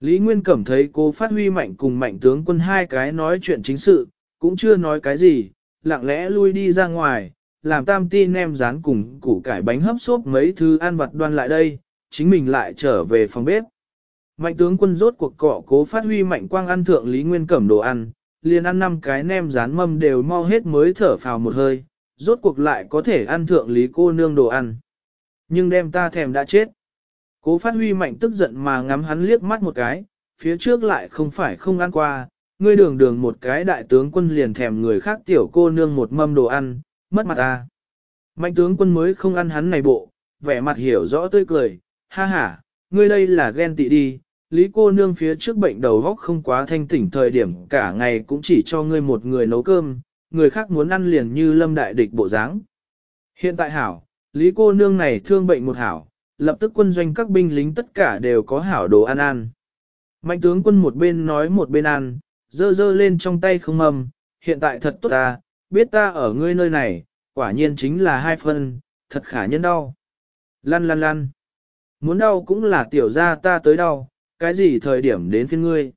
Lý Nguyên Cẩm thấy cô phát huy mạnh cùng mạnh tướng quân hai cái nói chuyện chính sự, cũng chưa nói cái gì, lặng lẽ lui đi ra ngoài, làm tam tin em rán cùng củ cải bánh hấp xốp mấy thứ ăn vặt đoan lại đây, chính mình lại trở về phòng bếp. Mạnh tướng quân rốt cuộc cọ cố phát huy mạnh quang ăn thượng Lý Nguyên Cẩm đồ ăn, liền ăn năm cái nem rán mâm đều mau hết mới thở phào một hơi, rốt cuộc lại có thể ăn thượng Lý cô nương đồ ăn. Nhưng đem ta thèm đã chết. Cố phát huy mạnh tức giận mà ngắm hắn liếc mắt một cái, phía trước lại không phải không ăn qua, ngươi đường đường một cái đại tướng quân liền thèm người khác tiểu cô nương một mâm đồ ăn, mất mặt ta. Mạnh tướng quân mới không ăn hắn này bộ, vẻ mặt hiểu rõ tươi cười, ha ha, ngươi đây là ghen tị đi, lý cô nương phía trước bệnh đầu góc không quá thanh tỉnh thời điểm cả ngày cũng chỉ cho ngươi một người nấu cơm, người khác muốn ăn liền như lâm đại địch bộ dáng. Hiện tại hảo, lý cô nương này thương bệnh một hảo, lập tức quân doanh các binh lính tất cả đều có hảo đồ ăn ăn. Mạnh tướng quân một bên nói một bên ăn, dơ dơ lên trong tay không mầm, hiện tại thật tốt ta, biết ta ở ngươi nơi này, quả nhiên chính là hai phân, thật khả nhân đau. Lăn lăn lăn. Muốn đau cũng là tiểu gia ta tới đau, cái gì thời điểm đến phiên ngươi.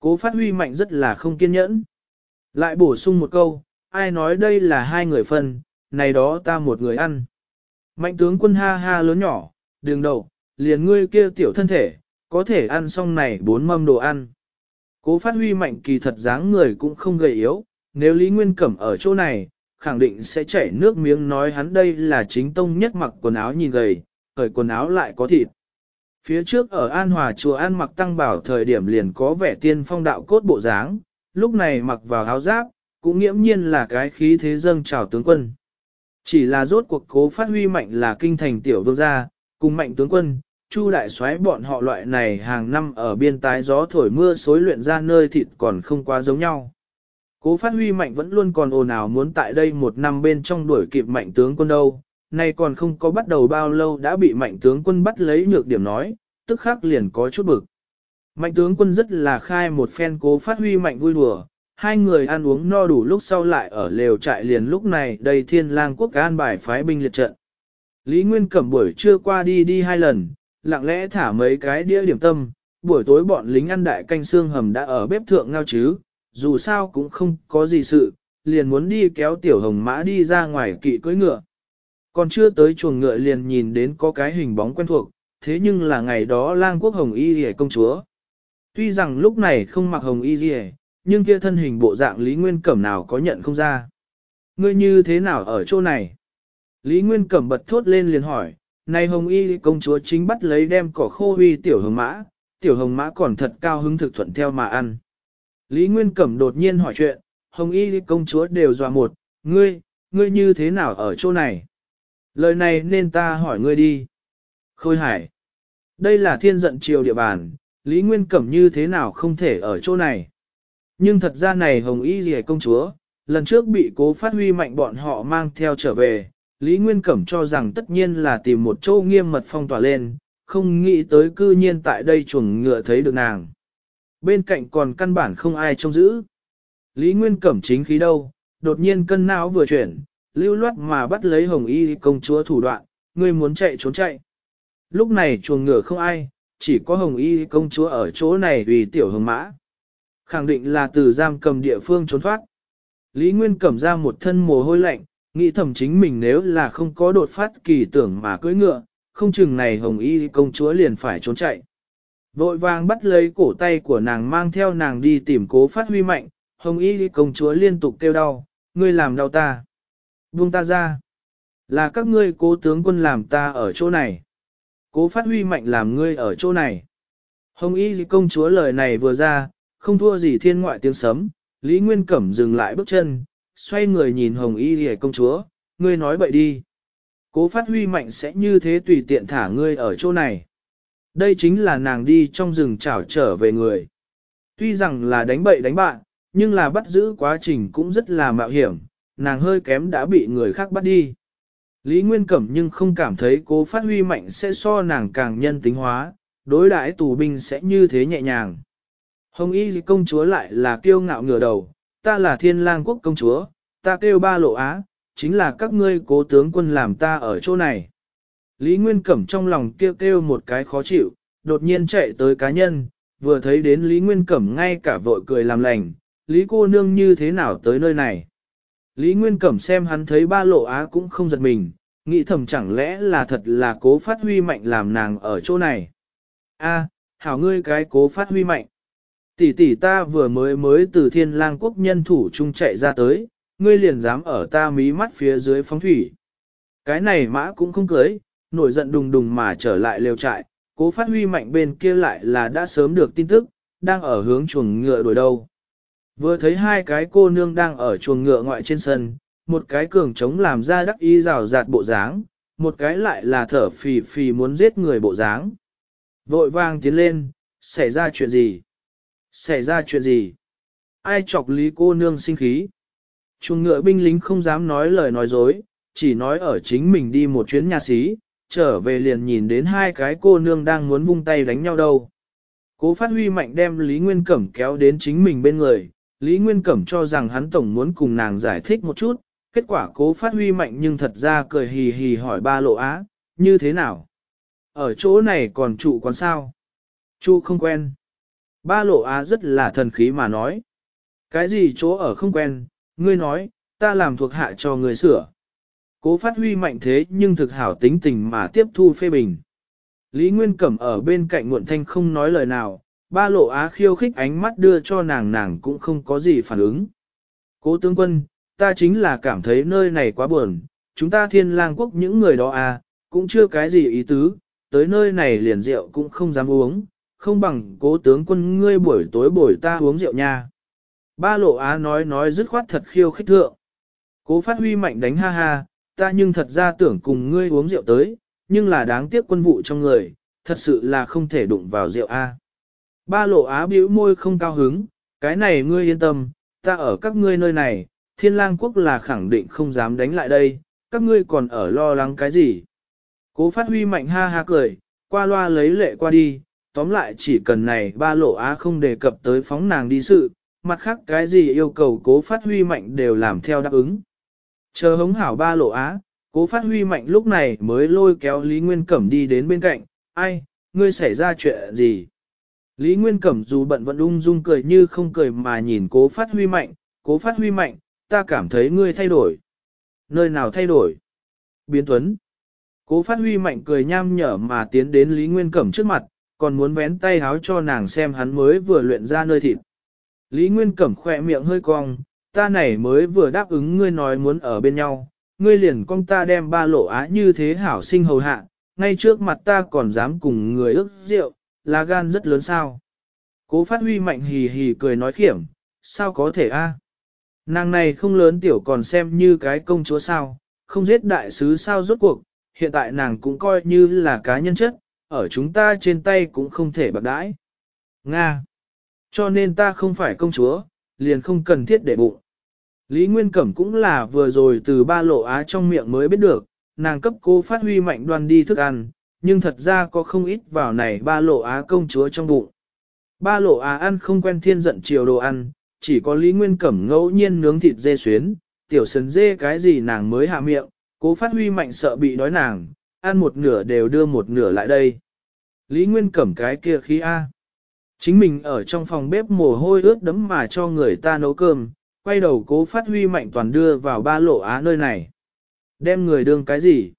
Cố phát huy mạnh rất là không kiên nhẫn. Lại bổ sung một câu, ai nói đây là hai người phân, này đó ta một người ăn. Mạnh tướng quân ha ha lớn nhỏ, đường đầu, liền ngươi kia tiểu thân thể, có thể ăn xong này bốn mâm đồ ăn. Cố phát huy mạnh kỳ thật dáng người cũng không gầy yếu, nếu Lý Nguyên Cẩm ở chỗ này, khẳng định sẽ chảy nước miếng nói hắn đây là chính tông nhất mặc quần áo nhìn gầy, khởi quần áo lại có thịt. Phía trước ở An Hòa chùa An mặc tăng bảo thời điểm liền có vẻ tiên phong đạo cốt bộ dáng, lúc này mặc vào áo giáp, cũng nghiễm nhiên là cái khí thế dâng trào tướng quân. Chỉ là rốt cuộc cố phát huy mạnh là kinh thành tiểu vương gia, cùng mạnh tướng quân, Chu đại xoáy bọn họ loại này hàng năm ở biên tái gió thổi mưa xối luyện ra nơi thịt còn không quá giống nhau. Cố phát huy mạnh vẫn luôn còn ồn ào muốn tại đây một năm bên trong đuổi kịp mạnh tướng quân đâu, nay còn không có bắt đầu bao lâu đã bị mạnh tướng quân bắt lấy nhược điểm nói, tức khắc liền có chút bực. Mạnh tướng quân rất là khai một phen cố phát huy mạnh vui đùa, hai người ăn uống no đủ lúc sau lại ở lều trại liền lúc này đây thiên lang quốc an bài phái binh liệt trận. Lý Nguyên Cẩm buổi trưa qua đi đi hai lần, lặng lẽ thả mấy cái đĩa điểm tâm, buổi tối bọn lính ăn đại canh xương hầm đã ở bếp thượng ngao chứ, dù sao cũng không có gì sự, liền muốn đi kéo tiểu hồng mã đi ra ngoài kỵ cưỡi ngựa. Còn chưa tới chuồng ngựa liền nhìn đến có cái hình bóng quen thuộc, thế nhưng là ngày đó lang quốc hồng y rìa công chúa. Tuy rằng lúc này không mặc hồng y rìa, nhưng kia thân hình bộ dạng Lý Nguyên Cẩm nào có nhận không ra. Ngươi như thế nào ở chỗ này? Lý Nguyên Cẩm bật thốt lên liền hỏi, này hồng y công chúa chính bắt lấy đem cỏ khô huy tiểu hồng mã, tiểu hồng mã còn thật cao hứng thực thuận theo mà ăn. Lý Nguyên Cẩm đột nhiên hỏi chuyện, hồng y công chúa đều dọa một, ngươi, ngươi như thế nào ở chỗ này? Lời này nên ta hỏi ngươi đi. Khôi hải, đây là thiên giận triều địa bàn, Lý Nguyên Cẩm như thế nào không thể ở chỗ này? Nhưng thật ra này hồng y gì công chúa, lần trước bị cố phát huy mạnh bọn họ mang theo trở về Lý Nguyên Cẩm cho rằng tất nhiên là tìm một chỗ nghiêm mật phong tỏa lên, không nghĩ tới cư nhiên tại đây chuồng ngựa thấy được nàng. Bên cạnh còn căn bản không ai trông giữ. Lý Nguyên Cẩm chính khí đâu, đột nhiên cân não vừa chuyển, lưu loát mà bắt lấy hồng y công chúa thủ đoạn, người muốn chạy trốn chạy. Lúc này chuồng ngựa không ai, chỉ có hồng y công chúa ở chỗ này vì tiểu hồng mã. Khẳng định là từ giam cầm địa phương trốn thoát. Lý Nguyên Cẩm ra một thân mồ hôi lạnh, nghĩ thầm chính mình nếu là không có đột phát kỳ tưởng mà cưỡi ngựa, không chừng này hồng y công chúa liền phải trốn chạy. Vội vàng bắt lấy cổ tay của nàng mang theo nàng đi tìm cố phát huy mạnh, hồng y công chúa liên tục kêu đau, ngươi làm đau ta. Buông ta ra. Là các ngươi cố tướng quân làm ta ở chỗ này. Cố phát huy mạnh làm ngươi ở chỗ này. Hồng y công chúa lời này vừa ra, không thua gì thiên ngoại tiếng sấm, Lý Nguyên Cẩm dừng lại bước chân, xoay người nhìn hồng y rìa công chúa, ngươi nói bậy đi. Cố phát huy mạnh sẽ như thế tùy tiện thả ngươi ở chỗ này. Đây chính là nàng đi trong rừng trảo trở về người. Tuy rằng là đánh bậy đánh bạn, nhưng là bắt giữ quá trình cũng rất là mạo hiểm, nàng hơi kém đã bị người khác bắt đi. Lý Nguyên Cẩm nhưng không cảm thấy cố phát huy mạnh sẽ so nàng càng nhân tính hóa, đối đãi tù binh sẽ như thế nhẹ nhàng. Hồng Y công chúa lại là kiêu ngạo ngửa đầu, ta là thiên lang quốc công chúa, ta kêu ba lộ á, chính là các ngươi cố tướng quân làm ta ở chỗ này. Lý Nguyên Cẩm trong lòng kêu kêu một cái khó chịu, đột nhiên chạy tới cá nhân, vừa thấy đến Lý Nguyên Cẩm ngay cả vội cười làm lành, Lý cô nương như thế nào tới nơi này. Lý Nguyên Cẩm xem hắn thấy ba lộ á cũng không giật mình, nghĩ thầm chẳng lẽ là thật là cố phát huy mạnh làm nàng ở chỗ này. a hảo ngươi cái cố phát huy mạnh tỷ tỷ ta vừa mới mới từ thiên lang quốc nhân thủ trung chạy ra tới, ngươi liền dám ở ta mí mắt phía dưới phóng thủy. Cái này mã cũng không cưới, nổi giận đùng đùng mà trở lại lều trại, cố phát huy mạnh bên kia lại là đã sớm được tin tức, đang ở hướng chuồng ngựa đuổi đâu. Vừa thấy hai cái cô nương đang ở chuồng ngựa ngoại trên sân, một cái cường trống làm ra đắc y rào rạt bộ dáng, một cái lại là thở phì phì muốn giết người bộ dáng. Vội vàng tiến lên, xảy ra chuyện gì? Xảy ra chuyện gì? Ai chọc lý cô nương sinh khí? Chuồng ngựa binh lính không dám nói lời nói dối, chỉ nói ở chính mình đi một chuyến nhà xí, trở về liền nhìn đến hai cái cô nương đang muốn vung tay đánh nhau đâu. Cố phát huy mạnh đem Lý Nguyên Cẩm kéo đến chính mình bên người, Lý Nguyên Cẩm cho rằng hắn tổng muốn cùng nàng giải thích một chút, kết quả cố phát huy mạnh nhưng thật ra cười hì hì hỏi ba lộ á, như thế nào? Ở chỗ này còn trụ còn sao? Chu không quen. Ba lộ á rất là thần khí mà nói. Cái gì chỗ ở không quen, ngươi nói, ta làm thuộc hạ cho ngươi sửa. Cố phát huy mạnh thế nhưng thực hảo tính tình mà tiếp thu phê bình. Lý Nguyên Cẩm ở bên cạnh muộn thanh không nói lời nào, ba lộ á khiêu khích ánh mắt đưa cho nàng nàng cũng không có gì phản ứng. Cố tướng quân, ta chính là cảm thấy nơi này quá buồn, chúng ta thiên lang quốc những người đó à, cũng chưa cái gì ý tứ, tới nơi này liền rượu cũng không dám uống, không bằng cố tướng quân ngươi buổi tối buổi ta uống rượu nha. Ba lộ á nói nói dứt khoát thật khiêu khích thượng. Cố phát huy mạnh đánh ha ha, ta nhưng thật ra tưởng cùng ngươi uống rượu tới, nhưng là đáng tiếc quân vụ trong người, thật sự là không thể đụng vào rượu a. Ba lộ á bĩu môi không cao hứng, cái này ngươi yên tâm, ta ở các ngươi nơi này, thiên lang quốc là khẳng định không dám đánh lại đây, các ngươi còn ở lo lắng cái gì. Cố phát huy mạnh ha ha cười, qua loa lấy lệ qua đi, tóm lại chỉ cần này ba lộ á không đề cập tới phóng nàng đi sự, mặt khác cái gì yêu cầu cố phát huy mạnh đều làm theo đáp ứng. Chờ hống hảo ba lộ á, cố phát huy mạnh lúc này mới lôi kéo Lý Nguyên Cẩm đi đến bên cạnh, ai, ngươi xảy ra chuyện gì? Lý Nguyên Cẩm dù bận vẫn ung dung cười như không cười mà nhìn cố phát huy mạnh, cố phát huy mạnh, ta cảm thấy ngươi thay đổi. Nơi nào thay đổi? Biến tuấn. Cố phát huy mạnh cười nham nhở mà tiến đến Lý Nguyên Cẩm trước mặt, còn muốn vén tay háo cho nàng xem hắn mới vừa luyện ra nơi thịt. Lý Nguyên Cẩm khỏe miệng hơi cong, ta này mới vừa đáp ứng ngươi nói muốn ở bên nhau, ngươi liền con ta đem ba lộ á như thế hảo sinh hầu hạ, ngay trước mặt ta còn dám cùng người ước rượu, là gan rất lớn sao. Cố phát huy mạnh hì hì cười nói khiểm, sao có thể a? Nàng này không lớn tiểu còn xem như cái công chúa sao, không giết đại sứ sao rốt cuộc, hiện tại nàng cũng coi như là cá nhân chất, ở chúng ta trên tay cũng không thể bạc đãi. Nga. Cho nên ta không phải công chúa, liền không cần thiết để bụng. Lý Nguyên Cẩm cũng là vừa rồi từ ba lộ á trong miệng mới biết được, nàng cấp cô phát huy mạnh đoan đi thức ăn, nhưng thật ra có không ít vào này ba lộ á công chúa trong bụng. Ba lộ á ăn không quen thiên giận chiều đồ ăn, chỉ có Lý Nguyên Cẩm ngẫu nhiên nướng thịt dê xuyến, tiểu sấn dê cái gì nàng mới hạ miệng, cố phát huy mạnh sợ bị đói nàng, ăn một nửa đều đưa một nửa lại đây. Lý Nguyên cẩm cái kia khí A. Chính mình ở trong phòng bếp mồ hôi ướt đấm mà cho người ta nấu cơm, quay đầu cố phát huy mạnh toàn đưa vào ba lộ á nơi này. Đem người đương cái gì?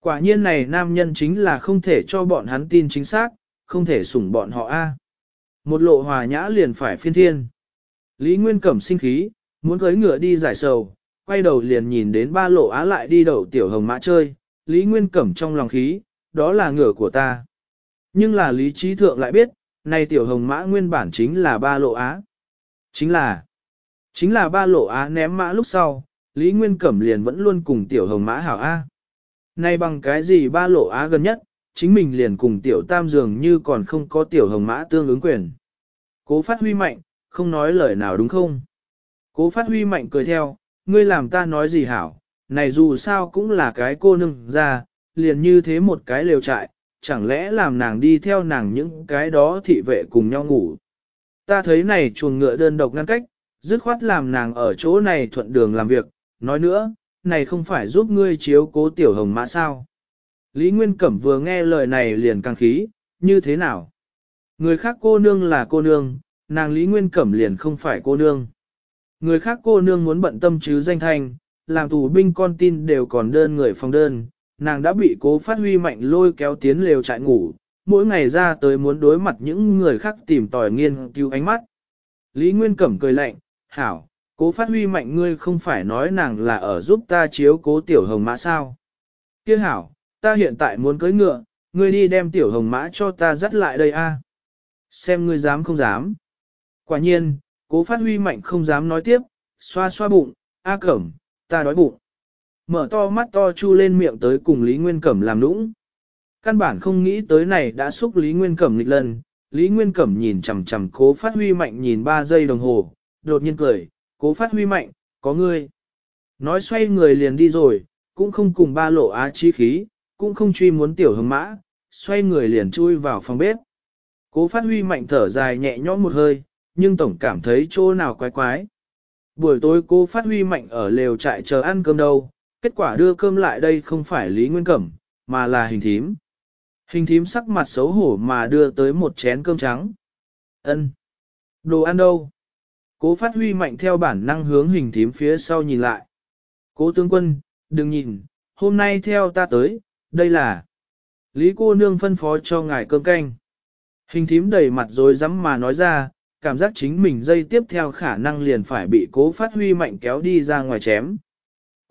Quả nhiên này nam nhân chính là không thể cho bọn hắn tin chính xác, không thể sủng bọn họ A. Một lộ hòa nhã liền phải phiên thiên. Lý Nguyên cẩm sinh khí, muốn cưới ngựa đi giải sầu, quay đầu liền nhìn đến ba lộ á lại đi đầu tiểu hồng mã chơi, Lý Nguyên cẩm trong lòng khí, đó là ngựa của ta. Nhưng là lý trí thượng lại biết, này tiểu hồng mã nguyên bản chính là ba lộ á. Chính là, chính là ba lộ á ném mã lúc sau, Lý Nguyên Cẩm liền vẫn luôn cùng tiểu hồng mã hảo A. Này bằng cái gì ba lộ á gần nhất, chính mình liền cùng tiểu tam dường như còn không có tiểu hồng mã tương ứng quyền. Cố phát huy mạnh, không nói lời nào đúng không? Cố phát huy mạnh cười theo, ngươi làm ta nói gì hảo, này dù sao cũng là cái cô nưng ra, liền như thế một cái lều trại, chẳng lẽ làm nàng đi theo nàng những cái đó thị vệ cùng nhau ngủ. Ta thấy này chuồng ngựa đơn độc ngăn cách, dứt khoát làm nàng ở chỗ này thuận đường làm việc, nói nữa, này không phải giúp ngươi chiếu cố tiểu hồng mã sao. Lý Nguyên Cẩm vừa nghe lời này liền căng khí, như thế nào? Người khác cô nương là cô nương, nàng Lý Nguyên Cẩm liền không phải cô nương. Người khác cô nương muốn bận tâm chứ danh thành làm tù binh con tin đều còn đơn người phòng đơn, nàng đã bị cố phát huy mạnh lôi kéo tiến lều trại ngủ, mỗi ngày ra tới muốn đối mặt những người khác tìm tòi nghiên cứu ánh mắt. Lý Nguyên Cẩm cười lạnh, hảo, cố phát huy mạnh ngươi không phải nói nàng là ở giúp ta chiếu cố tiểu hồng mã sao. Kiếc hảo, ta hiện tại muốn cưới ngựa, ngươi đi đem tiểu hồng mã cho ta dắt lại đây a? Xem ngươi dám không dám. Quả nhiên, cố phát huy mạnh không dám nói tiếp, xoa xoa bụng, a cẩm, ta đói bụng mở to mắt to chu lên miệng tới cùng Lý Nguyên Cẩm làm nũng. Căn bản không nghĩ tới này đã xúc Lý Nguyên Cẩm nghịch lần, Lý Nguyên Cẩm nhìn chằm chằm cố phát huy mạnh nhìn 3 giây đồng hồ, đột nhiên cười, cố phát huy mạnh, có ngươi. Nói xoay người liền đi rồi, cũng không cùng ba lộ á chi khí, cũng không truy muốn tiểu hứng mã, xoay người liền chui vào phòng bếp. Cố phát huy mạnh thở dài nhẹ nhõm một hơi, nhưng tổng cảm thấy chỗ nào quái quái. Buổi tối cô phát huy mạnh ở lều trại chờ ăn cơm đâu, kết quả đưa cơm lại đây không phải Lý Nguyên Cẩm, mà là hình thím. Hình thím sắc mặt xấu hổ mà đưa tới một chén cơm trắng. ân Đồ ăn đâu? Cố phát huy mạnh theo bản năng hướng hình thím phía sau nhìn lại. Cố tướng quân, đừng nhìn, hôm nay theo ta tới, đây là... Lý cô nương phân phó cho ngài cơm canh. Hình thím đầy mặt rồi rắm mà nói ra, cảm giác chính mình dây tiếp theo khả năng liền phải bị cố phát huy mạnh kéo đi ra ngoài chém.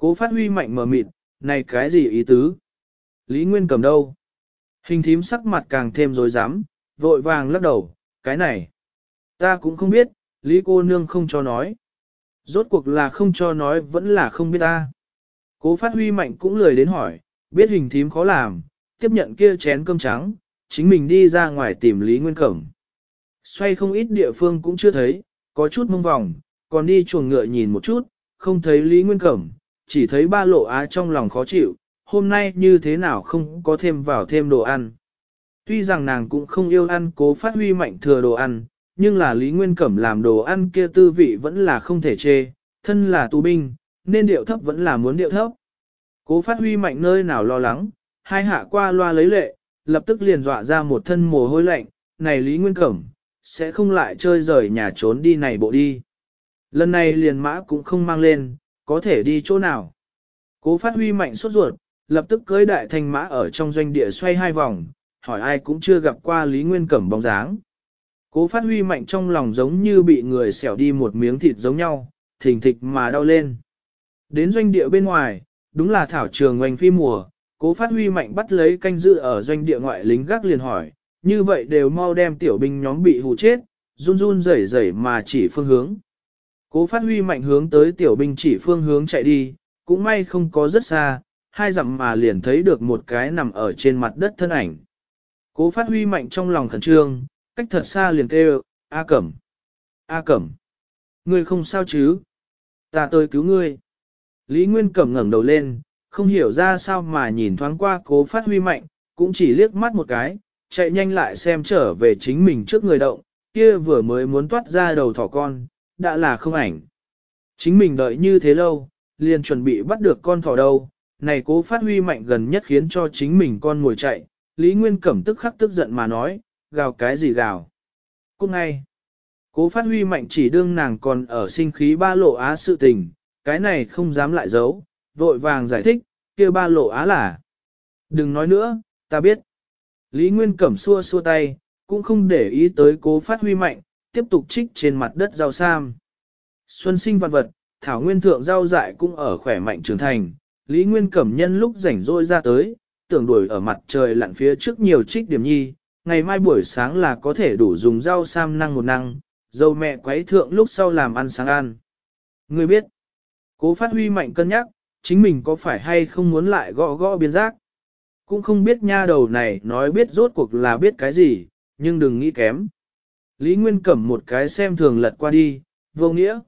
Cố phát huy mạnh mờ mịt, này cái gì ý tứ? Lý Nguyên cầm đâu? Hình thím sắc mặt càng thêm dối rắm vội vàng lắc đầu, cái này. Ta cũng không biết, Lý cô nương không cho nói. Rốt cuộc là không cho nói vẫn là không biết ta. Cố phát huy mạnh cũng lười đến hỏi, biết hình thím khó làm, tiếp nhận kia chén cơm trắng, chính mình đi ra ngoài tìm Lý Nguyên Cẩm. Xoay không ít địa phương cũng chưa thấy, có chút mông vòng, còn đi chuồng ngựa nhìn một chút, không thấy Lý Nguyên Cẩm, chỉ thấy ba lộ á trong lòng khó chịu, hôm nay như thế nào không có thêm vào thêm đồ ăn. Tuy rằng nàng cũng không yêu ăn cố phát huy mạnh thừa đồ ăn, nhưng là Lý Nguyên Cẩm làm đồ ăn kia tư vị vẫn là không thể chê, thân là tù binh, nên điệu thấp vẫn là muốn điệu thấp. Cố phát huy mạnh nơi nào lo lắng, hai hạ qua loa lấy lệ, lập tức liền dọa ra một thân mồ hôi lạnh, này Lý Nguyên Cẩm, sẽ không lại chơi rời nhà trốn đi này bộ đi. Lần này liền mã cũng không mang lên, có thể đi chỗ nào. Cố phát huy mạnh sốt ruột, lập tức cưới đại thanh mã ở trong doanh địa xoay hai vòng, hỏi ai cũng chưa gặp qua Lý Nguyên Cẩm bóng dáng. Cố phát huy mạnh trong lòng giống như bị người xẻo đi một miếng thịt giống nhau, thỉnh thịch mà đau lên. Đến doanh địa bên ngoài, đúng là thảo trường ngoành phi mùa, cố phát huy mạnh bắt lấy canh dự ở doanh địa ngoại lính gác liền hỏi, như vậy đều mau đem tiểu binh nhóm bị hù chết, run run rẩy rẩy mà chỉ phương hướng. Cố phát huy mạnh hướng tới tiểu binh chỉ phương hướng chạy đi, cũng may không có rất xa, hai dặm mà liền thấy được một cái nằm ở trên mặt đất thân ảnh. Cố phát huy mạnh trong lòng khẩn trương, cách thật xa liền kêu, A Cẩm. A Cẩm. Ngươi không sao chứ? Ta tôi cứu ngươi. Lý Nguyên Cẩm ngẩng đầu lên, không hiểu ra sao mà nhìn thoáng qua cố phát huy mạnh, cũng chỉ liếc mắt một cái, chạy nhanh lại xem trở về chính mình trước người động, kia vừa mới muốn toát ra đầu thỏ con, đã là không ảnh. Chính mình đợi như thế lâu, liền chuẩn bị bắt được con thỏ đâu, này cố phát huy mạnh gần nhất khiến cho chính mình con ngồi chạy, Lý Nguyên Cẩm tức khắc tức giận mà nói, gào cái gì gào. Cũng ngay, cố phát huy mạnh chỉ đương nàng còn ở sinh khí ba lộ á sự tình, cái này không dám lại giấu, vội vàng giải thích, kia ba lộ á là. Đừng nói nữa, ta biết. Lý Nguyên Cẩm xua xua tay, cũng không để ý tới cố phát huy mạnh, tiếp tục trích trên mặt đất rau sam. Xuân sinh vật vật, thảo nguyên thượng rau dại cũng ở khỏe mạnh trưởng thành, Lý Nguyên Cẩm nhân lúc rảnh rỗi ra tới, tưởng đuổi ở mặt trời lặn phía trước nhiều trích điểm nhi, ngày mai buổi sáng là có thể đủ dùng rau sam năng một năng, dâu mẹ quấy thượng lúc sau làm ăn sáng ăn. Người biết, cố phát huy mạnh cân nhắc, chính mình có phải hay không muốn lại gõ gõ biến giác. Cũng không biết nha đầu này nói biết rốt cuộc là biết cái gì, nhưng đừng nghĩ kém. Lý Nguyên Cẩm một cái xem thường lật qua đi, vô nghĩa.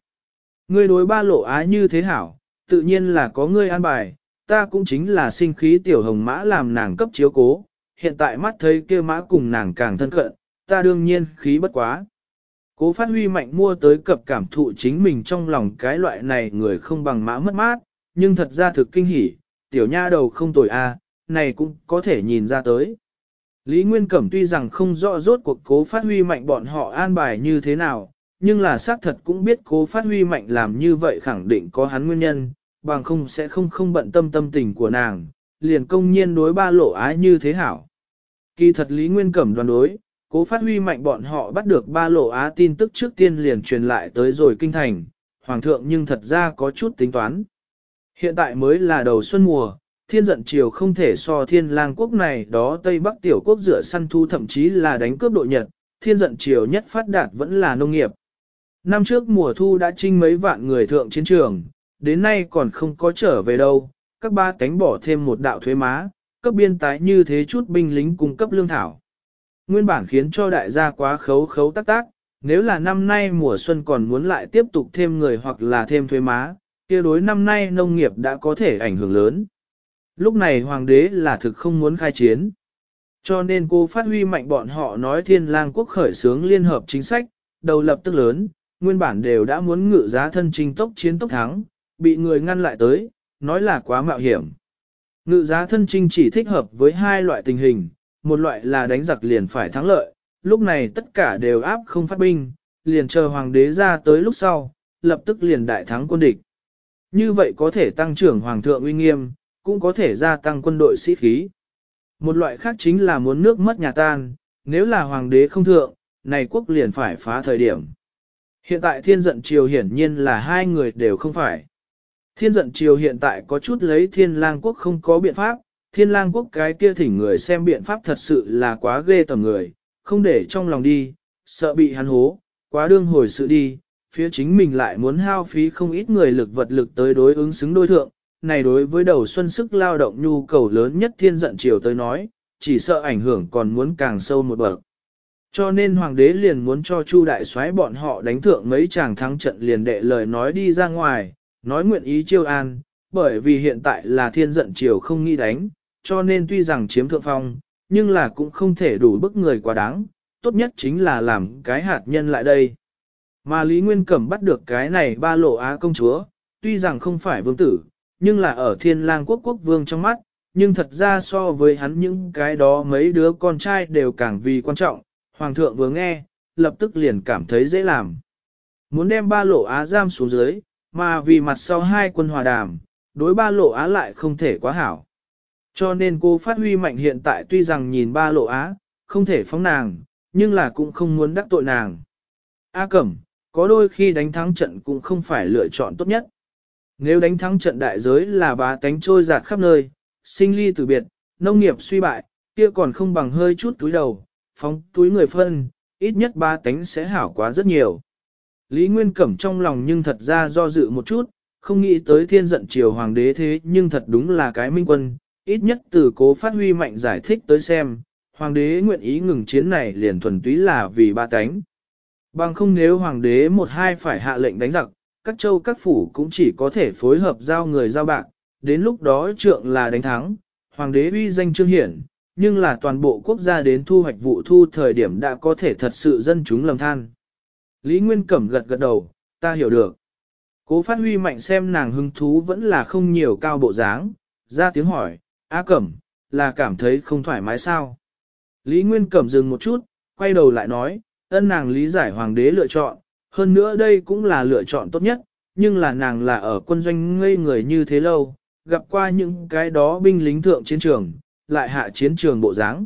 Ngươi đối ba lộ ái như thế hảo, tự nhiên là có ngươi an bài, ta cũng chính là sinh khí tiểu hồng mã làm nàng cấp chiếu cố, hiện tại mắt thấy kia mã cùng nàng càng thân cận, ta đương nhiên khí bất quá. Cố phát huy mạnh mua tới cập cảm thụ chính mình trong lòng cái loại này người không bằng mã mất mát, nhưng thật ra thực kinh hỉ, tiểu nha đầu không tội a à, này cũng có thể nhìn ra tới. Lý Nguyên Cẩm tuy rằng không rõ rốt cuộc cố phát huy mạnh bọn họ an bài như thế nào, nhưng là xác thật cũng biết cố phát huy mạnh làm như vậy khẳng định có hắn nguyên nhân, bằng không sẽ không không bận tâm tâm tình của nàng, liền công nhiên đối ba lộ ái như thế hảo. Kỳ thật Lý Nguyên Cẩm đoán đối, cố phát huy mạnh bọn họ bắt được ba lộ á tin tức trước tiên liền truyền lại tới rồi kinh thành, hoàng thượng nhưng thật ra có chút tính toán. Hiện tại mới là đầu xuân mùa, thiên giận triều không thể so thiên lang quốc này đó Tây Bắc tiểu quốc dựa săn thu thậm chí là đánh cướp đội Nhật, thiên giận triều nhất phát đạt vẫn là nông nghiệp. Năm trước mùa thu đã trinh mấy vạn người thượng chiến trường, đến nay còn không có trở về đâu, các ba cánh bỏ thêm một đạo thuế má, cấp biên tái như thế chút binh lính cung cấp lương thảo. Nguyên bản khiến cho đại gia quá khấu khấu tác tác, nếu là năm nay mùa xuân còn muốn lại tiếp tục thêm người hoặc là thêm thuế má, kia đối năm nay nông nghiệp đã có thể ảnh hưởng lớn. Lúc này hoàng đế là thực không muốn khai chiến. Cho nên cô phát huy mạnh bọn họ nói thiên lang quốc khởi sướng liên hợp chính sách, đầu lập tức lớn, nguyên bản đều đã muốn ngự giá thân trinh tốc chiến tốc thắng, bị người ngăn lại tới, nói là quá mạo hiểm. Ngự giá thân trinh chỉ thích hợp với hai loại tình hình, một loại là đánh giặc liền phải thắng lợi, lúc này tất cả đều áp không phát binh, liền chờ hoàng đế ra tới lúc sau, lập tức liền đại thắng quân địch. Như vậy có thể tăng trưởng hoàng thượng uy nghiêm, cũng có thể gia tăng quân đội sĩ khí. Một loại khác chính là muốn nước mất nhà tan, nếu là hoàng đế không thượng, này quốc liền phải phá thời điểm. Hiện tại thiên giận triều hiển nhiên là hai người đều không phải. Thiên giận triều hiện tại có chút lấy thiên lang quốc không có biện pháp, thiên lang quốc cái kia thỉnh người xem biện pháp thật sự là quá ghê tầm người, không để trong lòng đi, sợ bị hắn hố, quá đương hồi sự đi, phía chính mình lại muốn hao phí không ít người lực vật lực tới đối ứng xứng đôi thượng, này đối với đầu xuân sức lao động nhu cầu lớn nhất thiên giận chiều tới nói, chỉ sợ ảnh hưởng còn muốn càng sâu một bậc. Cho nên hoàng đế liền muốn cho Chu đại soái bọn họ đánh thượng mấy chàng thắng trận liền đệ lời nói đi ra ngoài, nói nguyện ý chiêu an, bởi vì hiện tại là thiên giận chiều không nghĩ đánh, cho nên tuy rằng chiếm thượng phong, nhưng là cũng không thể đủ bức người quá đáng, tốt nhất chính là làm cái hạt nhân lại đây. Mà Lý Nguyên Cẩm bắt được cái này ba lộ á công chúa, tuy rằng không phải vương tử, nhưng là ở thiên lang quốc quốc vương trong mắt, nhưng thật ra so với hắn những cái đó mấy đứa con trai đều càng vì quan trọng, hoàng thượng vừa nghe, lập tức liền cảm thấy dễ làm. Muốn đem ba lộ á giam xuống dưới, mà vì mặt sau hai quân hòa đàm, đối ba lộ á lại không thể quá hảo. Cho nên cô phát huy mạnh hiện tại tuy rằng nhìn ba lộ á, không thể phóng nàng, nhưng là cũng không muốn đắc tội nàng. A Cẩm, có đôi khi đánh thắng trận cũng không phải lựa chọn tốt nhất. Nếu đánh thắng trận đại giới là bá tánh trôi giạt khắp nơi, sinh ly tử biệt, nông nghiệp suy bại, kia còn không bằng hơi chút túi đầu, phóng túi người phân, ít nhất ba tánh sẽ hảo quá rất nhiều. Lý Nguyên Cẩm trong lòng nhưng thật ra do dự một chút, không nghĩ tới thiên giận triều hoàng đế thế nhưng thật đúng là cái minh quân, ít nhất từ cố phát huy mạnh giải thích tới xem, hoàng đế nguyện ý ngừng chiến này liền thuần túy là vì ba tánh. Bằng không nếu hoàng đế một hai phải hạ lệnh đánh giặc, các châu các phủ cũng chỉ có thể phối hợp giao người giao bạc, đến lúc đó trượng là đánh thắng, hoàng đế uy danh trương hiển, nhưng là toàn bộ quốc gia đến thu hoạch vụ thu thời điểm đã có thể thật sự dân chúng lầm than. Lý Nguyên Cẩm gật gật đầu, ta hiểu được. Cố phát huy mạnh xem nàng hứng thú vẫn là không nhiều cao bộ dáng, ra tiếng hỏi, A Cẩm, là cảm thấy không thoải mái sao? Lý Nguyên Cẩm dừng một chút, quay đầu lại nói, ân nàng lý giải hoàng đế lựa chọn, hơn nữa đây cũng là lựa chọn tốt nhất, nhưng là nàng là ở quân doanh ngây người như thế lâu, gặp qua những cái đó binh lính thượng chiến trường, lại hạ chiến trường bộ dáng.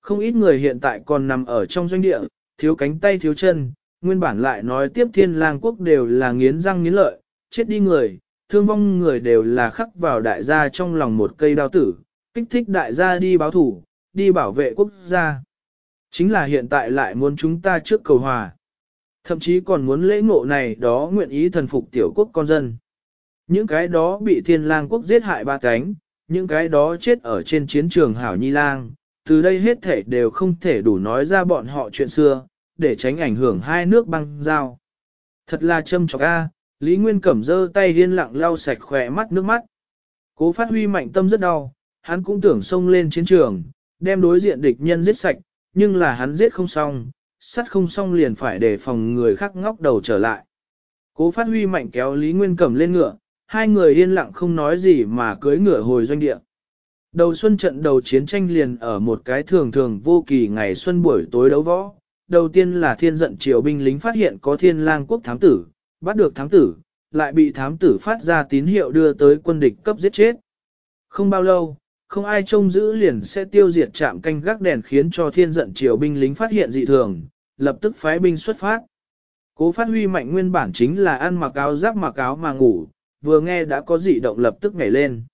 Không ít người hiện tại còn nằm ở trong doanh địa, thiếu cánh tay thiếu chân, nguyên bản lại nói tiếp thiên lang quốc đều là nghiến răng nghiến lợi, chết đi người, thương vong người đều là khắc vào đại gia trong lòng một cây đao tử, kích thích đại gia đi báo thủ, đi bảo vệ quốc gia. Chính là hiện tại lại muốn chúng ta trước cầu hòa. Thậm chí còn muốn lễ ngộ này đó nguyện ý thần phục tiểu quốc con dân. Những cái đó bị thiên lang quốc giết hại ba cánh, những cái đó chết ở trên chiến trường hảo nhi lang, từ đây hết thể đều không thể đủ nói ra bọn họ chuyện xưa, để tránh ảnh hưởng hai nước băng giao. Thật là châm trọc a, Lý Nguyên Cẩm dơ tay điên lặng lau sạch khỏe mắt nước mắt. Cố phát huy mạnh tâm rất đau, hắn cũng tưởng xông lên chiến trường, đem đối diện địch nhân giết sạch, nhưng là hắn giết không xong, sắt không xong liền phải để phòng người khác ngóc đầu trở lại. Cố phát huy mạnh kéo Lý Nguyên Cẩm lên ngựa, hai người yên lặng không nói gì mà cưới ngựa hồi doanh địa. Đầu xuân trận đầu chiến tranh liền ở một cái thường thường vô kỳ ngày xuân buổi tối đấu võ. Đầu tiên là thiên giận triều binh lính phát hiện có thiên lang quốc thám tử, bắt được thám tử, lại bị thám tử phát ra tín hiệu đưa tới quân địch cấp giết chết. Không bao lâu, không ai trông giữ liền sẽ tiêu diệt trạm canh gác đèn khiến cho thiên giận triều binh lính phát hiện dị thường, lập tức phái binh xuất phát. Cố phát huy mạnh nguyên bản chính là ăn mặc áo giáp mặc áo mà ngủ, vừa nghe đã có dị động lập tức nhảy lên.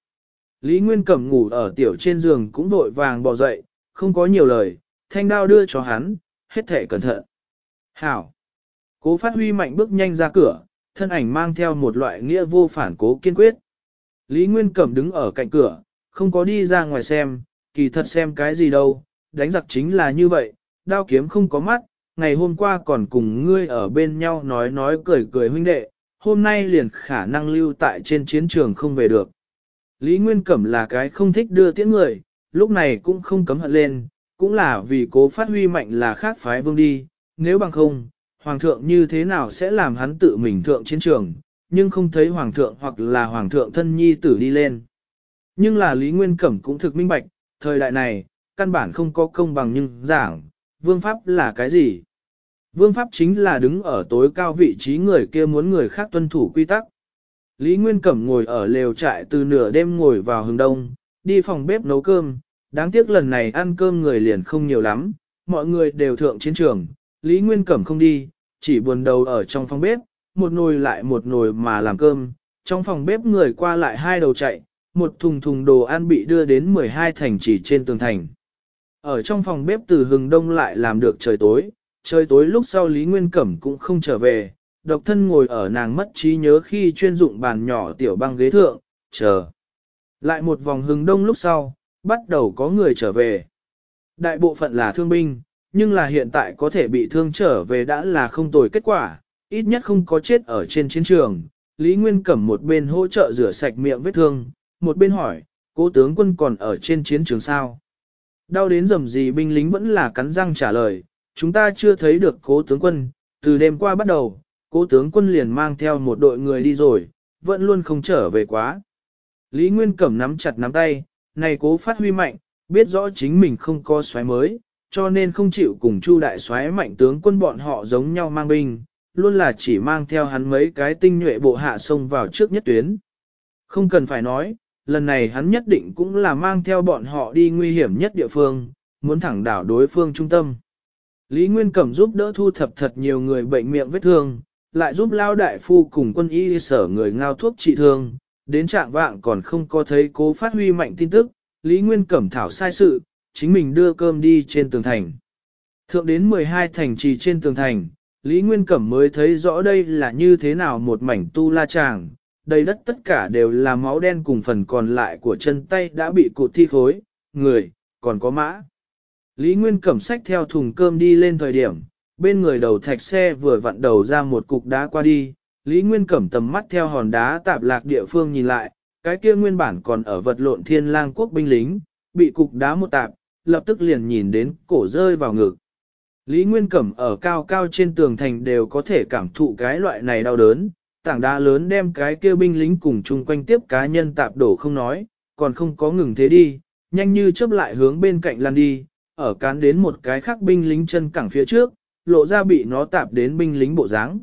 Lý Nguyên Cẩm ngủ ở tiểu trên giường cũng vội vàng bò dậy, không có nhiều lời, thanh đao đưa cho hắn, hết thể cẩn thận. Hảo! Cố phát huy mạnh bước nhanh ra cửa, thân ảnh mang theo một loại nghĩa vô phản cố kiên quyết. Lý Nguyên Cẩm đứng ở cạnh cửa, không có đi ra ngoài xem, kỳ thật xem cái gì đâu, đánh giặc chính là như vậy, đao kiếm không có mắt, ngày hôm qua còn cùng ngươi ở bên nhau nói nói cười cười huynh đệ, hôm nay liền khả năng lưu tại trên chiến trường không về được. Lý Nguyên Cẩm là cái không thích đưa tiễn người, lúc này cũng không cấm hận lên, cũng là vì cố phát huy mạnh là khác phái vương đi, nếu bằng không, hoàng thượng như thế nào sẽ làm hắn tự mình thượng chiến trường, nhưng không thấy hoàng thượng hoặc là hoàng thượng thân nhi tử đi lên. Nhưng là Lý Nguyên Cẩm cũng thực minh bạch, thời đại này, căn bản không có công bằng nhưng giảng, vương pháp là cái gì? Vương pháp chính là đứng ở tối cao vị trí người kia muốn người khác tuân thủ quy tắc. Lý Nguyên Cẩm ngồi ở lều trại từ nửa đêm ngồi vào hướng đông, đi phòng bếp nấu cơm, đáng tiếc lần này ăn cơm người liền không nhiều lắm, mọi người đều thượng chiến trường, Lý Nguyên Cẩm không đi, chỉ buồn đầu ở trong phòng bếp, một nồi lại một nồi mà làm cơm, trong phòng bếp người qua lại hai đầu chạy, một thùng thùng đồ ăn bị đưa đến 12 thành chỉ trên tường thành. Ở trong phòng bếp từ hừng đông lại làm được trời tối, trời tối lúc sau Lý Nguyên Cẩm cũng không trở về, độc thân ngồi ở nàng mất trí nhớ khi chuyên dụng bàn nhỏ tiểu băng ghế thượng, chờ. Lại một vòng hừng đông lúc sau, bắt đầu có người trở về. Đại bộ phận là thương binh, nhưng là hiện tại có thể bị thương trở về đã là không tồi kết quả, ít nhất không có chết ở trên chiến trường. Lý Nguyên Cẩm một bên hỗ trợ rửa sạch miệng vết thương, một bên hỏi, cố tướng quân còn ở trên chiến trường sao? Đau đến rầm gì binh lính vẫn là cắn răng trả lời, chúng ta chưa thấy được cố tướng quân, từ đêm qua bắt đầu, cố tướng quân liền mang theo một đội người đi rồi, vẫn luôn không trở về quá. Lý Nguyên Cẩm nắm chặt nắm tay, này cố phát huy mạnh, biết rõ chính mình không có xoáy mới, cho nên không chịu cùng Chu đại xoáy mạnh tướng quân bọn họ giống nhau mang binh, luôn là chỉ mang theo hắn mấy cái tinh nhuệ bộ hạ xông vào trước nhất tuyến. Không cần phải nói, lần này hắn nhất định cũng là mang theo bọn họ đi nguy hiểm nhất địa phương, muốn thẳng đảo đối phương trung tâm. Lý Nguyên Cẩm giúp đỡ thu thập thật nhiều người bệnh miệng vết thương, lại giúp lao đại phu cùng quân y sở người ngao thuốc trị thương, đến trạng vạng còn không có thấy cố phát huy mạnh tin tức, Lý Nguyên Cẩm thảo sai sự, chính mình đưa cơm đi trên tường thành. Thượng đến 12 thành trì trên tường thành, Lý Nguyên Cẩm mới thấy rõ đây là như thế nào một mảnh tu la tràng, đầy đất tất cả đều là máu đen cùng phần còn lại của chân tay đã bị cụt thi khối, người, còn có mã. Lý Nguyên cẩm sách theo thùng cơm đi lên thời điểm, bên người đầu thạch xe vừa vặn đầu ra một cục đá qua đi, Lý Nguyên cẩm tầm mắt theo hòn đá tạp lạc địa phương nhìn lại, cái kia nguyên bản còn ở vật lộn thiên lang quốc binh lính, bị cục đá một tạp, lập tức liền nhìn đến cổ rơi vào ngực. Lý Nguyên Cẩm ở cao cao trên tường thành đều có thể cảm thụ cái loại này đau đớn, tảng đá lớn đem cái kia binh lính cùng chung quanh tiếp cá nhân tạp đổ không nói, còn không có ngừng thế đi, nhanh như chớp lại hướng bên cạnh lăn đi, ở cán đến một cái khác binh lính chân cẳng phía trước, lộ ra bị nó tạp đến binh lính bộ dáng.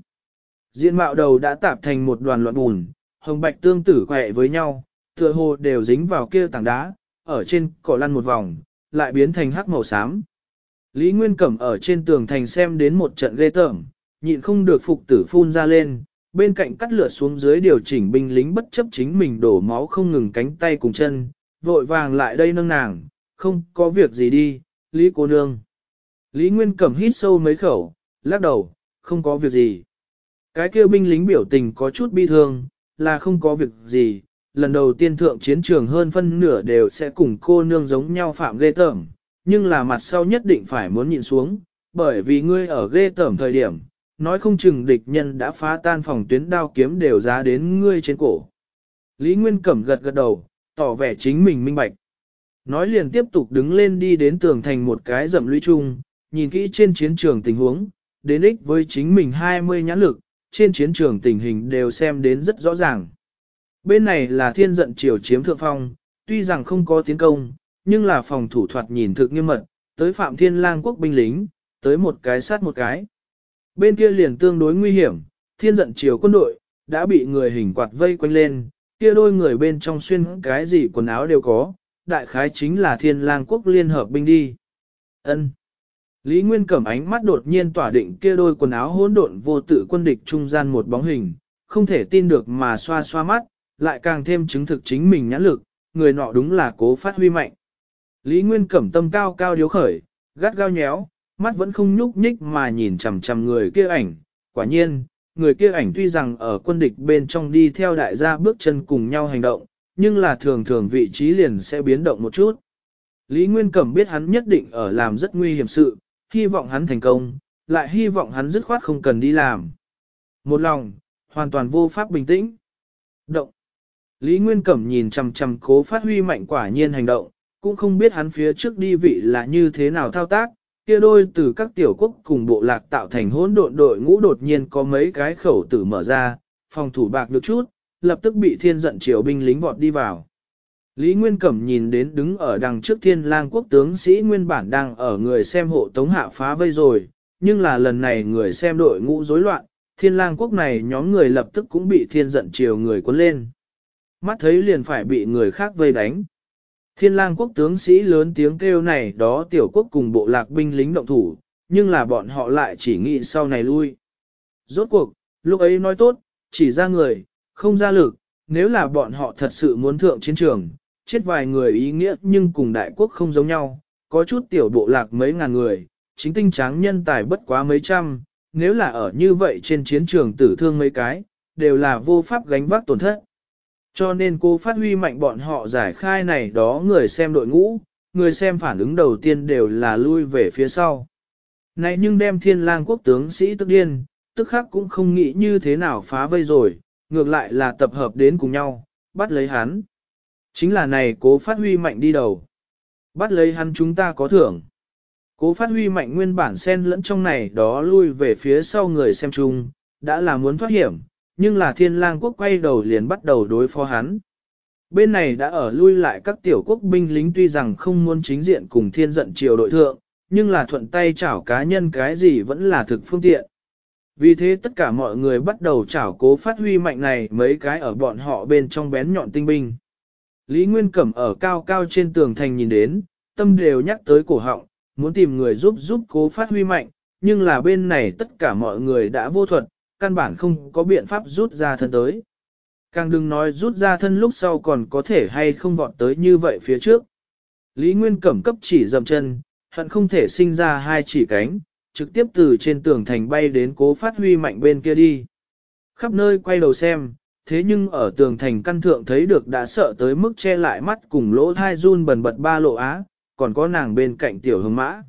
Diện mạo đầu đã tạp thành một đoàn loạn bùn, hồng bạch tương tử quẹ với nhau, tựa hồ đều dính vào kia tảng đá, ở trên cỏ lăn một vòng, lại biến thành hắc màu xám. Lý Nguyên Cẩm ở trên tường thành xem đến một trận ghê tởm, nhịn không được phục tử phun ra lên, Bên cạnh cắt lửa xuống dưới điều chỉnh binh lính bất chấp chính mình đổ máu không ngừng cánh tay cùng chân, vội vàng lại đây nâng nàng, không có việc gì đi, Lý cô nương. Lý Nguyên Cẩm hít sâu mấy khẩu, lắc đầu, không có việc gì. Cái kêu binh lính biểu tình có chút bi thương, là không có việc gì, lần đầu tiên thượng chiến trường hơn phân nửa đều sẽ cùng cô nương giống nhau phạm ghê tởm, nhưng là mặt sau nhất định phải muốn nhịn xuống, bởi vì ngươi ở ghê tởm thời điểm, nói không chừng địch nhân đã phá tan phòng tuyến đao kiếm đều giá đến ngươi trên cổ. Lý Nguyên Cẩm gật gật đầu, tỏ vẻ chính mình minh bạch. Nói liền tiếp tục đứng lên đi đến tường thành một cái rậm lũy chung, nhìn kỹ trên chiến trường tình huống, đến ích với chính mình 20 nhãn lực, trên chiến trường tình hình đều xem đến rất rõ ràng. Bên này là thiên giận triều chiếm thượng phong, tuy rằng không có tiến công, nhưng là phòng thủ thoạt nhìn thực nghiêm mật, tới phạm thiên lang quốc binh lính, tới một cái sát một cái bên kia liền tương đối nguy hiểm, thiên giận chiều quân đội, đã bị người hình quạt vây quanh lên, kia đôi người bên trong xuyên cái gì quần áo đều có, đại khái chính là thiên lang quốc liên hợp binh đi. ân Lý Nguyên cẩm ánh mắt đột nhiên tỏa định kia đôi quần áo hỗn độn vô tự quân địch trung gian một bóng hình, không thể tin được mà xoa xoa mắt, lại càng thêm chứng thực chính mình nhãn lực, người nọ đúng là cố phát huy mạnh. Lý Nguyên cẩm tâm cao cao điếu khởi, gắt gao nhéo, mắt vẫn không nhúc nhích mà nhìn chằm chằm người kia ảnh. Quả nhiên, người kia ảnh tuy rằng ở quân địch bên trong đi theo đại gia bước chân cùng nhau hành động, nhưng là thường thường vị trí liền sẽ biến động một chút. Lý Nguyên Cẩm biết hắn nhất định ở làm rất nguy hiểm sự, hy vọng hắn thành công, lại hy vọng hắn dứt khoát không cần đi làm. Một lòng, hoàn toàn vô pháp bình tĩnh. Động. Lý Nguyên Cẩm nhìn chầm chầm cố phát huy mạnh quả nhiên hành động, cũng không biết hắn phía trước đi vị là như thế nào thao tác, kia đôi từ các tiểu quốc cùng bộ lạc tạo thành hỗn độn đội ngũ đột nhiên có mấy cái khẩu tử mở ra, phòng thủ bạc được chút, lập tức bị thiên giận triều binh lính vọt đi vào. Lý Nguyên Cẩm nhìn đến đứng ở đằng trước thiên lang quốc tướng sĩ nguyên bản đang ở người xem hộ tống hạ phá vây rồi, nhưng là lần này người xem đội ngũ rối loạn, thiên lang quốc này nhóm người lập tức cũng bị thiên giận triều người cuốn lên. Mắt thấy liền phải bị người khác vây đánh. Thiên lang quốc tướng sĩ lớn tiếng kêu này đó tiểu quốc cùng bộ lạc binh lính động thủ, nhưng là bọn họ lại chỉ nghĩ sau này lui. Rốt cuộc, lúc ấy nói tốt, chỉ ra người, không ra lực, nếu là bọn họ thật sự muốn thượng chiến trường, chết vài người ý nghĩa nhưng cùng đại quốc không giống nhau, có chút tiểu bộ lạc mấy ngàn người, chính tinh tráng nhân tài bất quá mấy trăm, nếu là ở như vậy trên chiến trường tử thương mấy cái, đều là vô pháp gánh vác tổn thất. Cho nên cô phát huy mạnh bọn họ giải khai này đó người xem đội ngũ, người xem phản ứng đầu tiên đều là lui về phía sau. Này nhưng đem thiên lang quốc tướng sĩ tức điên, tức khắc cũng không nghĩ như thế nào phá vây rồi, ngược lại là tập hợp đến cùng nhau, bắt lấy hắn. Chính là này cố phát huy mạnh đi đầu. Bắt lấy hắn chúng ta có thưởng. Cố phát huy mạnh nguyên bản sen lẫn trong này đó lui về phía sau người xem chung, đã là muốn thoát hiểm, nhưng là thiên lang quốc quay đầu liền bắt đầu đối phó hắn. Bên này đã ở lui lại các tiểu quốc binh lính tuy rằng không muốn chính diện cùng thiên giận triều đội thượng, nhưng là thuận tay chảo cá nhân cái gì vẫn là thực phương tiện. Vì thế tất cả mọi người bắt đầu chảo cố phát huy mạnh này mấy cái ở bọn họ bên trong bén nhọn tinh binh. Lý Nguyên Cẩm ở cao cao trên tường thành nhìn đến, tâm đều nhắc tới cổ họng, muốn tìm người giúp giúp cố phát huy mạnh, nhưng là bên này tất cả mọi người đã vô thuật, căn bản không có biện pháp rút ra thân tới. Càng đừng nói rút ra thân lúc sau còn có thể hay không vọt tới như vậy phía trước. Lý Nguyên cẩm cấp chỉ dầm chân, hận không thể sinh ra hai chỉ cánh, trực tiếp từ trên tường thành bay đến cố phát huy mạnh bên kia đi. Khắp nơi quay đầu xem, thế nhưng ở tường thành căn thượng thấy được đã sợ tới mức che lại mắt cùng lỗ thai run bẩn bật ba lộ á, còn có nàng bên cạnh tiểu hương mã.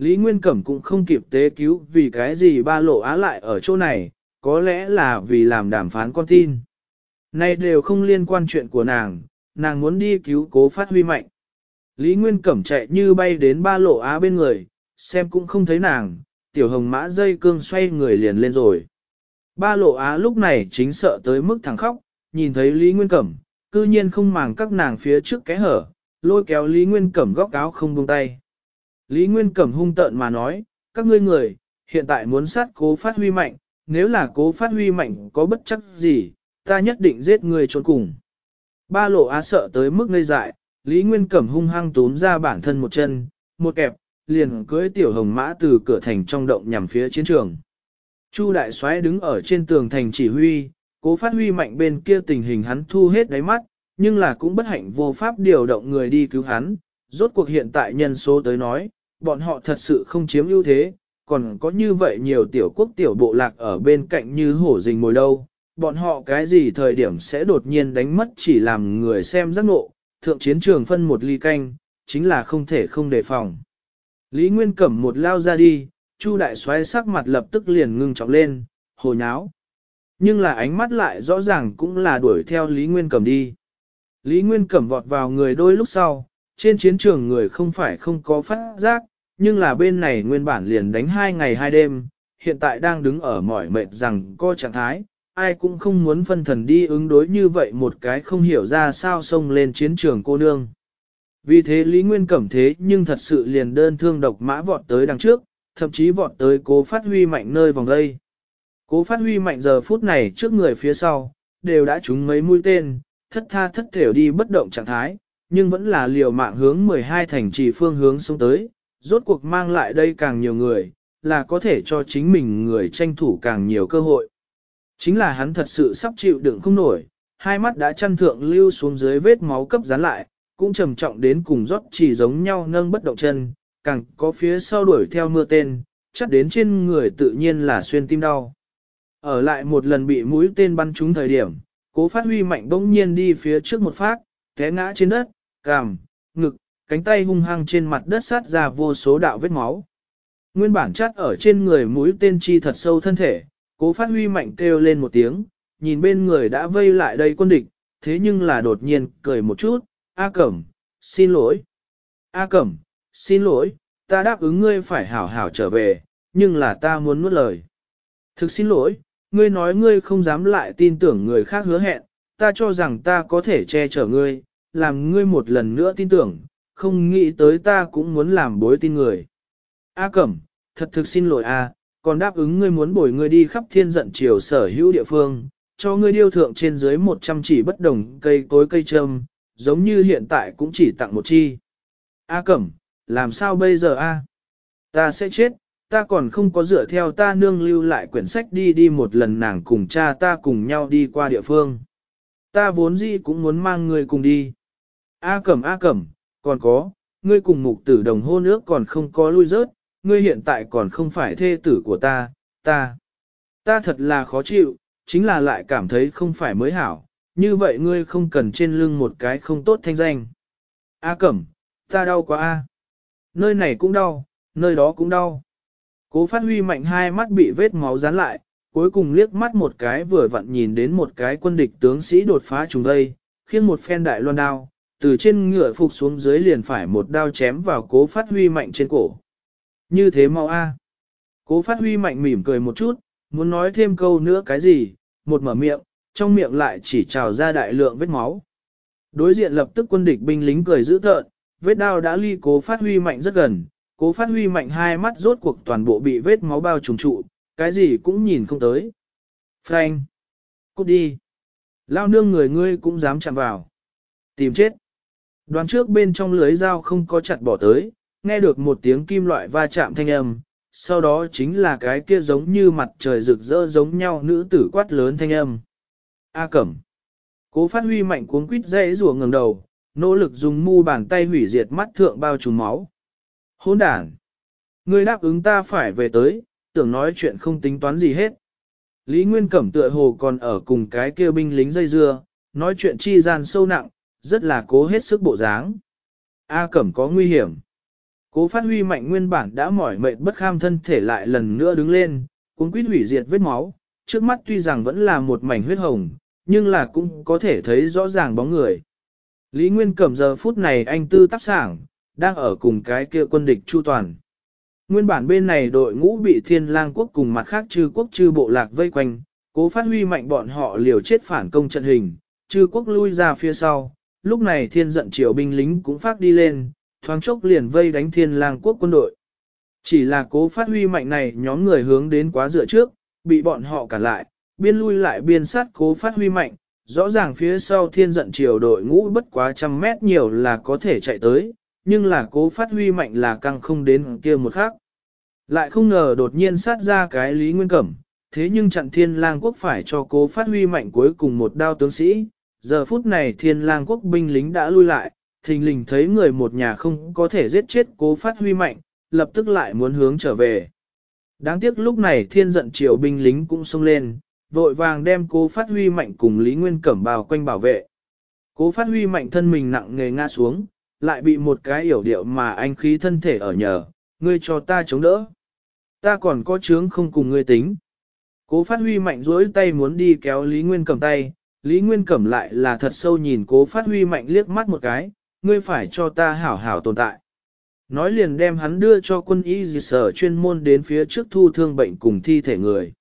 Lý Nguyên Cẩm cũng không kịp tế cứu vì cái gì ba lộ á lại ở chỗ này, có lẽ là vì làm đàm phán con tin. Nay đều không liên quan chuyện của nàng, nàng muốn đi cứu cố phát huy mạnh. Lý Nguyên Cẩm chạy như bay đến ba lộ á bên người, xem cũng không thấy nàng, tiểu hồng mã dây cương xoay người liền lên rồi. Ba lộ á lúc này chính sợ tới mức thẳng khóc, nhìn thấy Lý Nguyên Cẩm, cư nhiên không màng các nàng phía trước kẽ hở, lôi kéo Lý Nguyên Cẩm góc áo không buông tay. Lý Nguyên Cẩm hung tợn mà nói, các ngươi người, hiện tại muốn sát cố phát huy mạnh, nếu là cố phát huy mạnh có bất chắc gì, ta nhất định giết người trốn cùng. Ba lộ á sợ tới mức ngây dại, Lý Nguyên Cẩm hung hăng túm ra bản thân một chân, một kẹp, liền cưới tiểu hồng mã từ cửa thành trong động nhằm phía chiến trường. Chu đại soái đứng ở trên tường thành chỉ huy, cố phát huy mạnh bên kia tình hình hắn thu hết đáy mắt, nhưng là cũng bất hạnh vô pháp điều động người đi cứu hắn, rốt cuộc hiện tại nhân số tới nói, bọn họ thật sự không chiếm ưu thế, còn có như vậy nhiều tiểu quốc tiểu bộ lạc ở bên cạnh như hổ rình mồi đâu, bọn họ cái gì thời điểm sẽ đột nhiên đánh mất chỉ làm người xem giác ngộ, thượng chiến trường phân một ly canh, chính là không thể không đề phòng. Lý Nguyên cẩm một lao ra đi, Chu đại xoáy sắc mặt lập tức liền ngưng trọng lên, hồ nháo. Nhưng là ánh mắt lại rõ ràng cũng là đuổi theo Lý Nguyên cẩm đi. Lý Nguyên cẩm vọt vào người đôi lúc sau, trên chiến trường người không phải không có phát giác, nhưng là bên này nguyên bản liền đánh hai ngày hai đêm, hiện tại đang đứng ở mỏi mệt rằng co trạng thái, ai cũng không muốn phân thần đi ứng đối như vậy một cái không hiểu ra sao xông lên chiến trường cô nương. Vì thế Lý Nguyên Cẩm thế nhưng thật sự liền đơn thương độc mã vọt tới đằng trước, thậm chí vọt tới cố phát huy mạnh nơi vòng đây. Cố phát huy mạnh giờ phút này trước người phía sau, đều đã trúng mấy mũi tên, thất tha thất thểu đi bất động trạng thái, nhưng vẫn là liều mạng hướng 12 thành trì phương hướng xuống tới, rốt cuộc mang lại đây càng nhiều người, là có thể cho chính mình người tranh thủ càng nhiều cơ hội. Chính là hắn thật sự sắp chịu đựng không nổi, hai mắt đã chăn thượng lưu xuống dưới vết máu cấp dán lại, cũng trầm trọng đến cùng rót chỉ giống nhau nâng bất động chân, càng có phía sau đuổi theo mưa tên, chắc đến trên người tự nhiên là xuyên tim đau. Ở lại một lần bị mũi tên bắn trúng thời điểm, cố phát huy mạnh bỗng nhiên đi phía trước một phát, té ngã trên đất, cằm, ngực, cánh tay hung hăng trên mặt đất sát ra vô số đạo vết máu. Nguyên bản chát ở trên người mũi tên chi thật sâu thân thể, cố phát huy mạnh kêu lên một tiếng, nhìn bên người đã vây lại đây quân địch, thế nhưng là đột nhiên cười một chút, A Cẩm, xin lỗi. A Cẩm, xin lỗi, ta đáp ứng ngươi phải hảo hảo trở về, nhưng là ta muốn nuốt lời. Thực xin lỗi, ngươi nói ngươi không dám lại tin tưởng người khác hứa hẹn, ta cho rằng ta có thể che chở ngươi, làm ngươi một lần nữa tin tưởng, không nghĩ tới ta cũng muốn làm bối tin người. A Cẩm, thật thực xin lỗi A, còn đáp ứng ngươi muốn bồi ngươi đi khắp thiên giận triều sở hữu địa phương, cho ngươi điêu thượng trên dưới 100 chỉ bất đồng cây cối cây trâm, giống như hiện tại cũng chỉ tặng một chi. A Cẩm, làm sao bây giờ A? Ta sẽ chết, ta còn không có dựa theo ta nương lưu lại quyển sách đi đi một lần nàng cùng cha ta cùng nhau đi qua địa phương. Ta vốn gì cũng muốn mang người cùng đi. A Cẩm A Cẩm, còn có, ngươi cùng mục tử đồng hôn ước còn không có lui rớt, ngươi hiện tại còn không phải thê tử của ta, ta. Ta thật là khó chịu, chính là lại cảm thấy không phải mới hảo, như vậy ngươi không cần trên lưng một cái không tốt thanh danh. A cẩm, ta đau quá a. Nơi này cũng đau, nơi đó cũng đau. Cố phát huy mạnh hai mắt bị vết máu dán lại, cuối cùng liếc mắt một cái vừa vặn nhìn đến một cái quân địch tướng sĩ đột phá trùng đây, khiến một phen đại loan đao, từ trên ngựa phục xuống dưới liền phải một đao chém vào cố phát huy mạnh trên cổ. Như thế mau a. Cố phát huy mạnh mỉm cười một chút, muốn nói thêm câu nữa cái gì, một mở miệng, trong miệng lại chỉ trào ra đại lượng vết máu. Đối diện lập tức quân địch binh lính cười dữ thợn, vết đao đã ly cố phát huy mạnh rất gần, cố phát huy mạnh hai mắt rốt cuộc toàn bộ bị vết máu bao trùng trụ, cái gì cũng nhìn không tới. Frank! Cút đi! Lao nương người ngươi cũng dám chạm vào. Tìm chết! Đoàn trước bên trong lưới dao không có chặt bỏ tới, nghe được một tiếng kim loại va chạm thanh âm, sau đó chính là cái kia giống như mặt trời rực rỡ giống nhau nữ tử quát lớn thanh âm. A cẩm. Cố phát huy mạnh cuốn quýt dãy rùa ngừng đầu, nỗ lực dùng mu bàn tay hủy diệt mắt thượng bao trùm máu. Hôn đản. Người đáp ứng ta phải về tới, tưởng nói chuyện không tính toán gì hết. Lý Nguyên Cẩm tựa hồ còn ở cùng cái kia binh lính dây dưa, nói chuyện chi gian sâu nặng, rất là cố hết sức bộ dáng. A Cẩm có nguy hiểm. Cố phát huy mạnh nguyên bản đã mỏi mệt bất kham thân thể lại lần nữa đứng lên, cuốn quýt hủy diệt vết máu, trước mắt tuy rằng vẫn là một mảnh huyết hồng, nhưng là cũng có thể thấy rõ ràng bóng người. Lý Nguyên Cẩm giờ phút này anh tư tác sảng, đang ở cùng cái kia quân địch chu toàn. Nguyên bản bên này đội ngũ bị thiên lang quốc cùng mặt khác trư quốc trư bộ lạc vây quanh, cố phát huy mạnh bọn họ liều chết phản công trận hình, trư quốc lui ra phía sau, lúc này thiên giận triều binh lính cũng phát đi lên, thoáng chốc liền vây đánh thiên lang quốc quân đội. Chỉ là cố phát huy mạnh này nhóm người hướng đến quá dựa trước, bị bọn họ cản lại, biên lui lại biên sát cố phát huy mạnh, rõ ràng phía sau thiên giận triều đội ngũ bất quá trăm mét nhiều là có thể chạy tới, nhưng là cố phát huy mạnh là căng không đến kia một khác. Lại không ngờ đột nhiên sát ra cái Lý Nguyên Cẩm, thế nhưng chặn thiên lang quốc phải cho cố phát huy mạnh cuối cùng một đao tướng sĩ, Giờ phút này thiên lang quốc binh lính đã lui lại, thình lình thấy người một nhà không có thể giết chết cố phát huy mạnh, lập tức lại muốn hướng trở về. Đáng tiếc lúc này thiên giận triều binh lính cũng xông lên, vội vàng đem cố phát huy mạnh cùng Lý Nguyên Cẩm bào quanh bảo vệ. Cố phát huy mạnh thân mình nặng nghề ngã xuống, lại bị một cái hiểu điệu mà anh khí thân thể ở nhờ, ngươi cho ta chống đỡ. Ta còn có chướng không cùng ngươi tính. Cố phát huy mạnh dối tay muốn đi kéo Lý Nguyên cầm tay, Lý Nguyên Cẩm lại là thật sâu nhìn cố phát huy mạnh liếc mắt một cái, ngươi phải cho ta hảo hảo tồn tại. Nói liền đem hắn đưa cho quân y dì sở chuyên môn đến phía trước thu thương bệnh cùng thi thể người.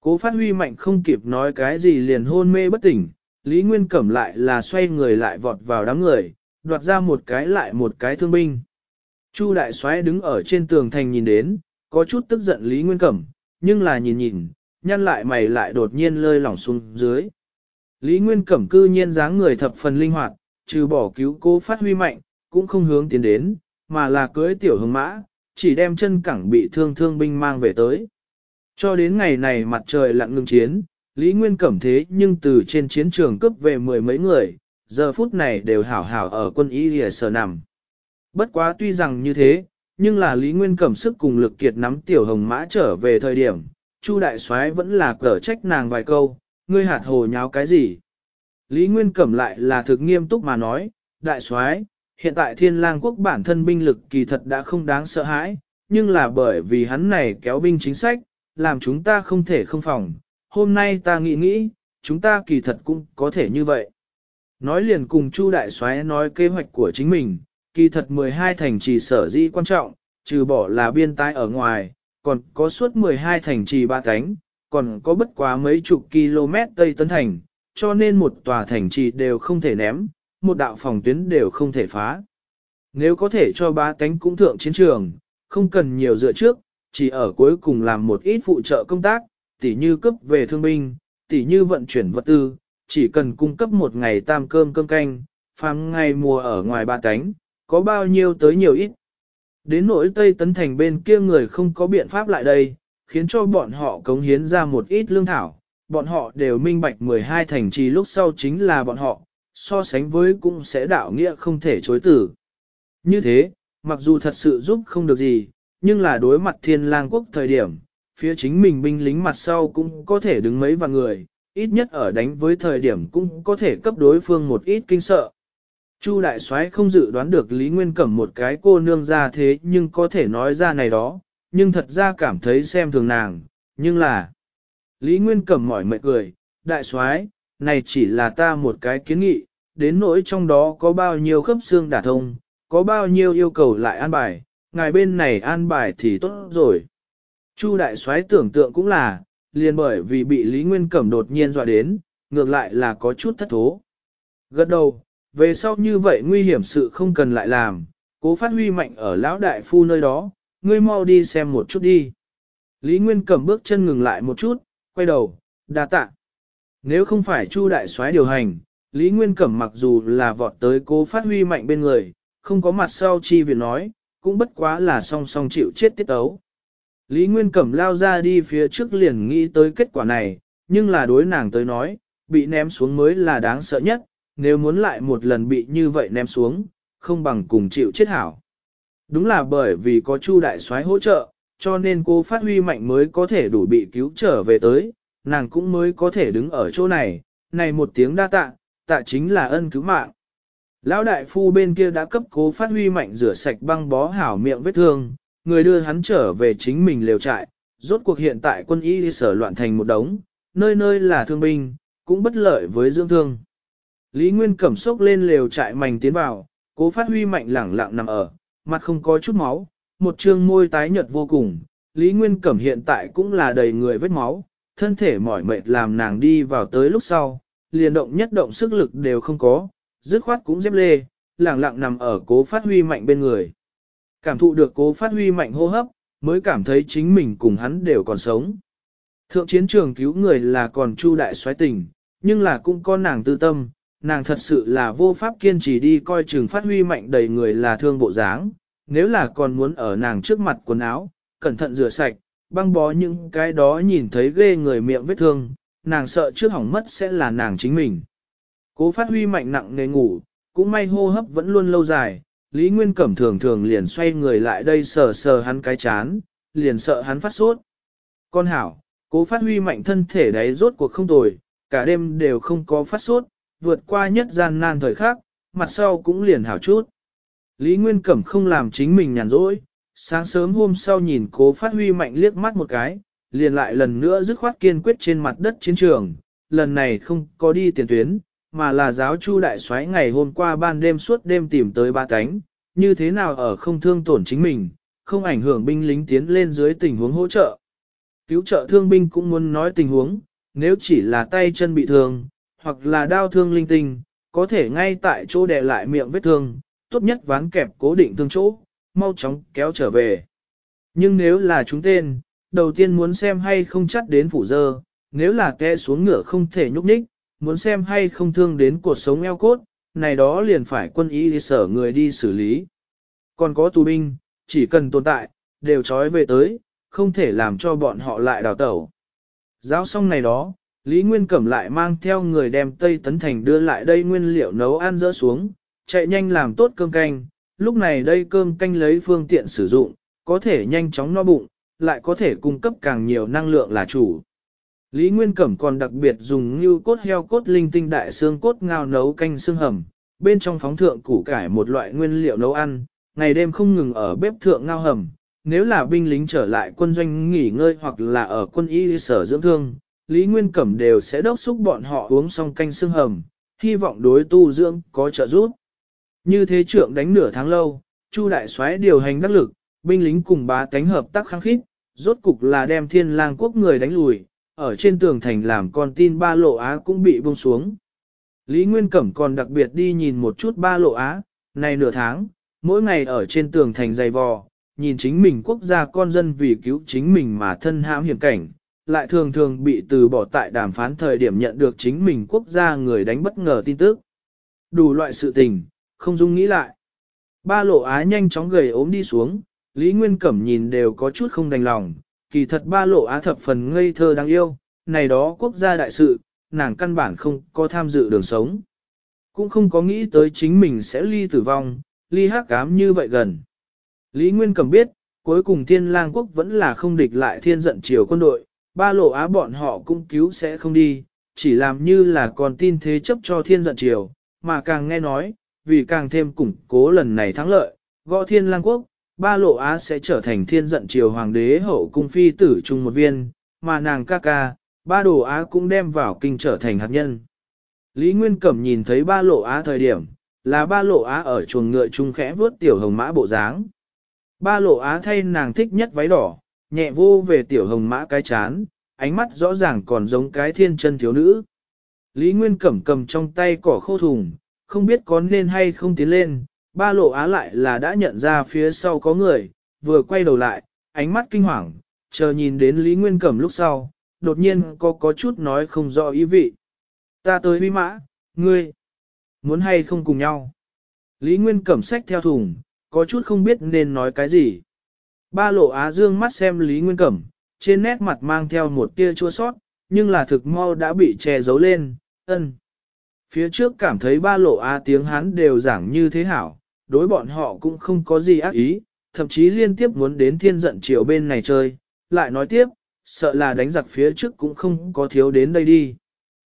Cố phát huy mạnh không kịp nói cái gì liền hôn mê bất tỉnh, Lý Nguyên Cẩm lại là xoay người lại vọt vào đám người, đoạt ra một cái lại một cái thương binh. Chu đại soái đứng ở trên tường thành nhìn đến, có chút tức giận Lý Nguyên Cẩm, nhưng là nhìn nhìn, nhăn lại mày lại đột nhiên lơi lỏng xuống dưới. Lý Nguyên Cẩm cư nhiên dáng người thập phần linh hoạt, trừ bỏ cứu cố phát huy mạnh, cũng không hướng tiến đến, mà là cưới tiểu hồng mã, chỉ đem chân cẳng bị thương thương binh mang về tới. Cho đến ngày này mặt trời lặn ngưng chiến, Lý Nguyên Cẩm thế nhưng từ trên chiến trường cướp về mười mấy người, giờ phút này đều hảo hảo ở quân y lìa sở nằm. Bất quá tuy rằng như thế, nhưng là Lý Nguyên Cẩm sức cùng lực kiệt nắm tiểu hồng mã trở về thời điểm, Chu đại soái vẫn là cở trách nàng vài câu, ngươi hạt hồ nháo cái gì? Lý Nguyên Cẩm lại là thực nghiêm túc mà nói, đại soái hiện tại thiên lang quốc bản thân binh lực kỳ thật đã không đáng sợ hãi, nhưng là bởi vì hắn này kéo binh chính sách, làm chúng ta không thể không phòng, hôm nay ta nghĩ nghĩ, chúng ta kỳ thật cũng có thể như vậy. Nói liền cùng Chu Đại soái nói kế hoạch của chính mình, kỳ thật 12 thành trì sở dĩ quan trọng, trừ bỏ là biên tai ở ngoài, còn có suốt 12 thành trì ba cánh, còn có bất quá mấy chục km Tây Tấn Thành, cho nên một tòa thành trì đều không thể ném, một đạo phòng tuyến đều không thể phá. Nếu có thể cho ba cánh cũng thượng chiến trường, không cần nhiều dựa trước, chỉ ở cuối cùng làm một ít phụ trợ công tác, tỉ như cấp về thương binh, tỉ như vận chuyển vật tư, chỉ cần cung cấp một ngày tam cơm cơm canh, phàm ngày mùa ở ngoài ba cánh, có bao nhiêu tới nhiều ít. Đến nỗi Tây Tấn Thành bên kia người không có biện pháp lại đây, khiến cho bọn họ cống hiến ra một ít lương thảo. Bọn họ đều minh bạch 12 thành trì lúc sau chính là bọn họ, so sánh với cũng sẽ đạo nghĩa không thể chối tử. Như thế, mặc dù thật sự giúp không được gì, nhưng là đối mặt thiên lang quốc thời điểm, phía chính mình binh lính mặt sau cũng có thể đứng mấy vạn người, ít nhất ở đánh với thời điểm cũng có thể cấp đối phương một ít kinh sợ. Chu đại soái không dự đoán được Lý Nguyên Cẩm một cái cô nương ra thế nhưng có thể nói ra này đó, nhưng thật ra cảm thấy xem thường nàng, nhưng là... Lý Nguyên cầm mỏi mệt cười, đại soái này chỉ là ta một cái kiến nghị, đến nỗi trong đó có bao nhiêu khớp xương đả thông, có bao nhiêu yêu cầu lại an bài, ngài bên này an bài thì tốt rồi. Chu đại soái tưởng tượng cũng là, liền bởi vì bị Lý Nguyên cầm đột nhiên dọa đến, ngược lại là có chút thất thố. Gật đầu, về sau như vậy nguy hiểm sự không cần lại làm, cố phát huy mạnh ở lão đại phu nơi đó, ngươi mau đi xem một chút đi. Lý Nguyên Cẩm bước chân ngừng lại một chút, quay đầu, đa tạ. Nếu không phải Chu đại soái điều hành, Lý Nguyên Cẩm mặc dù là vọt tới cố phát huy mạnh bên người, không có mặt sau chi việc nói, cũng bất quá là song song chịu chết tiết ấu. Lý Nguyên Cẩm lao ra đi phía trước liền nghĩ tới kết quả này, nhưng là đối nàng tới nói, bị ném xuống mới là đáng sợ nhất, nếu muốn lại một lần bị như vậy ném xuống, không bằng cùng chịu chết hảo. Đúng là bởi vì có Chu Đại soái hỗ trợ, cho nên cô phát huy mạnh mới có thể đủ bị cứu trở về tới, nàng cũng mới có thể đứng ở chỗ này, này một tiếng đa tạ, tạ chính là ân cứu mạng. Lão đại phu bên kia đã cấp cố phát huy mạnh rửa sạch băng bó hảo miệng vết thương, người đưa hắn trở về chính mình lều trại, rốt cuộc hiện tại quân y sở loạn thành một đống, nơi nơi là thương binh, cũng bất lợi với dưỡng thương. Lý Nguyên cẩm sốc lên lều trại mảnh tiến vào, cố phát huy mạnh lẳng lặng nằm ở, mặt không có chút máu, một trương môi tái nhợt vô cùng, Lý Nguyên Cẩm hiện tại cũng là đầy người vết máu, thân thể mỏi mệt làm nàng đi vào tới lúc sau, liền động nhất động sức lực đều không có, dứt khoát cũng dép lê, lẳng lặng nằm ở cố phát huy mạnh bên người. Cảm thụ được cố phát huy mạnh hô hấp, mới cảm thấy chính mình cùng hắn đều còn sống. Thượng chiến trường cứu người là còn chu đại xoáy tình, nhưng là cũng có nàng tư tâm, nàng thật sự là vô pháp kiên trì đi coi trường phát huy mạnh đầy người là thương bộ dáng, nếu là còn muốn ở nàng trước mặt quần áo, cẩn thận rửa sạch, băng bó những cái đó nhìn thấy ghê người miệng vết thương, nàng sợ trước hỏng mất sẽ là nàng chính mình. Cố phát huy mạnh nặng nề ngủ, cũng may hô hấp vẫn luôn lâu dài, Lý Nguyên Cẩm thường thường liền xoay người lại đây sờ sờ hắn cái chán, liền sợ hắn phát sốt. Con hảo, cố phát huy mạnh thân thể đấy rốt cuộc không tồi, cả đêm đều không có phát sốt, vượt qua nhất gian nan thời khác, mặt sau cũng liền hảo chút. Lý Nguyên Cẩm không làm chính mình nhàn rỗi, sáng sớm hôm sau nhìn cố phát huy mạnh liếc mắt một cái, liền lại lần nữa dứt khoát kiên quyết trên mặt đất chiến trường, lần này không có đi tiền tuyến, mà là giáo chu đại soái ngày hôm qua ban đêm suốt đêm tìm tới ba cánh, như thế nào ở không thương tổn chính mình, không ảnh hưởng binh lính tiến lên dưới tình huống hỗ trợ. Cứu trợ thương binh cũng muốn nói tình huống, nếu chỉ là tay chân bị thương, hoặc là đau thương linh tinh, có thể ngay tại chỗ đè lại miệng vết thương, tốt nhất ván kẹp cố định tương chỗ, mau chóng kéo trở về. Nhưng nếu là chúng tên, đầu tiên muốn xem hay không chắt đến phủ dơ, nếu là té xuống ngựa không thể nhúc nhích, muốn xem hay không thương đến cuộc sống eo cốt, này đó liền phải quân ý sở người đi xử lý. Còn có tù binh, chỉ cần tồn tại, đều trói về tới, không thể làm cho bọn họ lại đào tẩu. giao xong này đó, Lý Nguyên Cẩm lại mang theo người đem Tây Tấn Thành đưa lại đây nguyên liệu nấu ăn dỡ xuống, chạy nhanh làm tốt cơm canh, lúc này đây cơm canh lấy phương tiện sử dụng, có thể nhanh chóng no bụng, lại có thể cung cấp càng nhiều năng lượng là chủ. Lý Nguyên Cẩm còn đặc biệt dùng như cốt heo cốt linh tinh đại xương cốt ngao nấu canh xương hầm, bên trong phóng thượng củ cải một loại nguyên liệu nấu ăn, ngày đêm không ngừng ở bếp thượng ngao hầm. Nếu là binh lính trở lại quân doanh nghỉ ngơi hoặc là ở quân y sở dưỡng thương, Lý Nguyên Cẩm đều sẽ đốc xúc bọn họ uống xong canh xương hầm, hy vọng đối tu dưỡng có trợ giúp. Như thế trưởng đánh nửa tháng lâu, Chu đại soái điều hành đắc lực, binh lính cùng bá tánh hợp tác kháng khít, rốt cục là đem thiên lang quốc người đánh lùi, ở trên tường thành làm con tin ba lộ á cũng bị buông xuống. Lý Nguyên Cẩm còn đặc biệt đi nhìn một chút ba lộ á, này nửa tháng, mỗi ngày ở trên tường thành dày vò, nhìn chính mình quốc gia con dân vì cứu chính mình mà thân hãm hiểm cảnh, lại thường thường bị từ bỏ tại đàm phán thời điểm nhận được chính mình quốc gia người đánh bất ngờ tin tức. Đủ loại sự tình, không dung nghĩ lại. Ba lộ á nhanh chóng gầy ốm đi xuống, Lý Nguyên Cẩm nhìn đều có chút không đành lòng, kỳ thật ba lộ á thập phần ngây thơ đáng yêu, này đó quốc gia đại sự, nàng căn bản không có tham dự đường sống. Cũng không có nghĩ tới chính mình sẽ ly tử vong, ly hát cám như vậy gần. Lý Nguyên Cẩm biết, cuối cùng thiên lang quốc vẫn là không địch lại thiên giận triều quân đội, ba lộ á bọn họ cũng cứu sẽ không đi, chỉ làm như là còn tin thế chấp cho thiên giận triều, mà càng nghe nói, vì càng thêm củng cố lần này thắng lợi, gõ thiên lang quốc, ba lộ á sẽ trở thành thiên giận triều hoàng đế hậu cung phi tử trung một viên, mà nàng ca ca, ba đồ á cũng đem vào kinh trở thành hạt nhân. Lý Nguyên Cẩm nhìn thấy ba lộ á thời điểm, là ba lộ á ở chuồng ngựa trung khẽ vướt tiểu hồng mã bộ dáng. Ba lộ á thay nàng thích nhất váy đỏ, nhẹ vô về tiểu hồng mã cái chán, ánh mắt rõ ràng còn giống cái thiên chân thiếu nữ. Lý Nguyên Cẩm cầm trong tay cỏ khô thùng, không biết có nên hay không tiến lên, ba lộ á lại là đã nhận ra phía sau có người, vừa quay đầu lại, ánh mắt kinh hoàng, chờ nhìn đến Lý Nguyên Cẩm lúc sau, đột nhiên có có chút nói không rõ ý vị. Ta tới vi mã, ngươi, muốn hay không cùng nhau. Lý Nguyên Cẩm sách theo thùng, có chút không biết nên nói cái gì. Ba lộ á dương mắt xem Lý Nguyên Cẩm, trên nét mặt mang theo một tia chua sót, nhưng là thực mau đã bị che giấu lên, ân. Phía trước cảm thấy ba lộ a tiếng Hán đều giảng như thế hảo, đối bọn họ cũng không có gì ác ý, thậm chí liên tiếp muốn đến thiên giận chiều bên này chơi, lại nói tiếp, sợ là đánh giặc phía trước cũng không có thiếu đến đây đi.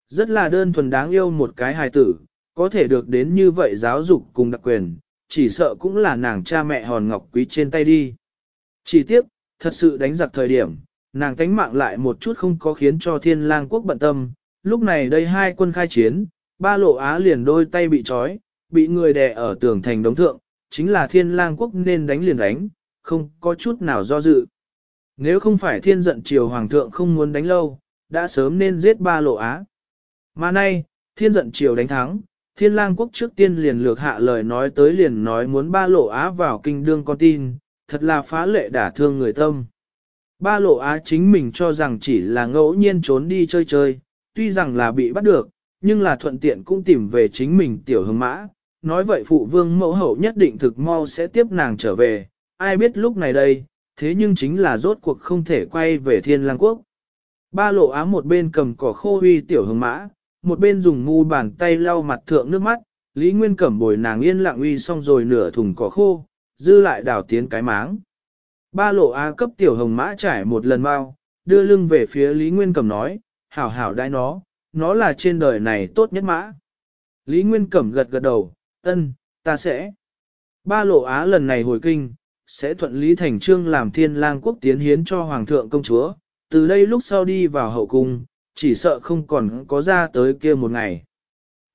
Rất là đơn thuần đáng yêu một cái hài tử, có thể được đến như vậy giáo dục cùng đặc quyền, chỉ sợ cũng là nàng cha mẹ hòn ngọc quý trên tay đi. Chỉ tiếp thật sự đánh giặc thời điểm, nàng tánh mạng lại một chút không có khiến cho thiên lang quốc bận tâm, lúc này đây hai quân khai chiến, ba lộ á liền đôi tay bị trói, bị người đè ở tường thành đống thượng, chính là thiên lang quốc nên đánh liền đánh, không có chút nào do dự. Nếu không phải thiên giận triều hoàng thượng không muốn đánh lâu, đã sớm nên giết ba lộ á. Mà nay, thiên giận triều đánh thắng, thiên lang quốc trước tiên liền lược hạ lời nói tới liền nói muốn ba lộ á vào kinh đương con tin, thật là phá lệ đả thương người tâm. Ba lộ á chính mình cho rằng chỉ là ngẫu nhiên trốn đi chơi chơi, tuy rằng là bị bắt được, nhưng là thuận tiện cũng tìm về chính mình tiểu hương mã, nói vậy phụ vương mẫu hậu nhất định thực mau sẽ tiếp nàng trở về, ai biết lúc này đây, thế nhưng chính là rốt cuộc không thể quay về thiên lang quốc. Ba lộ ám một bên cầm cỏ khô huy tiểu hương mã, một bên dùng mu bàn tay lau mặt thượng nước mắt, Lý Nguyên cẩm bồi nàng yên lặng uy xong rồi nửa thùng cỏ khô, dư lại đảo tiến cái máng. Ba lộ á cấp tiểu hồng mã trải một lần mau, đưa lưng về phía Lý Nguyên cẩm nói, hảo hảo đai nó, nó là trên đời này tốt nhất mã. Lý Nguyên Cẩm gật gật đầu, ân, ta sẽ. Ba lộ á lần này hồi kinh, sẽ thuận Lý Thành Trương làm thiên lang quốc tiến hiến cho Hoàng thượng công chúa, từ đây lúc sau đi vào hậu cung, chỉ sợ không còn có ra tới kia một ngày.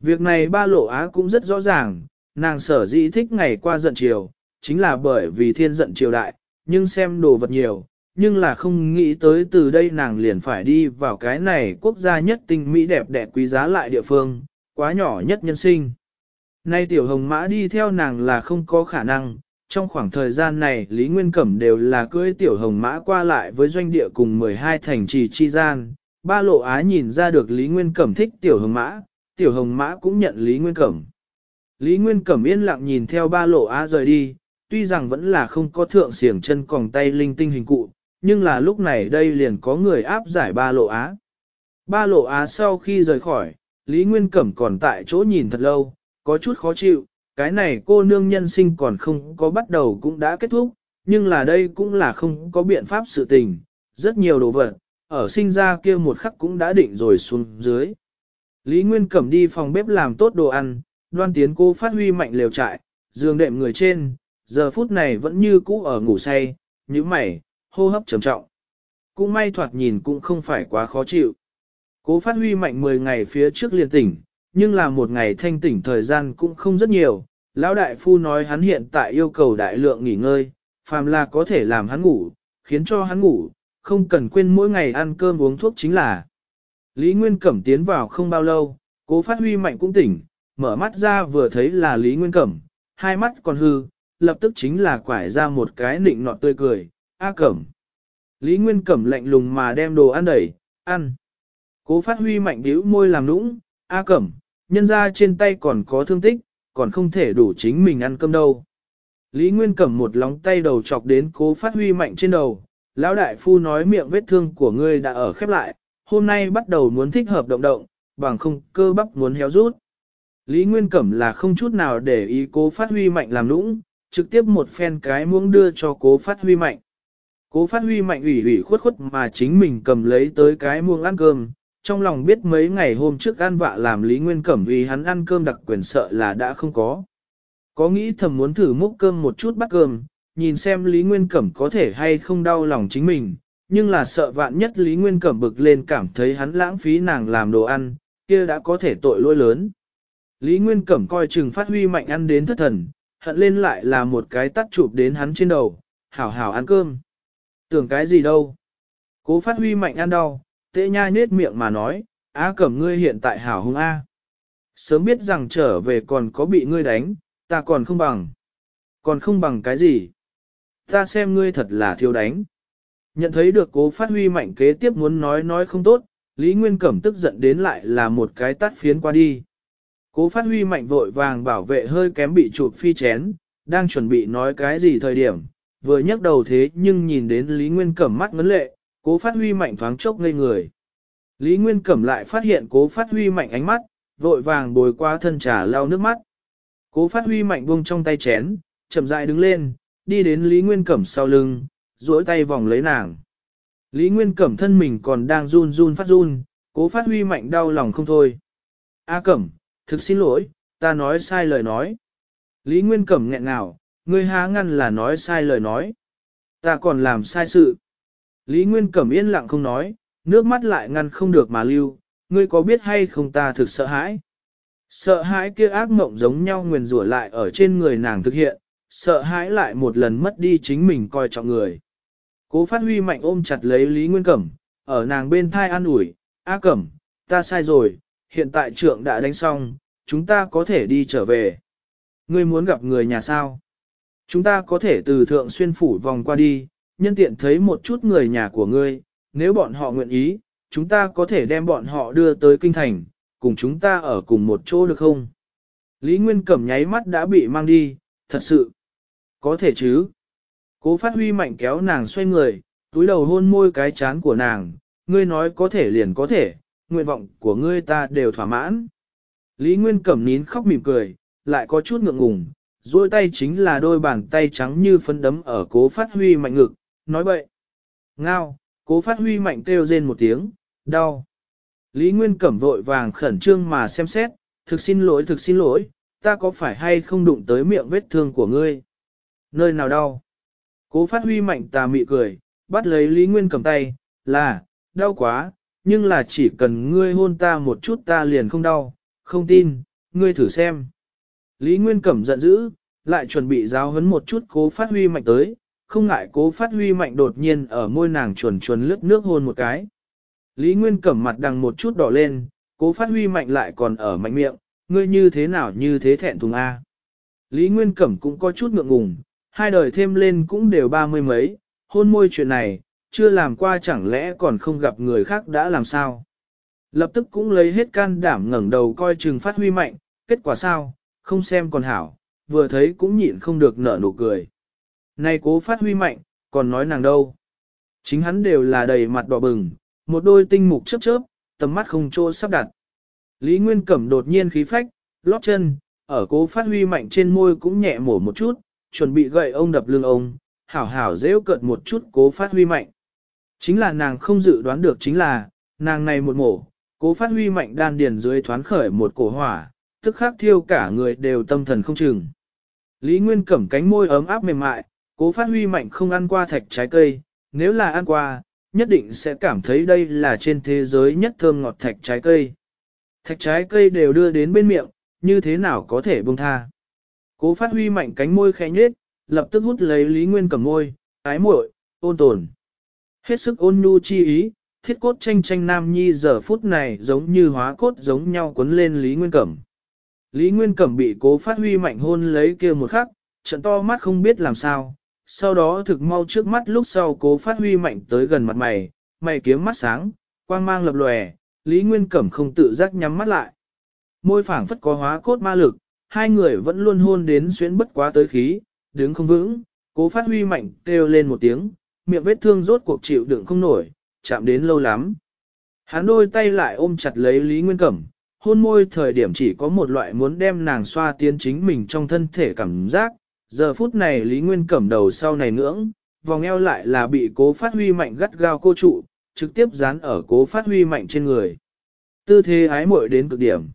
Việc này ba lộ á cũng rất rõ ràng, nàng sở dĩ thích ngày qua giận chiều, chính là bởi vì thiên giận triều đại, nhưng xem đồ vật nhiều, nhưng là không nghĩ tới từ đây nàng liền phải đi vào cái này quốc gia nhất tinh mỹ đẹp đẽ quý giá lại địa phương, quá nhỏ nhất nhân sinh. Nay tiểu hồng mã đi theo nàng là không có khả năng, trong khoảng thời gian này Lý Nguyên Cẩm đều là cưỡi tiểu hồng mã qua lại với doanh địa cùng 12 thành trì chi gian. Ba lộ á nhìn ra được Lý Nguyên Cẩm thích tiểu hồng mã, tiểu hồng mã cũng nhận Lý Nguyên Cẩm. Lý Nguyên Cẩm yên lặng nhìn theo ba lộ á rời đi, tuy rằng vẫn là không có thượng siểng chân còng tay linh tinh hình cụ, nhưng là lúc này đây liền có người áp giải ba lộ á. Ba lộ á sau khi rời khỏi, Lý Nguyên Cẩm còn tại chỗ nhìn thật lâu, có chút khó chịu, cái này cô nương nhân sinh còn không có bắt đầu cũng đã kết thúc, nhưng là đây cũng là không có biện pháp sự tình, rất nhiều đồ vật, ở sinh ra kia một khắc cũng đã định rồi xuống dưới. Lý Nguyên Cẩm đi phòng bếp làm tốt đồ ăn, đoan tiến cô phát huy mạnh liều trại, giường đệm người trên, giờ phút này vẫn như cũ ở ngủ say, như mày, hô hấp trầm trọng. Cũng may thoạt nhìn cũng không phải quá khó chịu. Cố phát huy mạnh 10 ngày phía trước liền tỉnh, nhưng là một ngày thanh tỉnh thời gian cũng không rất nhiều. Lão đại phu nói hắn hiện tại yêu cầu đại lượng nghỉ ngơi, phàm là có thể làm hắn ngủ, khiến cho hắn ngủ, không cần quên mỗi ngày ăn cơm uống thuốc chính là. Lý Nguyên Cẩm tiến vào không bao lâu, cố phát huy mạnh cũng tỉnh, mở mắt ra vừa thấy là Lý Nguyên Cẩm, hai mắt còn hư, lập tức chính là quải ra một cái nịnh nọt tươi cười, A Cẩm. Lý Nguyên Cẩm lạnh lùng mà đem đồ ăn đẩy, ăn. Cố phát huy mạnh điếu môi làm nũng, A Cẩm, nhân ra trên tay còn có thương tích, còn không thể đủ chính mình ăn cơm đâu. Lý Nguyên Cẩm một lóng tay đầu chọc đến cố phát huy mạnh trên đầu, lão đại phu nói miệng vết thương của ngươi đã ở khép lại, hôm nay bắt đầu muốn thích hợp động động, bằng không cơ bắp muốn héo rút. Lý Nguyên Cẩm là không chút nào để ý cố phát huy mạnh làm nũng, trực tiếp một phen cái muỗng đưa cho cố phát huy mạnh. Cố phát huy mạnh ủy ủy khuất khuất mà chính mình cầm lấy tới cái muông ăn cơm, trong lòng biết mấy ngày hôm trước ăn vạ làm Lý Nguyên Cẩm vì hắn ăn cơm đặc quyền sợ là đã không có. Có nghĩ thầm muốn thử múc cơm một chút bắt cơm, nhìn xem Lý Nguyên Cẩm có thể hay không đau lòng chính mình, nhưng là sợ vạn nhất Lý Nguyên Cẩm bực lên cảm thấy hắn lãng phí nàng làm đồ ăn, kia đã có thể tội lỗi lớn. Lý Nguyên Cẩm coi chừng phát huy mạnh ăn đến thất thần, hận lên lại là một cái tắt chụp đến hắn trên đầu, hảo hảo ăn cơm. Tưởng cái gì đâu? Cố phát huy mạnh ăn đau, tệ nhai nết miệng mà nói, á cẩm ngươi hiện tại hảo hung A. Sớm biết rằng trở về còn có bị ngươi đánh, ta còn không bằng. Còn không bằng cái gì? Ta xem ngươi thật là thiếu đánh. Nhận thấy được cố phát huy mạnh kế tiếp muốn nói nói không tốt, Lý Nguyên Cẩm tức giận đến lại là một cái tắt phiến qua đi. Cố phát huy mạnh vội vàng bảo vệ hơi kém bị chụp phi chén, đang chuẩn bị nói cái gì thời điểm, vừa nhắc đầu thế nhưng nhìn đến Lý Nguyên Cẩm mắt vấn lệ, cố phát huy mạnh thoáng chốc ngây người. Lý Nguyên Cẩm lại phát hiện cố phát huy mạnh ánh mắt, vội vàng bồi qua thân trà lau nước mắt. Cố phát huy mạnh buông trong tay chén, chậm dại đứng lên, đi đến Lý Nguyên Cẩm sau lưng, duỗi tay vòng lấy nàng. Lý Nguyên Cẩm thân mình còn đang run run phát run, cố phát huy mạnh đau lòng không thôi. A Cẩm, thực xin lỗi, ta nói sai lời nói. Lý Nguyên Cẩm nghẹn ngào, Ngươi há ngăn là nói sai lời nói. Ta còn làm sai sự. Lý Nguyên Cẩm yên lặng không nói, nước mắt lại ngăn không được mà lưu, ngươi có biết hay không ta thực sợ hãi. Sợ hãi kia ác mộng giống nhau nguyền rủa lại ở trên người nàng thực hiện, sợ hãi lại một lần mất đi chính mình coi trọng người. Cố phát huy mạnh ôm chặt lấy Lý Nguyên Cẩm, ở nàng bên thai an ủi, A Cẩm, ta sai rồi, hiện tại trưởng đã đánh xong, chúng ta có thể đi trở về. Ngươi muốn gặp người nhà sao? Chúng ta có thể từ thượng xuyên phủ vòng qua đi, nhân tiện thấy một chút người nhà của ngươi, nếu bọn họ nguyện ý, chúng ta có thể đem bọn họ đưa tới kinh thành, cùng chúng ta ở cùng một chỗ được không? Lý Nguyên Cẩm nháy mắt đã bị mang đi, thật sự. Có thể chứ. Cố phát huy mạnh kéo nàng xoay người, túi đầu hôn môi cái chán của nàng, ngươi nói có thể liền có thể, nguyện vọng của ngươi ta đều thỏa mãn. Lý Nguyên Cẩm nín khóc mỉm cười, lại có chút ngượng ngùng, duỗi tay chính là đôi bàn tay trắng như phấn đấm ở cố phát huy mạnh ngực, nói bậy. Ngao, cố phát huy mạnh kêu rên một tiếng, đau. Lý Nguyên Cẩm vội vàng khẩn trương mà xem xét, thực xin lỗi thực xin lỗi, ta có phải hay không đụng tới miệng vết thương của ngươi? Nơi nào đau? Cố phát huy mạnh tà mị cười, bắt lấy Lý Nguyên cầm tay, là, đau quá, nhưng là chỉ cần ngươi hôn ta một chút ta liền không đau, không tin, ngươi thử xem. Lý Nguyên Cẩm giận dữ, lại chuẩn bị giáo hấn một chút cố phát huy mạnh tới, không ngại cố phát huy mạnh đột nhiên ở môi nàng chuẩn chuẩn lướt nước hôn một cái. Lý Nguyên Cẩm mặt đằng một chút đỏ lên, cố phát huy mạnh lại còn ở mạnh miệng, ngươi như thế nào như thế thẹn thùng A. Lý Nguyên Cẩm cũng có chút ngượng ngùng, hai đời thêm lên cũng đều ba mươi mấy, hôn môi chuyện này, chưa làm qua chẳng lẽ còn không gặp người khác đã làm sao. Lập tức cũng lấy hết can đảm ngẩn đầu coi chừng phát huy mạnh, kết quả sao, không xem còn hảo, vừa thấy cũng nhịn không được nở nụ cười. Này cố phát huy mạnh, còn nói nàng đâu. Chính hắn đều là đầy mặt đỏ bừng, một đôi tinh mục chớp chớp, tầm mắt không trô sắp đặt. Lý Nguyên Cẩm đột nhiên khí phách, lót chân, ở cố phát huy mạnh trên môi cũng nhẹ mổ một chút, chuẩn bị gậy ông đập lưng ông, hảo hảo dễ cận một chút cố phát huy mạnh. Chính là nàng không dự đoán được chính là, nàng này một mổ, cố phát huy mạnh đan điền dưới thoán khởi một cổ hỏa, tức khắc thiêu cả người đều tâm thần không chừng. Lý Nguyên cẩm cánh môi ấm áp mềm mại, cố phát huy mạnh không ăn qua thạch trái cây, nếu là ăn qua, nhất định sẽ cảm thấy đây là trên thế giới nhất thơm ngọt thạch trái cây. Thạch trái cây đều đưa đến bên miệng, như thế nào có thể buông tha. Cố phát huy mạnh cánh môi khẽ nhết, lập tức hút lấy Lý Nguyên cẩm môi, ái muội ôn tồn. Hết sức ôn nhu chi ý, thiết cốt tranh tranh nam nhi giờ phút này giống như hóa cốt giống nhau quấn lên Lý Nguyên Cẩm. Lý Nguyên Cẩm bị cố phát huy mạnh hôn lấy kia một khắc, trận to mắt không biết làm sao, sau đó thực mau trước mắt lúc sau cố phát huy mạnh tới gần mặt mày, mày kiếm mắt sáng, quang mang lập lòe, Lý Nguyên Cẩm không tự giác nhắm mắt lại. Môi phảng phất có hóa cốt ma lực, hai người vẫn luôn hôn đến xuyến bất quá tới khí, đứng không vững, cố phát huy mạnh kêu lên một tiếng, miệng vết thương rốt cuộc chịu đựng không nổi, chạm đến lâu lắm. Hắn đôi tay lại ôm chặt lấy Lý Nguyên Cẩm, hôn môi thời điểm chỉ có một loại muốn đem nàng xoa tiến chính mình trong thân thể cảm giác, giờ phút này Lý Nguyên cẩm đầu sau này ngưỡng, vòng eo lại là bị cố phát huy mạnh gắt gao cô trụ, trực tiếp dán ở cố phát huy mạnh trên người. Tư thế ái muội đến cực điểm.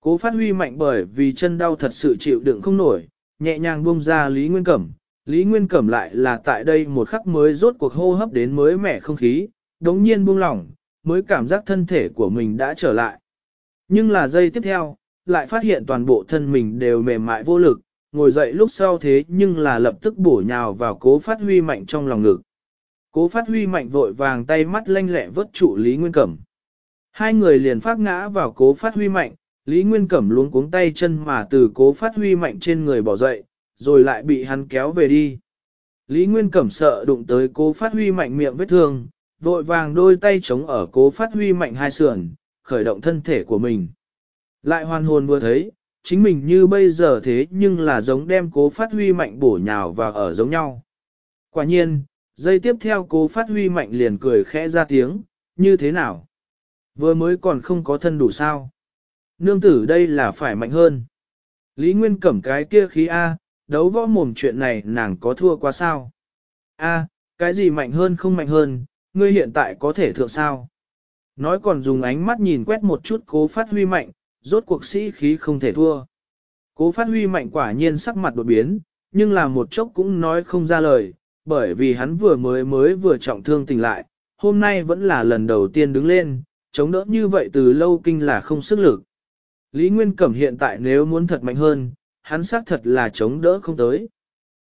Cố phát huy mạnh bởi vì chân đau thật sự chịu đựng không nổi, nhẹ nhàng buông ra Lý Nguyên Cẩm. Lý Nguyên Cẩm lại là tại đây một khắc mới rốt cuộc hô hấp đến mới mẻ không khí, đống nhiên buông lỏng, mới cảm giác thân thể của mình đã trở lại. Nhưng là giây tiếp theo, lại phát hiện toàn bộ thân mình đều mềm mại vô lực, ngồi dậy lúc sau thế nhưng là lập tức bổ nhào vào cố phát huy mạnh trong lòng ngực. Cố phát huy mạnh vội vàng tay mắt lanh lẹ vớt trụ Lý Nguyên Cẩm. Hai người liền phát ngã vào cố phát huy mạnh, Lý Nguyên Cẩm luống cuống tay chân mà từ cố phát huy mạnh trên người bỏ dậy, rồi lại bị hắn kéo về đi. Lý Nguyên Cẩm sợ đụng tới cố phát huy mạnh miệng vết thương, vội vàng đôi tay chống ở cố phát huy mạnh hai sườn, khởi động thân thể của mình. Lại hoàn hồn vừa thấy, chính mình như bây giờ thế nhưng là giống đem cố phát huy mạnh bổ nhào và ở giống nhau. Quả nhiên, dây tiếp theo cố phát huy mạnh liền cười khẽ ra tiếng, như thế nào? Vừa mới còn không có thân đủ sao? Nương tử đây là phải mạnh hơn. Lý Nguyên cẩm cái kia khí A, đấu võ mồm chuyện này nàng có thua quá sao? A, cái gì mạnh hơn không mạnh hơn, ngươi hiện tại có thể thượng sao? Nói còn dùng ánh mắt nhìn quét một chút cố phát huy mạnh, rốt cuộc sĩ khí không thể thua. Cố phát huy mạnh quả nhiên sắc mặt đột biến, nhưng là một chốc cũng nói không ra lời, bởi vì hắn vừa mới mới vừa trọng thương tỉnh lại, hôm nay vẫn là lần đầu tiên đứng lên, chống đỡ như vậy từ lâu kinh là không sức lực. Lý Nguyên Cẩm hiện tại nếu muốn thật mạnh hơn, hắn xác thật là chống đỡ không tới.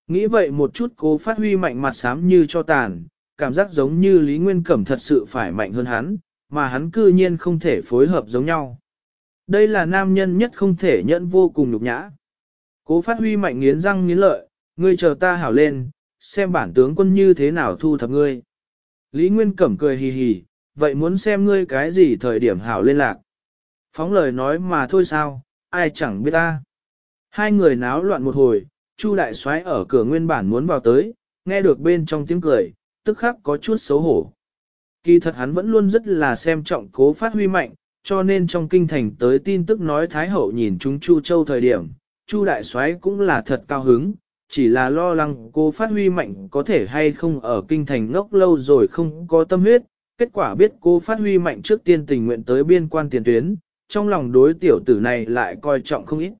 Nghĩ vậy một chút cố phát huy mạnh mặt xám như cho tàn, cảm giác giống như Lý Nguyên Cẩm thật sự phải mạnh hơn hắn, mà hắn cư nhiên không thể phối hợp giống nhau. Đây là nam nhân nhất không thể nhẫn vô cùng nhục nhã. Cố phát huy mạnh nghiến răng nghiến lợi, ngươi chờ ta hảo lên, xem bản tướng quân như thế nào thu thập ngươi. Lý Nguyên Cẩm cười hì hì, vậy muốn xem ngươi cái gì thời điểm hảo lên lạc. Phóng lời nói mà thôi sao, ai chẳng biết ta. Hai người náo loạn một hồi, Chu đại soái ở cửa nguyên bản muốn vào tới, nghe được bên trong tiếng cười, tức khắc có chút xấu hổ. Kỳ thật hắn vẫn luôn rất là xem trọng cố phát huy mạnh, cho nên trong kinh thành tới tin tức nói Thái Hậu nhìn chúng Chu Châu thời điểm, Chu Đại soái cũng là thật cao hứng, chỉ là lo lắng cố phát huy mạnh có thể hay không ở kinh thành ngốc lâu rồi không có tâm huyết, kết quả biết cố phát huy mạnh trước tiên tình nguyện tới biên quan tiền tuyến, trong lòng đối tiểu tử này lại coi trọng không ít.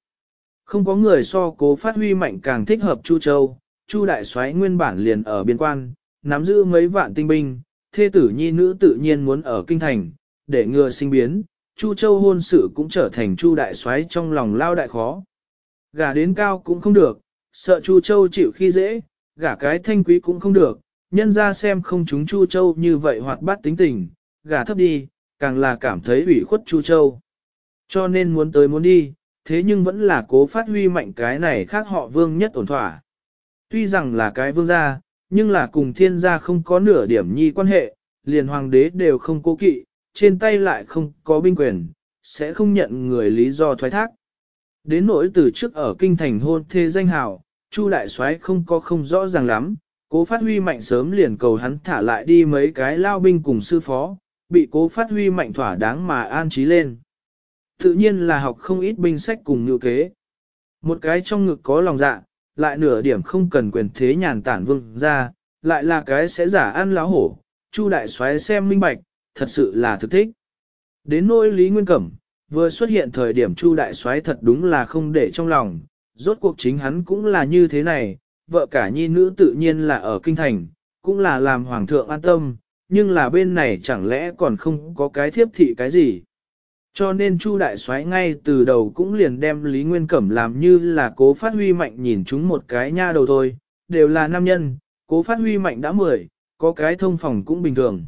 Không có người so cố phát huy mạnh càng thích hợp Chu Châu, Chu Đại soái nguyên bản liền ở biên quan, nắm giữ mấy vạn tinh binh, thê tử nhi nữ tự nhiên muốn ở kinh thành, để ngừa sinh biến, Chu Châu hôn sự cũng trở thành Chu đại soái trong lòng lao đại khó. Gả đến cao cũng không được, sợ Chu Châu chịu khi dễ, gả cái thanh quý cũng không được, nhân ra xem không chúng Chu Châu như vậy hoạt bát tính tình, gả thấp đi, càng là cảm thấy ủy khuất Chu Châu. Cho nên muốn tới muốn đi, thế nhưng vẫn là cố phát huy mạnh cái này khác họ vương nhất ổn thỏa. Tuy rằng là cái vương gia, nhưng là cùng thiên gia không có nửa điểm nhi quan hệ, liền hoàng đế đều không cố kỵ, trên tay lại không có binh quyền, sẽ không nhận người lý do thoái thác. Đến nỗi từ trước ở kinh thành hôn thê danh hào, Chu đại soái không có không rõ ràng lắm, cố phát huy mạnh sớm liền cầu hắn thả lại đi mấy cái lao binh cùng sư phó, bị cố phát huy mạnh thỏa đáng mà an trí lên. Tự nhiên là học không ít binh sách cùng ngự kế. Một cái trong ngực có lòng dạ, lại nửa điểm không cần quyền thế nhàn tản vương ra, lại là cái sẽ giả ăn láo hổ, Chu đại soái xem minh bạch, thật sự là thực thích. Đến nỗi Lý Nguyên Cẩm, vừa xuất hiện thời điểm Chu đại soái thật đúng là không để trong lòng, rốt cuộc chính hắn cũng là như thế này, vợ cả nhi nữ tự nhiên là ở kinh thành, cũng là làm hoàng thượng an tâm, nhưng là bên này chẳng lẽ còn không có cái thiếp thị cái gì. Cho nên Chu Đại soái ngay từ đầu cũng liền đem Lý Nguyên Cẩm làm như là cố phát huy mạnh nhìn chúng một cái nha đầu thôi, đều là nam nhân, cố phát huy mạnh đã mười, có cái thông phòng cũng bình thường.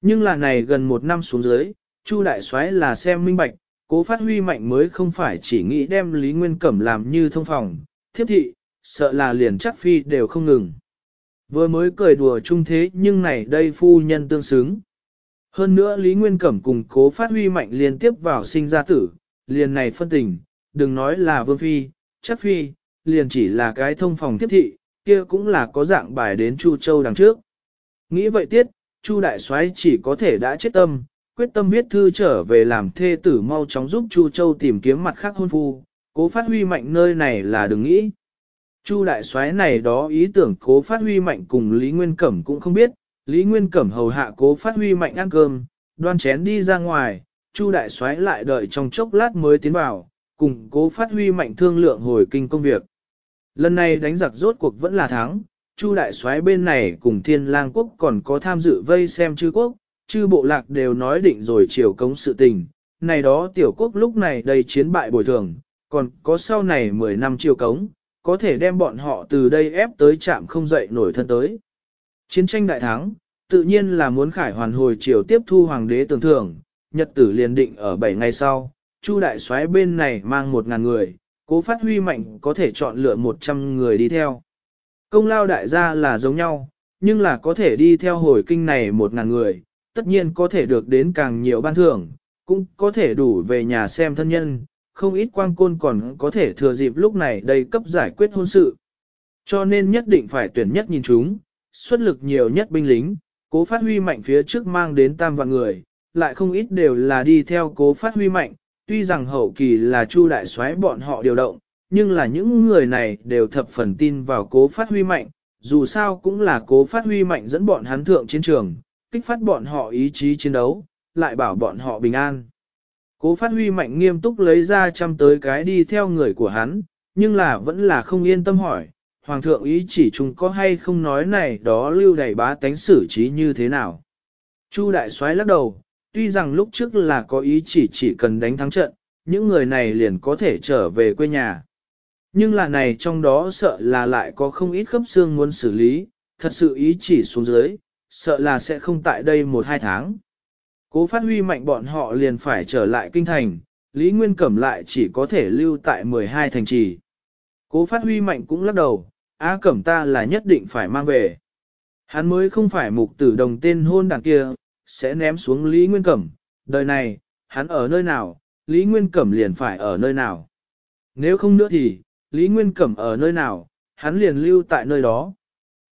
Nhưng là này gần một năm xuống dưới, Chu Đại soái là xem minh bạch, cố phát huy mạnh mới không phải chỉ nghĩ đem Lý Nguyên Cẩm làm như thông phòng, thiếp thị, sợ là liền chắc phi đều không ngừng. Vừa mới cười đùa chung thế nhưng này đây phu nhân tương xứng. Hơn nữa Lý Nguyên Cẩm cùng cố phát huy mạnh liên tiếp vào sinh ra tử, liền này phân tình, đừng nói là vương phi, chắc phi, liền chỉ là cái thông phòng tiếp thị, kia cũng là có dạng bài đến Chu Châu đằng trước. Nghĩ vậy tiết, Chu Đại soái chỉ có thể đã chết tâm, quyết tâm viết thư trở về làm thê tử mau chóng giúp Chu Châu tìm kiếm mặt khác hôn phu, cố phát huy mạnh nơi này là đừng nghĩ. Chu Đại soái này đó ý tưởng cố phát huy mạnh cùng Lý Nguyên Cẩm cũng không biết, Lý Nguyên Cẩm hầu hạ cố phát huy mạnh ăn cơm, đoan chén đi ra ngoài, Chu đại soái lại đợi trong chốc lát mới tiến vào, cùng cố phát huy mạnh thương lượng hồi kinh công việc. Lần này đánh giặc rốt cuộc vẫn là thắng, Chu đại soái bên này cùng Thiên Lang quốc còn có tham dự vây xem chư quốc, chư bộ lạc đều nói định rồi chiều cống sự tình, này đó tiểu quốc lúc này đầy chiến bại bồi thường, còn có sau này 10 năm chiều cống, có thể đem bọn họ từ đây ép tới chạm không dậy nổi thân tới. Chiến tranh đại thắng, tự nhiên là muốn khải hoàn hồi triều tiếp thu hoàng đế tưởng thưởng, nhật tử liền định ở 7 ngày sau, Chu đại soái bên này mang 1.000 người, cố phát huy mạnh có thể chọn lựa 100 người đi theo. Công lao đại gia là giống nhau, nhưng là có thể đi theo hồi kinh này 1.000 người, tất nhiên có thể được đến càng nhiều ban thưởng, cũng có thể đủ về nhà xem thân nhân, không ít quang côn còn có thể thừa dịp lúc này đây cấp giải quyết hôn sự. Cho nên nhất định phải tuyển nhất nhìn chúng, xuất lực nhiều nhất binh lính, cố phát huy mạnh phía trước mang đến tam vạn người, lại không ít đều là đi theo cố phát huy mạnh, tuy rằng hậu kỳ là Chu đại xoáy bọn họ điều động, nhưng là những người này đều thập phần tin vào cố phát huy mạnh, dù sao cũng là cố phát huy mạnh dẫn bọn hắn thượng chiến trường, kích phát bọn họ ý chí chiến đấu, lại bảo bọn họ bình an. Cố phát huy mạnh nghiêm túc lấy ra chăm tới cái đi theo người của hắn, nhưng là vẫn là không yên tâm hỏi, Hoàng thượng ý chỉ chúng có hay không nói này đó lưu đầy bá tánh xử trí như thế nào. Chu đại soái lắc đầu, tuy rằng lúc trước là có ý chỉ chỉ cần đánh thắng trận, những người này liền có thể trở về quê nhà. Nhưng là này trong đó sợ là lại có không ít khớp xương muốn xử lý, thật sự ý chỉ xuống dưới, sợ là sẽ không tại đây một hai tháng. Cố phát huy mạnh bọn họ liền phải trở lại kinh thành, Lý Nguyên Cẩm lại chỉ có thể lưu tại 12 thành trì. Cố phát huy mạnh cũng lắc đầu, á cẩm ta là nhất định phải mang về. Hắn mới không phải mục tử đồng tên hôn đàn kia, sẽ ném xuống Lý Nguyên Cẩm, đời này, hắn ở nơi nào, Lý Nguyên Cẩm liền phải ở nơi nào. Nếu không nữa thì, Lý Nguyên Cẩm ở nơi nào, hắn liền lưu tại nơi đó.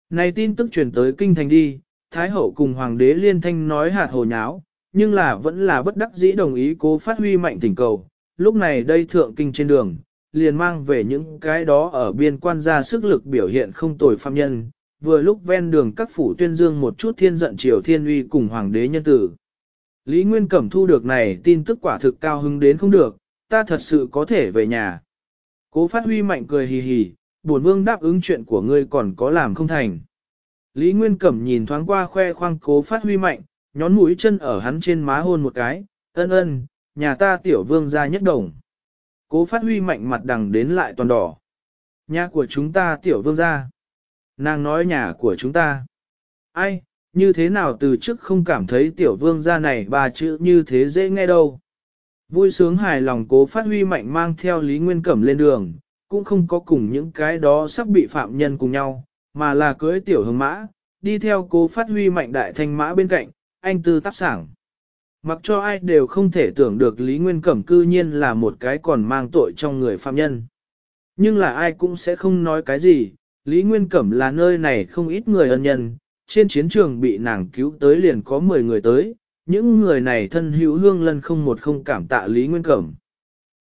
Này tin tức truyền tới kinh thành đi, Thái hậu cùng Hoàng đế liên thanh nói hạt hồ nháo, nhưng là vẫn là bất đắc dĩ đồng ý cố phát huy mạnh tỉnh cầu. Lúc này đây thượng kinh trên đường, liền mang về những cái đó ở biên quan ra sức lực biểu hiện không tồi phạm nhân, vừa lúc ven đường các phủ tuyên dương một chút thiên giận triều thiên uy cùng hoàng đế nhân tử. Lý Nguyên Cẩm thu được này tin tức quả thực cao hứng đến không được, ta thật sự có thể về nhà. Cố phát huy mạnh cười hì hì, buồn vương đáp ứng chuyện của ngươi còn có làm không thành. Lý Nguyên Cẩm nhìn thoáng qua khoe khoang cố phát huy mạnh, nhón mũi chân ở hắn trên má hôn một cái, ân ân, nhà ta tiểu vương ra nhất đồng. Cố phát huy mạnh mặt đằng đến lại toàn đỏ. Nhà của chúng ta tiểu vương gia. Nàng nói nhà của chúng ta. Ai, như thế nào từ trước không cảm thấy tiểu vương gia này bà chữ như thế dễ nghe đâu. Vui sướng hài lòng cố phát huy mạnh mang theo Lý Nguyên Cẩm lên đường, cũng không có cùng những cái đó sắp bị phạm nhân cùng nhau, mà là cưới tiểu hương mã, đi theo cố phát huy mạnh đại thanh mã bên cạnh, anh tư tắp sảng. Mặc cho ai đều không thể tưởng được Lý Nguyên Cẩm cư nhiên là một cái còn mang tội trong người phạm nhân. Nhưng là ai cũng sẽ không nói cái gì, Lý Nguyên Cẩm là nơi này không ít người ân nhân, trên chiến trường bị nàng cứu tới liền có 10 người tới, những người này thân hữu hương lân không một không cảm tạ Lý Nguyên Cẩm.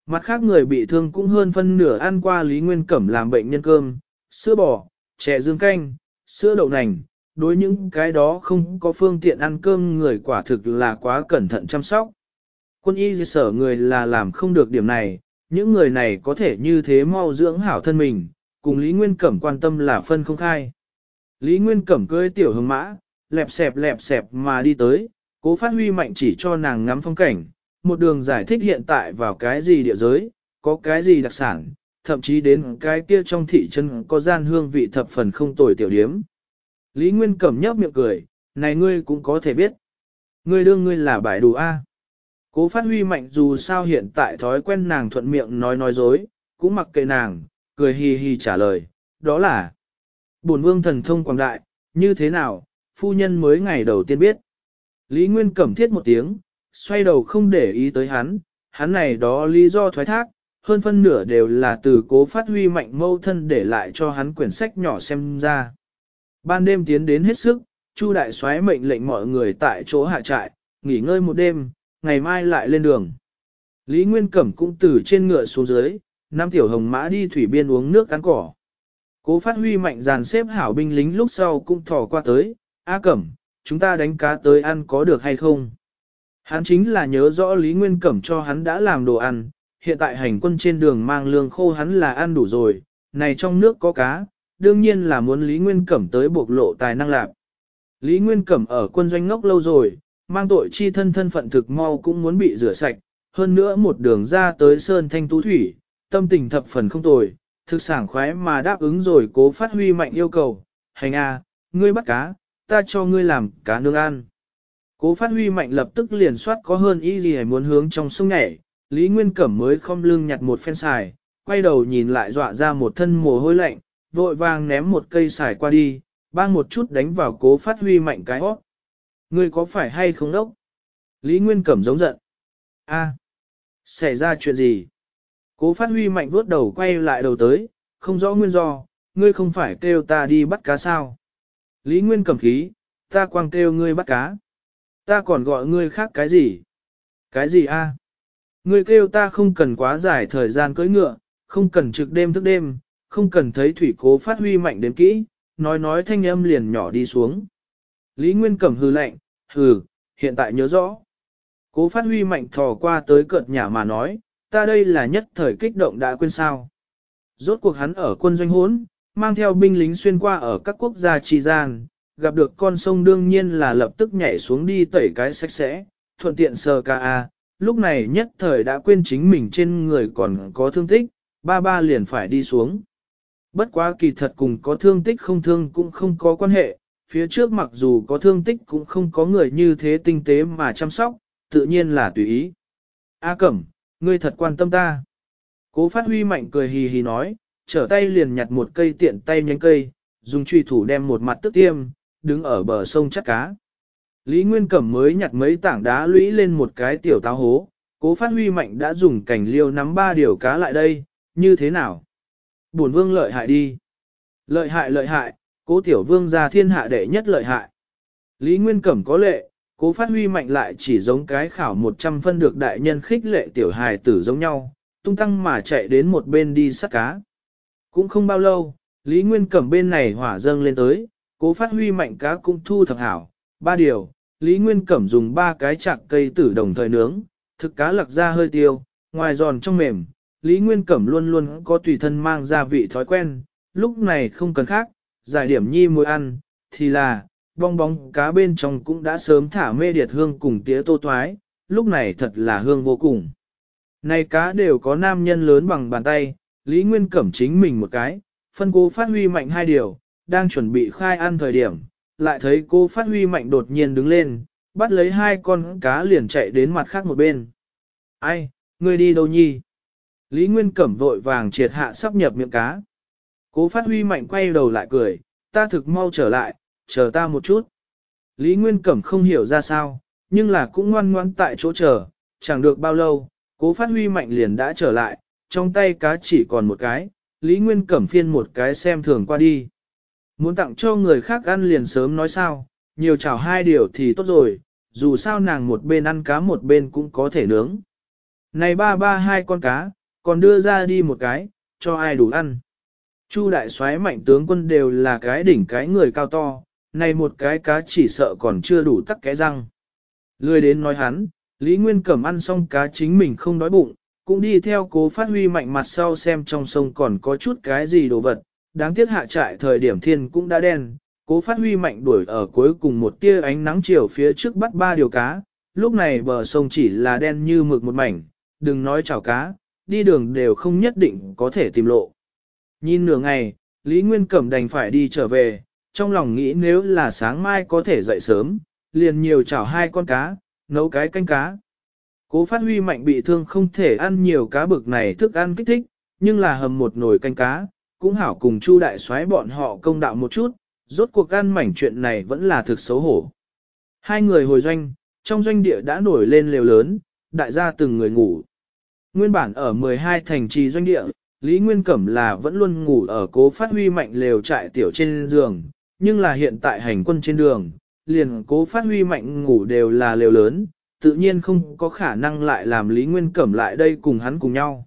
Mặt khác người bị thương cũng hơn phân nửa ăn qua Lý Nguyên Cẩm làm bệnh nhân cơm, sữa bò, chè dương canh, sữa đậu nành, đối những cái đó không có phương tiện ăn cơm người quả thực là quá cẩn thận chăm sóc. Quân y sở người là làm không được điểm này, những người này có thể như thế mau dưỡng hảo thân mình, cùng Lý Nguyên Cẩm quan tâm là phân không khai. Lý Nguyên Cẩm cưới tiểu hứng mã, lẹp xẹp lẹp xẹp mà đi tới, cố phát huy mạnh chỉ cho nàng ngắm phong cảnh, một đường giải thích hiện tại vào cái gì địa giới, có cái gì đặc sản, thậm chí đến cái kia trong thị trấn có gian hương vị thập phần không tồi tiểu điếm. Lý Nguyên Cẩm nhấp miệng cười, này ngươi cũng có thể biết. Ngươi đương ngươi là bãi đủ A. Cố phát huy mạnh dù sao hiện tại thói quen nàng thuận miệng nói nói dối, cũng mặc kệ nàng, cười hì hì trả lời, đó là Bổn vương thần thông quảng đại, như thế nào, phu nhân mới ngày đầu tiên biết. Lý Nguyên cẩm thiết một tiếng, xoay đầu không để ý tới hắn, hắn này đó lý do thoái thác, hơn phân nửa đều là từ cố phát huy mạnh mâu thân để lại cho hắn quyển sách nhỏ xem ra. Ban đêm tiến đến hết sức, Chu đại soái mệnh lệnh mọi người tại chỗ hạ trại, nghỉ ngơi một đêm, ngày mai lại lên đường. Lý Nguyên Cẩm cũng từ trên ngựa xuống dưới, năm Tiểu Hồng Mã đi thủy biên uống nước cắn cỏ. Cố phát huy mạnh dàn xếp hảo binh lính lúc sau cũng thỏ qua tới, A Cẩm, chúng ta đánh cá tới ăn có được hay không? Hắn chính là nhớ rõ Lý Nguyên Cẩm cho hắn đã làm đồ ăn, hiện tại hành quân trên đường mang lương khô hắn là ăn đủ rồi, này trong nước có cá, đương nhiên là muốn Lý Nguyên Cẩm tới bộc lộ tài năng lạc. Lý Nguyên Cẩm ở quân doanh ngốc lâu rồi, mang tội chi thân thân phận thực mau cũng muốn bị rửa sạch, hơn nữa một đường ra tới Sơn Thanh Tú Thủy, tâm tình thập phần không tồi, thực sảng khoái mà đáp ứng rồi cố phát huy mạnh yêu cầu, hành a à, ngươi bắt cá, ta cho ngươi làm cá nướng ăn. Cố phát huy mạnh lập tức liền soát có hơn ý gì hay muốn hướng trong sông nhảy, Lý Nguyên Cẩm mới không lưng nhặt một phen xài, quay đầu nhìn lại dọa ra một thân mồ hôi lạnh, vội vàng ném một cây xài qua đi, bang một chút đánh vào cố phát huy mạnh cái hót. Ngươi có phải hay không đốc? Lý Nguyên Cẩm giống giận. a xảy ra chuyện gì? Cố phát huy mạnh vuốt đầu quay lại đầu tới, không rõ nguyên do, ngươi không phải kêu ta đi bắt cá sao? Lý Nguyên Cẩm khí, ta quang kêu ngươi bắt cá. Ta còn gọi ngươi khác cái gì? Cái gì a à? Ngươi kêu ta không cần quá dài thời gian cưỡi ngựa, không cần trực đêm thức đêm, không cần thấy thủy cố phát huy mạnh đến kỹ, nói nói thanh âm liền nhỏ đi xuống. Lý Nguyên Cẩm hư lạnh, hừ, hiện tại nhớ rõ. Cố phát huy mạnh thò qua tới cợt nhà mà nói, ta đây là nhất thời kích động đã quên sao. Rốt cuộc hắn ở quân doanh hốn, mang theo binh lính xuyên qua ở các quốc gia trì gian, gặp được con sông đương nhiên là lập tức nhảy xuống đi tẩy cái sạch sẽ, thuận tiện sờ ca a lúc này nhất thời đã quên chính mình trên người còn có thương tích, ba ba liền phải đi xuống. Bất quá kỳ thật cùng có thương tích không thương cũng không có quan hệ, phía trước mặc dù có thương tích cũng không có người như thế tinh tế mà chăm sóc, tự nhiên là tùy ý. A Cẩm, ngươi thật quan tâm ta. Cố phát huy mạnh cười hì hì nói, trở tay liền nhặt một cây tiện tay nhánh cây, dùng truy thủ đem một mặt tức tiêm, đứng ở bờ sông chắc cá. Lý Nguyên Cẩm mới nhặt mấy tảng đá lũy lên một cái tiểu táo hố, cố phát huy mạnh đã dùng cảnh liêu nắm ba điều cá lại đây, như thế nào? buồn vương lợi hại đi. Lợi hại lợi hại, cố tiểu vương ra thiên hạ đệ nhất lợi hại. Lý Nguyên Cẩm có lệ, cố phát huy mạnh lại chỉ giống cái khảo 100 phân được đại nhân khích lệ tiểu hài tử giống nhau, tung tăng mà chạy đến một bên đi sắt cá. Cũng không bao lâu, Lý Nguyên Cẩm bên này hỏa dâng lên tới, cố phát huy mạnh cá cũng thu thập hảo. Ba điều, Lý Nguyên Cẩm dùng ba cái chạc cây tử đồng thời nướng, thực cá lặc ra hơi tiêu, ngoài giòn trong mềm, Lý Nguyên Cẩm luôn luôn có tùy thân mang gia vị thói quen, lúc này không cần khác, giải điểm nhi mùi ăn, thì là, bong bóng cá bên trong cũng đã sớm thả mê điệt hương cùng tía tô thoái, lúc này thật là hương vô cùng. Này cá đều có nam nhân lớn bằng bàn tay, Lý Nguyên Cẩm chính mình một cái, phân cố phát huy mạnh hai điều, đang chuẩn bị khai ăn thời điểm, lại thấy cô phát huy mạnh đột nhiên đứng lên, bắt lấy hai con cá liền chạy đến mặt khác một bên. Ai, ngươi đi đâu nhi? Lý Nguyên Cẩm vội vàng triệt hạ sắp nhập miệng cá. Cố phát huy mạnh quay đầu lại cười, ta thực mau trở lại, chờ ta một chút. Lý Nguyên Cẩm không hiểu ra sao, nhưng là cũng ngoan ngoan tại chỗ chờ, chẳng được bao lâu, cố phát huy mạnh liền đã trở lại, trong tay cá chỉ còn một cái, Lý Nguyên Cẩm phiên một cái xem thường qua đi. Muốn tặng cho người khác ăn liền sớm nói sao, nhiều chảo hai điều thì tốt rồi, dù sao nàng một bên ăn cá một bên cũng có thể nướng. Này ba ba hai con cá, còn đưa ra đi một cái, cho ai đủ ăn. Chu đại soái mạnh tướng quân đều là cái đỉnh cái người cao to, này một cái cá chỉ sợ còn chưa đủ tắc cái răng. Lười đến nói hắn, Lý Nguyên Cẩm ăn xong cá chính mình không đói bụng, cũng đi theo cố phát huy mạnh mặt sau xem trong sông còn có chút cái gì đồ vật, đáng tiếc hạ trại thời điểm thiên cũng đã đen, cố phát huy mạnh đuổi ở cuối cùng một tia ánh nắng chiều phía trước bắt ba điều cá, lúc này bờ sông chỉ là đen như mực một mảnh, đừng nói chảo cá, đi đường đều không nhất định có thể tìm lộ. Nhìn nửa ngày, Lý Nguyên Cẩm đành phải đi trở về, trong lòng nghĩ nếu là sáng mai có thể dậy sớm, liền nhiều chảo hai con cá, nấu cái canh cá. Cố phát huy mạnh bị thương không thể ăn nhiều cá bực này thức ăn kích thích, nhưng là hầm một nồi canh cá, cũng hảo cùng chu đại xoáy bọn họ công đạo một chút, rốt cuộc ăn mảnh chuyện này vẫn là thực xấu hổ. Hai người hồi doanh, trong doanh địa đã nổi lên lều lớn, đại gia từng người ngủ. Nguyên bản ở 12 thành trì doanh địa, Lý Nguyên Cẩm là vẫn luôn ngủ ở cố phát huy mạnh lều trại tiểu trên giường, nhưng là hiện tại hành quân trên đường, liền cố phát huy mạnh ngủ đều là lều lớn, tự nhiên không có khả năng lại làm Lý Nguyên Cẩm lại đây cùng hắn cùng nhau.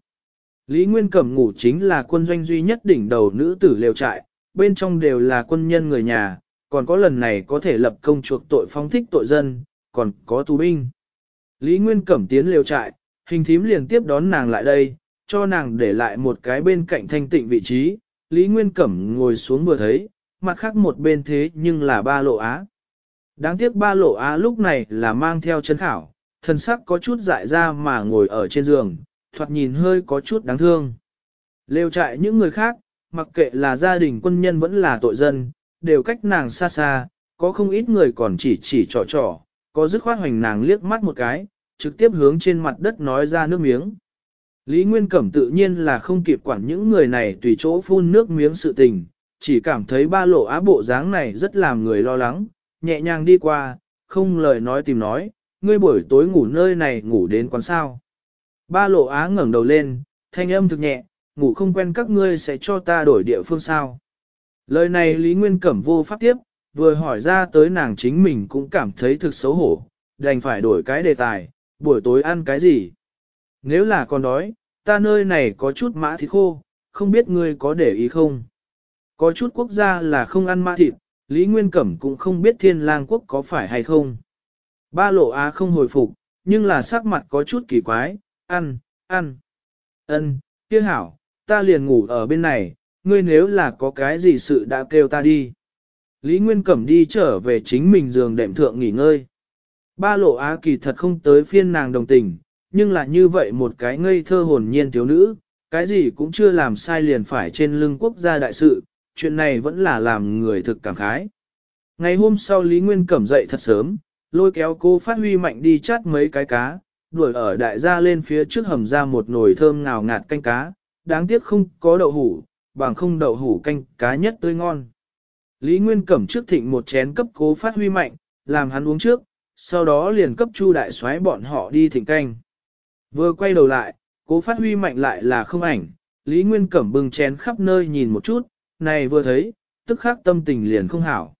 Lý Nguyên Cẩm ngủ chính là quân doanh duy nhất đỉnh đầu nữ tử lều trại, bên trong đều là quân nhân người nhà, còn có lần này có thể lập công chuộc tội phong thích tội dân, còn có tù binh. Lý Nguyên Cẩm tiến lều trại, hình thím liền tiếp đón nàng lại đây, cho nàng để lại một cái bên cạnh thanh tịnh vị trí, Lý Nguyên Cẩm ngồi xuống vừa thấy, mặt khác một bên thế nhưng là ba lộ á. Đáng tiếc ba lộ á lúc này là mang theo chân khảo, thần sắc có chút dại ra mà ngồi ở trên giường, thoạt nhìn hơi có chút đáng thương. Lêu trại những người khác, mặc kệ là gia đình quân nhân vẫn là tội dân, đều cách nàng xa xa, có không ít người còn chỉ chỉ trò trò, có dứt khoát hoành nàng liếc mắt một cái, trực tiếp hướng trên mặt đất nói ra nước miếng. Lý Nguyên Cẩm tự nhiên là không kịp quản những người này tùy chỗ phun nước miếng sự tình, chỉ cảm thấy ba lộ á bộ dáng này rất làm người lo lắng, nhẹ nhàng đi qua, không lời nói tìm nói, ngươi buổi tối ngủ nơi này ngủ đến quán sao. Ba lộ á ngẩng đầu lên, thanh âm thực nhẹ, ngủ không quen các ngươi sẽ cho ta đổi địa phương sao. Lời này Lý Nguyên Cẩm vô pháp tiếp, vừa hỏi ra tới nàng chính mình cũng cảm thấy thực xấu hổ, đành phải đổi cái đề tài, buổi tối ăn cái gì? Nếu là con đói, ta nơi này có chút mã thịt khô, không biết ngươi có để ý không? Có chút quốc gia là không ăn mã thịt, Lý Nguyên Cẩm cũng không biết thiên lang quốc có phải hay không. Ba lộ á không hồi phục, nhưng là sắc mặt có chút kỳ quái, ăn, ăn. ân kia hảo, ta liền ngủ ở bên này, ngươi nếu là có cái gì sự đã kêu ta đi. Lý Nguyên Cẩm đi trở về chính mình giường đệm thượng nghỉ ngơi. Ba lộ á kỳ thật không tới phiên nàng đồng tình, nhưng là như vậy một cái ngây thơ hồn nhiên thiếu nữ, cái gì cũng chưa làm sai liền phải trên lưng quốc gia đại sự, chuyện này vẫn là làm người thực cảm khái. Ngày hôm sau Lý Nguyên cẩm dậy thật sớm, lôi kéo cô phát huy mạnh đi chát mấy cái cá, đuổi ở đại gia lên phía trước hầm ra một nồi thơm ngào ngạt canh cá, đáng tiếc không có đậu hủ, bằng không đậu hủ canh cá nhất tươi ngon. Lý Nguyên cẩm trước thịnh một chén cấp cố phát huy mạnh, làm hắn uống trước, sau đó liền cấp Chu đại xoáy bọn họ đi thỉnh canh. Vừa quay đầu lại, cố phát huy mạnh lại là không ảnh, Lý Nguyên Cẩm bừng chén khắp nơi nhìn một chút, này vừa thấy, tức khắc tâm tình liền không hảo.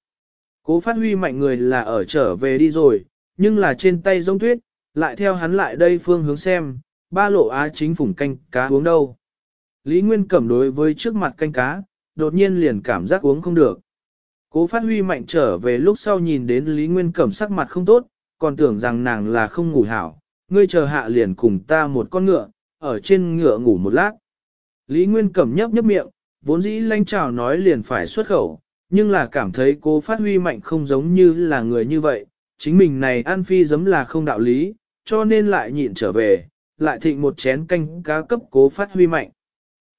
Cố phát huy mạnh người là ở trở về đi rồi, nhưng là trên tay giống tuyết, lại theo hắn lại đây phương hướng xem, ba lộ á chính phủng canh cá uống đâu. Lý Nguyên Cẩm đối với trước mặt canh cá, đột nhiên liền cảm giác uống không được. Cố phát huy mạnh trở về lúc sau nhìn đến Lý Nguyên Cẩm sắc mặt không tốt, còn tưởng rằng nàng là không ngủ hảo, ngươi chờ hạ liền cùng ta một con ngựa, ở trên ngựa ngủ một lát. Lý Nguyên Cẩm nhấp nhấp miệng, vốn dĩ lanh trào nói liền phải xuất khẩu, nhưng là cảm thấy cô phát huy mạnh không giống như là người như vậy, chính mình này ăn phi giấm là không đạo lý, cho nên lại nhịn trở về, lại thịnh một chén canh cá cấp cố phát huy mạnh.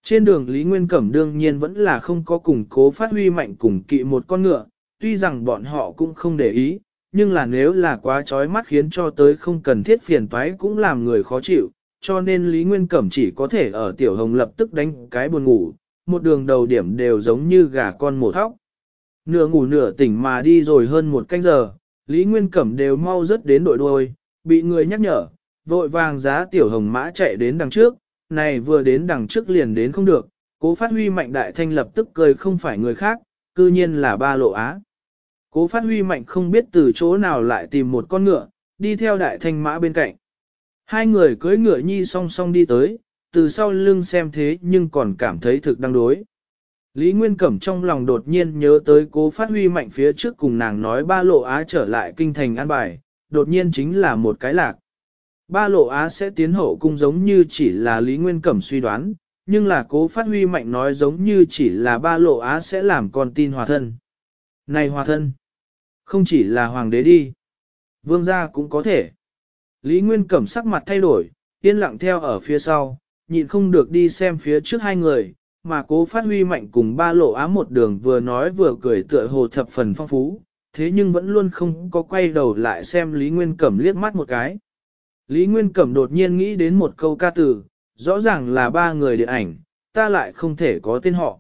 Trên đường Lý Nguyên Cẩm đương nhiên vẫn là không có cùng cố phát huy mạnh cùng kỵ một con ngựa, tuy rằng bọn họ cũng không để ý, nhưng là nếu là quá trói mắt khiến cho tới không cần thiết phiền toái cũng làm người khó chịu, cho nên Lý Nguyên Cẩm chỉ có thể ở Tiểu Hồng lập tức đánh cái buồn ngủ, một đường đầu điểm đều giống như gà con mổ thóc. Nửa ngủ nửa tỉnh mà đi rồi hơn một canh giờ, Lý Nguyên Cẩm đều mau rất đến đội đôi bị người nhắc nhở, vội vàng giá Tiểu Hồng mã chạy đến đằng trước, này vừa đến đằng trước liền đến không được, cố phát huy mạnh đại thanh lập tức cười không phải người khác, cư nhiên là ba lộ á. Cố phát huy mạnh không biết từ chỗ nào lại tìm một con ngựa, đi theo đại thanh mã bên cạnh. Hai người cưới ngựa nhi song song đi tới, từ sau lưng xem thế nhưng còn cảm thấy thực đang đối. Lý Nguyên Cẩm trong lòng đột nhiên nhớ tới cố phát huy mạnh phía trước cùng nàng nói ba lộ á trở lại kinh thành an bài, đột nhiên chính là một cái lạc. Ba lộ á sẽ tiến hậu cung giống như chỉ là Lý Nguyên Cẩm suy đoán, nhưng là cố phát huy mạnh nói giống như chỉ là ba lộ á sẽ làm con tin hòa thân. Này hòa thân! Không chỉ là hoàng đế đi. Vương gia cũng có thể. Lý Nguyên Cẩm sắc mặt thay đổi, yên lặng theo ở phía sau, nhịn không được đi xem phía trước hai người, mà cố phát huy mạnh cùng ba lộ á một đường vừa nói vừa cười tựa hồ thập phần phong phú, thế nhưng vẫn luôn không có quay đầu lại xem Lý Nguyên Cẩm liếc mắt một cái. Lý Nguyên Cẩm đột nhiên nghĩ đến một câu ca từ, rõ ràng là ba người địa ảnh, ta lại không thể có tên họ.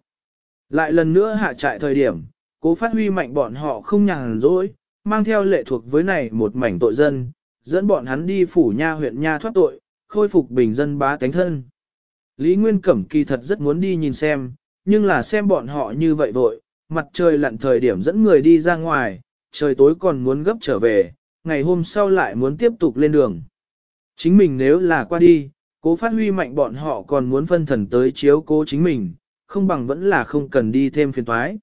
Lại lần nữa hạ trại thời điểm, Cố phát huy mạnh bọn họ không nhàn rỗi, mang theo lệ thuộc với này một mảnh tội dân, dẫn bọn hắn đi phủ nha huyện nha thoát tội, khôi phục bình dân bá tánh thân. Lý Nguyên Cẩm kỳ thật rất muốn đi nhìn xem, nhưng là xem bọn họ như vậy vội, mặt trời lặn thời điểm dẫn người đi ra ngoài, trời tối còn muốn gấp trở về, ngày hôm sau lại muốn tiếp tục lên đường. Chính mình nếu là qua đi, cố phát huy mạnh bọn họ còn muốn phân thần tới chiếu cố chính mình, không bằng vẫn là không cần đi thêm phiền thoái.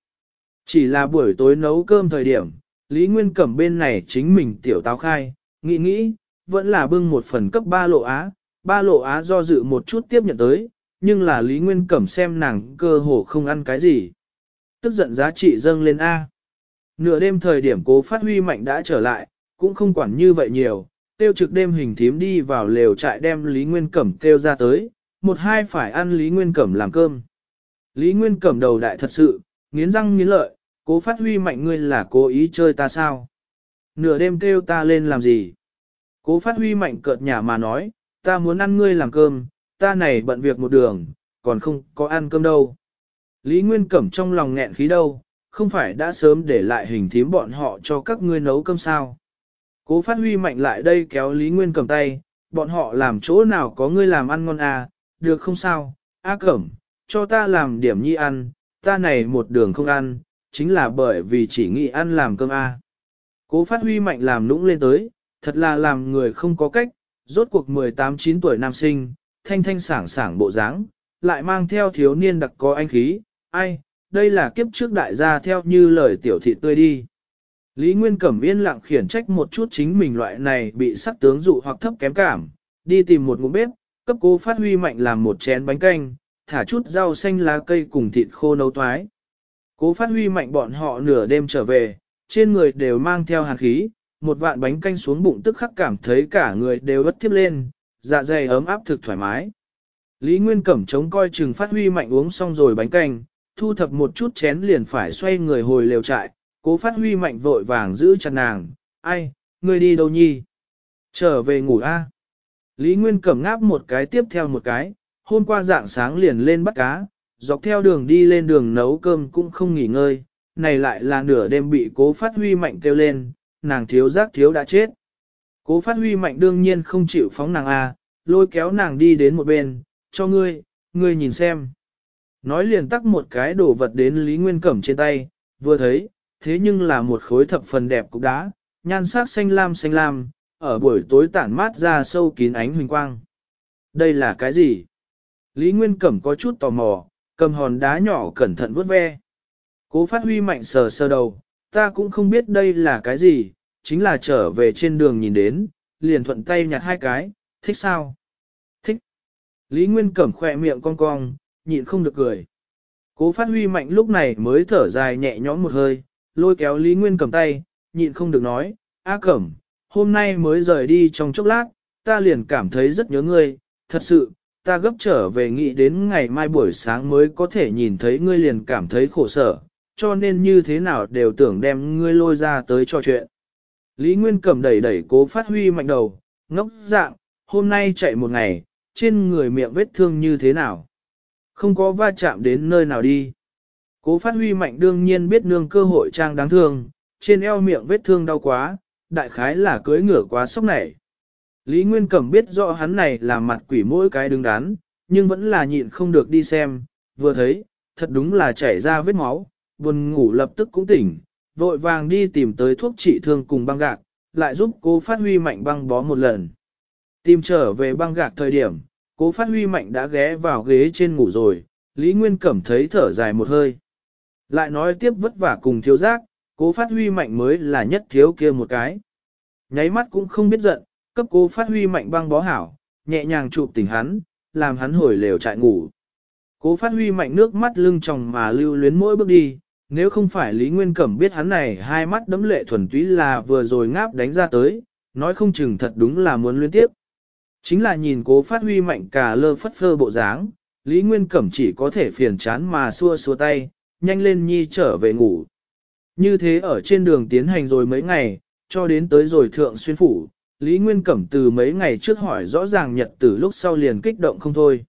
Chỉ là buổi tối nấu cơm thời điểm, Lý Nguyên Cẩm bên này chính mình tiểu táo khai, nghĩ nghĩ, vẫn là bưng một phần cấp ba lộ á, ba lộ á do dự một chút tiếp nhận tới, nhưng là Lý Nguyên Cẩm xem nàng cơ hồ không ăn cái gì. Tức giận giá trị dâng lên A. Nửa đêm thời điểm cố phát huy mạnh đã trở lại, cũng không quản như vậy nhiều, tiêu trực đêm hình thím đi vào lều trại đem Lý Nguyên Cẩm kêu ra tới, một hai phải ăn Lý Nguyên Cẩm làm cơm. Lý Nguyên Cẩm đầu đại thật sự, nghiến răng nghiến lợi, cố phát huy mạnh ngươi là cố ý chơi ta sao? Nửa đêm kêu ta lên làm gì? Cố phát huy mạnh cợt nhà mà nói, ta muốn ăn ngươi làm cơm, ta này bận việc một đường, còn không có ăn cơm đâu. Lý Nguyên Cẩm trong lòng nghẹn khí đâu, không phải đã sớm để lại hình thím bọn họ cho các ngươi nấu cơm sao? Cố phát huy mạnh lại đây kéo Lý Nguyên cầm tay, bọn họ làm chỗ nào có ngươi làm ăn ngon à, được không sao? A Cẩm, cho ta làm điểm nhi ăn, ta này một đường không ăn, chính là bởi vì chỉ nghĩ ăn làm cơm A. Cố phát huy mạnh làm nũng lên tới, thật là làm người không có cách, rốt cuộc 18-9 tuổi nam sinh, thanh thanh sảng sảng bộ dáng lại mang theo thiếu niên đặc có anh khí, ai, đây là kiếp trước đại gia theo như lời tiểu thị tươi đi. Lý Nguyên Cẩm yên lặng khiển trách một chút chính mình loại này bị sắc tướng dụ hoặc thấp kém cảm, đi tìm một ngũ bếp, cấp cố phát huy mạnh làm một chén bánh canh, thả chút rau xanh lá cây cùng thịt khô nấu toái. Cố phát huy mạnh bọn họ nửa đêm trở về, trên người đều mang theo hàn khí, một vạn bánh canh xuống bụng tức khắc cảm thấy cả người đều bất thiếp lên, dạ dày ấm áp thực thoải mái. Lý Nguyên Cẩm chống coi chừng phát huy mạnh uống xong rồi bánh canh, thu thập một chút chén liền phải xoay người hồi lều trại, cố phát huy mạnh vội vàng giữ chặt nàng, ai, người đi đâu nhi? Trở về ngủ a? Lý Nguyên Cẩm ngáp một cái tiếp theo một cái, hôm qua dạng sáng liền lên bắt cá, dọc theo đường đi lên đường nấu cơm cũng không nghỉ ngơi, này lại là nửa đêm bị cố phát huy mạnh kêu lên, nàng thiếu giác thiếu đã chết. Cố phát huy mạnh đương nhiên không chịu phóng nàng à, lôi kéo nàng đi đến một bên, cho ngươi, ngươi nhìn xem. Nói liền tắc một cái đồ vật đến Lý Nguyên Cẩm trên tay, vừa thấy, thế nhưng là một khối thập phần đẹp cục đá, nhan sắc xanh lam xanh lam, ở buổi tối tản mát ra sâu kín ánh huỳnh quang. Đây là cái gì? Lý Nguyên Cẩm có chút tò mò, cầm hòn đá nhỏ cẩn thận vuốt ve. Cố phát huy mạnh sờ sờ đầu, ta cũng không biết đây là cái gì, chính là trở về trên đường nhìn đến, liền thuận tay nhặt hai cái, thích sao? Thích. Lý Nguyên Cẩm khỏe miệng cong cong, nhịn không được cười. Cố phát huy mạnh lúc này mới thở dài nhẹ nhõm một hơi, lôi kéo Lý Nguyên Cẩm tay, nhịn không được nói, A Cẩm, hôm nay mới rời đi trong chốc lát, ta liền cảm thấy rất nhớ ngươi, thật sự, ta gấp trở về nghĩ đến ngày mai buổi sáng mới có thể nhìn thấy ngươi liền cảm thấy khổ sở, cho nên như thế nào đều tưởng đem ngươi lôi ra tới trò chuyện. Lý Nguyên cầm đẩy đẩy cố phát huy mạnh đầu, ngốc dạng, hôm nay chạy một ngày, trên người miệng vết thương như thế nào. Không có va chạm đến nơi nào đi. Cố phát huy mạnh đương nhiên biết nương cơ hội trang đáng thương, trên eo miệng vết thương đau quá, đại khái là cưới ngửa quá sốc nảy. Lý Nguyên Cẩm biết rõ hắn này là mặt quỷ mỗi cái đứng đắn, nhưng vẫn là nhịn không được đi xem, vừa thấy, thật đúng là chảy ra vết máu, buồn ngủ lập tức cũng tỉnh, vội vàng đi tìm tới thuốc trị thương cùng băng gạc, lại giúp cô phát huy mạnh băng bó một lần. Tìm trở về băng gạc thời điểm, cố phát huy mạnh đã ghé vào ghế trên ngủ rồi, Lý Nguyên Cẩm thấy thở dài một hơi. Lại nói tiếp vất vả cùng thiếu giác, cố phát huy mạnh mới là nhất thiếu kia một cái. Nháy mắt cũng không biết giận, cấp cố phát huy mạnh băng bó hảo, nhẹ nhàng chụp tỉnh hắn, làm hắn hồi lều trại ngủ. Cố phát huy mạnh nước mắt lưng chồng mà lưu luyến mỗi bước đi, nếu không phải Lý Nguyên Cẩm biết hắn này hai mắt đấm lệ thuần túy là vừa rồi ngáp đánh ra tới, nói không chừng thật đúng là muốn luyến tiếp. Chính là nhìn cố phát huy mạnh cả lơ phất phơ bộ dáng, Lý Nguyên Cẩm chỉ có thể phiền chán mà xua xua tay, nhanh lên nhi trở về ngủ. Như thế ở trên đường tiến hành rồi mấy ngày, cho đến tới rồi thượng xuyên phủ, Lý Nguyên Cẩm từ mấy ngày trước hỏi rõ ràng nhật tử lúc sau liền kích động không thôi.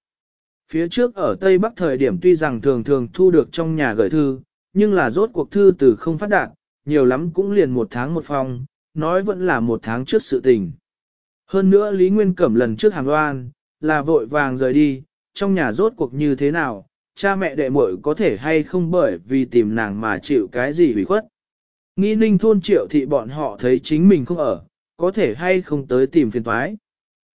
Phía trước ở Tây Bắc thời điểm tuy rằng thường thường thu được trong nhà gửi thư, nhưng là rốt cuộc thư từ không phát đạt, nhiều lắm cũng liền một tháng một phòng, nói vẫn là một tháng trước sự tình. Hơn nữa Lý Nguyên Cẩm lần trước hàng loan, là vội vàng rời đi, trong nhà rốt cuộc như thế nào, cha mẹ đệ muội có thể hay không bởi vì tìm nàng mà chịu cái gì hủy khuất. Nghi ninh thôn triệu thị bọn họ thấy chính mình không ở, có thể hay không tới tìm phiền thoái.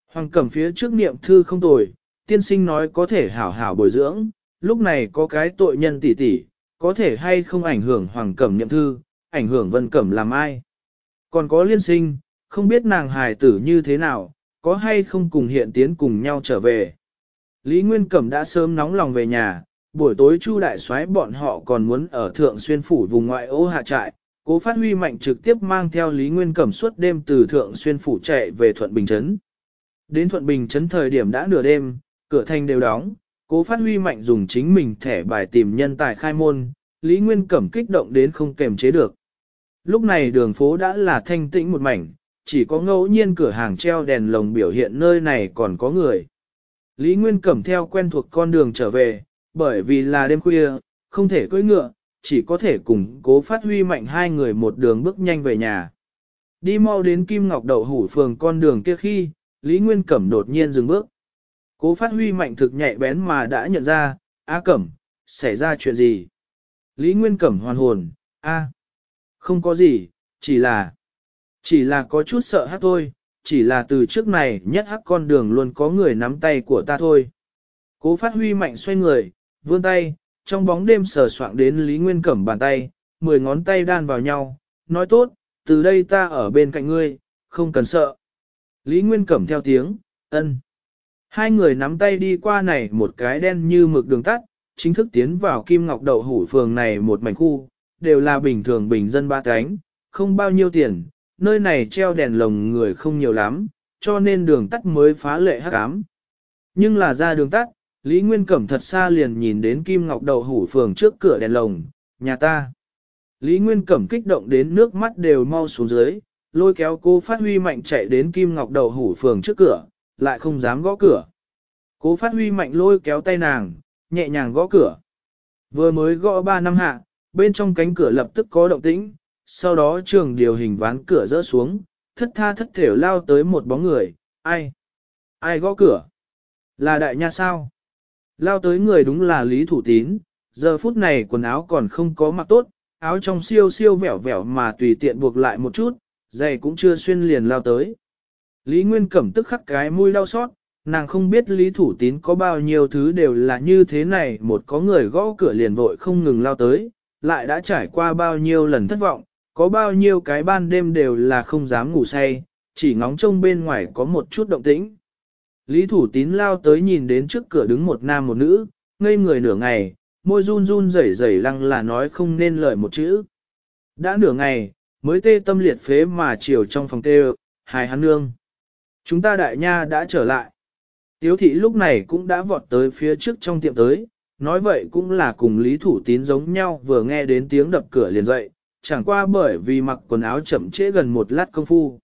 Hoàng cẩm phía trước niệm thư không tồi, tiên sinh nói có thể hảo hảo bồi dưỡng, lúc này có cái tội nhân tỷ tỷ, có thể hay không ảnh hưởng hoàng cẩm niệm thư, ảnh hưởng vân cẩm làm ai. Còn có liên sinh, không biết nàng hài tử như thế nào, có hay không cùng hiện tiến cùng nhau trở về. Lý Nguyên Cẩm đã sớm nóng lòng về nhà, buổi tối Chu Đại Soái bọn họ còn muốn ở Thượng Xuyên Phủ vùng ngoại ô hạ trại, Cố phát huy mạnh trực tiếp mang theo Lý Nguyên Cẩm suốt đêm từ Thượng Xuyên Phủ chạy về Thuận Bình Trấn. Đến Thuận Bình Trấn thời điểm đã nửa đêm, cửa thành đều đóng, cố phát huy mạnh dùng chính mình thẻ bài tìm nhân tài khai môn, Lý Nguyên Cẩm kích động đến không kềm chế được. Lúc này đường phố đã là thanh tĩnh một mảnh, chỉ có ngẫu nhiên cửa hàng treo đèn lồng biểu hiện nơi này còn có người. Lý Nguyên Cẩm theo quen thuộc con đường trở về, bởi vì là đêm khuya, không thể cưỡi ngựa, chỉ có thể cùng cố phát huy mạnh hai người một đường bước nhanh về nhà. Đi mau đến Kim Ngọc Đậu Hủ phường con đường kia khi, Lý Nguyên Cẩm đột nhiên dừng bước. Cố phát huy mạnh thực nhạy bén mà đã nhận ra, A Cẩm, xảy ra chuyện gì? Lý Nguyên Cẩm hoàn hồn, A. Không có gì, chỉ là, chỉ là có chút sợ hát thôi, chỉ là từ trước này nhất hắc con đường luôn có người nắm tay của ta thôi. Cố phát huy mạnh xoay người, vươn tay, trong bóng đêm sờ soạng đến Lý Nguyên Cẩm bàn tay, mười ngón tay đan vào nhau, nói tốt, từ đây ta ở bên cạnh ngươi, không cần sợ. Lý Nguyên Cẩm theo tiếng, ân. Hai người nắm tay đi qua này một cái đen như mực đường tắt, chính thức tiến vào Kim Ngọc Đậu Hủ Phường này một mảnh khu, đều là bình thường bình dân ba cánh, không bao nhiêu tiền, nơi này treo đèn lồng người không nhiều lắm, cho nên đường tắt mới phá lệ hắc ám. Nhưng là ra đường tắt, Lý Nguyên Cẩm thật xa liền nhìn đến Kim Ngọc Đầu Hủ Phường trước cửa đèn lồng, nhà ta. Lý Nguyên Cẩm kích động đến nước mắt đều mau xuống dưới, lôi kéo cô Phát Huy mạnh chạy đến Kim Ngọc Đầu Hủ Phường trước cửa, lại không dám gõ cửa. Cố Phát Huy mạnh lôi kéo tay nàng, nhẹ nhàng gõ cửa. Vừa mới gõ ba năm hạ, bên trong cánh cửa lập tức có động tĩnh, sau đó trường điều hình ván cửa rỡ xuống, thất tha thất thểu lao tới một bóng người, ai? Ai gõ cửa? Là đại nha sao? Lao tới người đúng là Lý Thủ Tín, giờ phút này quần áo còn không có mặc tốt, áo trong siêu siêu vẻo vẻo mà tùy tiện buộc lại một chút, giày cũng chưa xuyên liền lao tới. Lý Nguyên Cẩm tức khắc cái mũi đau xót, nàng không biết Lý Thủ Tín có bao nhiêu thứ đều là như thế này một có người gõ cửa liền vội không ngừng lao tới, lại đã trải qua bao nhiêu lần thất vọng, có bao nhiêu cái ban đêm đều là không dám ngủ say, chỉ ngóng trông bên ngoài có một chút động tĩnh. Lý Thủ Tín lao tới nhìn đến trước cửa đứng một nam một nữ, ngây người nửa ngày, môi run run rẩy rẩy lăng là nói không nên lời một chữ. Đã nửa ngày, mới tê tâm liệt phế mà chiều trong phòng tê, hai hắn nương. Chúng ta đại nha đã trở lại. Tiếu thị lúc này cũng đã vọt tới phía trước trong tiệm tới, nói vậy cũng là cùng Lý Thủ Tín giống nhau vừa nghe đến tiếng đập cửa liền dậy, chẳng qua bởi vì mặc quần áo chậm trễ gần một lát công phu.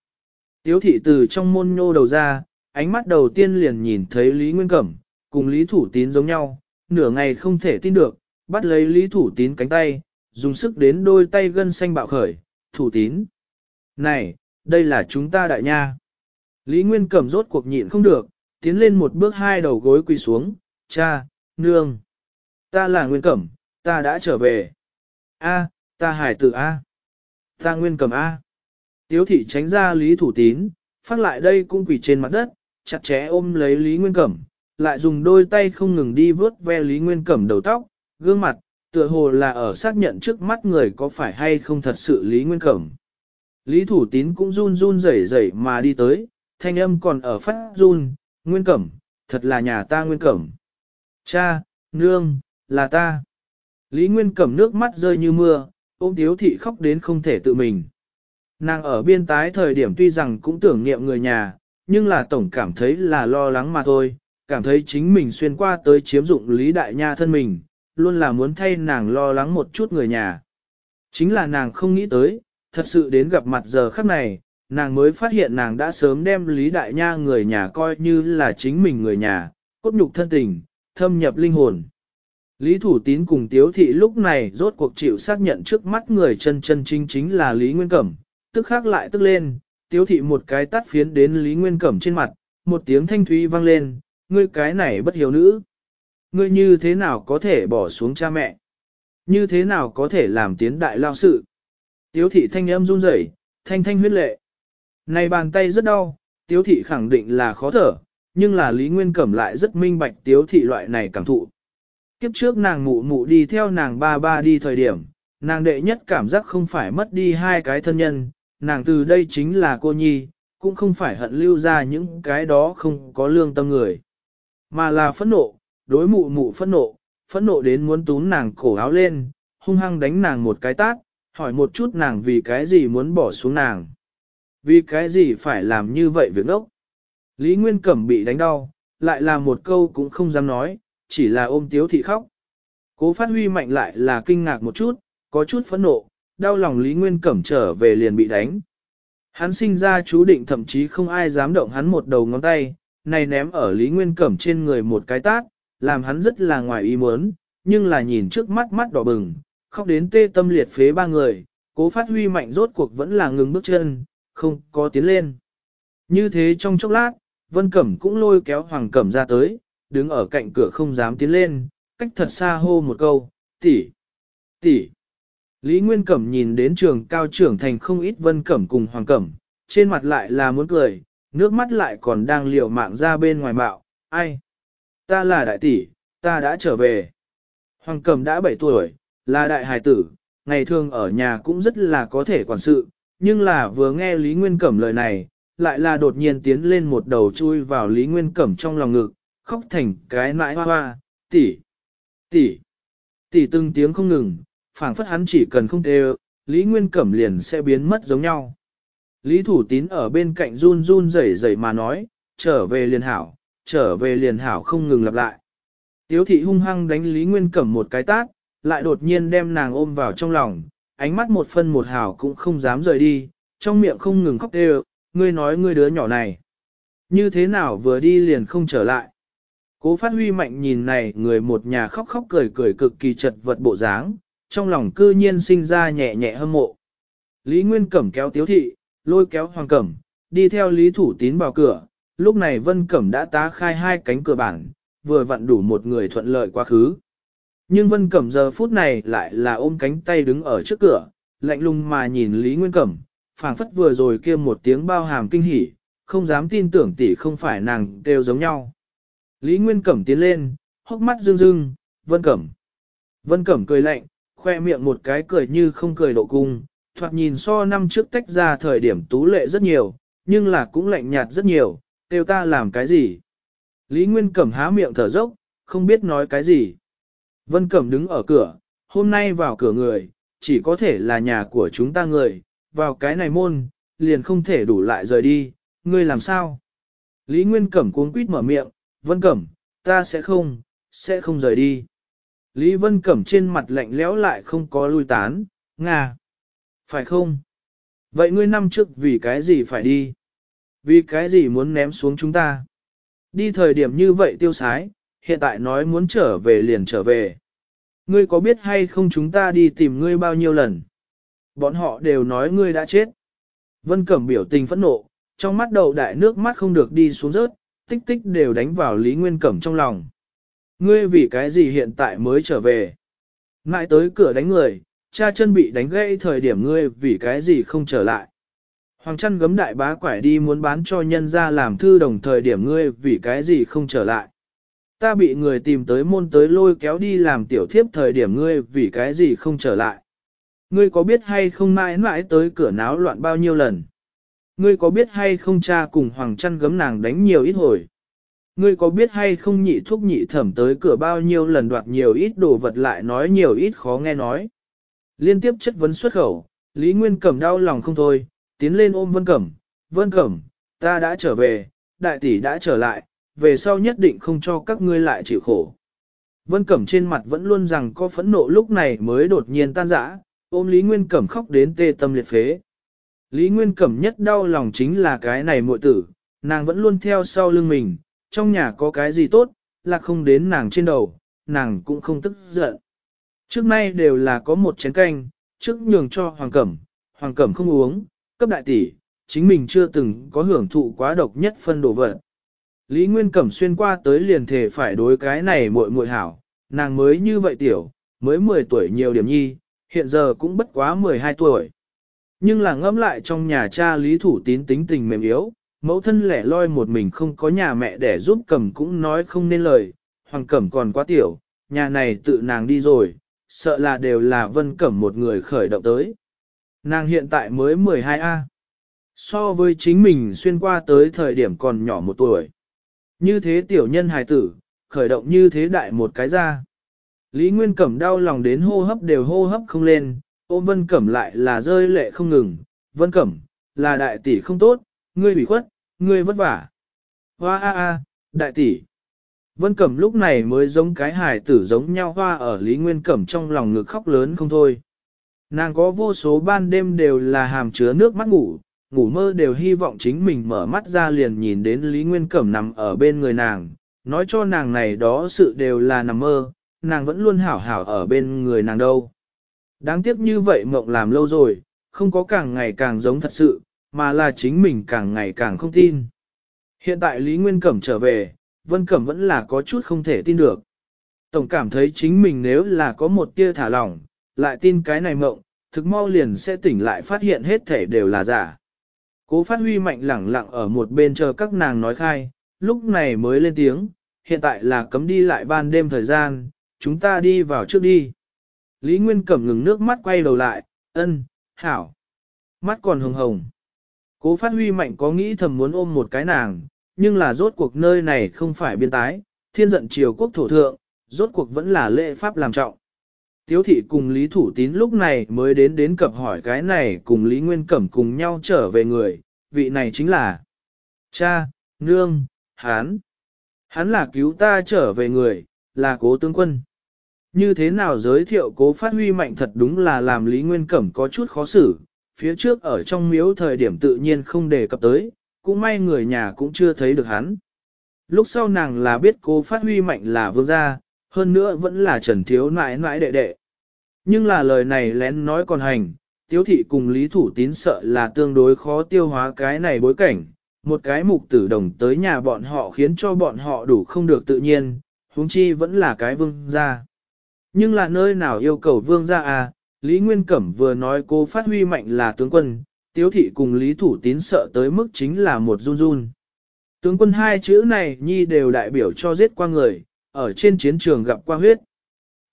Tiếu thị từ trong môn nhô đầu ra, ánh mắt đầu tiên liền nhìn thấy Lý Nguyên Cẩm, cùng Lý Thủ Tín giống nhau, nửa ngày không thể tin được, bắt lấy Lý Thủ Tín cánh tay, dùng sức đến đôi tay gân xanh bạo khởi, Thủ Tín. Này, đây là chúng ta đại nha. Lý Nguyên Cẩm rốt cuộc nhịn không được, tiến lên một bước hai đầu gối quỳ xuống, cha, nương. Ta là Nguyên Cẩm, ta đã trở về. A, ta hải tử A. Ta Nguyên Cẩm A. Tiếu thị tránh ra Lý Thủ Tín, phát lại đây cũng quỳ trên mặt đất, chặt chẽ ôm lấy Lý Nguyên Cẩm, lại dùng đôi tay không ngừng đi vớt ve Lý Nguyên Cẩm đầu tóc, gương mặt, tựa hồ là ở xác nhận trước mắt người có phải hay không thật sự Lý Nguyên Cẩm. Lý Thủ Tín cũng run run rẩy rẩy mà đi tới, thanh âm còn ở phát run, Nguyên Cẩm, thật là nhà ta Nguyên Cẩm. Cha, nương, là ta. Lý Nguyên Cẩm nước mắt rơi như mưa, ôm tiếu thị khóc đến không thể tự mình. Nàng ở biên tái thời điểm tuy rằng cũng tưởng niệm người nhà, nhưng là tổng cảm thấy là lo lắng mà thôi, cảm thấy chính mình xuyên qua tới chiếm dụng Lý Đại Nha thân mình, luôn là muốn thay nàng lo lắng một chút người nhà. Chính là nàng không nghĩ tới, thật sự đến gặp mặt giờ khắc này, nàng mới phát hiện nàng đã sớm đem Lý Đại Nha người nhà coi như là chính mình người nhà, cốt nhục thân tình, thâm nhập linh hồn. Lý Thủ Tín cùng Tiếu Thị lúc này rốt cuộc chịu xác nhận trước mắt người chân chân chính chính là Lý Nguyên Cẩm, tức khắc lại tức lên, tiếu thị một cái tắt phiến đến Lý Nguyên Cẩm trên mặt, một tiếng thanh thúy vang lên, ngươi cái này bất hiếu nữ. Ngươi như thế nào có thể bỏ xuống cha mẹ? Như thế nào có thể làm tiến đại lao sự? Tiếu thị thanh âm run rẩy, thanh thanh huyết lệ. Này bàn tay rất đau, tiếu thị khẳng định là khó thở, nhưng là Lý Nguyên Cẩm lại rất minh bạch tiếu thị loại này cảm thụ. Kiếp trước nàng mụ mụ đi theo nàng ba ba đi thời điểm, nàng đệ nhất cảm giác không phải mất đi hai cái thân nhân, nàng từ đây chính là cô nhi, cũng không phải hận lưu ra những cái đó không có lương tâm người. Mà là phẫn nộ, đối mụ mụ phẫn nộ, phẫn nộ đến muốn túm nàng cổ áo lên, hung hăng đánh nàng một cái tát, hỏi một chút nàng vì cái gì muốn bỏ xuống nàng. Vì cái gì phải làm như vậy việc ốc. Lý Nguyên Cẩm bị đánh đau, lại là một câu cũng không dám nói, chỉ là ôm tiếu thị khóc. Cố phát huy mạnh lại là kinh ngạc một chút, có chút phẫn nộ, đau lòng Lý Nguyên Cẩm trở về liền bị đánh. Hắn sinh ra chú định thậm chí không ai dám động hắn một đầu ngón tay, này ném ở Lý Nguyên Cẩm trên người một cái tát, làm hắn rất là ngoài ý muốn, nhưng là nhìn trước mắt mắt đỏ bừng, khóc đến tê tâm liệt phế ba người, cố phát huy mạnh rốt cuộc vẫn là ngừng bước chân, không có tiến lên. Như thế trong chốc lát, Vân Cẩm cũng lôi kéo Hoàng Cẩm ra tới, đứng ở cạnh cửa không dám tiến lên, cách thật xa hô một câu, tỷ tỷ Lý Nguyên Cẩm nhìn đến trường cao trưởng thành không ít vân cẩm cùng hoàng cẩm, trên mặt lại là muốn cười, nước mắt lại còn đang liều mạng ra bên ngoài mạo, ai? Ta là đại tỷ, ta đã trở về. Hoàng cẩm đã 7 tuổi, là đại hài tử, ngày thường ở nhà cũng rất là có thể quản sự, nhưng là vừa nghe Lý Nguyên Cẩm lời này, lại là đột nhiên tiến lên một đầu chui vào Lý Nguyên Cẩm trong lòng ngực, khóc thành cái nãi hoa hoa, tỷ, tỷ, tỷ từng tiếng không ngừng, phảng phất hắn chỉ cần không đều, Lý Nguyên Cẩm liền sẽ biến mất giống nhau. Lý Thủ Tín ở bên cạnh run run rẩy rẩy mà nói, trở về liền hảo, trở về liền hảo không ngừng lặp lại. Tiếu thị hung hăng đánh Lý Nguyên Cẩm một cái tát, lại đột nhiên đem nàng ôm vào trong lòng, ánh mắt một phân một hảo cũng không dám rời đi, trong miệng không ngừng khóc đều, ngươi nói ngươi đứa nhỏ này. Như thế nào vừa đi liền không trở lại. Cố phát huy mạnh nhìn này người một nhà khóc khóc cười cười cực kỳ chật vật bộ dáng, trong lòng cư nhiên sinh ra nhẹ nhẹ hâm mộ. Lý Nguyên Cẩm kéo tiếu thị, lôi kéo Hoàng Cẩm, đi theo Lý Thủ Tín vào cửa, lúc này Vân Cẩm đã tá khai hai cánh cửa bản, vừa vặn đủ một người thuận lợi quá khứ. Nhưng Vân Cẩm giờ phút này lại là ôm cánh tay đứng ở trước cửa, lạnh lùng mà nhìn Lý Nguyên Cẩm, phảng phất vừa rồi kia một tiếng bao hàm kinh hỉ, không dám tin tưởng tỷ không phải nàng đều giống nhau. Lý Nguyên Cẩm tiến lên, hốc mắt rưng rưng, Vân Cẩm. Vân Cẩm cười lạnh, khoe miệng một cái cười như không cười độ cung, thoạt nhìn so năm trước tách ra thời điểm tú lệ rất nhiều, nhưng là cũng lạnh nhạt rất nhiều, kêu ta làm cái gì. Lý Nguyên Cẩm há miệng thở dốc không biết nói cái gì. Vân Cẩm đứng ở cửa, hôm nay vào cửa người, chỉ có thể là nhà của chúng ta người, vào cái này môn, liền không thể đủ lại rời đi, ngươi làm sao? Lý Nguyên Cẩm cuống quýt mở miệng, Vân Cẩm, ta sẽ không, sẽ không rời đi. Lý Vân Cẩm trên mặt lạnh lẽo lại không có lui tán, Nga. Phải không? Vậy ngươi năm trước vì cái gì phải đi? Vì cái gì muốn ném xuống chúng ta? Đi thời điểm như vậy tiêu sái, hiện tại nói muốn trở về liền trở về. Ngươi có biết hay không chúng ta đi tìm ngươi bao nhiêu lần? Bọn họ đều nói ngươi đã chết. Vân Cẩm biểu tình phẫn nộ, trong mắt đầu đại nước mắt không được đi xuống rớt, tích tích đều đánh vào Lý Nguyên Cẩm trong lòng. Ngươi vì cái gì hiện tại mới trở về? Ngại tới cửa đánh người, cha chân bị đánh gãy thời điểm ngươi vì cái gì không trở lại? Hoàng chân gấm đại bá quải đi muốn bán cho nhân ra làm thư đồng thời điểm ngươi vì cái gì không trở lại? Ta bị người tìm tới môn tới lôi kéo đi làm tiểu thiếp thời điểm ngươi vì cái gì không trở lại? Ngươi có biết hay không mãi mãi tới cửa náo loạn bao nhiêu lần? Ngươi có biết hay không cha cùng Hoàng chăn gấm nàng đánh nhiều ít hồi? ngươi có biết hay không nhị thúc nhị thẩm tới cửa bao nhiêu lần đoạt nhiều ít đồ vật lại nói nhiều ít khó nghe nói. Liên tiếp chất vấn xuất khẩu, Lý Nguyên Cẩm đau lòng không thôi, tiến lên ôm Vân Cẩm, Vân Cẩm, ta đã trở về, đại tỷ đã trở lại, về sau nhất định không cho các ngươi lại chịu khổ. Vân Cẩm trên mặt vẫn luôn rằng có phẫn nộ lúc này mới đột nhiên tan rã, ôm Lý Nguyên Cẩm khóc đến tê tâm liệt phế. Lý Nguyên Cẩm nhất đau lòng chính là cái này muội tử, nàng vẫn luôn theo sau lưng mình, trong nhà có cái gì tốt, là không đến nàng trên đầu, nàng cũng không tức giận. Trước nay đều là có một chén canh, trước nhường cho Hoàng Cẩm, Hoàng Cẩm không uống, cấp đại tỷ, chính mình chưa từng có hưởng thụ quá độc nhất phân đồ vật. Lý Nguyên Cẩm xuyên qua tới liền thể phải đối cái này muội muội hảo, nàng mới như vậy tiểu, mới 10 tuổi nhiều điểm nhi, hiện giờ cũng bất quá 12 tuổi. Nhưng là ngẫm lại trong nhà cha Lý Thủ Tín tính tình mềm yếu, mẫu thân lẻ loi một mình không có nhà mẹ để giúp cẩm cũng nói không nên lời, hoàng cẩm còn quá tiểu, nhà này tự nàng đi rồi, sợ là đều là vân cẩm một người khởi động tới. Nàng hiện tại mới 12A. So với chính mình xuyên qua tới thời điểm còn nhỏ một tuổi. Như thế tiểu nhân hài tử, khởi động như thế đại một cái ra. Lý Nguyên Cẩm đau lòng đến hô hấp đều hô hấp không lên, ôm Vân Cẩm lại là rơi lệ không ngừng. Vân Cẩm, là đại tỷ không tốt, ngươi bị khuất, ngươi vất vả. Hoa a a, đại tỷ. Vân Cẩm lúc này mới giống cái hài tử giống nhau hoa ở Lý Nguyên Cẩm trong lòng ngực khóc lớn không thôi. Nàng có vô số ban đêm đều là hàm chứa nước mắt ngủ, ngủ mơ đều hy vọng chính mình mở mắt ra liền nhìn đến Lý Nguyên Cẩm nằm ở bên người nàng, nói cho nàng này đó sự đều là nằm mơ, nàng vẫn luôn hảo hảo ở bên người nàng đâu. Đáng tiếc như vậy mộng làm lâu rồi, không có càng ngày càng giống thật sự, mà là chính mình càng ngày càng không tin. Hiện tại Lý Nguyên Cẩm trở về, Vân Cẩm vẫn là có chút không thể tin được. Tổng cảm thấy chính mình nếu là có một tia thả lỏng, lại tin cái này mộng, thực mau liền sẽ tỉnh lại phát hiện hết thể đều là giả. Cố phát huy mạnh lẳng lặng ở một bên chờ các nàng nói khai, lúc này mới lên tiếng, hiện tại là cấm đi lại ban đêm thời gian, chúng ta đi vào trước đi. Lý Nguyên Cẩm ngừng nước mắt quay đầu lại, ân, hảo. Mắt còn hồng hồng. Cố phát huy mạnh có nghĩ thầm muốn ôm một cái nàng, nhưng là rốt cuộc nơi này không phải biên tái, thiên giận triều quốc thổ thượng, rốt cuộc vẫn là lễ pháp làm trọng. Tiếu thị cùng Lý Thủ Tín lúc này mới đến đến cập hỏi cái này cùng Lý Nguyên Cẩm cùng nhau trở về người, vị này chính là Cha, Nương, Hán. Hắn là cứu ta trở về người, là cố tướng quân. Như thế nào giới thiệu cố phát huy mạnh thật đúng là làm Lý Nguyên Cẩm có chút khó xử, phía trước ở trong miếu thời điểm tự nhiên không đề cập tới, cũng may người nhà cũng chưa thấy được hắn. Lúc sau nàng là biết cô phát huy mạnh là vương gia, hơn nữa vẫn là trần thiếu nãi nãi đệ đệ. Nhưng là lời này lén nói còn hành, tiếu thị cùng lý thủ tín sợ là tương đối khó tiêu hóa cái này bối cảnh. Một cái mục tử đồng tới nhà bọn họ khiến cho bọn họ đủ không được tự nhiên, huống chi vẫn là cái vương gia. Nhưng là nơi nào yêu cầu vương gia à, Lý Nguyên Cẩm vừa nói cô phát huy mạnh là tướng quân, tiếu thị cùng Lý Thủ Tín sợ tới mức chính là một run run. Tướng quân hai chữ này nhi đều đại biểu cho giết qua người, ở trên chiến trường gặp qua huyết.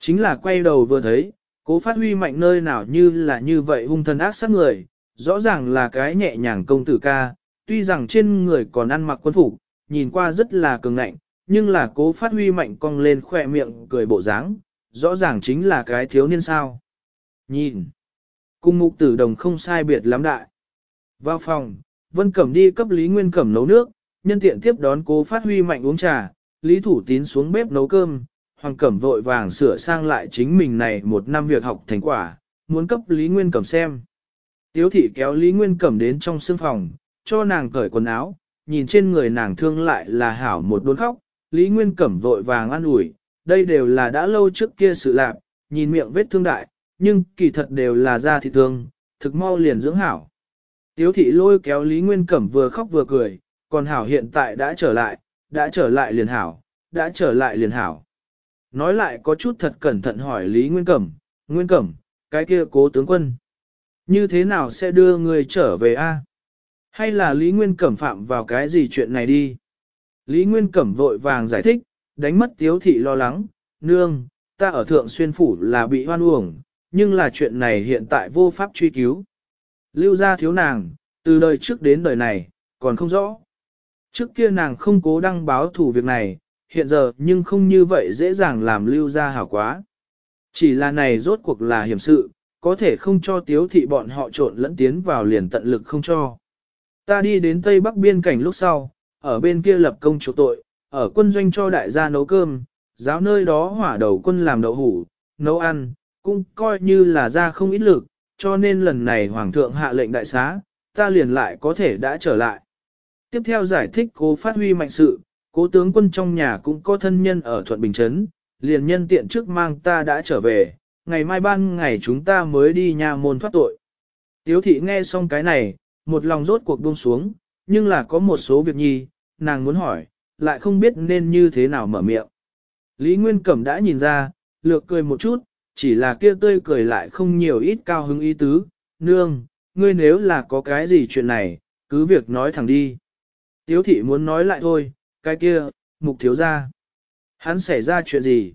Chính là quay đầu vừa thấy, cố phát huy mạnh nơi nào như là như vậy hung thần ác sát người, rõ ràng là cái nhẹ nhàng công tử ca, tuy rằng trên người còn ăn mặc quân phục nhìn qua rất là cường ngạnh, nhưng là cố phát huy mạnh cong lên khỏe miệng cười bộ dáng rõ ràng chính là cái thiếu niên sao. Nhìn. Cùng mục tử đồng không sai biệt lắm đại. Vào phòng, Vân Cẩm đi cấp Lý Nguyên Cẩm nấu nước, nhân tiện tiếp đón cố phát huy mạnh uống trà, Lý Thủ Tín xuống bếp nấu cơm, Hoàng Cẩm vội vàng sửa sang lại chính mình này một năm việc học thành quả, muốn cấp Lý Nguyên Cẩm xem. Tiếu thị kéo Lý Nguyên Cẩm đến trong sương phòng, cho nàng cởi quần áo, nhìn trên người nàng thương lại là hảo một đốn khóc, Lý Nguyên Cẩm vội vàng an ủi, đây đều là đã lâu trước kia sự lạc, nhìn miệng vết thương đại, nhưng kỳ thật đều là da thị thường thực mau liền dưỡng hảo. Tiếu thị lôi kéo Lý Nguyên Cẩm vừa khóc vừa cười, còn hảo hiện tại đã trở lại, đã trở lại liền hảo, đã trở lại liền hảo. Nói lại có chút thật cẩn thận hỏi Lý Nguyên Cẩm, Nguyên Cẩm, cái kia cố tướng quân. Như thế nào sẽ đưa người trở về a? Hay là Lý Nguyên Cẩm phạm vào cái gì chuyện này đi? Lý Nguyên Cẩm vội vàng giải thích, đánh mất tiếu thị lo lắng, nương, ta ở thượng xuyên phủ là bị hoan uổng, nhưng là chuyện này hiện tại vô pháp truy cứu. Lưu gia thiếu nàng, từ đời trước đến đời này, còn không rõ. Trước kia nàng không cố đăng báo thủ việc này, hiện giờ nhưng không như vậy dễ dàng làm lưu gia hảo quá. Chỉ là này rốt cuộc là hiểm sự, có thể không cho tiếu thị bọn họ trộn lẫn tiến vào liền tận lực không cho. Ta đi đến Tây Bắc biên cảnh lúc sau, ở bên kia lập công chủ tội, ở quân doanh cho đại gia nấu cơm, giáo nơi đó hỏa đầu quân làm đậu hủ, nấu ăn, cũng coi như là ra không ít lực, cho nên lần này Hoàng thượng hạ lệnh đại xá, ta liền lại có thể đã trở lại. Tiếp theo giải thích cố phát huy mạnh sự, cố tướng quân trong nhà cũng có thân nhân ở Thuận Bình chấn liền nhân tiện trước mang ta đã trở về, ngày mai ban ngày chúng ta mới đi nhà môn thoát tội. Tiếu thị nghe xong cái này, một lòng rốt cuộc buông xuống, nhưng là có một số việc nhi, nàng muốn hỏi, lại không biết nên như thế nào mở miệng. Lý Nguyên Cẩm đã nhìn ra, lược cười một chút, chỉ là kia tươi cười lại không nhiều ít cao hứng ý tứ, nương, ngươi nếu là có cái gì chuyện này, cứ việc nói thẳng đi. Tiếu thị muốn nói lại thôi, cái kia, mục thiếu ra. Hắn xảy ra chuyện gì?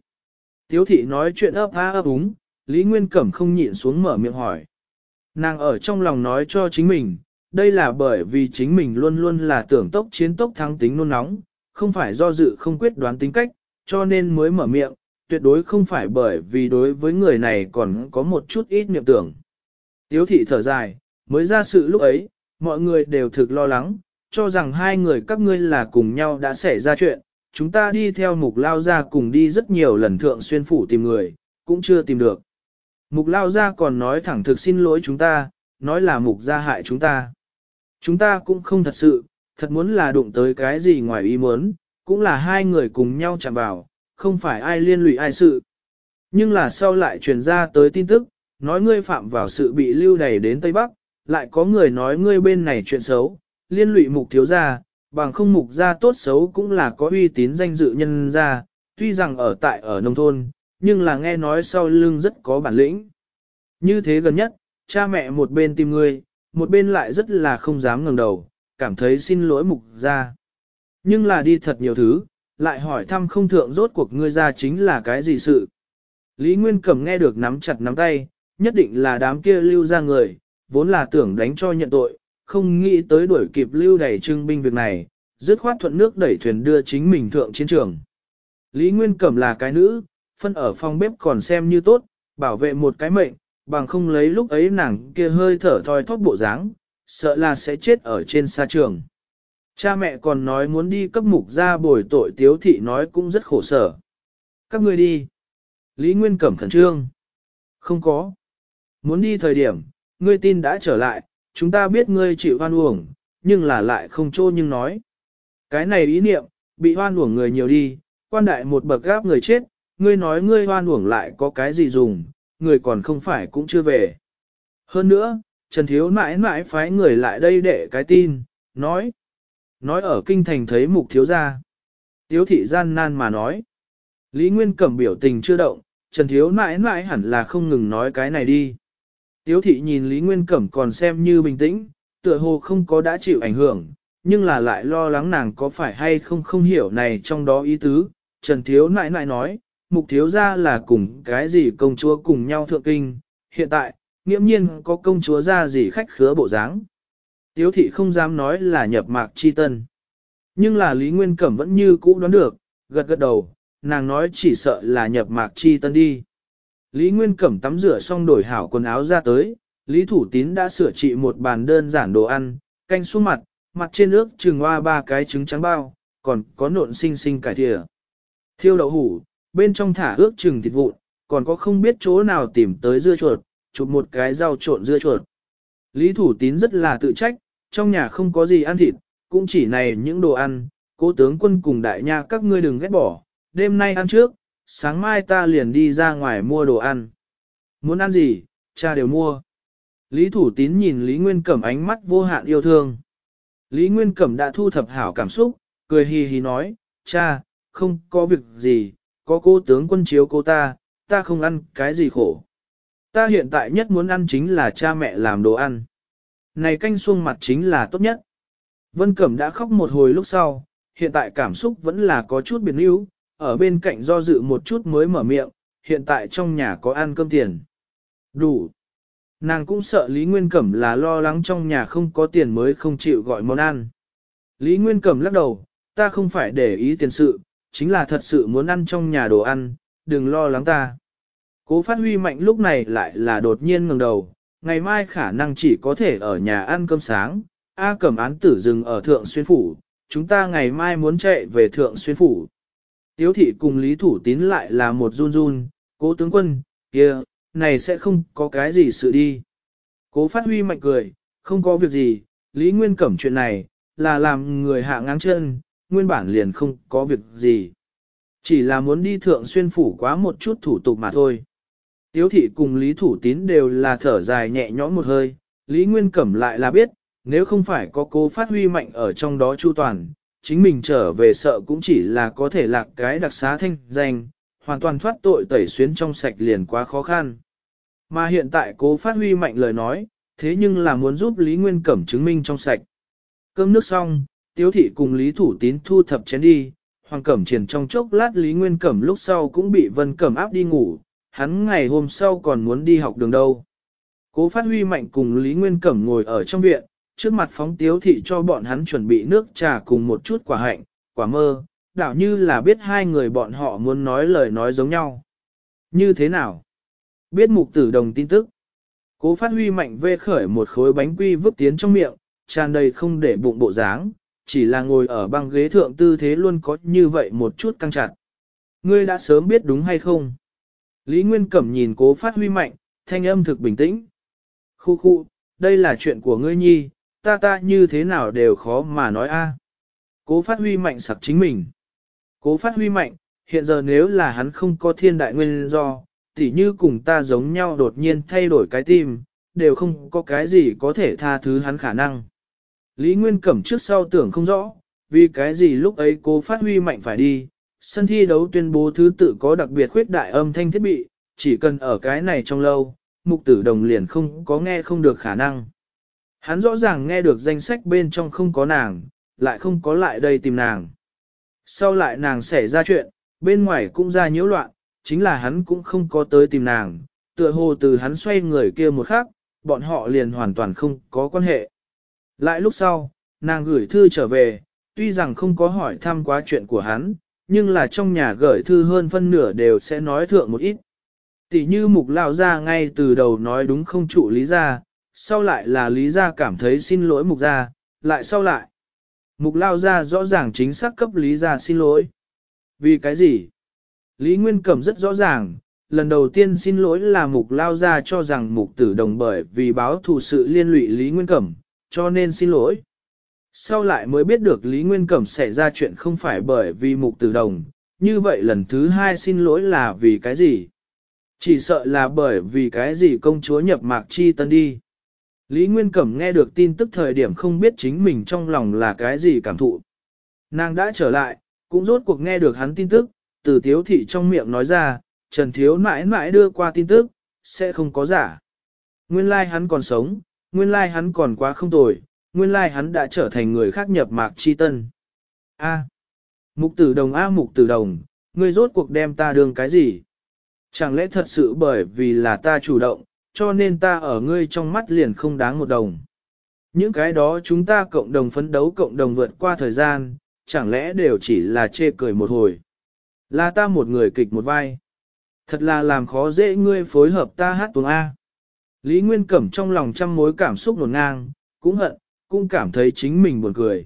Tiếu thị nói chuyện ấp á ấp úng, Lý Nguyên Cẩm không nhịn xuống mở miệng hỏi. Nàng ở trong lòng nói cho chính mình, đây là bởi vì chính mình luôn luôn là tưởng tốc chiến tốc thắng tính nôn nóng, không phải do dự không quyết đoán tính cách, cho nên mới mở miệng, tuyệt đối không phải bởi vì đối với người này còn có một chút ít niệm tưởng. Tiếu thị thở dài, mới ra sự lúc ấy, mọi người đều thực lo lắng, cho rằng hai người các ngươi là cùng nhau đã xảy ra chuyện, chúng ta đi theo mục lao ra cùng đi rất nhiều lần thượng xuyên phủ tìm người, cũng chưa tìm được. Mục lao ra còn nói thẳng thực xin lỗi chúng ta, nói là mục gia hại chúng ta. Chúng ta cũng không thật sự, thật muốn là đụng tới cái gì ngoài ý muốn, cũng là hai người cùng nhau chạm vào, không phải ai liên lụy ai sự. Nhưng là sau lại truyền ra tới tin tức, nói ngươi phạm vào sự bị lưu đày đến Tây Bắc, lại có người nói ngươi bên này chuyện xấu, liên lụy mục thiếu gia, bằng không mục gia tốt xấu cũng là có uy tín danh dự nhân gia, tuy rằng ở tại ở nông thôn, nhưng là nghe nói sau lưng rất có bản lĩnh. Như thế gần nhất, cha mẹ một bên tìm ngươi, một bên lại rất là không dám ngẩng đầu, cảm thấy xin lỗi mục gia. Nhưng là đi thật nhiều thứ, lại hỏi thăm không thượng rốt cuộc ngươi ra chính là cái gì sự. Lý Nguyên Cẩm nghe được nắm chặt nắm tay, nhất định là đám kia lưu ra người, vốn là tưởng đánh cho nhận tội, không nghĩ tới đuổi kịp lưu đẩy trưng binh việc này, dứt khoát thuận nước đẩy thuyền đưa chính mình thượng chiến trường. Lý Nguyên Cẩm là cái nữ, phân ở phòng bếp còn xem như tốt, bảo vệ một cái mệnh, bằng không lấy lúc ấy nàng kia hơi thở thoi thóp bộ dáng, sợ là sẽ chết ở trên xa trường. Cha mẹ còn nói muốn đi cấp mục ra bồi tội tiếu thị nói cũng rất khổ sở. Các người đi. Lý Nguyên Cẩm khẩn trương. Không có. Muốn đi thời điểm, ngươi tin đã trở lại, chúng ta biết ngươi chịu hoan uổng, nhưng là lại không trô nhưng nói. Cái này ý niệm, bị hoan uổng người nhiều đi, quan đại một bậc gáp người chết, ngươi nói ngươi hoan uổng lại có cái gì dùng, người còn không phải cũng chưa về. Hơn nữa, Trần Thiếu mãi mãi phái người lại đây để cái tin, nói. Nói ở kinh thành thấy mục thiếu gia. Tiếu thị gian nan mà nói. Lý Nguyên Cẩm biểu tình chưa động, Trần Thiếu mãi mãi hẳn là không ngừng nói cái này đi. Tiếu thị nhìn Lý Nguyên Cẩm còn xem như bình tĩnh, tựa hồ không có đã chịu ảnh hưởng, nhưng là lại lo lắng nàng có phải hay không không hiểu này trong đó ý tứ. Trần Thiếu nãi nãi nói, mục thiếu ra là cùng cái gì công chúa cùng nhau thượng kinh, hiện tại, nghiễm nhiên có công chúa ra gì khách khứa bộ dáng Tiếu thị không dám nói là nhập mạc chi tân. Nhưng là Lý Nguyên Cẩm vẫn như cũ đoán được, gật gật đầu, nàng nói chỉ sợ là nhập mạc chi tân đi. Lý Nguyên Cẩm tắm rửa xong đổi hảo quần áo ra tới, Lý Thủ Tín đã sửa trị một bàn đơn giản đồ ăn, canh xuống mặt, mặt trên nước trừng hoa ba cái trứng trắng bao, còn có nộn xinh xinh cải thịa. Thiêu đậu hủ, bên trong thả ước trừng thịt vụn, còn có không biết chỗ nào tìm tới dưa chuột, chụp một cái rau trộn dưa chuột. Lý Thủ Tín rất là tự trách, trong nhà không có gì ăn thịt, cũng chỉ này những đồ ăn, cố tướng quân cùng đại nha các ngươi đừng ghét bỏ, đêm nay ăn trước, sáng mai ta liền đi ra ngoài mua đồ ăn. Muốn ăn gì, cha đều mua. Lý Thủ Tín nhìn Lý Nguyên Cẩm ánh mắt vô hạn yêu thương. Lý Nguyên Cẩm đã thu thập hảo cảm xúc, cười hì hì nói, cha, không có việc gì, có cô tướng quân chiếu cô ta, ta không ăn cái gì khổ. Ta hiện tại nhất muốn ăn chính là cha mẹ làm đồ ăn. Này canh xuông mặt chính là tốt nhất. Vân Cẩm đã khóc một hồi lúc sau, hiện tại cảm xúc vẫn là có chút biến yếu, ở bên cạnh do dự một chút mới mở miệng, hiện tại trong nhà có ăn cơm tiền. Đủ. Nàng cũng sợ Lý Nguyên Cẩm là lo lắng trong nhà không có tiền mới không chịu gọi món ăn. Lý Nguyên Cẩm lắc đầu, ta không phải để ý tiền sự, chính là thật sự muốn ăn trong nhà đồ ăn, đừng lo lắng ta. Cố phát huy mạnh lúc này lại là đột nhiên ngừng đầu, ngày mai khả năng chỉ có thể ở nhà ăn cơm sáng, A à, cầm án tử dừng ở Thượng Xuyên Phủ, chúng ta ngày mai muốn chạy về Thượng Xuyên Phủ. Tiếu thị cùng Lý Thủ Tín lại là một run run, cố tướng quân, kia, này sẽ không có cái gì sự đi. Cố phát huy mạnh cười, không có việc gì, Lý Nguyên cẩm chuyện này, là làm người hạ ngang chân, nguyên bản liền không có việc gì. Chỉ là muốn đi Thượng Xuyên Phủ quá một chút thủ tục mà thôi. Tiếu thị cùng Lý Thủ Tín đều là thở dài nhẹ nhõm một hơi, Lý Nguyên Cẩm lại là biết, nếu không phải có cô phát huy mạnh ở trong đó chu toàn, chính mình trở về sợ cũng chỉ là có thể lạc cái đặc xá thanh danh, hoàn toàn thoát tội tẩy xuyến trong sạch liền quá khó khăn. Mà hiện tại cố phát huy mạnh lời nói, thế nhưng là muốn giúp Lý Nguyên Cẩm chứng minh trong sạch. Cơm nước xong, Tiếu thị cùng Lý Thủ Tín thu thập chén đi, Hoàng Cẩm Triển trong chốc lát Lý Nguyên Cẩm lúc sau cũng bị Vân Cẩm áp đi ngủ, hắn ngày hôm sau còn muốn đi học đường đâu. Cố phát huy mạnh cùng Lý Nguyên Cẩm ngồi ở trong viện, trước mặt phóng tiếu thị cho bọn hắn chuẩn bị nước trà cùng một chút quả hạnh, quả mơ, đảo như là biết hai người bọn họ muốn nói lời nói giống nhau. Như thế nào? Biết mục tử đồng tin tức. Cố phát huy mạnh vê khởi một khối bánh quy vứt tiến trong miệng, tràn đầy không để bụng bộ dáng, chỉ là ngồi ở băng ghế thượng tư thế luôn có như vậy một chút căng chặt. Ngươi đã sớm biết đúng hay không? Lý Nguyên Cẩm nhìn cố phát huy mạnh, thanh âm thực bình tĩnh. Khu khu, đây là chuyện của ngươi nhi, ta ta như thế nào đều khó mà nói a. Cố phát huy mạnh sặc chính mình. Cố phát huy mạnh, hiện giờ nếu là hắn không có thiên đại nguyên do, tỉ như cùng ta giống nhau đột nhiên thay đổi cái tim, đều không có cái gì có thể tha thứ hắn khả năng. Lý Nguyên Cẩm trước sau tưởng không rõ, vì cái gì lúc ấy cố phát huy mạnh phải đi, sân thi đấu tuyên bố thứ tự có đặc biệt khuyết đại âm thanh thiết bị, chỉ cần ở cái này trong lâu, mục tử đồng liền không có nghe không được khả năng. Hắn rõ ràng nghe được danh sách bên trong không có nàng, lại không có lại đây tìm nàng. Sau lại nàng xảy ra chuyện, bên ngoài cũng ra nhiễu loạn, chính là hắn cũng không có tới tìm nàng, tựa hồ từ hắn xoay người kia một khắc, bọn họ liền hoàn toàn không có quan hệ. Lại lúc sau, nàng gửi thư trở về, tuy rằng không có hỏi thăm quá chuyện của hắn, nhưng là trong nhà gửi thư hơn phân nửa đều sẽ nói thượng một ít. Tỷ như mục lao ra ngay từ đầu nói đúng không trụ lý ra, sau lại là lý ra cảm thấy xin lỗi mục ra, lại sau lại. Mục lao ra rõ ràng chính xác cấp lý ra xin lỗi. Vì cái gì? Lý Nguyên Cẩm rất rõ ràng, lần đầu tiên xin lỗi là mục lao ra cho rằng mục tử đồng bởi vì báo thù sự liên lụy Lý Nguyên Cẩm, cho nên xin lỗi. Sau lại mới biết được Lý Nguyên Cẩm xảy ra chuyện không phải bởi vì mục tử đồng, như vậy lần thứ hai xin lỗi là vì cái gì? Chỉ sợ là bởi vì cái gì công chúa nhập mạc chi tân đi. Lý Nguyên Cẩm nghe được tin tức thời điểm không biết chính mình trong lòng là cái gì cảm thụ. Nàng đã trở lại, cũng rốt cuộc nghe được hắn tin tức, từ thiếu thị trong miệng nói ra, Trần Thiếu mãi mãi đưa qua tin tức, sẽ không có giả. Nguyên lai like hắn còn sống, nguyên lai like hắn còn quá không tồi, nguyên lai like hắn đã trở thành người khác nhập mạc chi tân. A. Mục tử đồng A mục tử đồng, ngươi rốt cuộc đem ta đương cái gì? Chẳng lẽ thật sự bởi vì là ta chủ động, cho nên ta ở ngươi trong mắt liền không đáng một đồng. Những cái đó chúng ta cộng đồng phấn đấu cộng đồng vượt qua thời gian, chẳng lẽ đều chỉ là chê cười một hồi. Là ta một người kịch một vai. Thật là làm khó dễ ngươi phối hợp ta hát tuồng A. Lý Nguyên Cẩm trong lòng trăm mối cảm xúc nổn ngang, cũng hận, cũng cảm thấy chính mình buồn cười.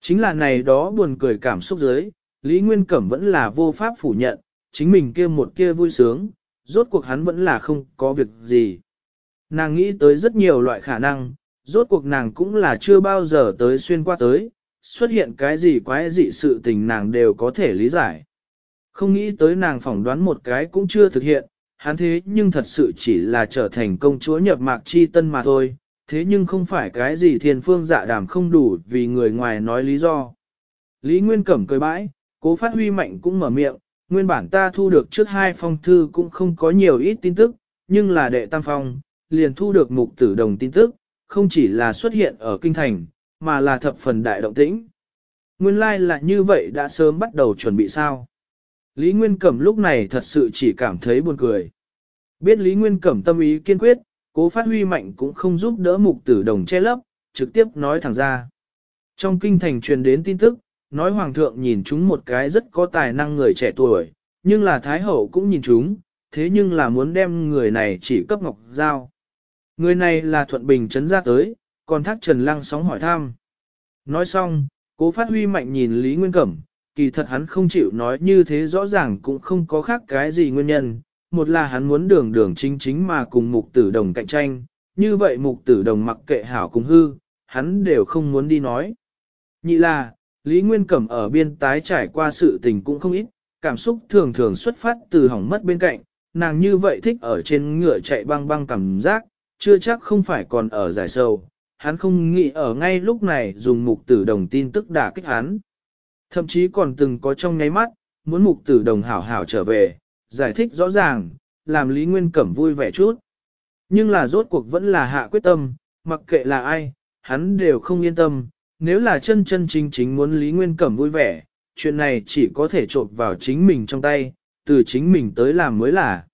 Chính là này đó buồn cười cảm xúc dưới, Lý Nguyên Cẩm vẫn là vô pháp phủ nhận, chính mình kia một kia vui sướng, rốt cuộc hắn vẫn là không có việc gì. Nàng nghĩ tới rất nhiều loại khả năng, rốt cuộc nàng cũng là chưa bao giờ tới xuyên qua tới, xuất hiện cái gì quái dị sự tình nàng đều có thể lý giải. Không nghĩ tới nàng phỏng đoán một cái cũng chưa thực hiện, hắn thế nhưng thật sự chỉ là trở thành công chúa nhập mạc chi tân mà thôi, thế nhưng không phải cái gì thiền phương dạ đàm không đủ vì người ngoài nói lý do. Lý Nguyên Cẩm cười bãi, cố phát huy mạnh cũng mở miệng, nguyên bản ta thu được trước hai phong thư cũng không có nhiều ít tin tức, nhưng là đệ tam phong, liền thu được mục tử đồng tin tức, không chỉ là xuất hiện ở kinh thành, mà là thập phần đại động tĩnh. Nguyên lai like là như vậy đã sớm bắt đầu chuẩn bị sao. Lý Nguyên Cẩm lúc này thật sự chỉ cảm thấy buồn cười. Biết Lý Nguyên Cẩm tâm ý kiên quyết, cố phát huy mạnh cũng không giúp đỡ mục tử đồng che lấp, trực tiếp nói thẳng ra. Trong kinh thành truyền đến tin tức, nói hoàng thượng nhìn chúng một cái rất có tài năng người trẻ tuổi, nhưng là thái hậu cũng nhìn chúng, thế nhưng là muốn đem người này chỉ cấp ngọc giao. Người này là thuận bình trấn ra tới, còn thác trần lăng sóng hỏi thăm. Nói xong, cố phát huy mạnh nhìn Lý Nguyên Cẩm, kỳ thật hắn không chịu nói như thế rõ ràng cũng không có khác cái gì nguyên nhân, một là hắn muốn đường đường chính chính mà cùng mục tử đồng cạnh tranh, như vậy mục tử đồng mặc kệ hảo cùng hư, hắn đều không muốn đi nói. Nhị là, Lý Nguyên Cẩm ở biên tái trải qua sự tình cũng không ít, cảm xúc thường thường xuất phát từ hỏng mất bên cạnh, nàng như vậy thích ở trên ngựa chạy băng băng cảm giác, chưa chắc không phải còn ở giải sầu, hắn không nghĩ ở ngay lúc này dùng mục tử đồng tin tức đả kích hắn. Thậm chí còn từng có trong nháy mắt, muốn mục tử đồng hảo hảo trở về, giải thích rõ ràng, làm Lý Nguyên Cẩm vui vẻ chút. Nhưng là rốt cuộc vẫn là hạ quyết tâm, mặc kệ là ai, hắn đều không yên tâm, nếu là chân chân chính chính muốn Lý Nguyên Cẩm vui vẻ, chuyện này chỉ có thể trộn vào chính mình trong tay, từ chính mình tới làm mới là.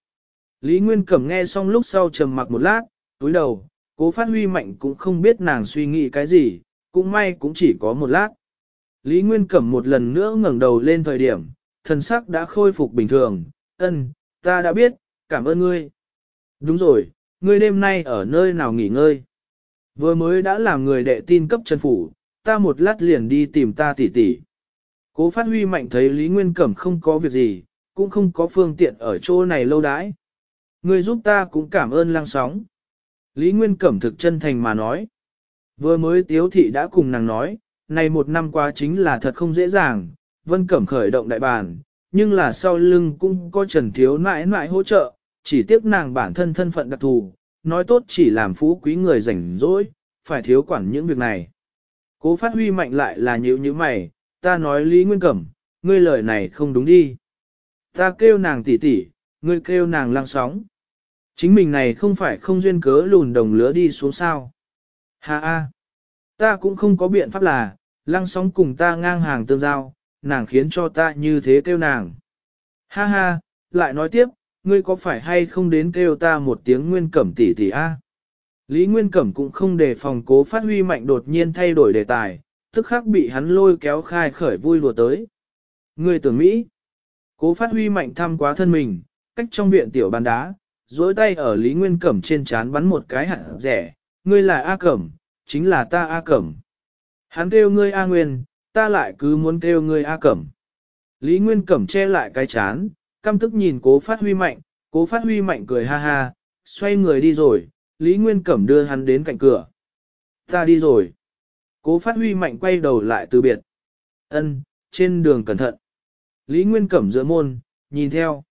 Lý Nguyên Cẩm nghe xong lúc sau trầm mặc một lát, túi đầu, cố phát huy mạnh cũng không biết nàng suy nghĩ cái gì, cũng may cũng chỉ có một lát. Lý Nguyên Cẩm một lần nữa ngẩng đầu lên thời điểm, thần sắc đã khôi phục bình thường, Ân, ta đã biết, cảm ơn ngươi. Đúng rồi, ngươi đêm nay ở nơi nào nghỉ ngơi? Vừa mới đã làm người đệ tin cấp chân phủ, ta một lát liền đi tìm ta tỷ tỷ. Cố phát huy mạnh thấy Lý Nguyên Cẩm không có việc gì, cũng không có phương tiện ở chỗ này lâu đãi. Ngươi giúp ta cũng cảm ơn lang sóng. Lý Nguyên Cẩm thực chân thành mà nói. Vừa mới tiếu thị đã cùng nàng nói, này một năm qua chính là thật không dễ dàng, Vân Cẩm khởi động đại bàn nhưng là sau lưng cũng có Trần Thiếu nãi nãi hỗ trợ, chỉ tiếc nàng bản thân thân phận đặc thù, nói tốt chỉ làm phú quý người rảnh rỗi, phải thiếu quản những việc này. Cố phát huy mạnh lại là nhữ như mày, ta nói Lý Nguyên Cẩm, ngươi lời này không đúng đi. Ta kêu nàng tỷ tỷ, ngươi kêu nàng lang sóng. Chính mình này không phải không duyên cớ lùn đồng lứa đi xuống sao. hà ha, ta cũng không có biện pháp là, lăng sóng cùng ta ngang hàng tương giao, nàng khiến cho ta như thế kêu nàng. Ha ha, lại nói tiếp, ngươi có phải hay không đến kêu ta một tiếng nguyên cẩm tỷ tỷ a? Lý Nguyên Cẩm cũng không đề phòng cố phát huy mạnh đột nhiên thay đổi đề tài, tức khắc bị hắn lôi kéo khai khởi vui lùa tới. Ngươi tưởng Mỹ, cố phát huy mạnh thăm quá thân mình, cách trong viện tiểu bàn đá, dối tay ở Lý Nguyên Cẩm trên trán bắn một cái hẳn rẻ, ngươi là A Cẩm, chính là ta A Cẩm. Hắn kêu ngươi A Nguyên, ta lại cứ muốn kêu ngươi A Cẩm. Lý Nguyên Cẩm che lại cái chán, căm tức nhìn cố phát huy mạnh, cố phát huy mạnh cười ha ha, xoay người đi rồi, Lý Nguyên Cẩm đưa hắn đến cạnh cửa. Ta đi rồi. Cố phát huy mạnh quay đầu lại từ biệt. ân trên đường cẩn thận. Lý Nguyên Cẩm giữa môn, nhìn theo.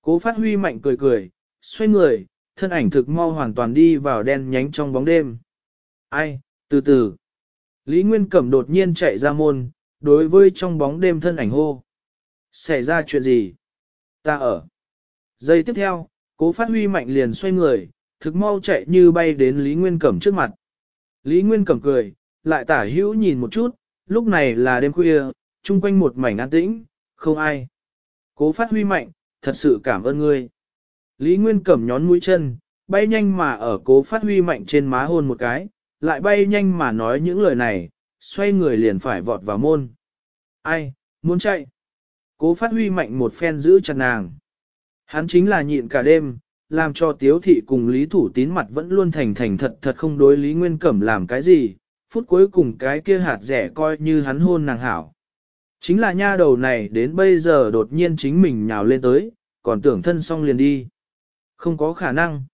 Cố phát huy mạnh cười cười, xoay người, thân ảnh thực mau hoàn toàn đi vào đen nhánh trong bóng đêm. Ai, từ từ. Lý Nguyên Cẩm đột nhiên chạy ra môn, đối với trong bóng đêm thân ảnh hô. Xảy ra chuyện gì? Ta ở. Giây tiếp theo, cố phát huy mạnh liền xoay người, thực mau chạy như bay đến Lý Nguyên Cẩm trước mặt. Lý Nguyên Cẩm cười, lại tả hữu nhìn một chút, lúc này là đêm khuya, chung quanh một mảnh an tĩnh, không ai. Cố phát huy mạnh, thật sự cảm ơn ngươi. Lý Nguyên Cẩm nhón mũi chân, bay nhanh mà ở cố phát huy mạnh trên má hôn một cái, lại bay nhanh mà nói những lời này, xoay người liền phải vọt vào môn. Ai, muốn chạy? Cố phát huy mạnh một phen giữ chặt nàng. Hắn chính là nhịn cả đêm, làm cho tiếu thị cùng lý thủ tín mặt vẫn luôn thành thành thật thật không đối lý nguyên cẩm làm cái gì, phút cuối cùng cái kia hạt rẻ coi như hắn hôn nàng hảo. Chính là nha đầu này đến bây giờ đột nhiên chính mình nhào lên tới, còn tưởng thân xong liền đi. Không có khả năng.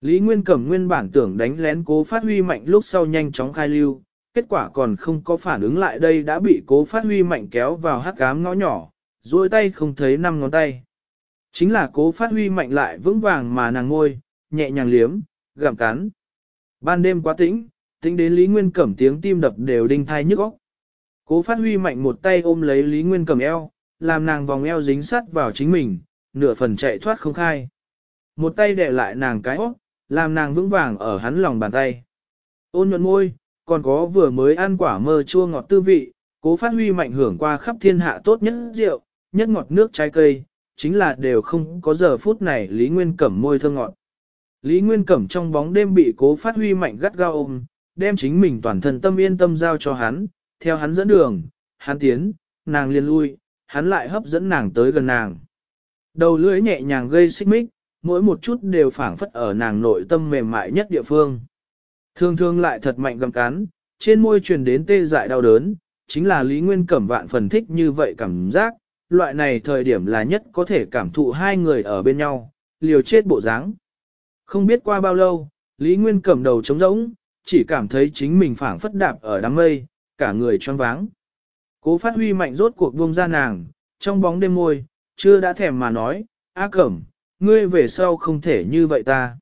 Lý Nguyên Cẩm nguyên bản tưởng đánh lén cố phát huy mạnh lúc sau nhanh chóng khai lưu, kết quả còn không có phản ứng lại đây đã bị cố phát huy mạnh kéo vào hát cám ngõ nhỏ, duỗi tay không thấy 5 ngón tay. Chính là cố phát huy mạnh lại vững vàng mà nàng ngôi, nhẹ nhàng liếm, gặm cắn. Ban đêm quá tĩnh, tính đến Lý Nguyên Cẩm tiếng tim đập đều đinh thai nhức óc. Cố phát huy mạnh một tay ôm lấy Lý Nguyên Cẩm eo, làm nàng vòng eo dính sắt vào chính mình, nửa phần chạy thoát không khai. Một tay đè lại nàng cái óc, làm nàng vững vàng ở hắn lòng bàn tay. Ôn nhuận môi, còn có vừa mới ăn quả mơ chua ngọt tư vị, cố phát huy mạnh hưởng qua khắp thiên hạ tốt nhất rượu, nhất ngọt nước trái cây, chính là đều không có giờ phút này Lý Nguyên Cẩm môi thơm ngọt. Lý Nguyên Cẩm trong bóng đêm bị cố phát huy mạnh gắt gao ôm, đem chính mình toàn thân tâm yên tâm giao cho hắn, theo hắn dẫn đường, hắn tiến, nàng liền lui, hắn lại hấp dẫn nàng tới gần nàng. Đầu lưỡi nhẹ nhàng gây xích mích, mỗi một chút đều phảng phất ở nàng nội tâm mềm mại nhất địa phương. Thương thương lại thật mạnh gầm cán, trên môi truyền đến tê dại đau đớn, chính là Lý Nguyên Cẩm vạn phần thích như vậy cảm giác, loại này thời điểm là nhất có thể cảm thụ hai người ở bên nhau, liều chết bộ dáng. Không biết qua bao lâu, Lý Nguyên Cẩm đầu trống rỗng, chỉ cảm thấy chính mình phảng phất đạp ở đám mây, cả người choáng váng. Cố Phát Huy mạnh rốt cuộc buông ra nàng, trong bóng đêm môi, chưa đã thèm mà nói, "A Cẩm, ngươi về sau không thể như vậy ta.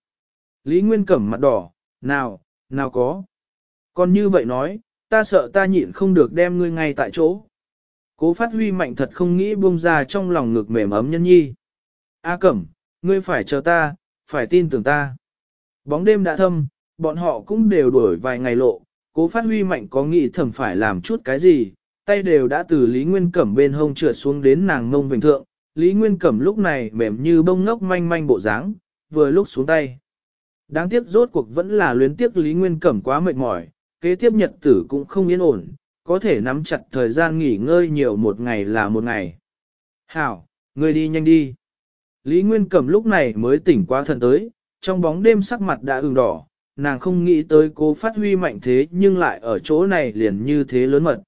Lý Nguyên Cẩm mặt đỏ, nào, nào có. Còn như vậy nói, ta sợ ta nhịn không được đem ngươi ngay tại chỗ. Cố phát huy mạnh thật không nghĩ buông ra trong lòng ngực mềm ấm nhân nhi. A Cẩm, ngươi phải chờ ta, phải tin tưởng ta. Bóng đêm đã thâm, bọn họ cũng đều đuổi vài ngày lộ, cố phát huy mạnh có nghĩ thầm phải làm chút cái gì, tay đều đã từ Lý Nguyên Cẩm bên hông trượt xuống đến nàng ngông vành thượng, Lý Nguyên Cẩm lúc này mềm như bông ngốc manh manh bộ dáng, vừa lúc xuống tay. Đáng tiếc rốt cuộc vẫn là luyến tiếc Lý Nguyên Cẩm quá mệt mỏi, kế tiếp nhật tử cũng không yên ổn, có thể nắm chặt thời gian nghỉ ngơi nhiều một ngày là một ngày. Hảo, người đi nhanh đi. Lý Nguyên Cẩm lúc này mới tỉnh qua thần tới, trong bóng đêm sắc mặt đã ửng đỏ, nàng không nghĩ tới cố phát huy mạnh thế nhưng lại ở chỗ này liền như thế lớn mật.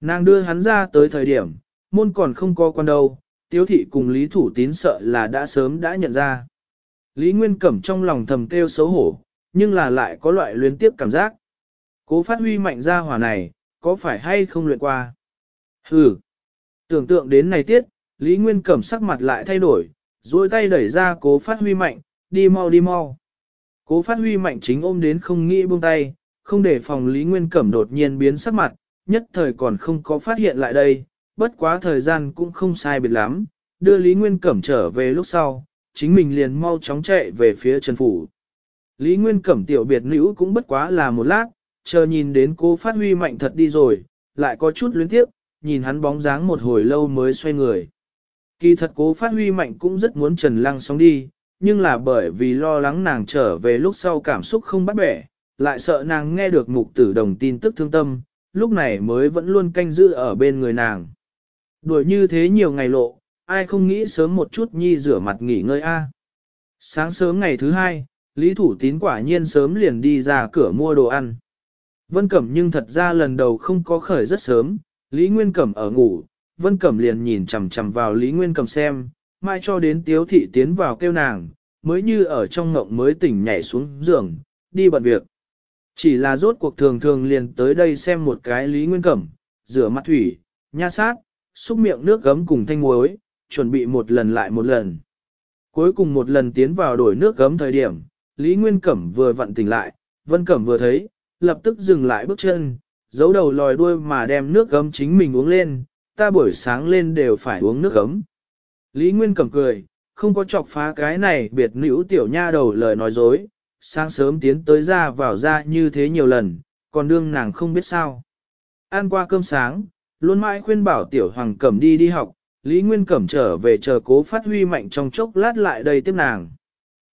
Nàng đưa hắn ra tới thời điểm, môn còn không có quan đâu, tiếu thị cùng Lý Thủ Tín sợ là đã sớm đã nhận ra. Lý Nguyên Cẩm trong lòng thầm kêu xấu hổ, nhưng là lại có loại luyến tiếp cảm giác. Cố phát huy mạnh ra hỏa này, có phải hay không luyện qua? Hừ! Tưởng tượng đến này tiết, Lý Nguyên Cẩm sắc mặt lại thay đổi, dối tay đẩy ra cố phát huy mạnh, đi mau đi mau. Cố phát huy mạnh chính ôm đến không nghĩ buông tay, không để phòng Lý Nguyên Cẩm đột nhiên biến sắc mặt, nhất thời còn không có phát hiện lại đây, bất quá thời gian cũng không sai biệt lắm, đưa Lý Nguyên Cẩm trở về lúc sau, chính mình liền mau chóng chạy về phía Trần Phủ. Lý Nguyên Cẩm tiểu biệt nữ cũng bất quá là một lát, chờ nhìn đến cô phát huy mạnh thật đi rồi, lại có chút luyến tiếp, nhìn hắn bóng dáng một hồi lâu mới xoay người. Kỳ thật cố phát huy mạnh cũng rất muốn Trần Lăng sống đi, nhưng là bởi vì lo lắng nàng trở về lúc sau cảm xúc không bắt bẻ, lại sợ nàng nghe được mục tử đồng tin tức thương tâm, lúc này mới vẫn luôn canh giữ ở bên người nàng. Đuổi như thế nhiều ngày lộ, ai không nghĩ sớm một chút nhi rửa mặt nghỉ ngơi a. Sáng sớm ngày thứ hai, Lý Thủ Tín quả nhiên sớm liền đi ra cửa mua đồ ăn. Vân Cẩm nhưng thật ra lần đầu không có khởi rất sớm, Lý Nguyên Cẩm ở ngủ, Vân Cẩm liền nhìn chằm chằm vào Lý Nguyên Cẩm xem, mai cho đến Tiếu Thị tiến vào kêu nàng, mới như ở trong ngộng mới tỉnh nhảy xuống giường, đi bận việc. Chỉ là rốt cuộc thường thường liền tới đây xem một cái Lý Nguyên Cẩm, rửa mặt thủy, nha sát, xúc miệng nước gấm cùng thanh muối, chuẩn bị một lần lại một lần. Cuối cùng một lần tiến vào đổi nước gấm thời điểm, Lý Nguyên Cẩm vừa vặn tỉnh lại, Vân Cẩm vừa thấy, lập tức dừng lại bước chân, giấu đầu lòi đuôi mà đem nước gấm chính mình uống lên, ta buổi sáng lên đều phải uống nước gấm. Lý Nguyên Cẩm cười, không có chọc phá cái này biệt nữ tiểu nha đầu lời nói dối, sáng sớm tiến tới ra vào ra như thế nhiều lần, còn đương nàng không biết sao. Ăn qua cơm sáng, luôn mãi khuyên bảo tiểu hoàng cẩm đi đi học, Lý Nguyên Cẩm trở về chờ cố phát huy mạnh trong chốc lát lại đây tiếp nàng.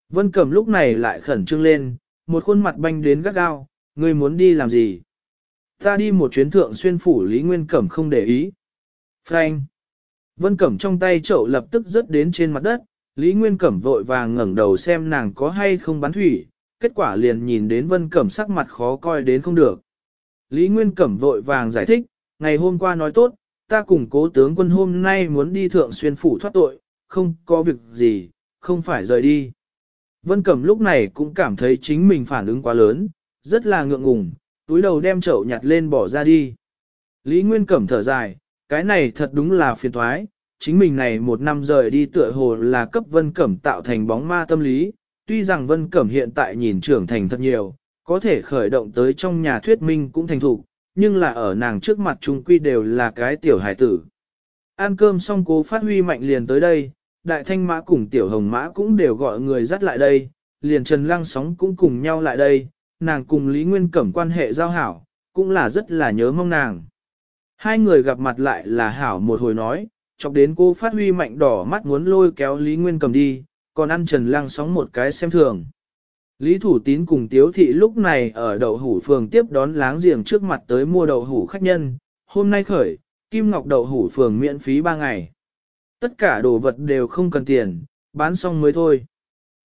Vân Cẩm lúc này lại khẩn trương lên, một khuôn mặt banh đến gắt gao, ngươi muốn đi làm gì? Ta đi một chuyến thượng xuyên phủ Lý Nguyên Cẩm không để ý. Frank! Vân Cẩm trong tay chậu lập tức rớt đến trên mặt đất, Lý Nguyên Cẩm vội vàng ngẩn đầu xem nàng có hay không bắn thủy, kết quả liền nhìn đến Vân Cẩm sắc mặt khó coi đến không được. Lý Nguyên Cẩm vội vàng giải thích, ngày hôm qua nói tốt, ta cùng cố tướng quân hôm nay muốn đi thượng xuyên phủ thoát tội, không có việc gì, không phải rời đi. Vân Cẩm lúc này cũng cảm thấy chính mình phản ứng quá lớn, rất là ngượng ngùng, túi đầu đem chậu nhặt lên bỏ ra đi. Lý Nguyên Cẩm thở dài, cái này thật đúng là phiền thoái, chính mình này một năm rời đi tựa hồ là cấp Vân Cẩm tạo thành bóng ma tâm lý, tuy rằng Vân Cẩm hiện tại nhìn trưởng thành thật nhiều, có thể khởi động tới trong nhà thuyết minh cũng thành thục, nhưng là ở nàng trước mặt chúng quy đều là cái tiểu hải tử. Ăn cơm xong cố phát huy mạnh liền tới đây, đại thanh mã cùng tiểu hồng mã cũng đều gọi người dắt lại đây, liền trần lăng sóng cũng cùng nhau lại đây, nàng cùng Lý Nguyên Cẩm quan hệ giao hảo, cũng là rất là nhớ mong nàng. Hai người gặp mặt lại là hảo một hồi nói, chọc đến cô phát huy mạnh đỏ mắt muốn lôi kéo Lý Nguyên Cẩm đi, còn ăn trần lăng sóng một cái xem thường. Lý Thủ Tín cùng Tiếu Thị lúc này ở đậu hủ phường tiếp đón láng giềng trước mặt tới mua đậu hủ khách nhân, hôm nay khởi, Kim Ngọc đậu hủ phường miễn phí 3 ngày. Tất cả đồ vật đều không cần tiền, bán xong mới thôi.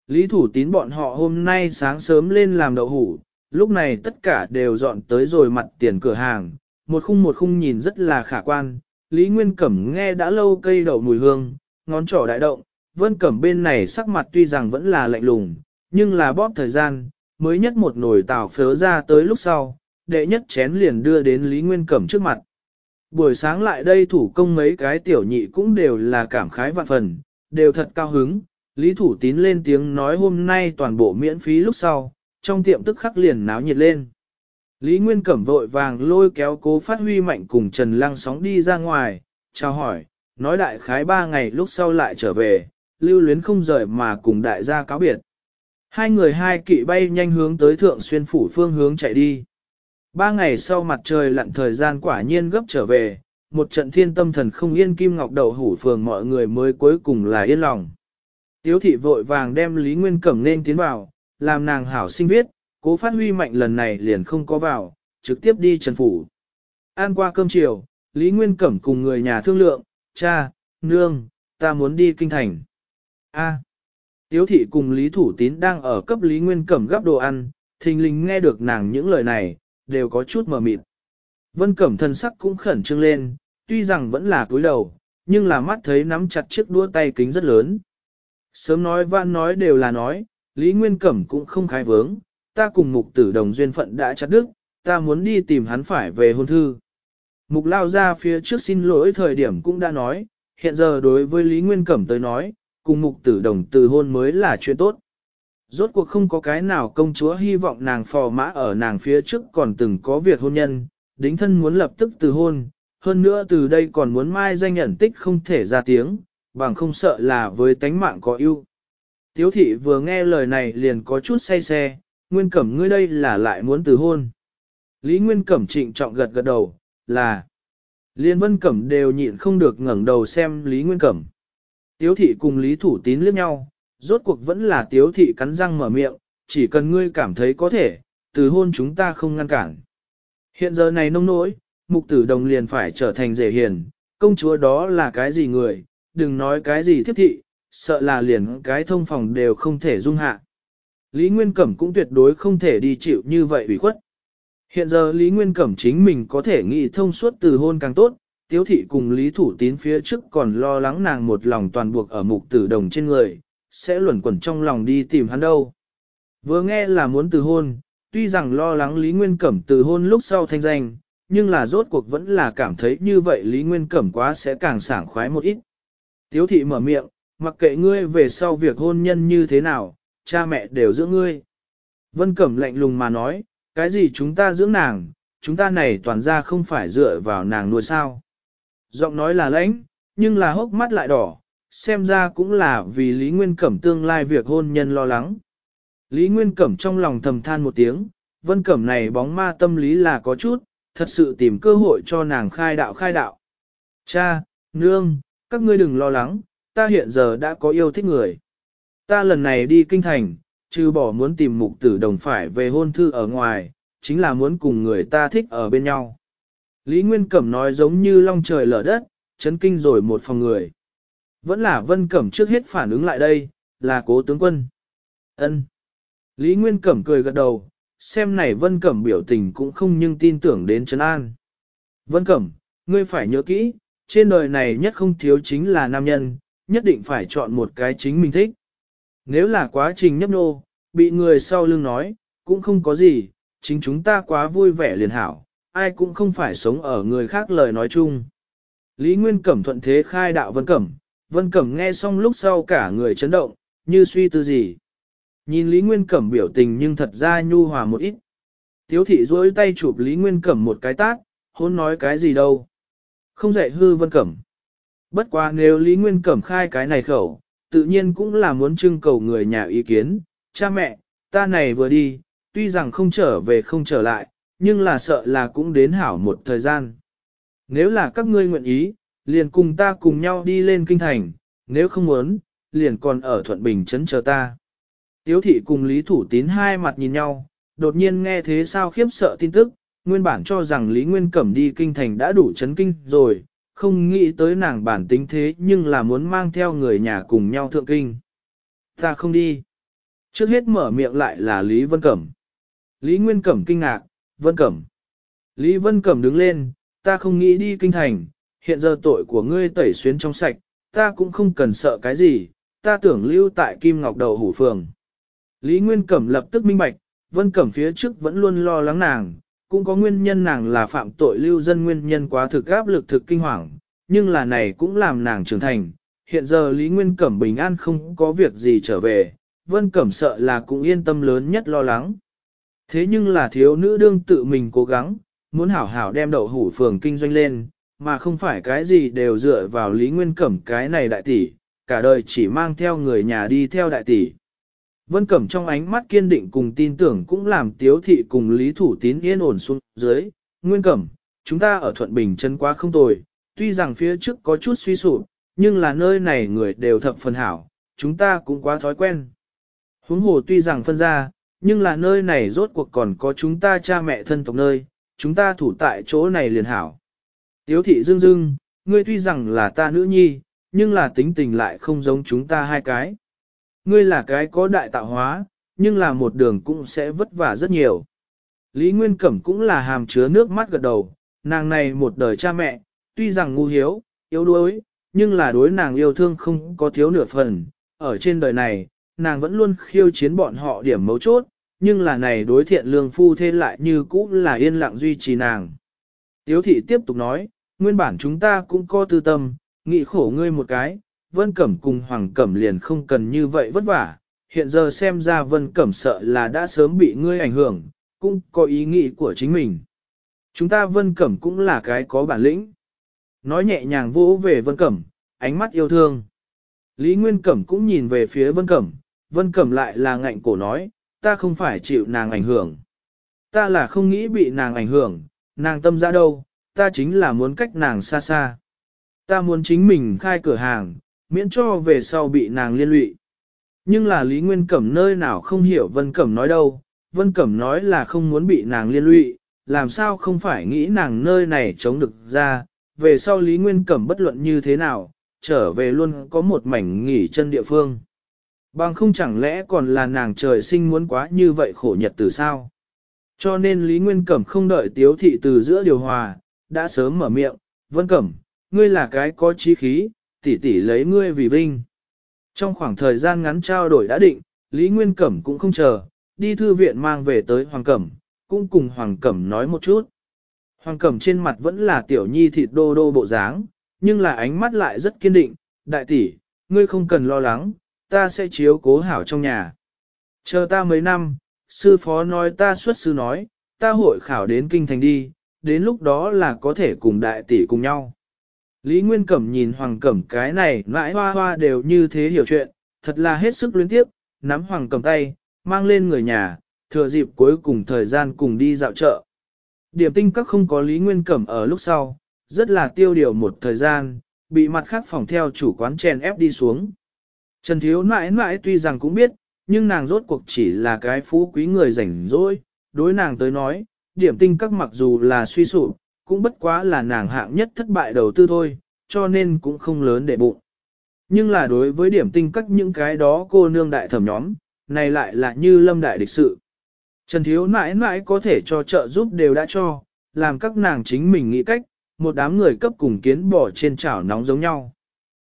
Lý Thủ Tín bọn họ hôm nay sáng sớm lên làm đậu hủ, lúc này tất cả đều dọn tới rồi mặt tiền cửa hàng, một khung một khung nhìn rất là khả quan. Lý Nguyên Cẩm nghe đã lâu cây đậu mùi hương, ngón trỏ đại động, Vân Cẩm bên này sắc mặt tuy rằng vẫn là lạnh lùng, nhưng là bóp thời gian, mới nhất một nồi tàu phớ ra tới lúc sau, đệ nhất chén liền đưa đến Lý Nguyên Cẩm trước mặt. Buổi sáng lại đây thủ công mấy cái tiểu nhị cũng đều là cảm khái vạn phần, đều thật cao hứng, Lý Thủ Tín lên tiếng nói hôm nay toàn bộ miễn phí lúc sau, trong tiệm tức khắc liền náo nhiệt lên. Lý Nguyên Cẩm vội vàng lôi kéo cố phát huy mạnh cùng Trần Lăng sóng đi ra ngoài, chào hỏi, nói đại khái ba ngày lúc sau lại trở về, lưu luyến không rời mà cùng đại gia cáo biệt. Hai người hai kỵ bay nhanh hướng tới thượng xuyên phủ phương hướng chạy đi. Ba ngày sau mặt trời lặn thời gian quả nhiên gấp trở về, một trận thiên tâm thần không yên kim ngọc đầu hủ phường mọi người mới cuối cùng là yên lòng. Tiếu thị vội vàng đem Lý Nguyên Cẩm nên tiến vào, làm nàng hảo sinh viết, cố phát huy mạnh lần này liền không có vào, trực tiếp đi trần phủ. Ăn qua cơm chiều, Lý Nguyên Cẩm cùng người nhà thương lượng, cha, nương, ta muốn đi kinh thành. a Tiếu thị cùng Lý Thủ Tín đang ở cấp Lý Nguyên Cẩm gắp đồ ăn, thình lình nghe được nàng những lời này, đều có chút mờ mịt. Vân Cẩm thân sắc cũng khẩn trương lên, tuy rằng vẫn là cúi đầu, nhưng là mắt thấy nắm chặt chiếc đua tay kính rất lớn. Sớm nói và nói đều là nói, Lý Nguyên Cẩm cũng không khai vướng, ta cùng mục tử đồng duyên phận đã chặt đức, ta muốn đi tìm hắn phải về hôn thư. Mục lao ra phía trước xin lỗi thời điểm cũng đã nói, hiện giờ đối với Lý Nguyên Cẩm tới nói, cùng mục tử đồng từ hôn mới là chuyện tốt. Rốt cuộc không có cái nào công chúa hy vọng nàng phò mã ở nàng phía trước còn từng có việc hôn nhân, đính thân muốn lập tức từ hôn, hơn nữa từ đây còn muốn mai danh nhận tích không thể ra tiếng, bằng không sợ là với tánh mạng có ưu. Tiếu thị vừa nghe lời này liền có chút say xe, nguyên cẩm ngươi đây là lại muốn từ hôn. Lý Nguyên Cẩm trịnh trọng gật gật đầu, là Liên Vân Cẩm đều nhịn không được ngẩng đầu xem Lý Nguyên Cẩm. Tiếu thị cùng Lý Thủ Tín liếc nhau, rốt cuộc vẫn là tiếu thị cắn răng mở miệng, chỉ cần ngươi cảm thấy có thể, từ hôn chúng ta không ngăn cản. Hiện giờ này nông nỗi, mục tử đồng liền phải trở thành rể hiền, công chúa đó là cái gì người, đừng nói cái gì thiếp thị, sợ là liền cái thông phòng đều không thể dung hạ. Lý Nguyên Cẩm cũng tuyệt đối không thể đi chịu như vậy ủy khuất. Hiện giờ Lý Nguyên Cẩm chính mình có thể nghĩ thông suốt từ hôn càng tốt, tiếu thị cùng lý thủ tín phía trước còn lo lắng nàng một lòng toàn buộc ở mục tử đồng trên người, sẽ luẩn quẩn trong lòng đi tìm hắn đâu. Vừa nghe là muốn từ hôn, tuy rằng lo lắng Lý Nguyên Cẩm từ hôn lúc sau thanh danh, nhưng là rốt cuộc vẫn là cảm thấy như vậy Lý Nguyên Cẩm quá sẽ càng sảng khoái một ít. Tiếu thị mở miệng, mặc kệ ngươi về sau việc hôn nhân như thế nào, cha mẹ đều giữ ngươi. Vân Cẩm lạnh lùng mà nói, cái gì chúng ta dưỡng nàng, chúng ta này toàn ra không phải dựa vào nàng nuôi sao. Giọng nói là lãnh, nhưng là hốc mắt lại đỏ, xem ra cũng là vì Lý Nguyên Cẩm tương lai việc hôn nhân lo lắng. Lý Nguyên Cẩm trong lòng thầm than một tiếng, Vân Cẩm này bóng ma tâm lý là có chút, thật sự tìm cơ hội cho nàng khai đạo khai đạo. Cha, nương, các ngươi đừng lo lắng, ta hiện giờ đã có yêu thích người. Ta lần này đi kinh thành, trừ bỏ muốn tìm mục tử đồng phải về hôn thư ở ngoài, chính là muốn cùng người ta thích ở bên nhau. Lý Nguyên Cẩm nói giống như long trời lở đất, chấn kinh rồi một phòng người. Vẫn là Vân Cẩm trước hết phản ứng lại đây, là cố tướng quân. ân Lý Nguyên Cẩm cười gật đầu, xem này Vân Cẩm biểu tình cũng không nhưng tin tưởng đến Trấn An. Vân Cẩm, ngươi phải nhớ kỹ, trên đời này nhất không thiếu chính là nam nhân, nhất định phải chọn một cái chính mình thích. Nếu là quá trình nhấp nô, bị người sau lưng nói, cũng không có gì, chính chúng ta quá vui vẻ liền hảo, ai cũng không phải sống ở người khác lời nói chung. Lý Nguyên Cẩm thuận thế khai đạo Vân Cẩm, Vân Cẩm nghe xong lúc sau cả người chấn động, như suy tư gì. Nhìn Lý Nguyên Cẩm biểu tình nhưng thật ra nhu hòa một ít. Tiếu thị dối tay chụp Lý Nguyên Cẩm một cái tát, hôn nói cái gì đâu. Không dạy hư Vân Cẩm. Bất quá nếu Lý Nguyên Cẩm khai cái này khẩu, tự nhiên cũng là muốn trưng cầu người nhà ý kiến. Cha mẹ, ta này vừa đi, tuy rằng không trở về không trở lại, nhưng là sợ là cũng đến hảo một thời gian. Nếu là các ngươi nguyện ý, liền cùng ta cùng nhau đi lên kinh thành, nếu không muốn, liền còn ở Thuận Bình chấn chờ ta. Tiếu thị cùng Lý Thủ Tín hai mặt nhìn nhau, đột nhiên nghe thế sao khiếp sợ tin tức, nguyên bản cho rằng Lý Nguyên Cẩm đi kinh thành đã đủ chấn kinh rồi, không nghĩ tới nàng bản tính thế nhưng là muốn mang theo người nhà cùng nhau thượng kinh. Ta không đi. Trước hết mở miệng lại là Lý Vân Cẩm. Lý Nguyên Cẩm kinh ngạc, Vân Cẩm. Lý Vân Cẩm đứng lên, ta không nghĩ đi kinh thành, hiện giờ tội của ngươi tẩy xuyến trong sạch, ta cũng không cần sợ cái gì, ta tưởng lưu tại Kim Ngọc Đầu Hủ Phường. Lý Nguyên Cẩm lập tức minh bạch, Vân Cẩm phía trước vẫn luôn lo lắng nàng, cũng có nguyên nhân nàng là phạm tội lưu dân nguyên nhân quá thực áp lực thực kinh hoàng, nhưng là này cũng làm nàng trưởng thành. Hiện giờ Lý Nguyên Cẩm bình an không có việc gì trở về, Vân Cẩm sợ là cũng yên tâm lớn nhất lo lắng. Thế nhưng là thiếu nữ đương tự mình cố gắng, muốn hảo hảo đem đậu hủ phường kinh doanh lên, mà không phải cái gì đều dựa vào Lý Nguyên Cẩm cái này đại tỷ, cả đời chỉ mang theo người nhà đi theo đại tỷ. Vân Cẩm trong ánh mắt kiên định cùng tin tưởng cũng làm tiếu thị cùng Lý Thủ Tín yên ổn xuống dưới. Nguyên Cẩm, chúng ta ở Thuận Bình chân quá không tồi, tuy rằng phía trước có chút suy sụp, nhưng là nơi này người đều thập phần hảo, chúng ta cũng quá thói quen. Huống hồ tuy rằng phân ra, nhưng là nơi này rốt cuộc còn có chúng ta cha mẹ thân tộc nơi, chúng ta thủ tại chỗ này liền hảo. Tiếu thị dương dương, ngươi tuy rằng là ta nữ nhi, nhưng là tính tình lại không giống chúng ta hai cái. Ngươi là cái có đại tạo hóa, nhưng là một đường cũng sẽ vất vả rất nhiều. Lý Nguyên Cẩm cũng là hàm chứa nước mắt gật đầu, nàng này một đời cha mẹ, tuy rằng ngu hiếu, yếu đuối, nhưng là đối nàng yêu thương không có thiếu nửa phần, ở trên đời này, nàng vẫn luôn khiêu chiến bọn họ điểm mấu chốt, nhưng là này đối thiện lương phu thế lại như cũ là yên lặng duy trì nàng. Tiếu thị tiếp tục nói, nguyên bản chúng ta cũng có tư tâm, nghị khổ ngươi một cái, vân cẩm cùng hoàng cẩm liền không cần như vậy vất vả, hiện giờ xem ra vân cẩm sợ là đã sớm bị ngươi ảnh hưởng, cũng có ý nghĩ của chính mình. Chúng ta vân cẩm cũng là cái có bản lĩnh. Nói nhẹ nhàng vỗ về vân cẩm, ánh mắt yêu thương. Lý Nguyên Cẩm cũng nhìn về phía vân cẩm, vân cẩm lại là ngạnh cổ nói, ta không phải chịu nàng ảnh hưởng. Ta là không nghĩ bị nàng ảnh hưởng, nàng tâm ra đâu, ta chính là muốn cách nàng xa xa. Ta muốn chính mình khai cửa hàng, miễn cho về sau bị nàng liên lụy. Nhưng là Lý Nguyên Cẩm nơi nào không hiểu Vân Cẩm nói đâu, Vân Cẩm nói là không muốn bị nàng liên lụy, làm sao không phải nghĩ nàng nơi này chống được ra, về sau Lý Nguyên Cẩm bất luận như thế nào, trở về luôn có một mảnh nghỉ chân địa phương. Bằng không chẳng lẽ còn là nàng trời sinh muốn quá như vậy khổ nhật từ sao? Cho nên Lý Nguyên Cẩm không đợi tiếu thị từ giữa điều hòa, đã sớm mở miệng, Vân Cẩm, ngươi là cái có trí khí, tỷ tỷ lấy ngươi vì vinh. Trong khoảng thời gian ngắn trao đổi đã định, Lý Nguyên Cẩm cũng không chờ, đi thư viện mang về tới Hoàng Cẩm, cũng cùng Hoàng Cẩm nói một chút. Hoàng Cẩm trên mặt vẫn là tiểu nhi thịt đô đô bộ dáng, nhưng là ánh mắt lại rất kiên định, đại tỷ, ngươi không cần lo lắng, ta sẽ chiếu cố hảo trong nhà. Chờ ta mấy năm, sư phó nói ta xuất sư nói, ta hội khảo đến kinh thành đi, đến lúc đó là có thể cùng đại tỷ cùng nhau. Lý Nguyên Cẩm nhìn Hoàng Cẩm cái này mãi hoa hoa đều như thế hiểu chuyện, thật là hết sức luyến tiếp, nắm Hoàng Cẩm tay, mang lên người nhà, thừa dịp cuối cùng thời gian cùng đi dạo chợ. Điểm tinh các không có Lý Nguyên Cẩm ở lúc sau, rất là tiêu điều một thời gian, bị mặt khác phòng theo chủ quán chèn ép đi xuống. Trần Thiếu mãi mãi tuy rằng cũng biết, nhưng nàng rốt cuộc chỉ là cái phú quý người rảnh rỗi, đối nàng tới nói, điểm tinh các mặc dù là suy sụp, cũng bất quá là nàng hạng nhất thất bại đầu tư thôi, cho nên cũng không lớn để bụng. Nhưng là đối với điểm tinh các những cái đó cô nương đại thẩm nhóm, này lại là như lâm đại địch sự. Trần Thiếu mãi mãi có thể cho trợ giúp đều đã cho, làm các nàng chính mình nghĩ cách, một đám người cấp cùng kiến bỏ trên chảo nóng giống nhau.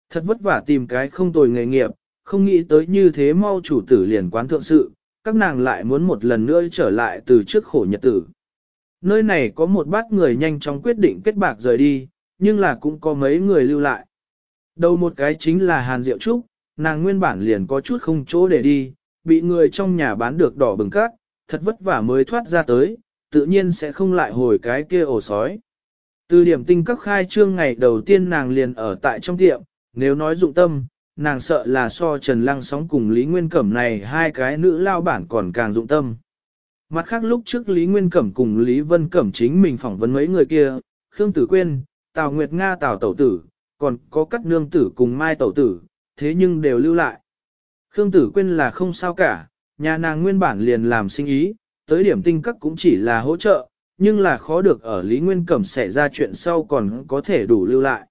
Thật vất vả tìm cái không tồi nghề nghiệp, không nghĩ tới như thế mau chủ tử liền quán thượng sự, các nàng lại muốn một lần nữa trở lại từ trước khổ nhật tử. Nơi này có một bát người nhanh chóng quyết định kết bạc rời đi, nhưng là cũng có mấy người lưu lại. Đầu một cái chính là Hàn Diệu Trúc, nàng nguyên bản liền có chút không chỗ để đi, bị người trong nhà bán được đỏ bừng cát, thật vất vả mới thoát ra tới, tự nhiên sẽ không lại hồi cái kia ổ sói. Từ điểm tinh cấp khai trương ngày đầu tiên nàng liền ở tại trong tiệm, nếu nói dụng tâm, nàng sợ là so Trần Lăng sóng cùng Lý Nguyên Cẩm này hai cái nữ lao bản còn càng dụng tâm. Mặt khác lúc trước Lý Nguyên Cẩm cùng Lý Vân Cẩm chính mình phỏng vấn mấy người kia, Khương Tử Quyên, Tào Nguyệt Nga Tào Tẩu Tử, còn có các nương tử cùng Mai Tẩu Tử, thế nhưng đều lưu lại. Khương Tử Quyên là không sao cả, nhà nàng nguyên bản liền làm sinh ý, tới điểm tinh cấp cũng chỉ là hỗ trợ, nhưng là khó được ở Lý Nguyên Cẩm xảy ra chuyện sau còn có thể đủ lưu lại.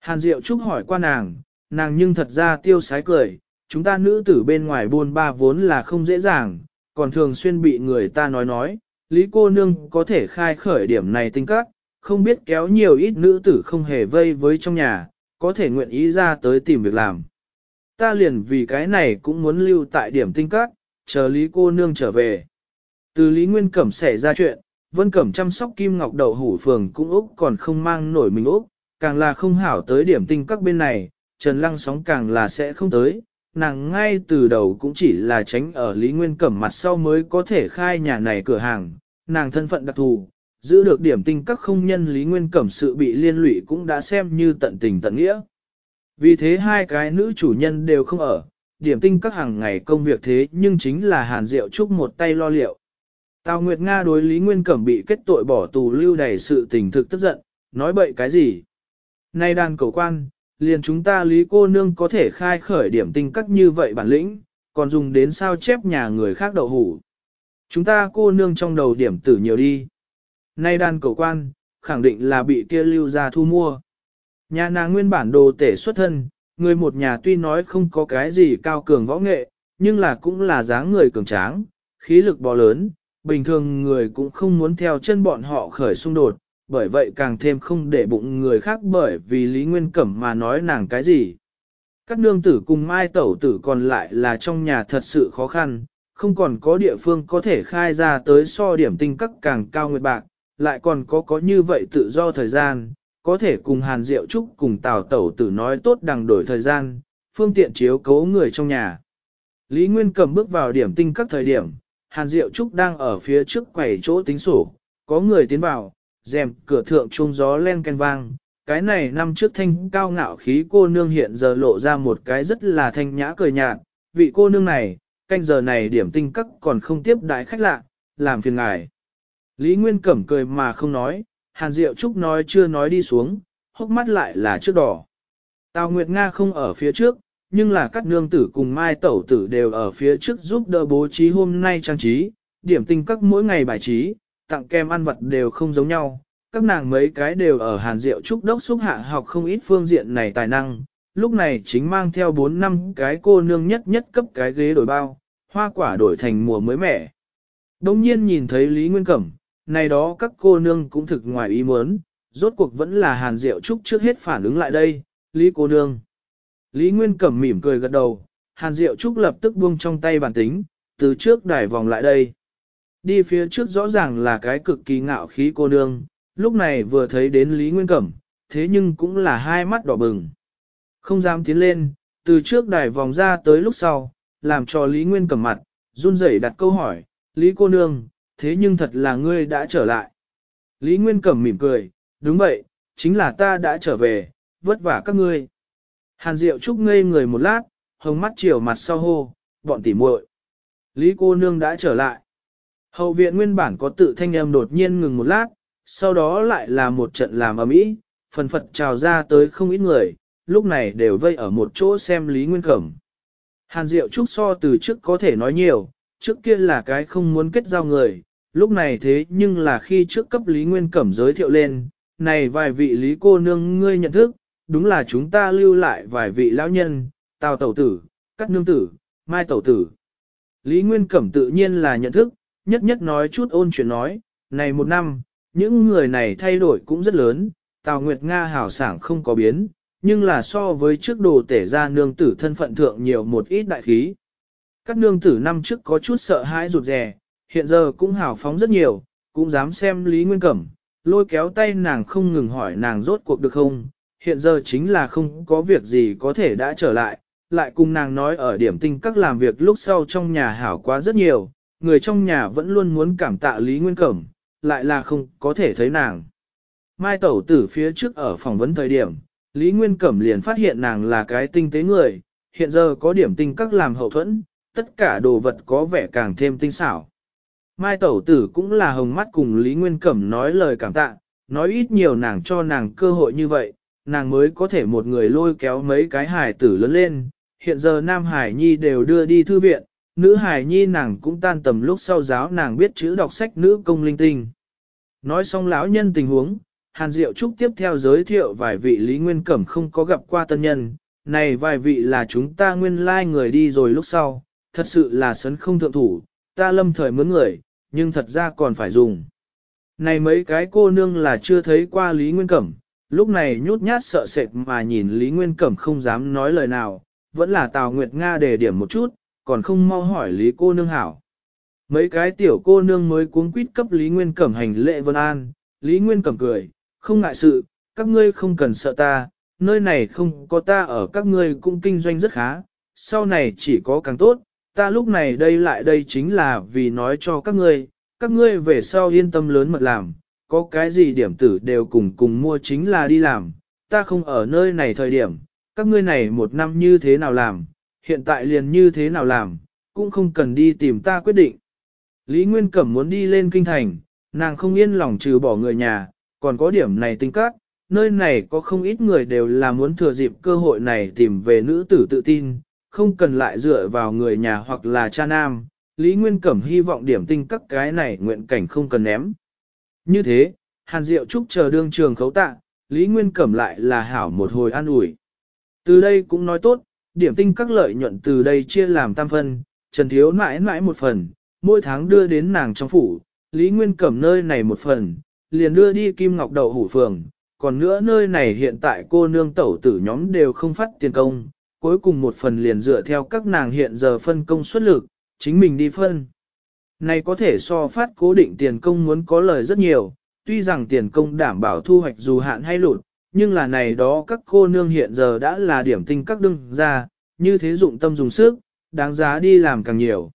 Hàn Diệu Trúc hỏi qua nàng, nàng nhưng thật ra tiêu sái cười, chúng ta nữ tử bên ngoài buôn ba vốn là không dễ dàng, còn thường xuyên bị người ta nói nói, Lý cô nương có thể khai khởi điểm này tinh các, không biết kéo nhiều ít nữ tử không hề vây với trong nhà, có thể nguyện ý ra tới tìm việc làm. Ta liền vì cái này cũng muốn lưu tại điểm tinh các, chờ Lý cô nương trở về. Từ Lý Nguyên Cẩm xảy ra chuyện, Vân Cẩm chăm sóc Kim Ngọc Đậu Hủ Phường cũng Úc còn không mang nổi mình Úc, càng là không hảo tới điểm tinh các bên này, Trần Lăng sóng càng là sẽ không tới, nàng ngay từ đầu cũng chỉ là tránh ở Lý Nguyên Cẩm mặt sau mới có thể khai nhà này cửa hàng, nàng thân phận đặc thù, giữ được điểm tinh các không nhân Lý Nguyên Cẩm sự bị liên lụy cũng đã xem như tận tình tận nghĩa. Vì thế hai cái nữ chủ nhân đều không ở, điểm tinh các hàng ngày công việc thế nhưng chính là Hàn Diệu Trúc một tay lo liệu. Tào Nguyệt Nga đối Lý Nguyên Cẩm bị kết tội bỏ tù lưu đầy sự tình thực tức giận, nói bậy cái gì? Nay đàn cầu quan, liền chúng ta lý cô nương có thể khai khởi điểm tinh cách như vậy bản lĩnh, còn dùng đến sao chép nhà người khác đậu hủ. Chúng ta cô nương trong đầu điểm tử nhiều đi. Nay đàn cầu quan, khẳng định là bị kia lưu ra thu mua. Nhà nàng nguyên bản đồ tể xuất thân, người một nhà tuy nói không có cái gì cao cường võ nghệ, nhưng là cũng là dáng người cường tráng, khí lực bò lớn, bình thường người cũng không muốn theo chân bọn họ khởi xung đột, bởi vậy càng thêm không để bụng người khác bởi vì Lý Nguyên Cẩm mà nói nàng cái gì. Các nương tử cùng mai tẩu tử còn lại là trong nhà thật sự khó khăn, không còn có địa phương có thể khai ra tới so điểm tinh cấp càng cao nguyệt bạc, lại còn có có như vậy tự do thời gian, có thể cùng Hàn Diệu Trúc cùng Tào Tẩu tử nói tốt đằng đổi thời gian, phương tiện chiếu cấu người trong nhà. Lý Nguyên cẩm bước vào điểm tinh các thời điểm, Hàn Diệu Trúc đang ở phía trước quẩy chỗ tính sổ, có người tiến vào, rèm cửa thượng trung gió len ken vang. Cái này năm trước thanh cao ngạo khí cô nương hiện giờ lộ ra một cái rất là thanh nhã cười nhạt, vị cô nương này, canh giờ này điểm tinh cắc còn không tiếp đại khách lạ, làm phiền ngài. Lý Nguyên Cẩm cười mà không nói, Hàn Diệu Trúc nói chưa nói đi xuống, hốc mắt lại là trước đỏ. Tào Nguyệt Nga không ở phía trước, nhưng là các nương tử cùng Mai Tẩu Tử đều ở phía trước giúp đỡ bố trí hôm nay trang trí, điểm tinh các mỗi ngày bài trí, tặng kem ăn vật đều không giống nhau. Các nàng mấy cái đều ở Hàn Diệu Trúc Đốc xúc hạ học không ít phương diện này tài năng, lúc này chính mang theo 4 năm cái cô nương nhất nhất cấp cái ghế đổi bao, hoa quả đổi thành mùa mới mẻ. Đông nhiên nhìn thấy Lý Nguyên Cẩm, này đó các cô nương cũng thực ngoài ý muốn, rốt cuộc vẫn là Hàn Diệu Trúc trước hết phản ứng lại đây, Lý cô nương. Lý Nguyên Cẩm mỉm cười gật đầu, Hàn Diệu Trúc lập tức buông trong tay bản tính, từ trước đài vòng lại đây. Đi phía trước rõ ràng là cái cực kỳ ngạo khí cô nương, lúc này vừa thấy đến Lý Nguyên Cẩm, thế nhưng cũng là hai mắt đỏ bừng. Không dám tiến lên, từ trước đài vòng ra tới lúc sau, làm cho Lý Nguyên Cẩm mặt, run rẩy đặt câu hỏi, Lý cô nương, thế nhưng thật là ngươi đã trở lại. Lý Nguyên Cẩm mỉm cười, đúng vậy, chính là ta đã trở về, vất vả các ngươi. Hàn Diệu Trúc ngây người một lát, hồng mắt chiều mặt sau hô, bọn tỉ muội Lý cô nương đã trở lại. Hậu viện nguyên bản có tự thanh âm đột nhiên ngừng một lát, sau đó lại là một trận làm ầm ĩ, phần phật trào ra tới không ít người, lúc này đều vây ở một chỗ xem Lý Nguyên Cẩm. Hàn Diệu Trúc so từ trước có thể nói nhiều, trước kia là cái không muốn kết giao người, lúc này thế nhưng là khi trước cấp Lý Nguyên Cẩm giới thiệu lên, này vài vị Lý cô nương ngươi nhận thức, đúng là chúng ta lưu lại vài vị lão nhân, Tào Tẩu Tử, Cắt Nương Tử, Mai Tẩu Tử. Lý Nguyên Cẩm tự nhiên là nhận thức, nhất nhất nói chút ôn chuyện nói, này một năm, những người này thay đổi cũng rất lớn, Tào Nguyệt Nga hảo sảng không có biến, nhưng là so với trước đồ tể ra nương tử thân phận thượng nhiều một ít đại khí. Các nương tử năm trước có chút sợ hãi rụt rè, hiện giờ cũng hào phóng rất nhiều, cũng dám xem Lý Nguyên Cẩm, lôi kéo tay nàng không ngừng hỏi nàng rốt cuộc được không, hiện giờ chính là không có việc gì có thể đã trở lại, lại cùng nàng nói ở điểm tinh các làm việc lúc sau trong nhà hảo quá rất nhiều, người trong nhà vẫn luôn muốn cảm tạ Lý Nguyên Cẩm, lại là không có thể thấy nàng. Mai tẩu tử phía trước ở phỏng vấn thời điểm, Lý Nguyên Cẩm liền phát hiện nàng là cái tinh tế người, hiện giờ có điểm tinh các làm hậu thuẫn, tất cả đồ vật có vẻ càng thêm tinh xảo. Mai tẩu tử cũng là hồng mắt cùng Lý Nguyên Cẩm nói lời cảm tạ, nói ít nhiều nàng cho nàng cơ hội như vậy, nàng mới có thể một người lôi kéo mấy cái hài tử lớn lên. Hiện giờ Nam Hải Nhi đều đưa đi thư viện, nữ hài nhi nàng cũng tan tầm lúc sau giáo nàng biết chữ đọc sách nữ công linh tinh. Nói xong lão nhân tình huống, Hàn Diệu Trúc tiếp theo giới thiệu vài vị Lý Nguyên Cẩm không có gặp qua tân nhân, này vài vị là chúng ta nguyên lai like người đi rồi lúc sau, thật sự là sấn không thượng thủ, ta lâm thời mướn người, nhưng thật ra còn phải dùng. Này mấy cái cô nương là chưa thấy qua Lý Nguyên Cẩm, lúc này nhút nhát sợ sệt mà nhìn Lý Nguyên Cẩm không dám nói lời nào, vẫn là Tào Nguyệt Nga để điểm một chút, còn không mau hỏi Lý cô nương hảo. Mấy cái tiểu cô nương mới cuống quýt cấp Lý Nguyên Cẩm hành lệ vân an, Lý Nguyên Cẩm cười, không ngại sự, các ngươi không cần sợ ta, nơi này không có ta ở các ngươi cũng kinh doanh rất khá, sau này chỉ có càng tốt, ta lúc này đây lại đây chính là vì nói cho các ngươi, các ngươi về sau yên tâm lớn mật làm, có cái gì điểm tử đều cùng cùng mua chính là đi làm, ta không ở nơi này thời điểm, các ngươi này một năm như thế nào làm, hiện tại liền như thế nào làm, cũng không cần đi tìm ta quyết định. Lý Nguyên Cẩm muốn đi lên kinh thành, nàng không yên lòng trừ bỏ người nhà, còn có điểm này tính các, nơi này có không ít người đều là muốn thừa dịp cơ hội này tìm về nữ tử tự tin, không cần lại dựa vào người nhà hoặc là cha nam. Lý Nguyên Cẩm hy vọng điểm tinh các cái này nguyện cảnh không cần ném. Như thế, Hàn Diệu Trúc chờ đương trường khấu tạ, Lý Nguyên Cẩm lại là hảo một hồi an ủi. Từ đây cũng nói tốt, điểm tinh các lợi nhuận từ đây chia làm tam phân, Trần Thiếu mãi mãi một phần, mỗi tháng đưa đến nàng trong phủ, Lý Nguyên cầm nơi này một phần, liền đưa đi Kim Ngọc Đậu Hủ Phường, còn nữa nơi này hiện tại cô nương tẩu tử nhóm đều không phát tiền công, cuối cùng một phần liền dựa theo các nàng hiện giờ phân công suất lực, chính mình đi phân. Này có thể so phát cố định tiền công muốn có lời rất nhiều, tuy rằng tiền công đảm bảo thu hoạch dù hạn hay lụt, nhưng là này đó các cô nương hiện giờ đã là điểm tinh các đương ra, như thế dụng tâm dùng sức, đáng giá đi làm càng nhiều.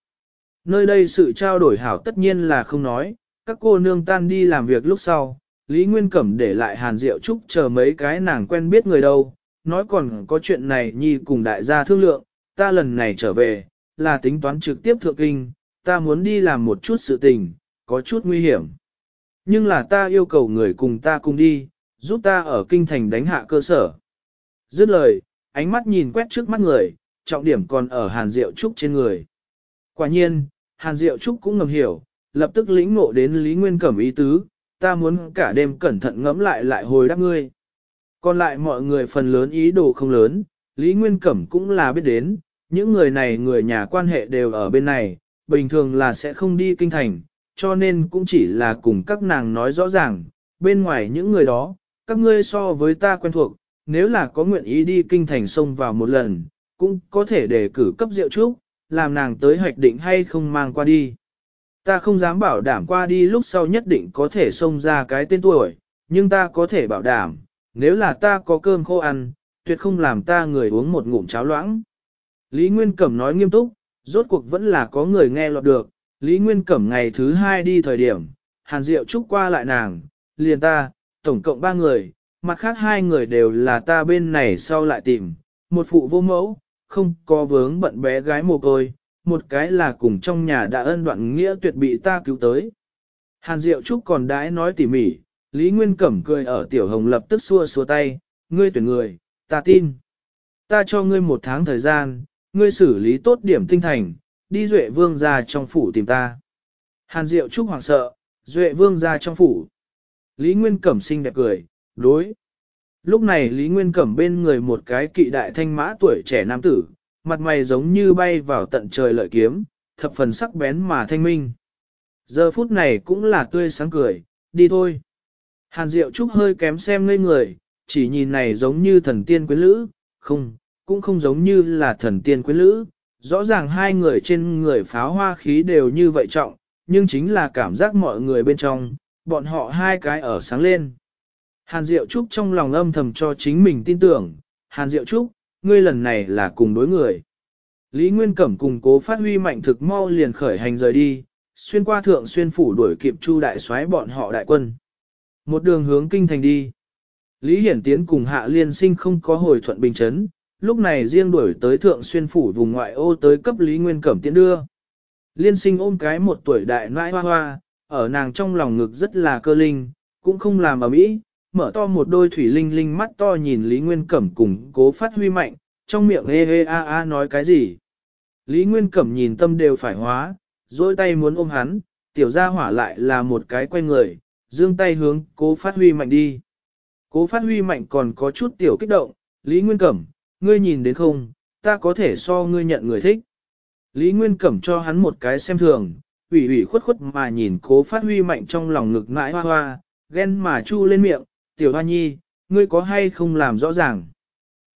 Nơi đây sự trao đổi hảo tất nhiên là không nói, các cô nương tan đi làm việc lúc sau, Lý Nguyên Cẩm để lại Hàn Diệu Trúc chờ mấy cái nàng quen biết người đâu, nói còn có chuyện này nhi cùng đại gia thương lượng, ta lần này trở về, là tính toán trực tiếp thượng kinh, ta muốn đi làm một chút sự tình, có chút nguy hiểm. Nhưng là ta yêu cầu người cùng ta cùng đi, giúp ta ở kinh thành đánh hạ cơ sở. Dứt lời, ánh mắt nhìn quét trước mắt người, trọng điểm còn ở Hàn Diệu Trúc trên người. Quả nhiên, Hàn Diệu Trúc cũng ngầm hiểu, lập tức lĩnh ngộ đến Lý Nguyên Cẩm ý tứ, ta muốn cả đêm cẩn thận ngẫm lại lại hồi đáp ngươi. Còn lại mọi người phần lớn ý đồ không lớn, Lý Nguyên Cẩm cũng là biết đến, những người này người nhà quan hệ đều ở bên này, bình thường là sẽ không đi kinh thành, cho nên cũng chỉ là cùng các nàng nói rõ ràng, bên ngoài những người đó, các ngươi so với ta quen thuộc, nếu là có nguyện ý đi kinh thành sông vào một lần, cũng có thể đề cử cấp rượu trúc, làm nàng tới hoạch định hay không mang qua đi. Ta không dám bảo đảm qua đi lúc sau nhất định có thể xông ra cái tên tuổi, nhưng ta có thể bảo đảm, nếu là ta có cơm khô ăn, tuyệt không làm ta người uống một ngụm cháo loãng. Lý Nguyên Cẩm nói nghiêm túc, rốt cuộc vẫn là có người nghe lọt được, Lý Nguyên Cẩm ngày thứ hai đi thời điểm, Hàn Diệu Trúc qua lại nàng, liền ta, tổng cộng ba người, mặt khác hai người đều là ta bên này sau lại tìm, một phụ vô mẫu, không có vướng bận bé gái mồ côi, một cái là cùng trong nhà đã ân đoạn nghĩa tuyệt bị ta cứu tới. Hàn Diệu Trúc còn đãi nói tỉ mỉ, Lý Nguyên Cẩm cười ở Tiểu Hồng lập tức xua xua tay, ngươi tuyển người, ta tin. Ta cho ngươi một tháng thời gian, ngươi xử lý tốt điểm tinh thành, đi Duệ Vương ra trong phủ tìm ta. Hàn Diệu Trúc hoảng sợ, Duệ Vương ra trong phủ. Lý Nguyên Cẩm xinh đẹp cười, đối. Lúc này Lý Nguyên Cẩm bên người một cái kỵ đại thanh mã tuổi trẻ nam tử, mặt mày giống như bay vào tận trời lợi kiếm, thập phần sắc bén mà thanh minh. Giờ phút này cũng là tươi sáng cười, đi thôi. Hàn Diệu Trúc hơi kém xem ngây người, chỉ nhìn này giống như thần tiên quyến lữ, không, cũng không giống như là thần tiên quyến lữ. Rõ ràng hai người trên người pháo hoa khí đều như vậy trọng, nhưng chính là cảm giác mọi người bên trong, bọn họ hai cái ở sáng lên. Hàn Diệu Trúc trong lòng âm thầm cho chính mình tin tưởng, Hàn Diệu Trúc, ngươi lần này là cùng đối người. Lý Nguyên Cẩm cùng cố phát huy mạnh thực mau liền khởi hành rời đi, xuyên qua thượng xuyên phủ đuổi kịp Chu đại soái bọn họ đại quân. Một đường hướng kinh thành đi. Lý Hiển Tiến cùng Hạ Liên Sinh không có hồi thuận bình chấn, lúc này riêng đuổi tới thượng xuyên phủ vùng ngoại ô tới cấp Lý Nguyên Cẩm tiến đưa. Liên Sinh ôm cái một tuổi đại nãi hoa hoa, ở nàng trong lòng ngực rất là cơ linh, cũng không làm ở mỹ, mở to một đôi thủy linh linh mắt to nhìn Lý Nguyên Cẩm cùng cố phát huy mạnh, trong miệng hê hê a a nói cái gì. Lý Nguyên Cẩm nhìn tâm đều phải hóa, dối tay muốn ôm hắn, tiểu gia hỏa lại là một cái quen người, dương tay hướng cố phát huy mạnh đi. Cố phát huy mạnh còn có chút tiểu kích động, Lý Nguyên Cẩm, ngươi nhìn đến không, ta có thể so ngươi nhận người thích. Lý Nguyên Cẩm cho hắn một cái xem thường, ủy ủy khuất khuất mà nhìn cố phát huy mạnh trong lòng ngực nãi hoa hoa, ghen mà chu lên miệng, tiểu hoa nhi, ngươi có hay không làm rõ ràng.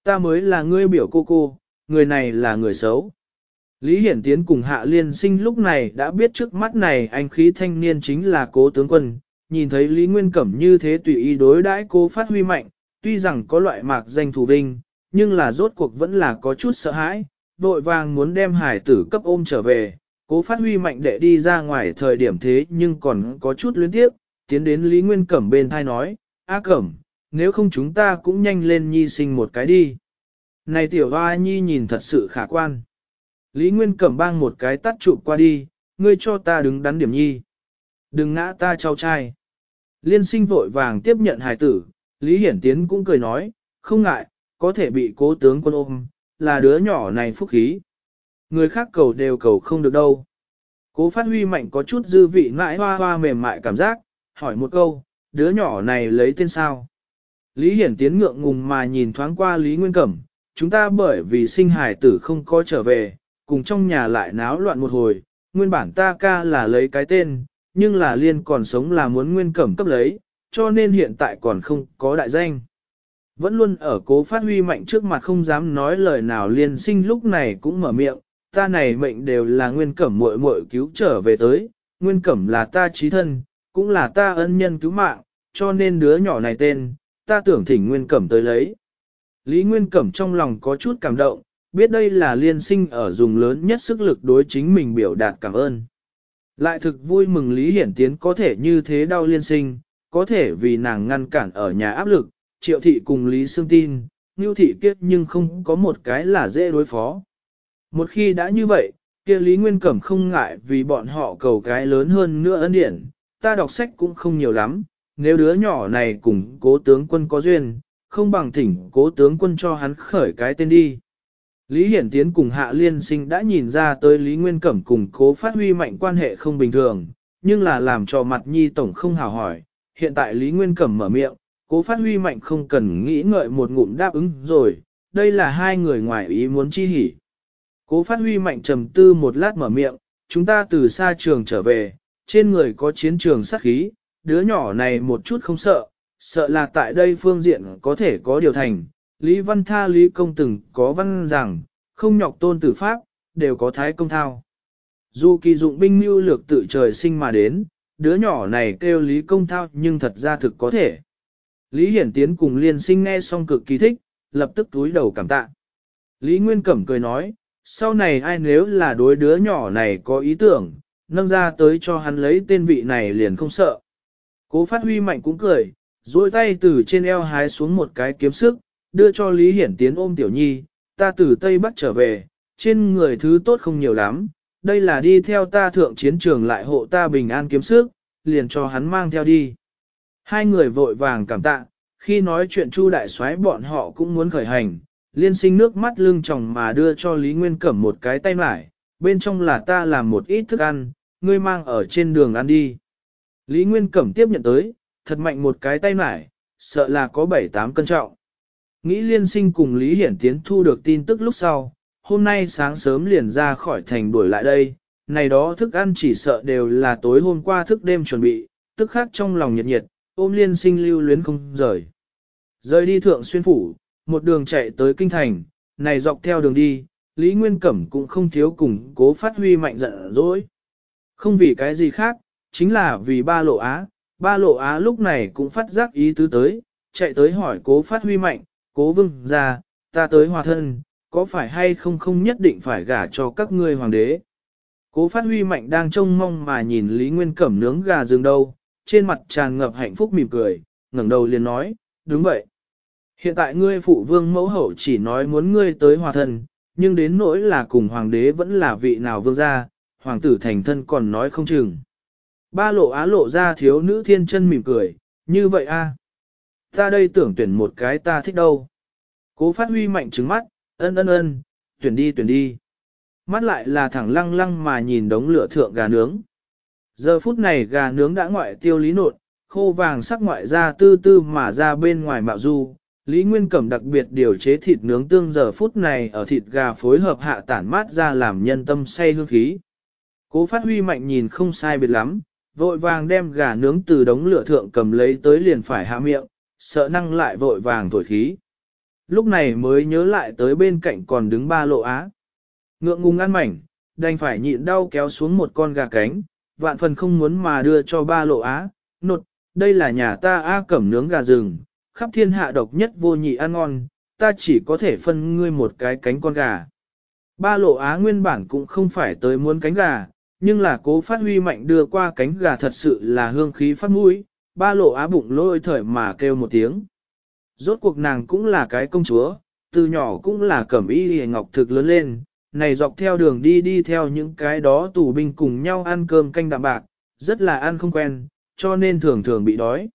Ta mới là ngươi biểu cô cô, người này là người xấu. Lý Hiển Tiến cùng Hạ Liên Sinh lúc này đã biết trước mắt này anh khí thanh niên chính là cố tướng quân, nhìn thấy Lý Nguyên Cẩm như thế tùy ý đối đãi cố phát huy mạnh, tuy rằng có loại mạc danh thù vinh, nhưng là rốt cuộc vẫn là có chút sợ hãi, vội vàng muốn đem hải tử cấp ôm trở về, cố phát huy mạnh đệ đi ra ngoài thời điểm thế nhưng còn có chút luyến tiếp, tiến đến Lý Nguyên Cẩm bên thai nói, A Cẩm, nếu không chúng ta cũng nhanh lên nhi sinh một cái đi. Này tiểu hoa nhi nhìn thật sự khả quan. Lý Nguyên Cẩm bang một cái tắt chụp qua đi, ngươi cho ta đứng đắn điểm nhi. Đừng ngã ta trao trai. Liên sinh vội vàng tiếp nhận hài tử, Lý Hiển Tiến cũng cười nói, không ngại, có thể bị cố tướng quân ôm, là đứa nhỏ này phúc khí. Người khác cầu đều cầu không được đâu. Cố phát huy mạnh có chút dư vị ngãi hoa hoa mềm mại cảm giác, hỏi một câu, đứa nhỏ này lấy tên sao? Lý Hiển Tiến ngượng ngùng mà nhìn thoáng qua Lý Nguyên Cẩm, chúng ta bởi vì sinh hài tử không có trở về, cùng trong nhà lại náo loạn một hồi, nguyên bản ta ca là lấy cái tên, nhưng là liên còn sống là muốn Nguyên Cẩm cấp lấy, cho nên hiện tại còn không có đại danh. Vẫn luôn ở cố phát huy mạnh trước mặt không dám nói lời nào liên sinh lúc này cũng mở miệng, ta này mệnh đều là nguyên cẩm muội muội cứu trở về tới, nguyên cẩm là ta trí thân, cũng là ta ân nhân cứu mạng, cho nên đứa nhỏ này tên, ta tưởng thỉnh nguyên cẩm tới lấy. Lý Nguyên Cẩm trong lòng có chút cảm động, biết đây là liên sinh ở dùng lớn nhất sức lực đối chính mình biểu đạt cảm ơn. Lại thực vui mừng Lý Hiển Tiến có thể như thế đau liên sinh, có thể vì nàng ngăn cản ở nhà áp lực, triệu thị cùng Lý Sương tin, như thị kiết nhưng không có một cái là dễ đối phó. Một khi đã như vậy, kia Lý Nguyên Cẩm không ngại vì bọn họ cầu cái lớn hơn nữa ân điển, ta đọc sách cũng không nhiều lắm, nếu đứa nhỏ này cùng cố tướng quân có duyên, không bằng thỉnh cố tướng quân cho hắn khởi cái tên đi. Lý Hiển Tiến cùng Hạ Liên Sinh đã nhìn ra tới Lý Nguyên Cẩm cùng cố phát huy mạnh quan hệ không bình thường, nhưng là làm cho mặt nhi tổng không hào hỏi, hiện tại Lý Nguyên Cẩm mở miệng, cố phát huy mạnh không cần nghĩ ngợi một ngụm đáp ứng rồi, đây là hai người ngoài ý muốn chi hỉ. Cố phát huy mạnh trầm tư một lát mở miệng, chúng ta từ xa trường trở về, trên người có chiến trường sát khí, đứa nhỏ này một chút không sợ, sợ là tại đây phương diện có thể có điều thành. Lý Văn Tha Lý Công từng có văn rằng, không nhọc tôn tử pháp, đều có thái công thao. Dù kỳ dụng binh mưu lược tự trời sinh mà đến, đứa nhỏ này kêu Lý Công thao nhưng thật ra thực có thể. Lý Hiển Tiến cùng liên sinh nghe xong cực kỳ thích, lập tức túi đầu cảm tạ. Lý Nguyên Cẩm cười nói, sau này ai nếu là đối đứa nhỏ này có ý tưởng, nâng ra tới cho hắn lấy tên vị này liền không sợ. Cố phát huy mạnh cũng cười, duỗi tay từ trên eo hái xuống một cái kiếm sức, đưa cho Lý Hiển Tiến ôm Tiểu Nhi, ta từ Tây Bắc trở về, trên người thứ tốt không nhiều lắm, đây là đi theo ta thượng chiến trường lại hộ ta bình an kiếm sức, liền cho hắn mang theo đi. Hai người vội vàng cảm tạ, khi nói chuyện Chu Đại Soái bọn họ cũng muốn khởi hành, liên sinh nước mắt lưng tròng mà đưa cho Lý Nguyên Cẩm một cái tay mải, bên trong là ta làm một ít thức ăn, ngươi mang ở trên đường ăn đi. Lý Nguyên Cẩm tiếp nhận tới, thật mạnh một cái tay mải, sợ là có 7-8 cân trọng. Nghĩ liên sinh cùng Lý Hiển Tiến thu được tin tức lúc sau, hôm nay sáng sớm liền ra khỏi thành đuổi lại đây, này đó thức ăn chỉ sợ đều là tối hôm qua thức đêm chuẩn bị, tức khác trong lòng nhiệt nhiệt, ôm liên sinh lưu luyến không rời. Rời đi thượng xuyên phủ, một đường chạy tới kinh thành, này dọc theo đường đi, Lý Nguyên Cẩm cũng không thiếu cùng cố phát huy mạnh giận dỗi. Không vì cái gì khác, chính là vì ba lộ á, ba lộ á lúc này cũng phát giác ý tứ tới, chạy tới hỏi cố phát huy mạnh, cố vương ra, ta tới hòa thân, có phải hay không không nhất định phải gả cho các ngươi hoàng đế. Cố phát huy mạnh đang trông mong mà nhìn Lý Nguyên Cẩm nướng gà rừng đâu, trên mặt tràn ngập hạnh phúc mỉm cười, ngẩng đầu liền nói, đúng vậy. Hiện tại ngươi phụ vương mẫu hậu chỉ nói muốn ngươi tới hòa thân, nhưng đến nỗi là cùng hoàng đế vẫn là vị nào vương gia, hoàng tử thành thân còn nói không chừng. Ba lộ á lộ ra thiếu nữ thiên chân mỉm cười, như vậy a à. Ta đây tưởng tuyển một cái ta thích đâu. Cố phát huy mạnh trứng mắt, ân ân ân, tuyển đi tuyển đi. Mắt lại là thẳng lăng lăng mà nhìn đống lửa thượng gà nướng. Giờ phút này gà nướng đã ngoại tiêu lý nột, khô vàng sắc ngoại ra tư tư mà ra bên ngoài mạo du, Lý Nguyên Cẩm đặc biệt điều chế thịt nướng tương giờ phút này ở thịt gà phối hợp hạ tản mát ra làm nhân tâm say hương khí. Cố phát huy mạnh nhìn không sai biệt lắm, vội vàng đem gà nướng từ đống lửa thượng cầm lấy tới liền phải hạ miệng, sợ năng lại vội vàng thổi khí. Lúc này mới nhớ lại tới bên cạnh còn đứng ba lộ á. Ngượng ngùng ăn mảnh, đành phải nhịn đau kéo xuống một con gà cánh, vạn phần không muốn mà đưa cho ba lộ á, nột, đây là nhà ta Á cẩm nướng gà rừng, khắp thiên hạ độc nhất vô nhị ăn ngon, ta chỉ có thể phân ngươi một cái cánh con gà. Ba lộ á nguyên bản cũng không phải tới muốn cánh gà, nhưng là cố phát huy mạnh đưa qua cánh gà thật sự là hương khí phát mũi, ba lộ á bụng lôi thời mà kêu một tiếng. Rốt cuộc nàng cũng là cái công chúa, từ nhỏ cũng là cẩm y hề ngọc thực lớn lên, này dọc theo đường đi đi theo những cái đó tù binh cùng nhau ăn cơm canh đạm bạc, rất là ăn không quen, cho nên thường thường bị đói.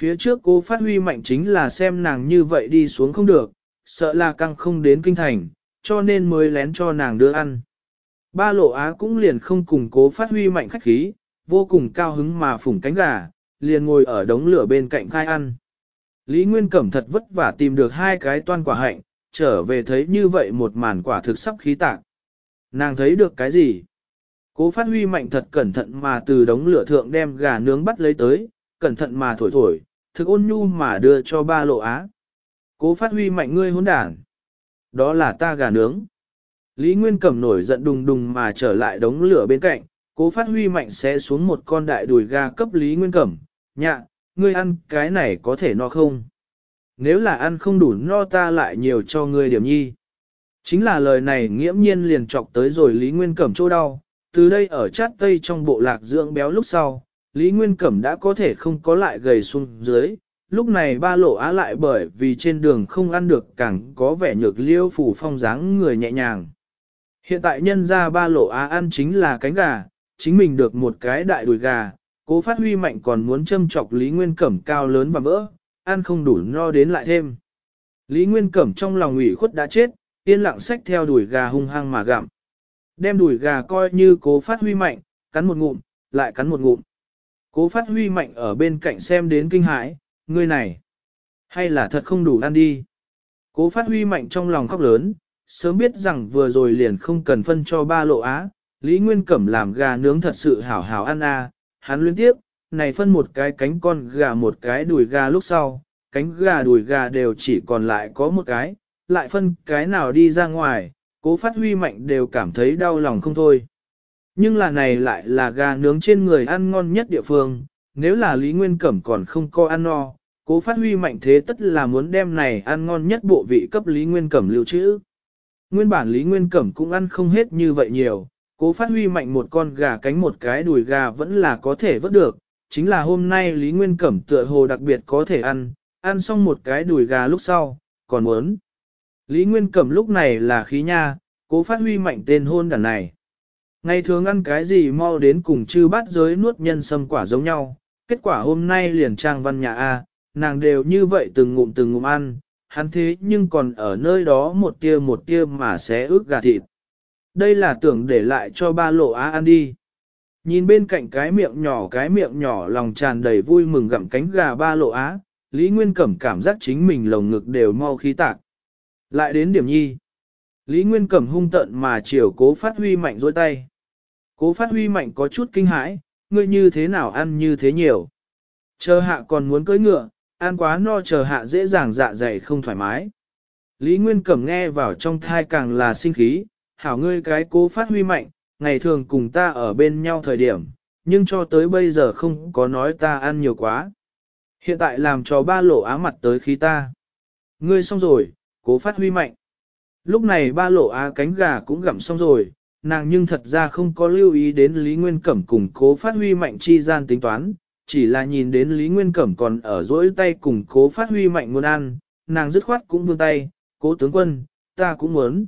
Phía trước cô phát huy mạnh chính là xem nàng như vậy đi xuống không được, sợ là căng không đến kinh thành, cho nên mới lén cho nàng đưa ăn. Ba lộ á cũng liền không cùng cố phát huy mạnh khách khí, vô cùng cao hứng mà phủng cánh gà, liền ngồi ở đống lửa bên cạnh khai ăn. Lý Nguyên Cẩm thật vất vả tìm được hai cái toan quả hạnh, trở về thấy như vậy một màn quả thực sắp khí tạc. Nàng thấy được cái gì? Cố phát huy mạnh thật cẩn thận mà từ đống lửa thượng đem gà nướng bắt lấy tới, cẩn thận mà thổi thổi, thực ôn nhu mà đưa cho ba lộ á. Cố phát huy mạnh ngươi hôn đàn, Đó là ta gà nướng. Lý Nguyên Cẩm nổi giận đùng đùng mà trở lại đống lửa bên cạnh, cố phát huy mạnh sẽ xuống một con đại đùi gà cấp Lý Nguyên Cẩm, nhạ, ngươi ăn cái này có thể no không? Nếu là ăn không đủ no ta lại nhiều cho ngươi điểm nhi. Chính là lời này nghiễm nhiên liền trọc tới rồi Lý Nguyên Cẩm chỗ đau, từ đây ở chát tây trong bộ lạc dưỡng béo lúc sau, Lý Nguyên Cẩm đã có thể không có lại gầy xuống dưới, lúc này ba lộ á lại bởi vì trên đường không ăn được càng có vẻ nhược liêu phủ phong dáng người nhẹ nhàng. Hiện tại nhân ra ba lộ á ăn chính là cánh gà, chính mình được một cái đại đùi gà, cố phát huy mạnh còn muốn châm chọc Lý Nguyên Cẩm cao lớn và vỡ, ăn không đủ no đến lại thêm. Lý Nguyên Cẩm trong lòng ủy khuất đã chết, yên lặng xách theo đùi gà hung hăng mà gặm. Đem đùi gà coi như cố phát huy mạnh, cắn một ngụm, lại cắn một ngụm. Cố phát huy mạnh ở bên cạnh xem đến kinh hãi, người này, hay là thật không đủ ăn đi. Cố phát huy mạnh trong lòng khóc lớn, sớm biết rằng vừa rồi liền không cần phân cho ba lộ á, Lý Nguyên Cẩm làm gà nướng thật sự hảo hảo ăn à. hắn luyến tiếp, này phân một cái cánh con gà một cái đùi gà lúc sau, cánh gà đùi gà đều chỉ còn lại có một cái, lại phân cái nào đi ra ngoài, cố phát huy mạnh đều cảm thấy đau lòng không thôi. Nhưng là này lại là gà nướng trên người ăn ngon nhất địa phương, nếu là Lý Nguyên Cẩm còn không co ăn no, cố phát huy mạnh thế tất là muốn đem này ăn ngon nhất bộ vị cấp Lý Nguyên Cẩm lưu trữ. Nguyên bản Lý Nguyên Cẩm cũng ăn không hết như vậy nhiều, cố phát huy mạnh một con gà cánh một cái đùi gà vẫn là có thể vớt được, chính là hôm nay Lý Nguyên Cẩm tựa hồ đặc biệt có thể ăn, ăn xong một cái đùi gà lúc sau, còn muốn. Lý Nguyên Cẩm lúc này là khí nha, cố phát huy mạnh tên hôn đàn này. Ngày thường ăn cái gì mau đến cùng chư bát giới nuốt nhân sâm quả giống nhau, kết quả hôm nay liền trang văn nhà A, nàng đều như vậy từng ngụm từng ngụm ăn, hắn thế nhưng còn ở nơi đó một tia một tia mà sẽ ướt gà thịt. Đây là tưởng để lại cho ba lộ á ăn đi. Nhìn bên cạnh cái miệng nhỏ cái miệng nhỏ lòng tràn đầy vui mừng gặm cánh gà ba lộ á, Lý Nguyên Cẩm cảm giác chính mình lồng ngực đều mau khí tạc. Lại đến điểm nhi. Lý Nguyên Cẩm hung tận mà chiều cố phát huy mạnh dối tay. Cố phát huy mạnh có chút kinh hãi, ngươi như thế nào ăn như thế nhiều. Chờ hạ còn muốn cưỡi ngựa, ăn quá no chờ hạ dễ dàng dạ dày không thoải mái. Lý Nguyên Cẩm nghe vào trong thai càng là sinh khí, hảo ngươi cái cố phát huy mạnh, ngày thường cùng ta ở bên nhau thời điểm, nhưng cho tới bây giờ không có nói ta ăn nhiều quá. Hiện tại làm cho ba lộ á mặt tới khi ta. Ngươi xong rồi, cố phát huy mạnh. Lúc này ba lộ á cánh gà cũng gặm xong rồi, nàng nhưng thật ra không có lưu ý đến Lý Nguyên Cẩm cùng cố phát huy mạnh chi gian tính toán, chỉ là nhìn đến Lý Nguyên Cẩm còn ở dỗi tay cùng cố phát huy mạnh muốn ăn, nàng dứt khoát cũng vươn tay, cố tướng quân, ta cũng muốn.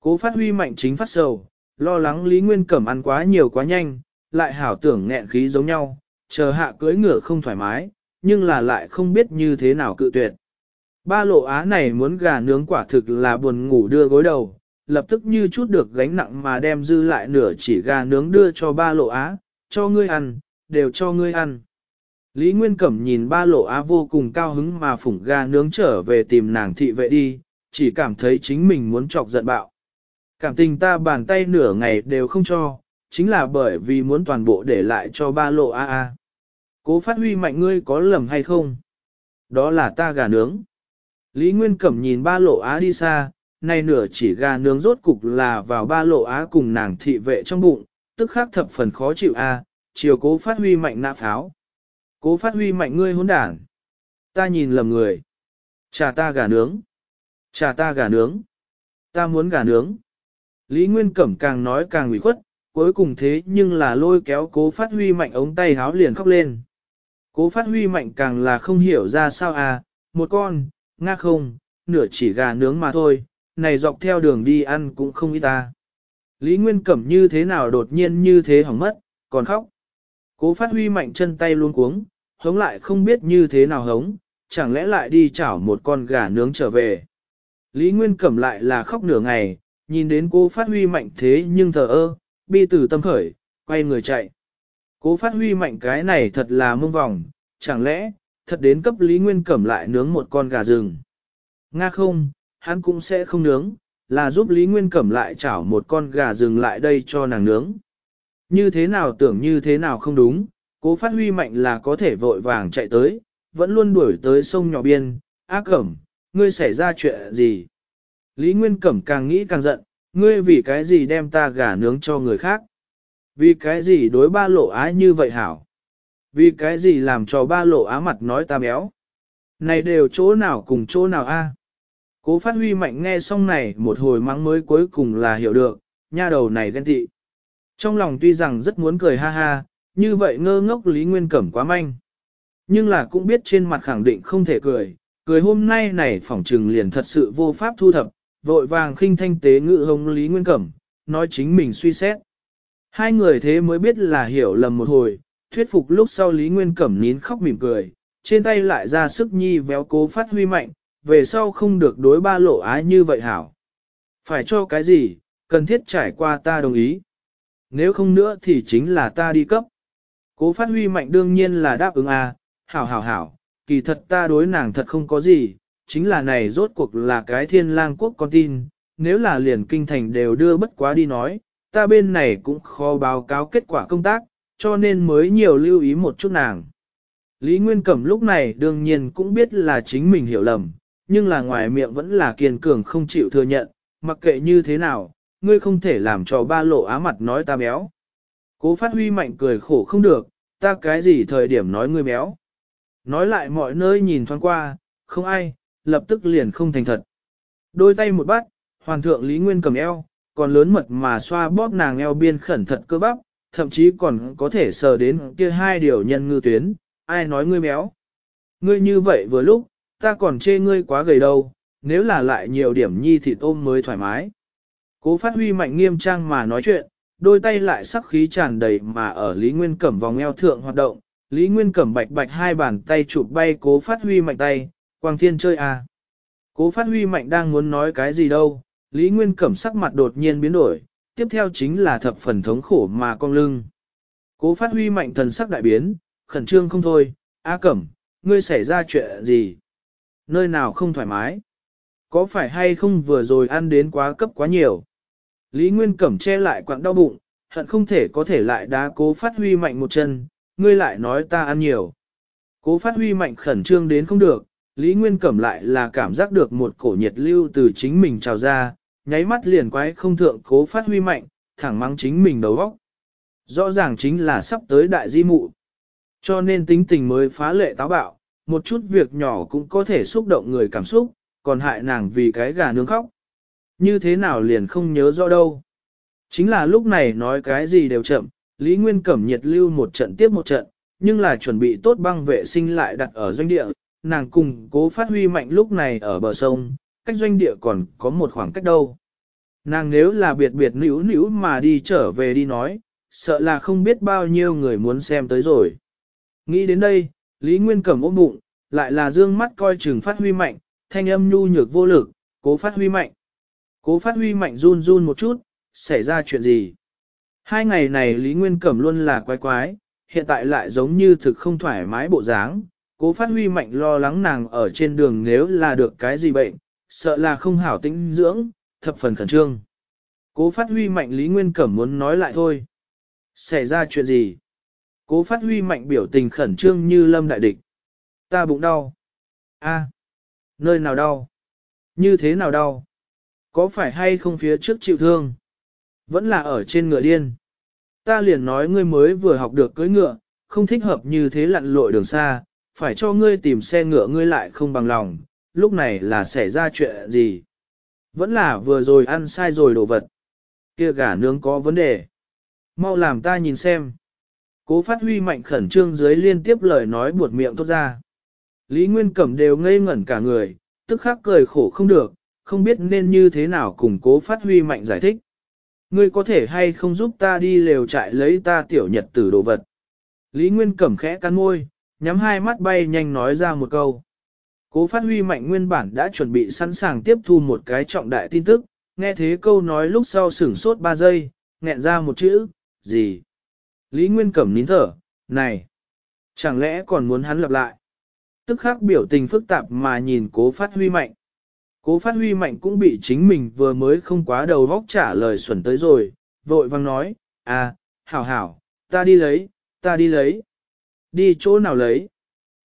Cố phát huy mạnh chính phát sầu, lo lắng Lý Nguyên Cẩm ăn quá nhiều quá nhanh, lại hảo tưởng nghẹn khí giống nhau, chờ hạ cưỡi ngựa không thoải mái, nhưng là lại không biết như thế nào cự tuyệt ba lộ á này muốn gà nướng quả thực là buồn ngủ đưa gối đầu, lập tức như chút được gánh nặng mà đem dư lại nửa chỉ gà nướng đưa cho ba lộ á, cho ngươi ăn, đều cho ngươi ăn. Lý Nguyên Cẩm nhìn ba lộ á vô cùng cao hứng mà phủng gà nướng trở về tìm nàng thị vệ đi, chỉ cảm thấy chính mình muốn trọc giận bạo. Cảm tình ta bàn tay nửa ngày đều không cho, chính là bởi vì muốn toàn bộ để lại cho ba lộ Á. a. Cố phát huy mạnh ngươi có lầm hay không? Đó là ta gà nướng. Lý Nguyên Cẩm nhìn ba lộ á đi xa, nay nửa chỉ gà nướng rốt cục là vào ba lộ á cùng nàng thị vệ trong bụng, tức khác thập phần khó chịu a à, chiều cố phát huy mạnh nạ pháo. Cố phát huy mạnh ngươi hôn đản. Ta nhìn lầm người. Chà ta gà nướng. Chà ta gà nướng. Ta muốn gà nướng. Lý Nguyên Cẩm càng nói càng nguy khuất, cuối cùng thế nhưng là lôi kéo cố phát huy mạnh ống tay háo liền khóc lên. Cố phát huy mạnh càng là không hiểu ra sao à, một con, nga không, nửa chỉ gà nướng mà thôi, này dọc theo đường đi ăn cũng không ít ta. Lý Nguyên Cẩm như thế nào đột nhiên như thế hỏng mất, còn khóc. Cố phát huy mạnh chân tay luôn cuống, hống lại không biết như thế nào hống, chẳng lẽ lại đi chảo một con gà nướng trở về. Lý Nguyên Cẩm lại là khóc nửa ngày, nhìn đến cố phát huy mạnh thế nhưng thờ ơ, bi tử tâm khởi, quay người chạy. Cố phát huy mạnh cái này thật là mông vòng, chẳng lẽ, thật đến cấp Lý Nguyên Cẩm lại nướng một con gà rừng. Nga không, hắn cũng sẽ không nướng, là giúp Lý Nguyên Cẩm lại chảo một con gà rừng lại đây cho nàng nướng. Như thế nào tưởng như thế nào không đúng, cố phát huy mạnh là có thể vội vàng chạy tới, vẫn luôn đuổi tới sông nhỏ biên, Ác cẩm, ngươi xảy ra chuyện gì? Lý Nguyên Cẩm càng nghĩ càng giận, ngươi vì cái gì đem ta gà nướng cho người khác? Vì cái gì đối ba lộ ái như vậy hảo? Vì cái gì làm cho ba lộ á mặt nói ta béo? Này đều chỗ nào cùng chỗ nào a? Cố phát huy mạnh nghe xong này một hồi mắng mới cuối cùng là hiểu được, nha đầu này ghen tị. Trong lòng tuy rằng rất muốn cười ha ha, như vậy ngơ ngốc Lý Nguyên Cẩm quá manh. Nhưng là cũng biết trên mặt khẳng định không thể cười, cười hôm nay này phỏng trừng liền thật sự vô pháp thu thập, vội vàng khinh thanh tế ngự hông Lý Nguyên Cẩm, nói chính mình suy xét. Hai người thế mới biết là hiểu lầm một hồi, thuyết phục lúc sau Lý Nguyên Cẩm nín khóc mỉm cười, trên tay lại ra sức nhi véo cố phát huy mạnh, về sau không được đối ba lộ ái như vậy hảo. Phải cho cái gì, cần thiết trải qua ta đồng ý. Nếu không nữa thì chính là ta đi cấp. Cố phát huy mạnh đương nhiên là đáp ứng a à, hảo hảo hảo, kỳ thật ta đối nàng thật không có gì, chính là này rốt cuộc là cái thiên lang quốc con tin, nếu là liền kinh thành đều đưa bất quá đi nói, ta bên này cũng khó báo cáo kết quả công tác, cho nên mới nhiều lưu ý một chút nàng. Lý Nguyên Cẩm lúc này đương nhiên cũng biết là chính mình hiểu lầm, nhưng là ngoài miệng vẫn là kiên cường không chịu thừa nhận, mặc kệ như thế nào, ngươi không thể làm cho ba lộ á mặt nói ta béo. Cố phát huy mạnh cười khổ không được, ta cái gì thời điểm nói ngươi béo. Nói lại mọi nơi nhìn thoáng qua, không ai, lập tức liền không thành thật. Đôi tay một bắt, hoàn thượng Lý Nguyên cầm eo, còn lớn mật mà xoa bóp nàng eo biên khẩn thật cơ bắp, thậm chí còn có thể sờ đến kia hai điều nhân ngư tuyến, ai nói ngươi méo Ngươi như vậy vừa lúc, ta còn chê ngươi quá gầy đâu, nếu là lại nhiều điểm nhi thì ôm mới thoải mái. Cố phát huy mạnh nghiêm trang mà nói chuyện, đôi tay lại sắc khí tràn đầy mà ở Lý Nguyên Cẩm vòng eo thượng hoạt động, Lý Nguyên Cẩm bạch bạch hai bàn tay chụp bay cố phát huy mạnh tay, quang thiên chơi à. Cố phát huy mạnh đang muốn nói cái gì đâu, Lý Nguyên Cẩm sắc mặt đột nhiên biến đổi, tiếp theo chính là thập phần thống khổ mà con lưng. Cố phát huy mạnh thần sắc đại biến, khẩn trương không thôi, A Cẩm, ngươi xảy ra chuyện gì? Nơi nào không thoải mái? Có phải hay không vừa rồi ăn đến quá cấp quá nhiều? Lý Nguyên Cẩm che lại quặng đau bụng, hận không thể có thể lại đá cố phát huy mạnh một chân, ngươi lại nói ta ăn nhiều. Cố phát huy mạnh khẩn trương đến không được, Lý Nguyên Cẩm lại là cảm giác được một cổ nhiệt lưu từ chính mình trào ra, nháy mắt liền quái không thượng cố phát huy mạnh, thẳng mắng chính mình đầu óc. Rõ ràng chính là sắp tới đại di mụ. Cho nên tính tình mới phá lệ táo bạo, một chút việc nhỏ cũng có thể xúc động người cảm xúc, còn hại nàng vì cái gà nướng khóc. Như thế nào liền không nhớ rõ đâu. Chính là lúc này nói cái gì đều chậm, Lý Nguyên Cẩm nhiệt lưu một trận tiếp một trận, nhưng là chuẩn bị tốt băng vệ sinh lại đặt ở doanh địa, nàng cùng cố phát huy mạnh lúc này ở bờ sông, cách doanh địa còn có một khoảng cách đâu. Nàng nếu là biệt biệt nữ nữ mà đi trở về đi nói, sợ là không biết bao nhiêu người muốn xem tới rồi. Nghĩ đến đây, Lý Nguyên cầm ốm bụng, lại là dương mắt coi chừng phát huy mạnh, thanh âm nhu nhược vô lực, cố phát huy mạnh. Cố phát huy mạnh run run một chút, xảy ra chuyện gì? Hai ngày này Lý Nguyên Cẩm luôn là quái quái, hiện tại lại giống như thực không thoải mái bộ dáng. Cố phát huy mạnh lo lắng nàng ở trên đường nếu là được cái gì bệnh, sợ là không hảo tĩnh dưỡng, thập phần khẩn trương. Cố phát huy mạnh Lý Nguyên Cẩm muốn nói lại thôi. Xảy ra chuyện gì? Cố phát huy mạnh biểu tình khẩn trương như lâm đại địch. Ta bụng đau. a nơi nào đau? Như thế nào đau? Có phải hay không phía trước chịu thương? Vẫn là ở trên ngựa điên. Ta liền nói ngươi mới vừa học được cưỡi ngựa, không thích hợp như thế lặn lội đường xa, phải cho ngươi tìm xe ngựa ngươi lại không bằng lòng, lúc này là xảy ra chuyện gì? Vẫn là vừa rồi ăn sai rồi đồ vật. Kia gà nướng có vấn đề. Mau làm ta nhìn xem. Cố phát huy mạnh khẩn trương dưới liên tiếp lời nói buột miệng tốt ra. Lý Nguyên Cẩm đều ngây ngẩn cả người, tức khắc cười khổ không được, không biết nên như thế nào cùng cố phát huy mạnh giải thích. Ngươi có thể hay không giúp ta đi lều trại lấy ta tiểu nhật tử đồ vật. Lý Nguyên Cẩm khẽ cắn môi, nhắm hai mắt bay nhanh nói ra một câu. Cố phát huy mạnh nguyên bản đã chuẩn bị sẵn sàng tiếp thu một cái trọng đại tin tức, nghe thế câu nói lúc sau sửng sốt 3 giây, nghẹn ra một chữ, gì? Lý Nguyên Cẩm nín thở, này, chẳng lẽ còn muốn hắn lặp lại? Tức khắc biểu tình phức tạp mà nhìn cố phát huy mạnh. Cố phát huy mạnh cũng bị chính mình vừa mới không quá đầu vóc trả lời xuẩn tới rồi, vội vang nói, à, hảo hảo, ta đi lấy, ta đi lấy. Đi chỗ nào lấy?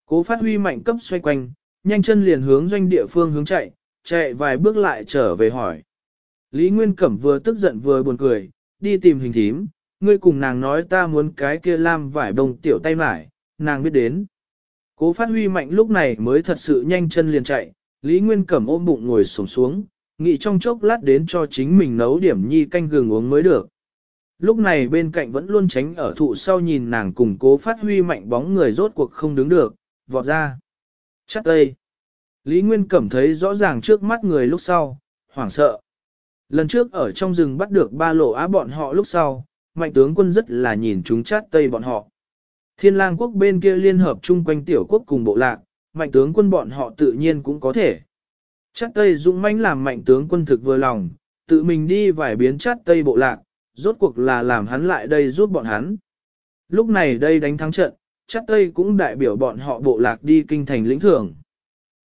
Cố phát huy mạnh cấp xoay quanh, nhanh chân liền hướng doanh địa phương hướng chạy, chạy vài bước lại trở về hỏi. Lý Nguyên Cẩm vừa tức giận vừa buồn cười, đi tìm hình thím, ngươi cùng nàng nói ta muốn cái kia lam vải đồng tiểu tay mải, nàng biết đến. Cố phát huy mạnh lúc này mới thật sự nhanh chân liền chạy, Lý Nguyên Cẩm ôm bụng ngồi sổng xuống, nghĩ trong chốc lát đến cho chính mình nấu điểm nhi canh gừng uống mới được. Lúc này bên cạnh vẫn luôn tránh ở thụ sau nhìn nàng cùng cố phát huy mạnh bóng người rốt cuộc không đứng được, vọt ra chắc tây. Lý Nguyên cảm thấy rõ ràng trước mắt người lúc sau, hoảng sợ. Lần trước ở trong rừng bắt được ba lộ á bọn họ lúc sau, mạnh tướng quân rất là nhìn chúng chát tây bọn họ. Thiên lang quốc bên kia liên hợp chung quanh tiểu quốc cùng bộ lạc, mạnh tướng quân bọn họ tự nhiên cũng có thể. Chát tây dũng mãnh làm mạnh tướng quân thực vừa lòng, tự mình đi vài biến chát tây bộ lạc, rốt cuộc là làm hắn lại đây giúp bọn hắn. Lúc này đây đánh thắng trận, Chát Tây cũng đại biểu bọn họ bộ lạc đi kinh thành lĩnh thưởng.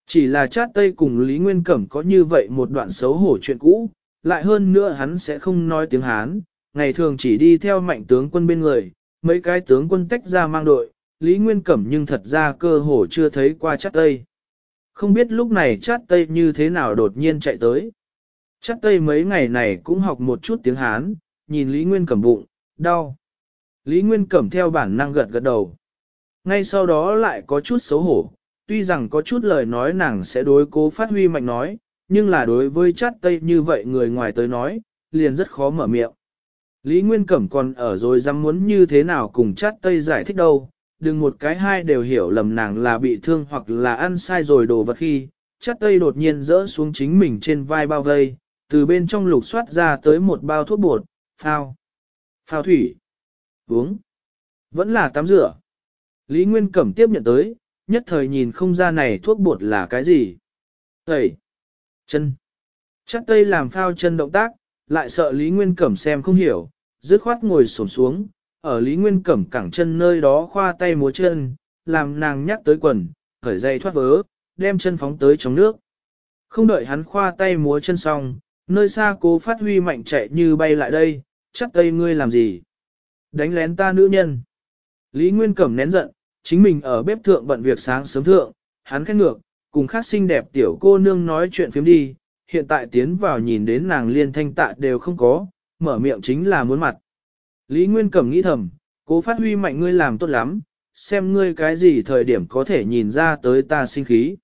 Chỉ là Chát Tây cùng Lý Nguyên Cẩm có như vậy một đoạn xấu hổ chuyện cũ, lại hơn nữa hắn sẽ không nói tiếng Hán, ngày thường chỉ đi theo mạnh tướng quân bên người, mấy cái tướng quân tách ra mang đội, Lý Nguyên Cẩm nhưng thật ra cơ hồ chưa thấy qua Chát Tây. Không biết lúc này Chát Tây như thế nào đột nhiên chạy tới. Chát Tây mấy ngày này cũng học một chút tiếng Hán, nhìn Lý Nguyên Cẩm bụng, đau. Lý Nguyên Cẩm theo bản năng gật gật đầu ngay sau đó lại có chút xấu hổ, tuy rằng có chút lời nói nàng sẽ đối cố phát huy mạnh nói, nhưng là đối với chát tây như vậy người ngoài tới nói, liền rất khó mở miệng. Lý Nguyên Cẩm còn ở rồi dám muốn như thế nào cùng chát tây giải thích đâu, đừng một cái hai đều hiểu lầm nàng là bị thương hoặc là ăn sai rồi đồ vật khi, chát tây đột nhiên rỡ xuống chính mình trên vai bao vây, từ bên trong lục soát ra tới một bao thuốc bột, phao, phao thủy, uống, vẫn là tắm rửa. Lý Nguyên Cẩm tiếp nhận tới, nhất thời nhìn không ra này thuốc bột là cái gì. Thầy! Chân! Chắc tây làm phao chân động tác, lại sợ Lý Nguyên Cẩm xem không hiểu, dứt khoát ngồi xổm xuống, ở Lý Nguyên Cẩm cẳng chân nơi đó khoa tay múa chân, làm nàng nhắc tới quần, khởi dây thoát vớ, đem chân phóng tới trong nước. Không đợi hắn khoa tay múa chân xong, nơi xa cố phát huy mạnh chạy như bay lại đây, chắc tây ngươi làm gì? Đánh lén ta nữ nhân. Lý Nguyên Cẩm nén giận, Chính mình ở bếp thượng bận việc sáng sớm thượng, hắn khét ngược, cùng khác xinh đẹp tiểu cô nương nói chuyện phiếm đi, hiện tại tiến vào nhìn đến nàng liên thanh tạ đều không có, mở miệng chính là muốn mặt. Lý Nguyên Cẩm nghĩ thầm, cố phát huy mạnh ngươi làm tốt lắm, xem ngươi cái gì thời điểm có thể nhìn ra tới ta sinh khí.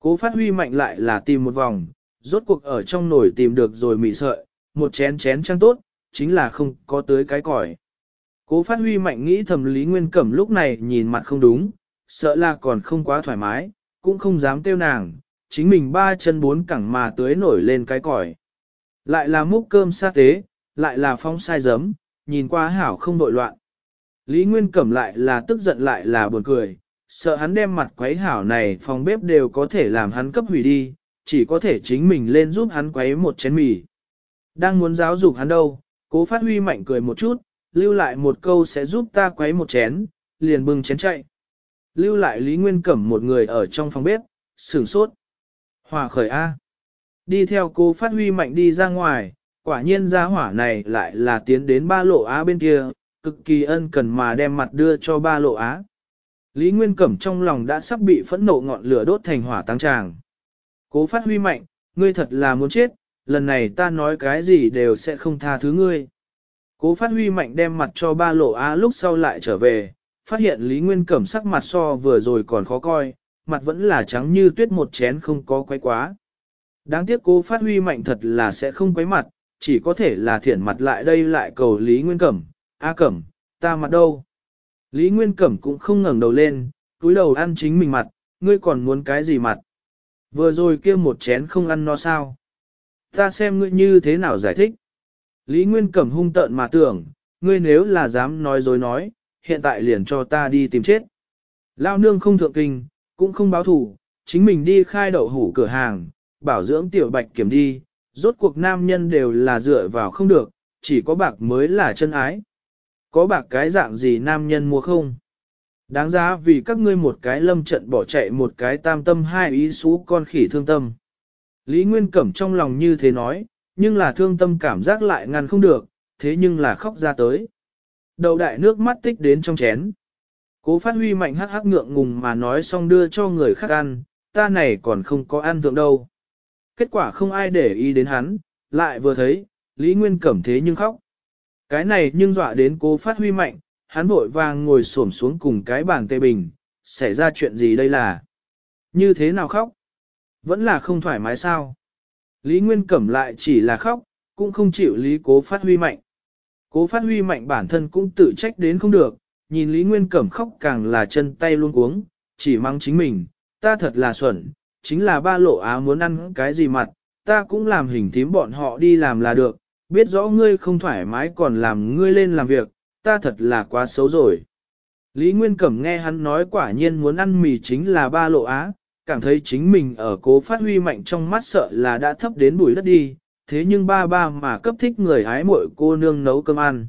Cố phát huy mạnh lại là tìm một vòng, rốt cuộc ở trong nồi tìm được rồi mị sợi, một chén chén trăng tốt, chính là không có tới cái cỏi. Cố phát huy mạnh nghĩ thầm Lý Nguyên Cẩm lúc này nhìn mặt không đúng, sợ là còn không quá thoải mái, cũng không dám tiêu nàng, chính mình ba chân bốn cẳng mà tưới nổi lên cái cỏi Lại là múc cơm sa tế, lại là phong sai giấm, nhìn qua hảo không đội loạn. Lý Nguyên Cẩm lại là tức giận lại là buồn cười, sợ hắn đem mặt quấy hảo này phòng bếp đều có thể làm hắn cấp hủy đi, chỉ có thể chính mình lên giúp hắn quấy một chén mì. Đang muốn giáo dục hắn đâu, cố phát huy mạnh cười một chút, lưu lại một câu sẽ giúp ta quấy một chén, liền bưng chén chạy. Lưu lại Lý Nguyên Cẩm một người ở trong phòng bếp, sửng sốt. Hòa khởi A. Đi theo cô phát huy mạnh đi ra ngoài, quả nhiên ra hỏa này lại là tiến đến ba lộ Á bên kia, cực kỳ ân cần mà đem mặt đưa cho ba lộ Á. Lý Nguyên Cẩm trong lòng đã sắp bị phẫn nộ ngọn lửa đốt thành hỏa tăng tràng. Cố phát huy mạnh, ngươi thật là muốn chết, lần này ta nói cái gì đều sẽ không tha thứ ngươi. Cố phát huy mạnh đem mặt cho ba lộ á lúc sau lại trở về, phát hiện Lý Nguyên Cẩm sắc mặt so vừa rồi còn khó coi, mặt vẫn là trắng như tuyết một chén không có quay quá. Đáng tiếc cố phát huy mạnh thật là sẽ không quấy mặt, chỉ có thể là thiển mặt lại đây lại cầu Lý Nguyên Cẩm, A Cẩm, ta mặt đâu? Lý Nguyên Cẩm cũng không ngẩng đầu lên, túi đầu ăn chính mình mặt, ngươi còn muốn cái gì mặt? Vừa rồi kia một chén không ăn no sao? Ta xem ngươi như thế nào giải thích. Lý Nguyên Cẩm hung tợn mà tưởng, ngươi nếu là dám nói dối nói, hiện tại liền cho ta đi tìm chết. Lao nương không thượng kinh, cũng không báo thủ, chính mình đi khai đậu hủ cửa hàng, bảo dưỡng tiểu bạch kiểm đi, rốt cuộc nam nhân đều là dựa vào không được, chỉ có bạc mới là chân ái. Có bạc cái dạng gì nam nhân mua không? Đáng giá vì các ngươi một cái lâm trận bỏ chạy một cái tam tâm hai ý xú con khỉ thương tâm. Lý Nguyên Cẩm trong lòng như thế nói, nhưng là thương tâm cảm giác lại ngăn không được, thế nhưng là khóc ra tới. Đầu đại nước mắt tích đến trong chén. Cố phát huy mạnh hắc hắc ngượng ngùng mà nói xong đưa cho người khác ăn, ta này còn không có ăn thượng đâu. Kết quả không ai để ý đến hắn, lại vừa thấy, Lý Nguyên cẩm thế nhưng khóc. Cái này nhưng dọa đến cố phát huy mạnh, hắn vội vàng ngồi xổm xuống cùng cái bàn tê bình, xảy ra chuyện gì đây là? Như thế nào khóc? Vẫn là không thoải mái sao? Lý Nguyên Cẩm lại chỉ là khóc, cũng không chịu Lý Cố Phát Huy mạnh. Cố Phát Huy mạnh bản thân cũng tự trách đến không được, nhìn Lý Nguyên Cẩm khóc càng là chân tay luôn uống, chỉ mang chính mình, ta thật là xuẩn, chính là ba lộ á muốn ăn cái gì mặt, ta cũng làm hình thím bọn họ đi làm là được, biết rõ ngươi không thoải mái còn làm ngươi lên làm việc, ta thật là quá xấu rồi. Lý Nguyên Cẩm nghe hắn nói quả nhiên muốn ăn mì chính là ba lộ á, cảm thấy chính mình ở cố phát huy mạnh trong mắt sợ là đã thấp đến bùi đất đi, thế nhưng ba ba mà cấp thích người hái mội cô nương nấu cơm ăn.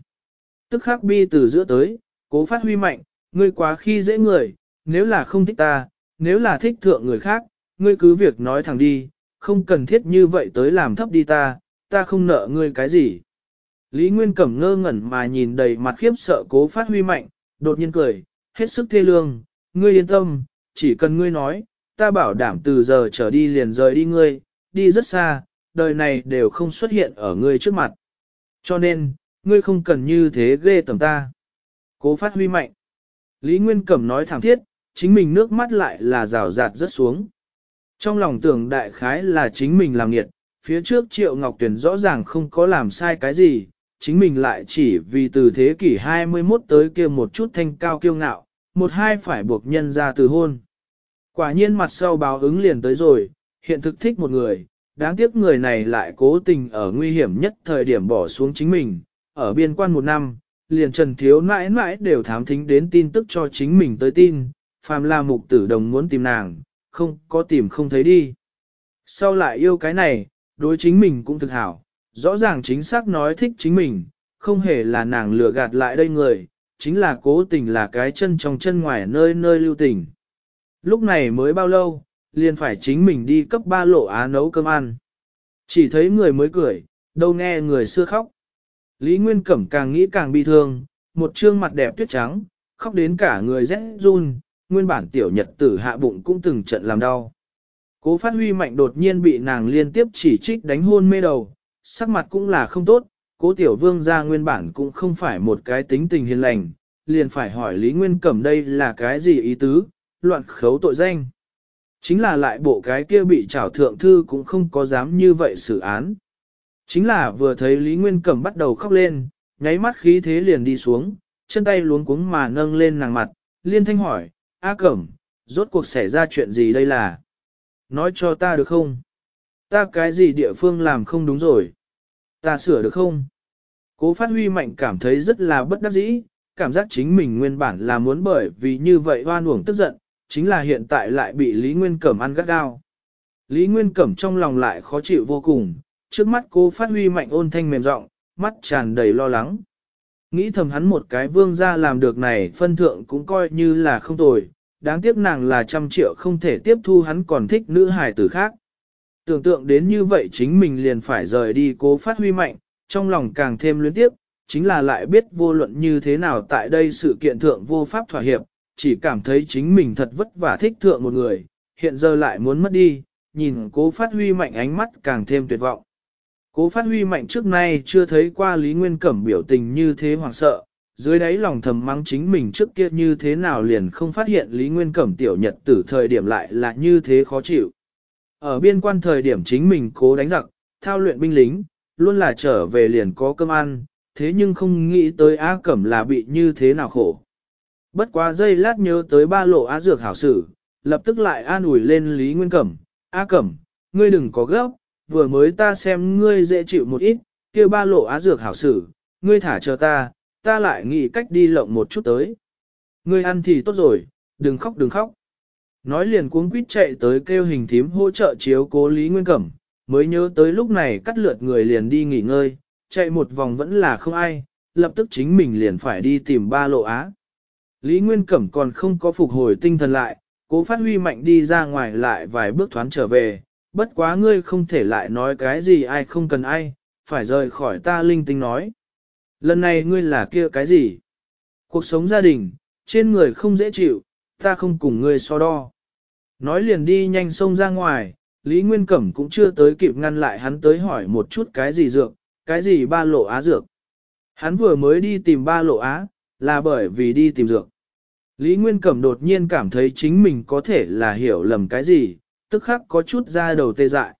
Tức khắc bi từ giữa tới, cố phát huy mạnh, ngươi quá khi dễ người, nếu là không thích ta, nếu là thích thượng người khác, ngươi cứ việc nói thẳng đi, không cần thiết như vậy tới làm thấp đi ta, ta không nợ ngươi cái gì. Lý Nguyên Cẩm ngơ ngẩn mà nhìn đầy mặt khiếp sợ cố phát huy mạnh, đột nhiên cười, hết sức thê lương, ngươi yên tâm, chỉ cần ngươi nói, ta bảo đảm từ giờ trở đi liền rời đi ngươi, đi rất xa, đời này đều không xuất hiện ở ngươi trước mặt. Cho nên, ngươi không cần như thế ghê tầm ta. Cố phát huy mạnh. Lý Nguyên Cẩm nói thẳng thiết, chính mình nước mắt lại là rào rạt rất xuống. Trong lòng tưởng đại khái là chính mình làm nghiệt, phía trước Triệu Ngọc Tuyền rõ ràng không có làm sai cái gì, chính mình lại chỉ vì từ thế kỷ 21 tới kia một chút thanh cao kiêu ngạo, một hai phải buộc nhân ra từ hôn. Quả nhiên mặt sau báo ứng liền tới rồi, hiện thực thích một người, đáng tiếc người này lại cố tình ở nguy hiểm nhất thời điểm bỏ xuống chính mình, ở biên quan một năm, liền Trần Thiếu mãi mãi đều thám thính đến tin tức cho chính mình tới tin, phàm là mục tử đồng muốn tìm nàng, không có tìm không thấy đi. Sau lại yêu cái này, đối chính mình cũng thực hảo, rõ ràng chính xác nói thích chính mình, không hề là nàng lừa gạt lại đây người, chính là cố tình là cái chân trong chân ngoài nơi nơi lưu tình. Lúc này mới bao lâu, liền phải chính mình đi cấp ba lộ á nấu cơm ăn. Chỉ thấy người mới cười, đâu nghe người xưa khóc. Lý Nguyên Cẩm càng nghĩ càng bị thương, một trương mặt đẹp tuyết trắng, khóc đến cả người rét run, nguyên bản tiểu nhật tử hạ bụng cũng từng trận làm đau. Cố phát huy mạnh đột nhiên bị nàng liên tiếp chỉ trích đánh hôn mê đầu, sắc mặt cũng là không tốt, cố tiểu vương ra nguyên bản cũng không phải một cái tính tình hiền lành, liền phải hỏi Lý Nguyên Cẩm đây là cái gì ý tứ, loạn khấu tội danh. Chính là lại bộ cái kia bị trảo thượng thư cũng không có dám như vậy xử án. Chính là vừa thấy Lý Nguyên Cẩm bắt đầu khóc lên, nháy mắt khí thế liền đi xuống, chân tay luống cuống mà nâng lên nàng mặt, liên thanh hỏi, A Cẩm, rốt cuộc xảy ra chuyện gì đây là? Nói cho ta được không? Ta cái gì địa phương làm không đúng rồi? Ta sửa được không? Cố phát huy mạnh cảm thấy rất là bất đắc dĩ, cảm giác chính mình nguyên bản là muốn bởi vì như vậy hoan uổng tức giận, chính là hiện tại lại bị Lý Nguyên Cẩm ăn gắt gao. Lý Nguyên Cẩm trong lòng lại khó chịu vô cùng, trước mắt cô phát huy mạnh ôn thanh mềm giọng mắt tràn đầy lo lắng. Nghĩ thầm hắn một cái vương gia làm được này phân thượng cũng coi như là không tồi, đáng tiếc nàng là trăm triệu không thể tiếp thu hắn còn thích nữ hài tử khác. Tưởng tượng đến như vậy chính mình liền phải rời đi cố phát huy mạnh, trong lòng càng thêm luyến tiếp, chính là lại biết vô luận như thế nào tại đây sự kiện thượng vô pháp thỏa hiệp, chỉ cảm thấy chính mình thật vất vả thích thượng một người, hiện giờ lại muốn mất đi, nhìn cố phát huy mạnh ánh mắt càng thêm tuyệt vọng. Cố phát huy mạnh trước nay chưa thấy qua Lý Nguyên Cẩm biểu tình như thế hoàng sợ, dưới đáy lòng thầm mắng chính mình trước kia như thế nào liền không phát hiện Lý Nguyên Cẩm tiểu nhật tử thời điểm lại là như thế khó chịu. Ở biên quan thời điểm chính mình cố đánh giặc, thao luyện binh lính, luôn là trở về liền có cơm ăn, thế nhưng không nghĩ tới A Cẩm là bị như thế nào khổ. Bất quá giây lát nhớ tới ba lộ á dược hảo sử, lập tức lại an ủi lên Lý Nguyên Cẩm, A Cẩm, ngươi đừng có gấp, vừa mới ta xem ngươi dễ chịu một ít, kia ba lộ á dược hảo sử, ngươi thả chờ ta, ta lại nghĩ cách đi lộng một chút tới. Ngươi ăn thì tốt rồi, đừng khóc đừng khóc. Nói liền cuống quýt chạy tới kêu hình thím hỗ trợ chiếu cố Lý Nguyên Cẩm, mới nhớ tới lúc này cắt lượt người liền đi nghỉ ngơi, chạy một vòng vẫn là không ai, lập tức chính mình liền phải đi tìm ba lộ á. Lý Nguyên Cẩm còn không có phục hồi tinh thần lại, cố phát huy mạnh đi ra ngoài lại vài bước thoáng trở về, bất quá ngươi không thể lại nói cái gì ai không cần ai, phải rời khỏi ta linh tinh nói. Lần này ngươi là kia cái gì? Cuộc sống gia đình, trên người không dễ chịu, ta không cùng ngươi so đo. Nói liền đi nhanh sông ra ngoài, Lý Nguyên Cẩm cũng chưa tới kịp ngăn lại hắn tới hỏi một chút cái gì dược, cái gì ba lộ á dược. Hắn vừa mới đi tìm ba lộ á, là bởi vì đi tìm dược. Lý Nguyên Cẩm đột nhiên cảm thấy chính mình có thể là hiểu lầm cái gì, tức khắc có chút ra đầu tê dại.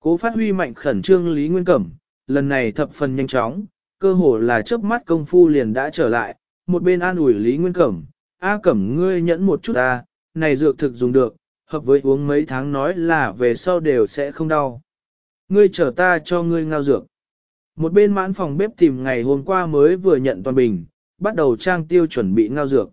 Cố phát huy mạnh khẩn trương Lý Nguyên Cẩm, lần này thập phần nhanh chóng, cơ hồ là chớp mắt công phu liền đã trở lại, một bên an ủi Lý Nguyên Cẩm, A Cẩm ngươi nhẫn một chút ta, này dược thực dùng được, hợp với uống mấy tháng nói là về sau đều sẽ không đau. Ngươi trở ta cho ngươi ngao dược. Một bên mãn phòng bếp tìm ngày hôm qua mới vừa nhận toàn bình, bắt đầu trang tiêu chuẩn bị ngao dược.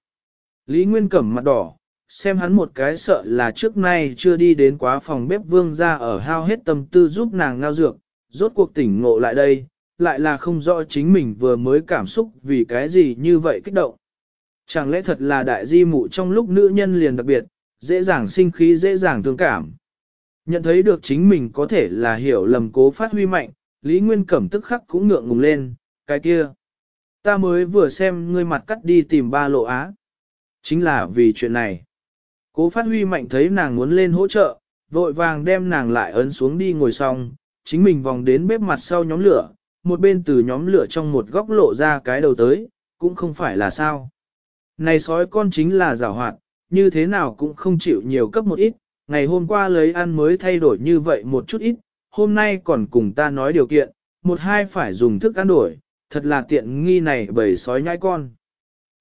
Lý Nguyên cẩm mặt đỏ, xem hắn một cái sợ là trước nay chưa đi đến quá phòng bếp vương ra ở hao hết tâm tư giúp nàng ngao dược, rốt cuộc tỉnh ngộ lại đây, lại là không rõ chính mình vừa mới cảm xúc vì cái gì như vậy kích động. Chẳng lẽ thật là đại di mụ trong lúc nữ nhân liền đặc biệt, dễ dàng sinh khí dễ dàng thương cảm. Nhận thấy được chính mình có thể là hiểu lầm cố phát huy mạnh, Lý Nguyên Cẩm tức khắc cũng ngượng ngùng lên, cái kia. Ta mới vừa xem ngươi mặt cắt đi tìm ba lộ á. Chính là vì chuyện này. Cố phát huy mạnh thấy nàng muốn lên hỗ trợ, vội vàng đem nàng lại ấn xuống đi ngồi xong, chính mình vòng đến bếp mặt sau nhóm lửa, một bên từ nhóm lửa trong một góc lộ ra cái đầu tới, cũng không phải là sao. Này sói con chính là rào hoạt, như thế nào cũng không chịu nhiều cấp một ít, ngày hôm qua lấy ăn mới thay đổi như vậy một chút ít, hôm nay còn cùng ta nói điều kiện, một hai phải dùng thức ăn đổi, thật là tiện nghi này bầy sói nhai con.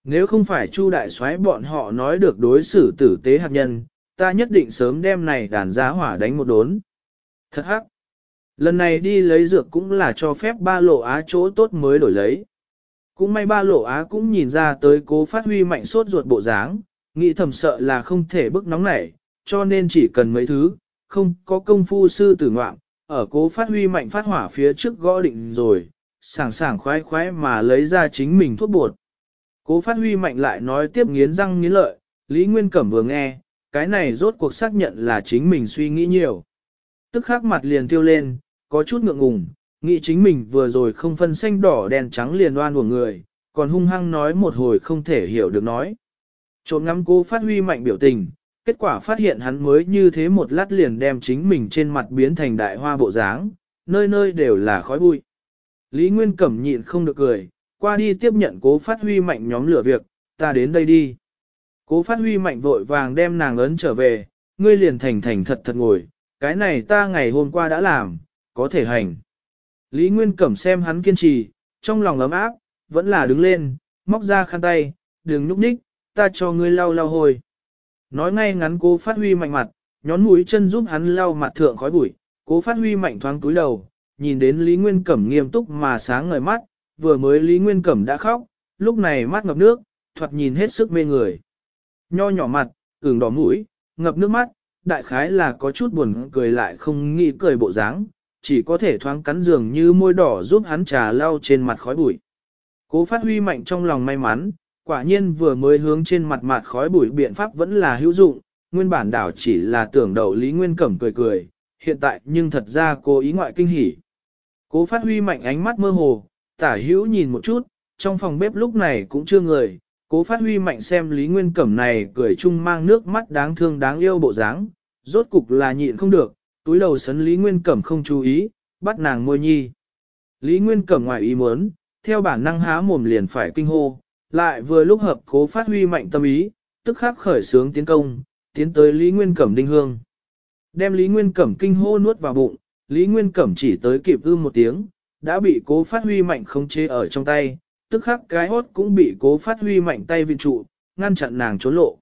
Nếu không phải Chu đại soái bọn họ nói được đối xử tử tế hạt nhân, ta nhất định sớm đem này đàn giá hỏa đánh một đốn. Thật hắc. Lần này đi lấy dược cũng là cho phép ba lộ á chỗ tốt mới đổi lấy. Cũng may ba lộ á cũng nhìn ra tới cố phát huy mạnh sốt ruột bộ dáng, nghĩ thầm sợ là không thể bức nóng nảy, cho nên chỉ cần mấy thứ, không có công phu sư tử ngoạm, ở cố phát huy mạnh phát hỏa phía trước gõ định rồi, sảng sảng khoái khoái mà lấy ra chính mình thuốc bột, Cố phát huy mạnh lại nói tiếp nghiến răng nghiến lợi, Lý Nguyên Cẩm vừa nghe, cái này rốt cuộc xác nhận là chính mình suy nghĩ nhiều. Tức khắc mặt liền tiêu lên, có chút ngượng ngùng, nghĩ chính mình vừa rồi không phân xanh đỏ đèn trắng liền đoan của người, còn hung hăng nói một hồi không thể hiểu được nói. Trộm ngắm cô phát huy mạnh biểu tình, kết quả phát hiện hắn mới như thế một lát liền đem chính mình trên mặt biến thành đại hoa bộ dáng, nơi nơi đều là khói bụi. Lý Nguyên Cẩm nhịn không được cười, qua đi tiếp nhận cố phát huy mạnh nhóm lửa việc, ta đến đây đi. Cố phát huy mạnh vội vàng đem nàng ấn trở về, ngươi liền thành thành thật thật ngồi, cái này ta ngày hôm qua đã làm, có thể hành. Lý Nguyên Cẩm xem hắn kiên trì, trong lòng ấm áp, vẫn là đứng lên, móc ra khăn tay, đừng nhúc ních ta cho ngươi lau lau hồi. Nói ngay ngắn cố phát huy mạnh mặt, nhón mũi chân giúp hắn lau mặt thượng khói bụi, cố phát huy mạnh thoáng túi đầu, nhìn đến Lý Nguyên Cẩm nghiêm túc mà sáng ngời mắt, vừa mới Lý Nguyên Cẩm đã khóc, lúc này mắt ngập nước, thoạt nhìn hết sức mê người. Nho nhỏ mặt, ửng đỏ mũi, ngập nước mắt, đại khái là có chút buồn cười lại không nghĩ cười bộ dáng, chỉ có thể thoáng cắn giường như môi đỏ giúp hắn trà lau trên mặt khói bụi. Cố phát huy mạnh trong lòng may mắn, quả nhiên vừa mới hướng trên mặt mặt khói bụi biện pháp vẫn là hữu dụng, nguyên bản đảo chỉ là tưởng đầu Lý Nguyên Cẩm cười cười, hiện tại nhưng thật ra cô ý ngoại kinh hỉ. Cố phát huy mạnh ánh mắt mơ hồ, tả hữu nhìn một chút, trong phòng bếp lúc này cũng chưa người, cố phát huy mạnh xem Lý Nguyên Cẩm này cười chung mang nước mắt đáng thương đáng yêu bộ dáng rốt cục là nhịn không được, túi đầu sấn Lý Nguyên Cẩm không chú ý, bắt nàng môi nhi. Lý Nguyên Cẩm ngoài ý muốn, theo bản năng há mồm liền phải kinh hô, lại vừa lúc hợp cố phát huy mạnh tâm ý, tức khắc khởi sướng tiến công, tiến tới Lý Nguyên Cẩm đinh hương. Đem Lý Nguyên Cẩm kinh hô nuốt vào bụng, Lý Nguyên Cẩm chỉ tới kịp ư một tiếng, đã bị cố phát huy mạnh khống chế ở trong tay, tức khắc cái hốt cũng bị cố phát huy mạnh tay viên trụ, ngăn chặn nàng trốn lộ.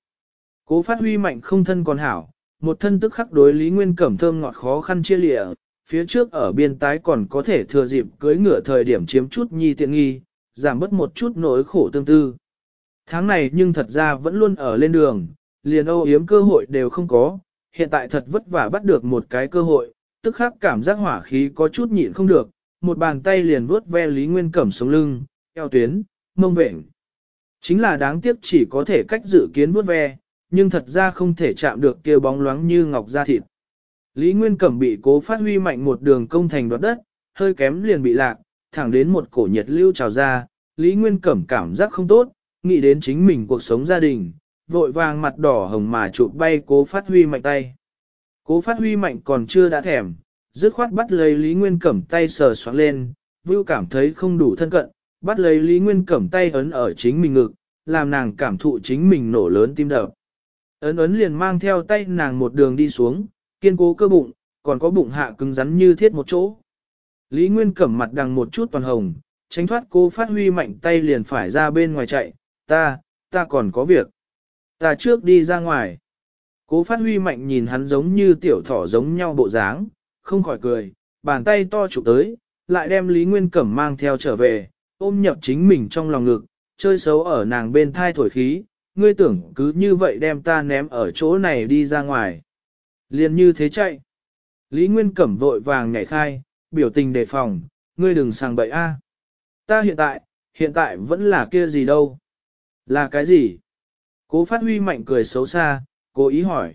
Cố phát huy mạnh không thân còn hảo, một thân tức khắc đối Lý Nguyên Cẩm thơm ngọt khó khăn chia lịa, phía trước ở biên tái còn có thể thừa dịp cưới ngửa thời điểm chiếm chút nhi tiện nghi, giảm bớt một chút nỗi khổ tương tư. Tháng này nhưng thật ra vẫn luôn ở lên đường, liền âu yếm cơ hội đều không có, hiện tại thật vất vả bắt được một cái cơ hội, tức khắc cảm giác hỏa khí có chút nhịn không được, một bàn tay liền vuốt ve Lý Nguyên Cẩm sống lưng, eo tuyến, mông vệnh. Chính là đáng tiếc chỉ có thể cách dự kiến vuốt ve, nhưng thật ra không thể chạm được kia bóng loáng như ngọc da thịt. Lý Nguyên Cẩm bị cố phát huy mạnh một đường công thành đoạt đất, hơi kém liền bị lạc, thẳng đến một cổ nhiệt lưu trào ra, Lý Nguyên Cẩm cảm giác không tốt, nghĩ đến chính mình cuộc sống gia đình, vội vàng mặt đỏ hồng mà chụp bay cố phát huy mạnh tay. Cố phát huy mạnh còn chưa đã thèm, dứt khoát bắt lấy Lý Nguyên Cẩm tay sờ soạn lên, Vưu cảm thấy không đủ thân cận, bắt lấy Lý Nguyên Cẩm tay ấn ở chính mình ngực, làm nàng cảm thụ chính mình nổ lớn tim đập. Ấn ấn liền mang theo tay nàng một đường đi xuống, kiên cố cơ bụng, còn có bụng hạ cứng rắn như thiết một chỗ. Lý Nguyên Cẩm mặt đằng một chút toàn hồng, tránh thoát cô phát huy mạnh tay liền phải ra bên ngoài chạy, ta, ta còn có việc. Ta trước đi ra ngoài. Cố phát huy mạnh nhìn hắn giống như tiểu thỏ giống nhau bộ dáng, không khỏi cười, bàn tay to chụp tới, lại đem Lý Nguyên Cẩm mang theo trở về, ôm nhập chính mình trong lòng ngực, chơi xấu ở nàng bên thai thổi khí, ngươi tưởng cứ như vậy đem ta ném ở chỗ này đi ra ngoài. Liền như thế chạy. Lý Nguyên Cẩm vội vàng nhảy khai, biểu tình đề phòng, ngươi đừng sàng bậy a. Ta hiện tại, hiện tại vẫn là kia gì đâu. Là cái gì? Cố phát huy mạnh cười xấu xa, cố ý hỏi.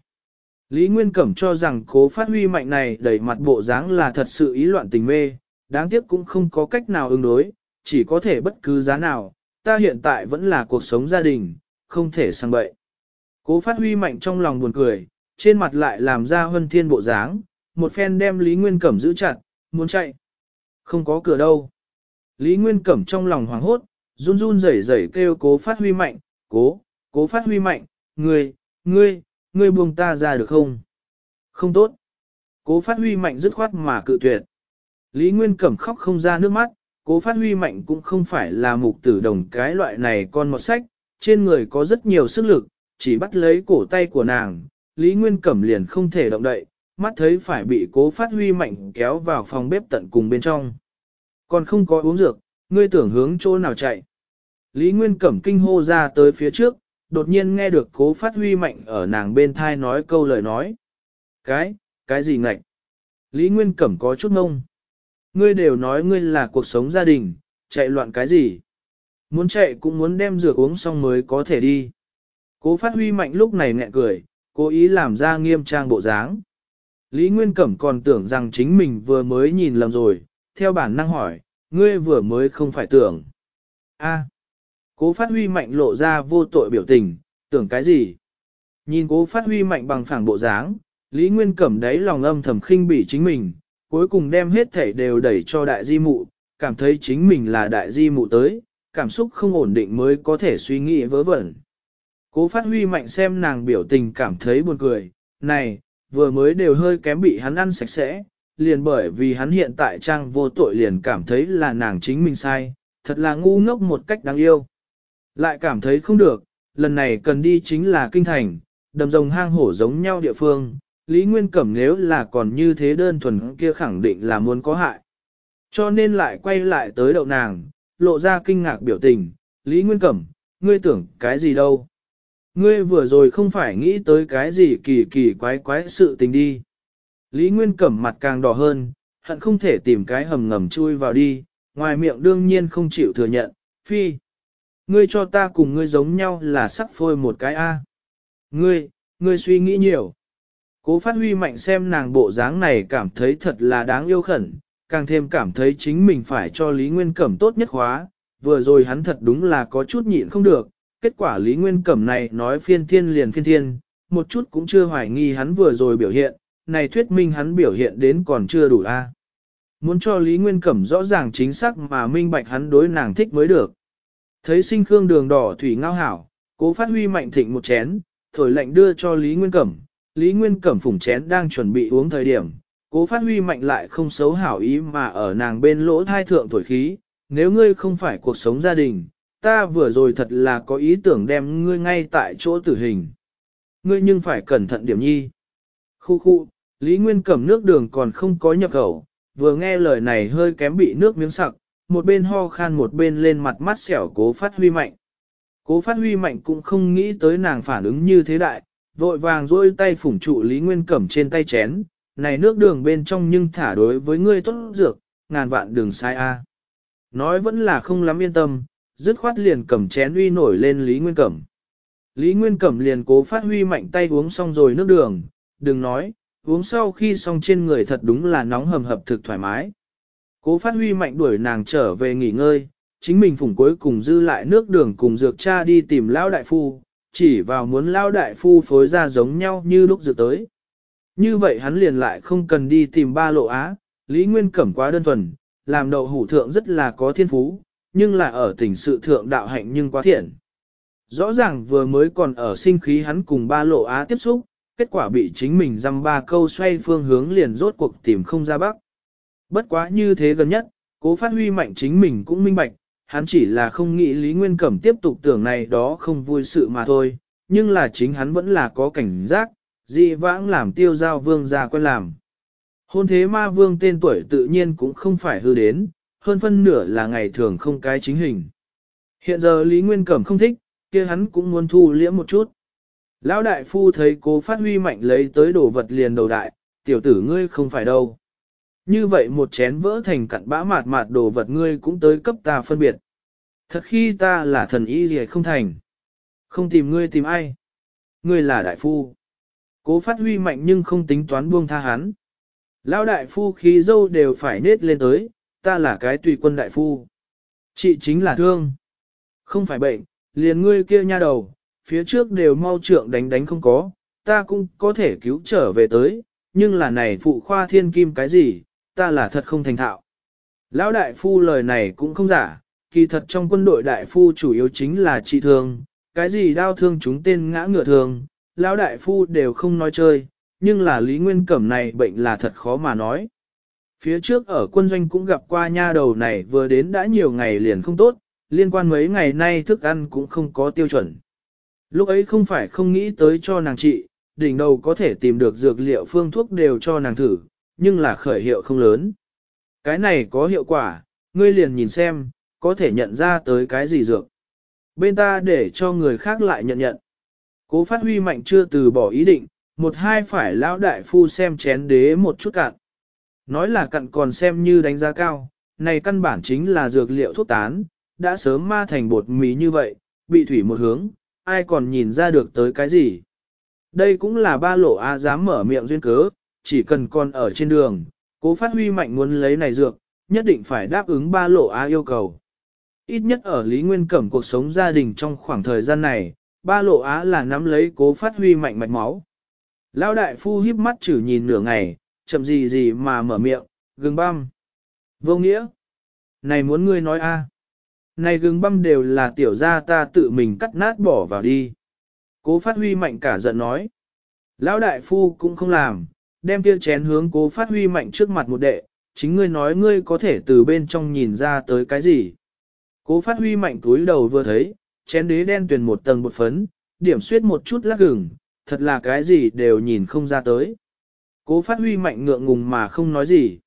Lý Nguyên Cẩm cho rằng cố phát huy mạnh này đẩy mặt bộ dáng là thật sự ý loạn tình mê, đáng tiếc cũng không có cách nào ứng đối, chỉ có thể bất cứ giá nào, ta hiện tại vẫn là cuộc sống gia đình, không thể sang bậy. Cố phát huy mạnh trong lòng buồn cười, trên mặt lại làm ra hân thiên bộ dáng, một phen đem Lý Nguyên Cẩm giữ chặt, muốn chạy. Không có cửa đâu. Lý Nguyên Cẩm trong lòng hoảng hốt, run run rẩy rẩy kêu cố phát huy mạnh, cố, cố phát huy mạnh, ngươi, ngươi, ngươi buông ta ra được không? Không tốt. Cố phát huy mạnh dứt khoát mà cự tuyệt. Lý Nguyên Cẩm khóc không ra nước mắt, cố phát huy mạnh cũng không phải là mục tử đồng cái loại này con một sách, trên người có rất nhiều sức lực, chỉ bắt lấy cổ tay của nàng, Lý Nguyên Cẩm liền không thể động đậy, mắt thấy phải bị cố phát huy mạnh kéo vào phòng bếp tận cùng bên trong. Còn không có uống dược, ngươi tưởng hướng chỗ nào chạy. Lý Nguyên Cẩm kinh hô ra tới phía trước, đột nhiên nghe được cố phát huy mạnh ở nàng bên thai nói câu lời nói. Cái, cái gì ngạch? Lý Nguyên Cẩm có chút ngông. Ngươi đều nói ngươi là cuộc sống gia đình, chạy loạn cái gì? Muốn chạy cũng muốn đem rửa uống xong mới có thể đi. Cố phát huy mạnh lúc này ngẹn cười, cố ý làm ra nghiêm trang bộ dáng. Lý Nguyên Cẩm còn tưởng rằng chính mình vừa mới nhìn lầm rồi, theo bản năng hỏi, ngươi vừa mới không phải tưởng. a Cố phát huy mạnh lộ ra vô tội biểu tình, tưởng cái gì? Nhìn cố phát huy mạnh bằng phẳng bộ dáng, Lý Nguyên Cẩm đáy lòng âm thầm khinh bỉ chính mình, cuối cùng đem hết thể đều đẩy cho đại di mụ, cảm thấy chính mình là đại di mụ tới, cảm xúc không ổn định mới có thể suy nghĩ vớ vẩn. Cố phát huy mạnh xem nàng biểu tình cảm thấy buồn cười, này, vừa mới đều hơi kém bị hắn ăn sạch sẽ, liền bởi vì hắn hiện tại trang vô tội liền cảm thấy là nàng chính mình sai, thật là ngu ngốc một cách đáng yêu, lại cảm thấy không được, lần này cần đi chính là kinh thành, đầm rồng hang hổ giống nhau địa phương, Lý Nguyên Cẩm nếu là còn như thế đơn thuần kia khẳng định là muốn có hại. Cho nên lại quay lại tới đậu nàng, lộ ra kinh ngạc biểu tình, Lý Nguyên Cẩm, ngươi tưởng cái gì đâu. Ngươi vừa rồi không phải nghĩ tới cái gì kỳ kỳ quái quái sự tình đi. Lý Nguyên Cẩm mặt càng đỏ hơn, hận không thể tìm cái hầm ngầm chui vào đi, ngoài miệng đương nhiên không chịu thừa nhận, phi. Ngươi cho ta cùng ngươi giống nhau là sắc phôi một cái A. Ngươi, ngươi suy nghĩ nhiều. Cố phát huy mạnh xem nàng bộ dáng này cảm thấy thật là đáng yêu khẩn, càng thêm cảm thấy chính mình phải cho Lý Nguyên Cẩm tốt nhất hóa, vừa rồi hắn thật đúng là có chút nhịn không được, kết quả Lý Nguyên Cẩm này nói phiên thiên liền phiên thiên, một chút cũng chưa hoài nghi hắn vừa rồi biểu hiện, này thuyết minh hắn biểu hiện đến còn chưa đủ a. Muốn cho Lý Nguyên Cẩm rõ ràng chính xác mà minh bạch hắn đối nàng thích mới được. Thấy sinh khương đường đỏ thủy ngao hảo, cố phát huy mạnh thịnh một chén, thổi lệnh đưa cho Lý Nguyên Cẩm. Lý Nguyên Cẩm phủng chén đang chuẩn bị uống thời điểm, cố phát huy mạnh lại không xấu hảo ý mà ở nàng bên lỗ thai thượng thổi khí. Nếu ngươi không phải cuộc sống gia đình, ta vừa rồi thật là có ý tưởng đem ngươi ngay tại chỗ tử hình. Ngươi nhưng phải cẩn thận điểm nhi. Khu khu, Lý Nguyên Cẩm nước đường còn không có nhập khẩu, vừa nghe lời này hơi kém bị nước miếng sặc, một bên ho khan một bên lên mặt mắt xẻo cố phát huy mạnh. Cố phát huy mạnh cũng không nghĩ tới nàng phản ứng như thế đại, vội vàng rôi tay phủng trụ Lý Nguyên Cẩm trên tay chén, này nước đường bên trong nhưng thả đối với ngươi tốt dược, ngàn vạn đường sai a. Nói vẫn là không lắm yên tâm, dứt khoát liền cầm chén uy nổi lên Lý Nguyên Cẩm. Lý Nguyên Cẩm liền cố phát huy mạnh tay uống xong rồi nước đường, đừng nói, uống sau khi xong trên người thật đúng là nóng hầm hập thực thoải mái. Cố phát huy mạnh đuổi nàng trở về nghỉ ngơi, chính mình phủng cuối cùng dư lại nước đường cùng dược cha đi tìm lão đại phu, chỉ vào muốn lão đại phu phối ra giống nhau như lúc dự tới. Như vậy hắn liền lại không cần đi tìm ba lộ á, Lý Nguyên Cẩm quá đơn thuần, làm đậu hủ thượng rất là có thiên phú, nhưng là ở tỉnh sự thượng đạo hạnh nhưng quá thiện. Rõ ràng vừa mới còn ở sinh khí hắn cùng ba lộ á tiếp xúc, kết quả bị chính mình dăm ba câu xoay phương hướng liền rốt cuộc tìm không ra bắc. Bất quá như thế gần nhất, cố phát huy mạnh chính mình cũng minh bạch, hắn chỉ là không nghĩ Lý Nguyên Cẩm tiếp tục tưởng này đó không vui sự mà thôi, nhưng là chính hắn vẫn là có cảnh giác, dị vãng làm tiêu giao vương ra quen làm. Hôn thế ma vương tên tuổi tự nhiên cũng không phải hư đến, hơn phân nửa là ngày thường không cái chính hình. Hiện giờ Lý Nguyên Cẩm không thích, kia hắn cũng muốn thu liễm một chút. Lão đại phu thấy cố phát huy mạnh lấy tới đồ vật liền đầu đại, tiểu tử ngươi không phải đâu. Như vậy một chén vỡ thành cặn bã mạt mạt đồ vật ngươi cũng tới cấp ta phân biệt. Thật khi ta là thần y gì không thành. Không tìm ngươi tìm ai. Ngươi là đại phu. Cố phát huy mạnh nhưng không tính toán buông tha hắn. Lão đại phu khí dâu đều phải nết lên tới, ta là cái tùy quân đại phu. Chị chính là thương. Không phải bệnh, liền ngươi kia nha đầu, phía trước đều mau trượng đánh đánh không có, ta cũng có thể cứu trở về tới, nhưng là này phụ khoa thiên kim cái gì, ta là thật không thành thạo. Lão đại phu lời này cũng không giả, kỳ thật trong quân đội đại phu chủ yếu chính là trị thương, cái gì đau thương chúng tên ngã ngựa thường, lão đại phu đều không nói chơi, nhưng là Lý Nguyên Cẩm này bệnh là thật khó mà nói. Phía trước ở quân doanh cũng gặp qua nha đầu này vừa đến đã nhiều ngày liền không tốt, liên quan mấy ngày nay thức ăn cũng không có tiêu chuẩn. Lúc ấy không phải không nghĩ tới cho nàng trị, đỉnh đầu có thể tìm được dược liệu phương thuốc đều cho nàng thử, nhưng là khởi hiệu không lớn. Cái này có hiệu quả, ngươi liền nhìn xem, có thể nhận ra tới cái gì dược. Bên ta để cho người khác lại nhận nhận. Cố phát huy mạnh chưa từ bỏ ý định, một hai phải lão đại phu xem chén đế một chút cạn. Nói là cặn còn xem như đánh giá cao, này căn bản chính là dược liệu thuốc tán, đã sớm ma thành bột mì như vậy, bị thủy một hướng, ai còn nhìn ra được tới cái gì. Đây cũng là ba lộ A dám mở miệng duyên cớ, chỉ cần con ở trên đường, cố phát huy mạnh muốn lấy này dược, nhất định phải đáp ứng ba lộ á yêu cầu. Ít nhất ở Lý Nguyên Cẩm cuộc sống gia đình trong khoảng thời gian này, ba lộ á là nắm lấy cố phát huy mạnh mạch máu. Lao đại phu híp mắt chử nhìn nửa ngày, chậm gì gì mà mở miệng, gừng băm. Vô nghĩa. Này muốn ngươi nói a. Này gừng băm đều là tiểu gia ta tự mình cắt nát bỏ vào đi. Cố phát huy mạnh cả giận nói. Lão đại phu cũng không làm, đem kia chén hướng cố phát huy mạnh trước mặt một đệ, chính ngươi nói ngươi có thể từ bên trong nhìn ra tới cái gì. Cố phát huy mạnh túi đầu vừa thấy, chén đế đen tuyển một tầng bột phấn, điểm suyết một chút lắc gừng, thật là cái gì đều nhìn không ra tới. Cố phát huy mạnh ngượng ngùng mà không nói gì.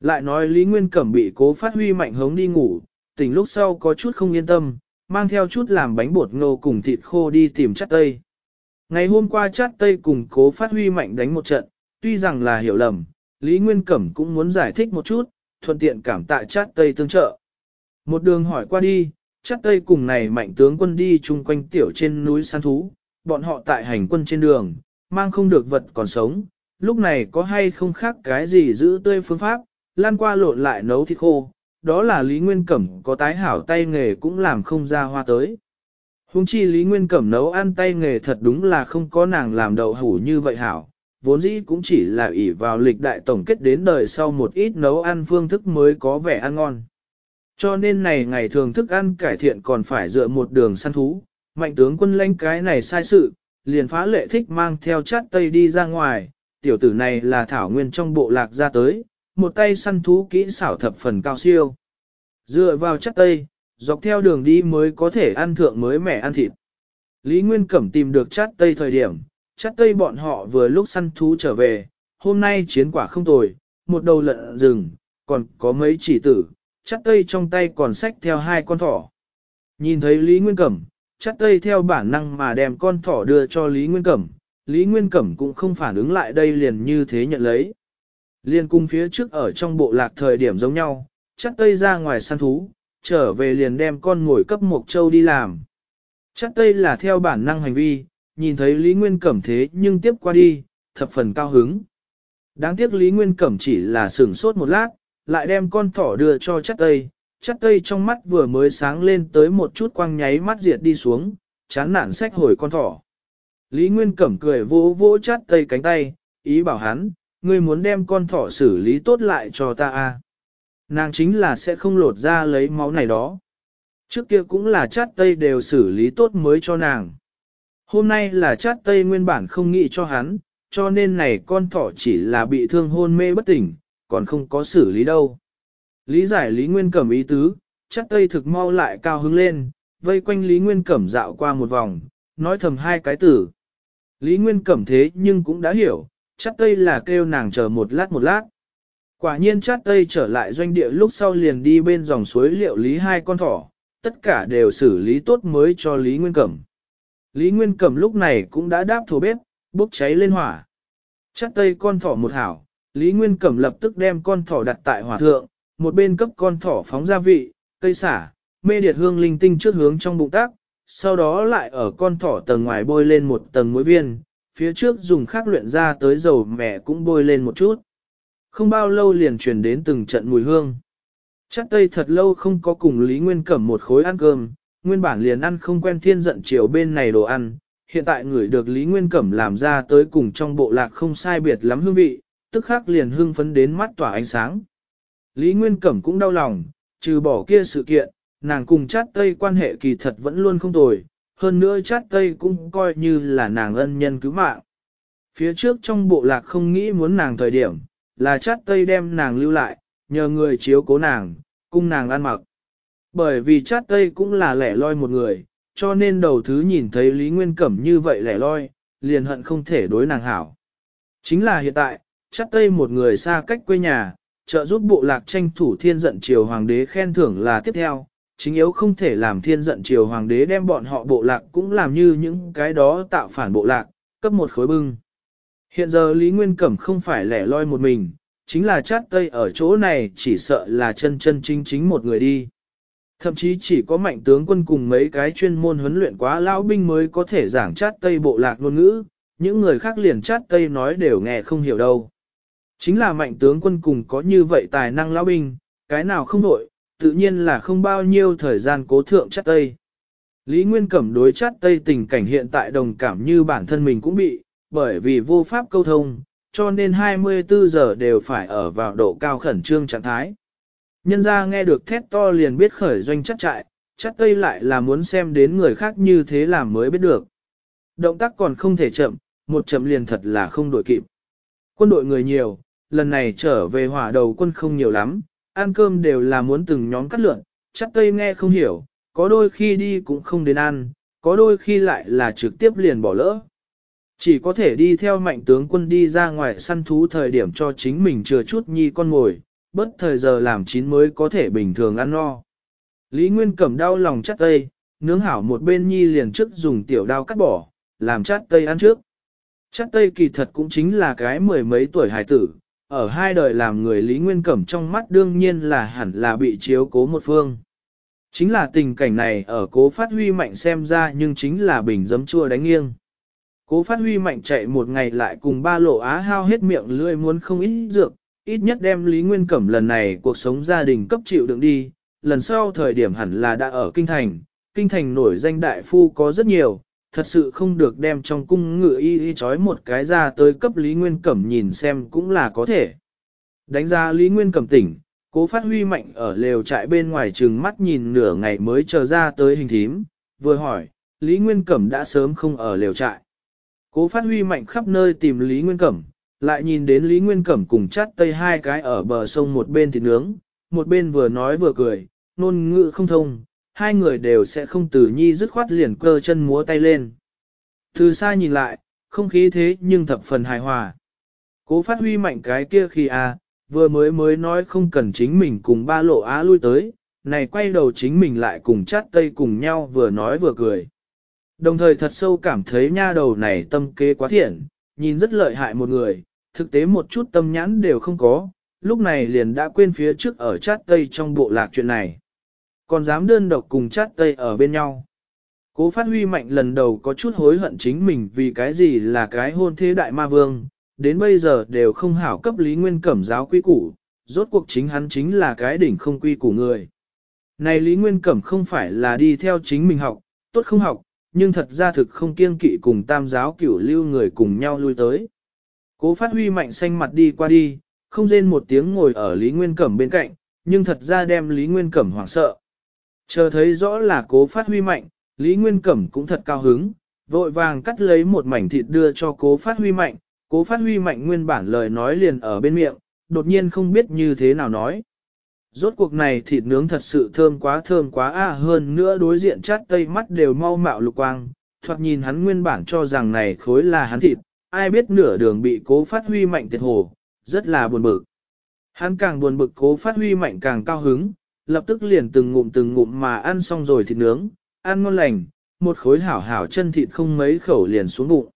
Lại nói Lý Nguyên Cẩm bị cố phát huy mạnh hống đi ngủ, tỉnh lúc sau có chút không yên tâm, mang theo chút làm bánh bột ngô cùng thịt khô đi tìm chát tây. Ngày hôm qua chát tây cùng cố phát huy mạnh đánh một trận, tuy rằng là hiểu lầm, Lý Nguyên Cẩm cũng muốn giải thích một chút, thuận tiện cảm tạ chát Tây tương trợ. Một đường hỏi qua đi, chát Tây cùng này mạnh tướng quân đi chung quanh tiểu trên núi săn thú, bọn họ tại hành quân trên đường, mang không được vật còn sống, lúc này có hay không khác cái gì giữ tươi phương pháp, lan qua lộn lại nấu thịt khô, đó là Lý Nguyên Cẩm có tái hảo tay nghề cũng làm không ra hoa tới. Hùng chi Lý Nguyên Cẩm nấu ăn tay nghề thật đúng là không có nàng làm đậu hủ như vậy hảo, vốn dĩ cũng chỉ là ỷ vào lịch đại tổng kết đến đời sau một ít nấu ăn phương thức mới có vẻ ăn ngon. Cho nên này ngày thường thức ăn cải thiện còn phải dựa một đường săn thú, mạnh tướng quân lãnh cái này sai sự, liền phá lệ thích mang theo chát tây đi ra ngoài, tiểu tử này là thảo nguyên trong bộ lạc ra tới, một tay săn thú kỹ xảo thập phần cao siêu. Dựa vào chát tây, dọc theo đường đi mới có thể ăn thượng mới mẻ ăn thịt. Lý Nguyên Cẩm tìm được chát tây thời điểm, chắc tây bọn họ vừa lúc săn thú trở về, hôm nay chiến quả không tồi, một đầu lợn rừng, còn có mấy chỉ tử, chắc tây trong tay còn sách theo hai con thỏ. Nhìn thấy Lý Nguyên Cẩm, chắc tây theo bản năng mà đem con thỏ đưa cho Lý Nguyên Cẩm, Lý Nguyên Cẩm cũng không phản ứng lại đây liền như thế nhận lấy. Liên cung phía trước ở trong bộ lạc thời điểm giống nhau, chắc tây ra ngoài săn thú, trở về liền đem con ngồi cấp Mộc Châu đi làm. Chắc tây là theo bản năng hành vi, nhìn thấy Lý Nguyên Cẩm thế nhưng tiếp qua đi, thập phần cao hứng. Đáng tiếc Lý Nguyên Cẩm chỉ là sửng sốt một lát, lại đem con thỏ đưa cho chắc tây, chắc tây trong mắt vừa mới sáng lên tới một chút quang nháy mắt diệt đi xuống, chán nản sách hồi con thỏ. Lý Nguyên Cẩm cười vỗ vỗ chát tây cánh tay, ý bảo hắn, ngươi muốn đem con thỏ xử lý tốt lại cho ta a Nàng chính là sẽ không lột ra lấy máu này đó. Trước kia cũng là chát tây đều xử lý tốt mới cho nàng. Hôm nay là chát tây nguyên bản không nghĩ cho hắn, cho nên này con thỏ chỉ là bị thương hôn mê bất tỉnh, còn không có xử lý đâu. Lý giải Lý Nguyên Cẩm ý tứ, chát tây thực mau lại cao hứng lên, vây quanh Lý Nguyên Cẩm dạo qua một vòng, nói thầm hai cái tử. Lý Nguyên Cẩm thế nhưng cũng đã hiểu, chát tây là kêu nàng chờ một lát một lát. Quả nhiên chát tây trở lại doanh địa lúc sau liền đi bên dòng suối liệu lý hai con thỏ, tất cả đều xử lý tốt mới cho Lý Nguyên Cẩm. Lý Nguyên Cẩm lúc này cũng đã đáp thổ bếp, bốc cháy lên hỏa. Chắt tay con thỏ một hảo, Lý Nguyên Cẩm lập tức đem con thỏ đặt tại hỏa thượng, một bên cấp con thỏ phóng gia vị, cây xả, mê điệt hương linh tinh trước hướng trong bụng tác, sau đó lại ở con thỏ tầng ngoài bôi lên một tầng muối viên, phía trước dùng khắc luyện ra tới dầu mẹ cũng bôi lên một chút. Không bao lâu liền truyền đến từng trận mùi hương. Chắc tây thật lâu không có cùng Lý Nguyên Cẩm một khối ăn cơm, nguyên bản liền ăn không quen thiên giận chiều bên này đồ ăn, hiện tại người được Lý Nguyên Cẩm làm ra tới cùng trong bộ lạc không sai biệt lắm hương vị, tức khắc liền hương phấn đến mắt tỏa ánh sáng. Lý Nguyên Cẩm cũng đau lòng, trừ bỏ kia sự kiện, nàng cùng chát Tây quan hệ kỳ thật vẫn luôn không tồi, hơn nữa chát Tây cũng coi như là nàng ân nhân cứu mạng. Phía trước trong bộ lạc không nghĩ muốn nàng thời điểm, là chát Tây đem nàng lưu lại, nhờ người chiếu cố nàng, cung nàng ăn mặc. Bởi vì chát tây cũng là lẻ loi một người, cho nên đầu thứ nhìn thấy Lý Nguyên Cẩm như vậy lẻ loi, liền hận không thể đối nàng hảo. Chính là hiện tại, chát tây một người xa cách quê nhà, trợ giúp bộ lạc tranh thủ thiên Dận triều hoàng đế khen thưởng là tiếp theo, chính yếu không thể làm thiên Dận triều hoàng đế đem bọn họ bộ lạc cũng làm như những cái đó tạo phản bộ lạc, cấp một khối bưng. Hiện giờ Lý Nguyên Cẩm không phải lẻ loi một mình, chính là chát tây ở chỗ này chỉ sợ là chân chân chính chính một người đi. Thậm chí chỉ có mạnh tướng quân cùng mấy cái chuyên môn huấn luyện quá lão binh mới có thể giảng chát Tây bộ lạc ngôn ngữ, những người khác liền chát Tây nói đều nghe không hiểu đâu. Chính là mạnh tướng quân cùng có như vậy tài năng lão binh, cái nào không đội, tự nhiên là không bao nhiêu thời gian cố thượng chát Tây. Lý Nguyên Cẩm đối chát Tây tình cảnh hiện tại đồng cảm như bản thân mình cũng bị, bởi vì vô pháp câu thông, cho nên 24 giờ đều phải ở vào độ cao khẩn trương trạng thái. Nhân ra nghe được thét to liền biết khởi doanh chắc chạy, chắc tây lại là muốn xem đến người khác như thế làm mới biết được. Động tác còn không thể chậm, một chậm liền thật là không đổi kịp. Quân đội người nhiều, lần này trở về hỏa đầu quân không nhiều lắm, ăn cơm đều là muốn từng nhóm cắt lượn, chắc tây nghe không hiểu, có đôi khi đi cũng không đến ăn, có đôi khi lại là trực tiếp liền bỏ lỡ. Chỉ có thể đi theo mạnh tướng quân đi ra ngoài săn thú thời điểm cho chính mình chừa chút nhi con ngồi, bất thời giờ làm chín mới có thể bình thường ăn no. Lý Nguyên Cẩm đau lòng chắt tây, nướng hảo một bên nhi liền trước dùng tiểu đao cắt bỏ, làm chát tây ăn trước. Chát tây kỳ thật cũng chính là cái mười mấy tuổi hài tử, ở hai đời làm người Lý Nguyên Cẩm trong mắt đương nhiên là hẳn là bị chiếu cố một phương. Chính là tình cảnh này ở cố phát huy mạnh xem ra nhưng chính là bình giấm chua đánh nghiêng. Cố phát huy mạnh chạy một ngày lại cùng ba lộ á hao hết miệng lươi muốn không ít dược, ít nhất đem Lý Nguyên Cẩm lần này cuộc sống gia đình cấp chịu đựng đi, lần sau thời điểm hẳn là đã ở Kinh Thành, Kinh Thành nổi danh đại phu có rất nhiều, thật sự không được đem trong cung ngựa y y chói một cái ra tới cấp Lý Nguyên Cẩm nhìn xem cũng là có thể. Đánh ra Lý Nguyên Cẩm tỉnh, cố phát huy mạnh ở lều trại bên ngoài trừng mắt nhìn nửa ngày mới chờ ra tới hình thím, vừa hỏi, Lý Nguyên Cẩm đã sớm không ở lều trại. Cố phát huy mạnh khắp nơi tìm Lý Nguyên Cẩm, lại nhìn đến Lý Nguyên Cẩm cùng chát tây hai cái ở bờ sông một bên thịt nướng, một bên vừa nói vừa cười, nôn ngự không thông, hai người đều sẽ không tử nhi dứt khoát liền cơ chân múa tay lên. Từ xa nhìn lại, không khí thế nhưng thập phần hài hòa. Cố phát huy mạnh cái kia khi à, vừa mới mới nói không cần chính mình cùng ba lộ á lui tới, này quay đầu chính mình lại cùng chát tây cùng nhau vừa nói vừa cười. Đồng thời thật sâu cảm thấy nha đầu này tâm kế quá thiện, nhìn rất lợi hại một người, thực tế một chút tâm nhãn đều không có, lúc này liền đã quên phía trước ở chát tây trong bộ lạc chuyện này. Còn dám đơn độc cùng chát tây ở bên nhau. Cố phát huy mạnh lần đầu có chút hối hận chính mình vì cái gì là cái hôn thế đại ma vương, đến bây giờ đều không hảo cấp lý nguyên cẩm giáo quy củ, rốt cuộc chính hắn chính là cái đỉnh không quy của người. Này lý nguyên cẩm không phải là đi theo chính mình học, tốt không học, nhưng thật ra thực không kiêng kỵ cùng tam giáo cửu lưu người cùng nhau lui tới. Cố phát huy mạnh xanh mặt đi qua đi, không rên một tiếng ngồi ở Lý Nguyên Cẩm bên cạnh, nhưng thật ra đem Lý Nguyên Cẩm hoảng sợ. Chờ thấy rõ là cố phát huy mạnh, Lý Nguyên Cẩm cũng thật cao hứng, vội vàng cắt lấy một mảnh thịt đưa cho cố phát huy mạnh, cố phát huy mạnh nguyên bản lời nói liền ở bên miệng, đột nhiên không biết như thế nào nói. Rốt cuộc này thịt nướng thật sự thơm quá thơm quá à, hơn nữa đối diện chát tây mắt đều mau mạo lục quang, thoạt nhìn hắn nguyên bản cho rằng này khối là hắn thịt, ai biết nửa đường bị cố phát huy mạnh tiệt hồ, rất là buồn bực. Hắn càng buồn bực cố phát huy mạnh càng cao hứng, lập tức liền từng ngụm từng ngụm mà ăn xong rồi thịt nướng, ăn ngon lành, một khối hảo hảo chân thịt không mấy khẩu liền xuống bụng.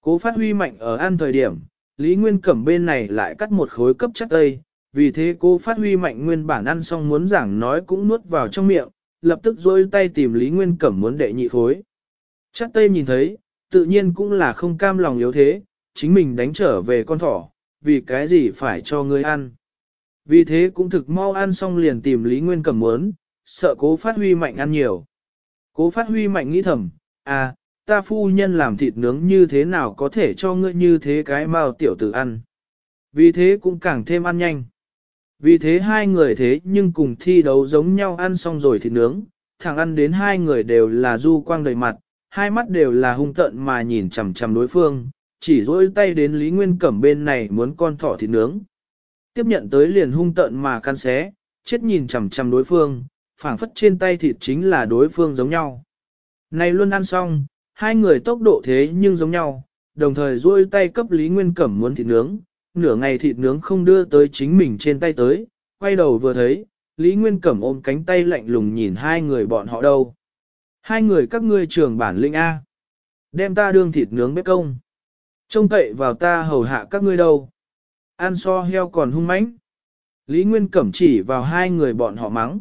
Cố phát huy mạnh ở ăn thời điểm, Lý Nguyên Cẩm bên này lại cắt một khối cấp chất tây, vì thế cô phát huy mạnh nguyên bản ăn xong muốn giảng nói cũng nuốt vào trong miệng, lập tức dôi tay tìm Lý Nguyên Cẩm muốn đệ nhị khối. Chất tây nhìn thấy, tự nhiên cũng là không cam lòng yếu thế, chính mình đánh trở về con thỏ, vì cái gì phải cho ngươi ăn. Vì thế cũng thực mau ăn xong liền tìm Lý Nguyên cầm mướn, sợ cố phát huy mạnh ăn nhiều. Cố phát huy mạnh nghĩ thầm, à, ta phu nhân làm thịt nướng như thế nào có thể cho ngươi như thế cái mao tiểu tử ăn. Vì thế cũng càng thêm ăn nhanh. Vì thế hai người thế nhưng cùng thi đấu giống nhau ăn xong rồi thịt nướng, thằng ăn đến hai người đều là du quang đầy mặt, hai mắt đều là hung tợn mà nhìn chằm chằm đối phương, chỉ dỗi tay đến Lý Nguyên Cẩm bên này muốn con thỏ thịt nướng. Tiếp nhận tới liền hung tợn mà căn xé, chết nhìn chằm chằm đối phương, phản phất trên tay thịt chính là đối phương giống nhau. Này luôn ăn xong, hai người tốc độ thế nhưng giống nhau, đồng thời duỗi tay cấp Lý Nguyên Cẩm muốn thịt nướng, nửa ngày thịt nướng không đưa tới chính mình trên tay tới, quay đầu vừa thấy, Lý Nguyên Cẩm ôm cánh tay lạnh lùng nhìn hai người bọn họ đâu. Hai người các ngươi trưởng bản lĩnh A. Đem ta đương thịt nướng bếp công. Trông cậy vào ta hầu hạ các ngươi đâu. Ăn so heo còn hung mãnh. Lý Nguyên cẩm chỉ vào hai người bọn họ mắng.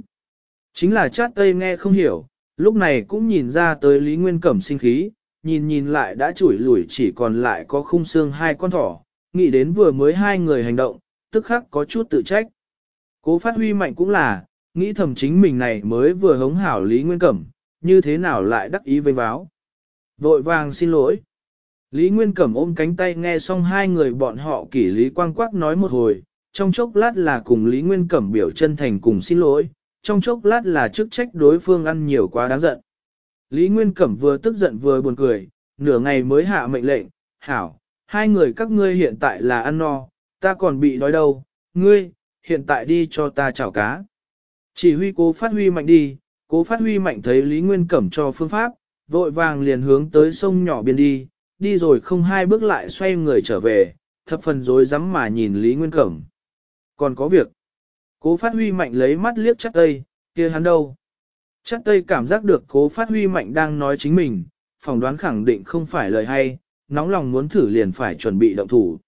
Chính là chát tây nghe không hiểu, lúc này cũng nhìn ra tới Lý Nguyên cẩm sinh khí, nhìn nhìn lại đã chủi lủi chỉ còn lại có khung xương hai con thỏ, nghĩ đến vừa mới hai người hành động, tức khắc có chút tự trách. Cố phát huy mạnh cũng là, nghĩ thầm chính mình này mới vừa hống hảo Lý Nguyên Cẩm, như thế nào lại đắc ý với báo Vội vàng xin lỗi. Lý Nguyên Cẩm ôm cánh tay nghe xong hai người bọn họ kỷ Lý Quang Quác nói một hồi, trong chốc lát là cùng Lý Nguyên Cẩm biểu chân thành cùng xin lỗi, trong chốc lát là chức trách đối phương ăn nhiều quá đáng giận. Lý Nguyên Cẩm vừa tức giận vừa buồn cười, nửa ngày mới hạ mệnh lệnh, hảo, hai người các ngươi hiện tại là ăn no, ta còn bị đói đâu, ngươi, hiện tại đi cho ta chảo cá. Chỉ huy cố phát huy mạnh đi, cố phát huy mạnh thấy Lý Nguyên Cẩm cho phương pháp, vội vàng liền hướng tới sông nhỏ biên đi, đi rồi không hai bước lại xoay người trở về, thập phần dối rắm mà nhìn Lý Nguyên Cẩm. Còn có việc. Cố phát huy mạnh lấy mắt liếc chắc tây, kia hắn đâu. Chắc tây cảm giác được cố phát huy mạnh đang nói chính mình, phỏng đoán khẳng định không phải lời hay, nóng lòng muốn thử liền phải chuẩn bị động thủ.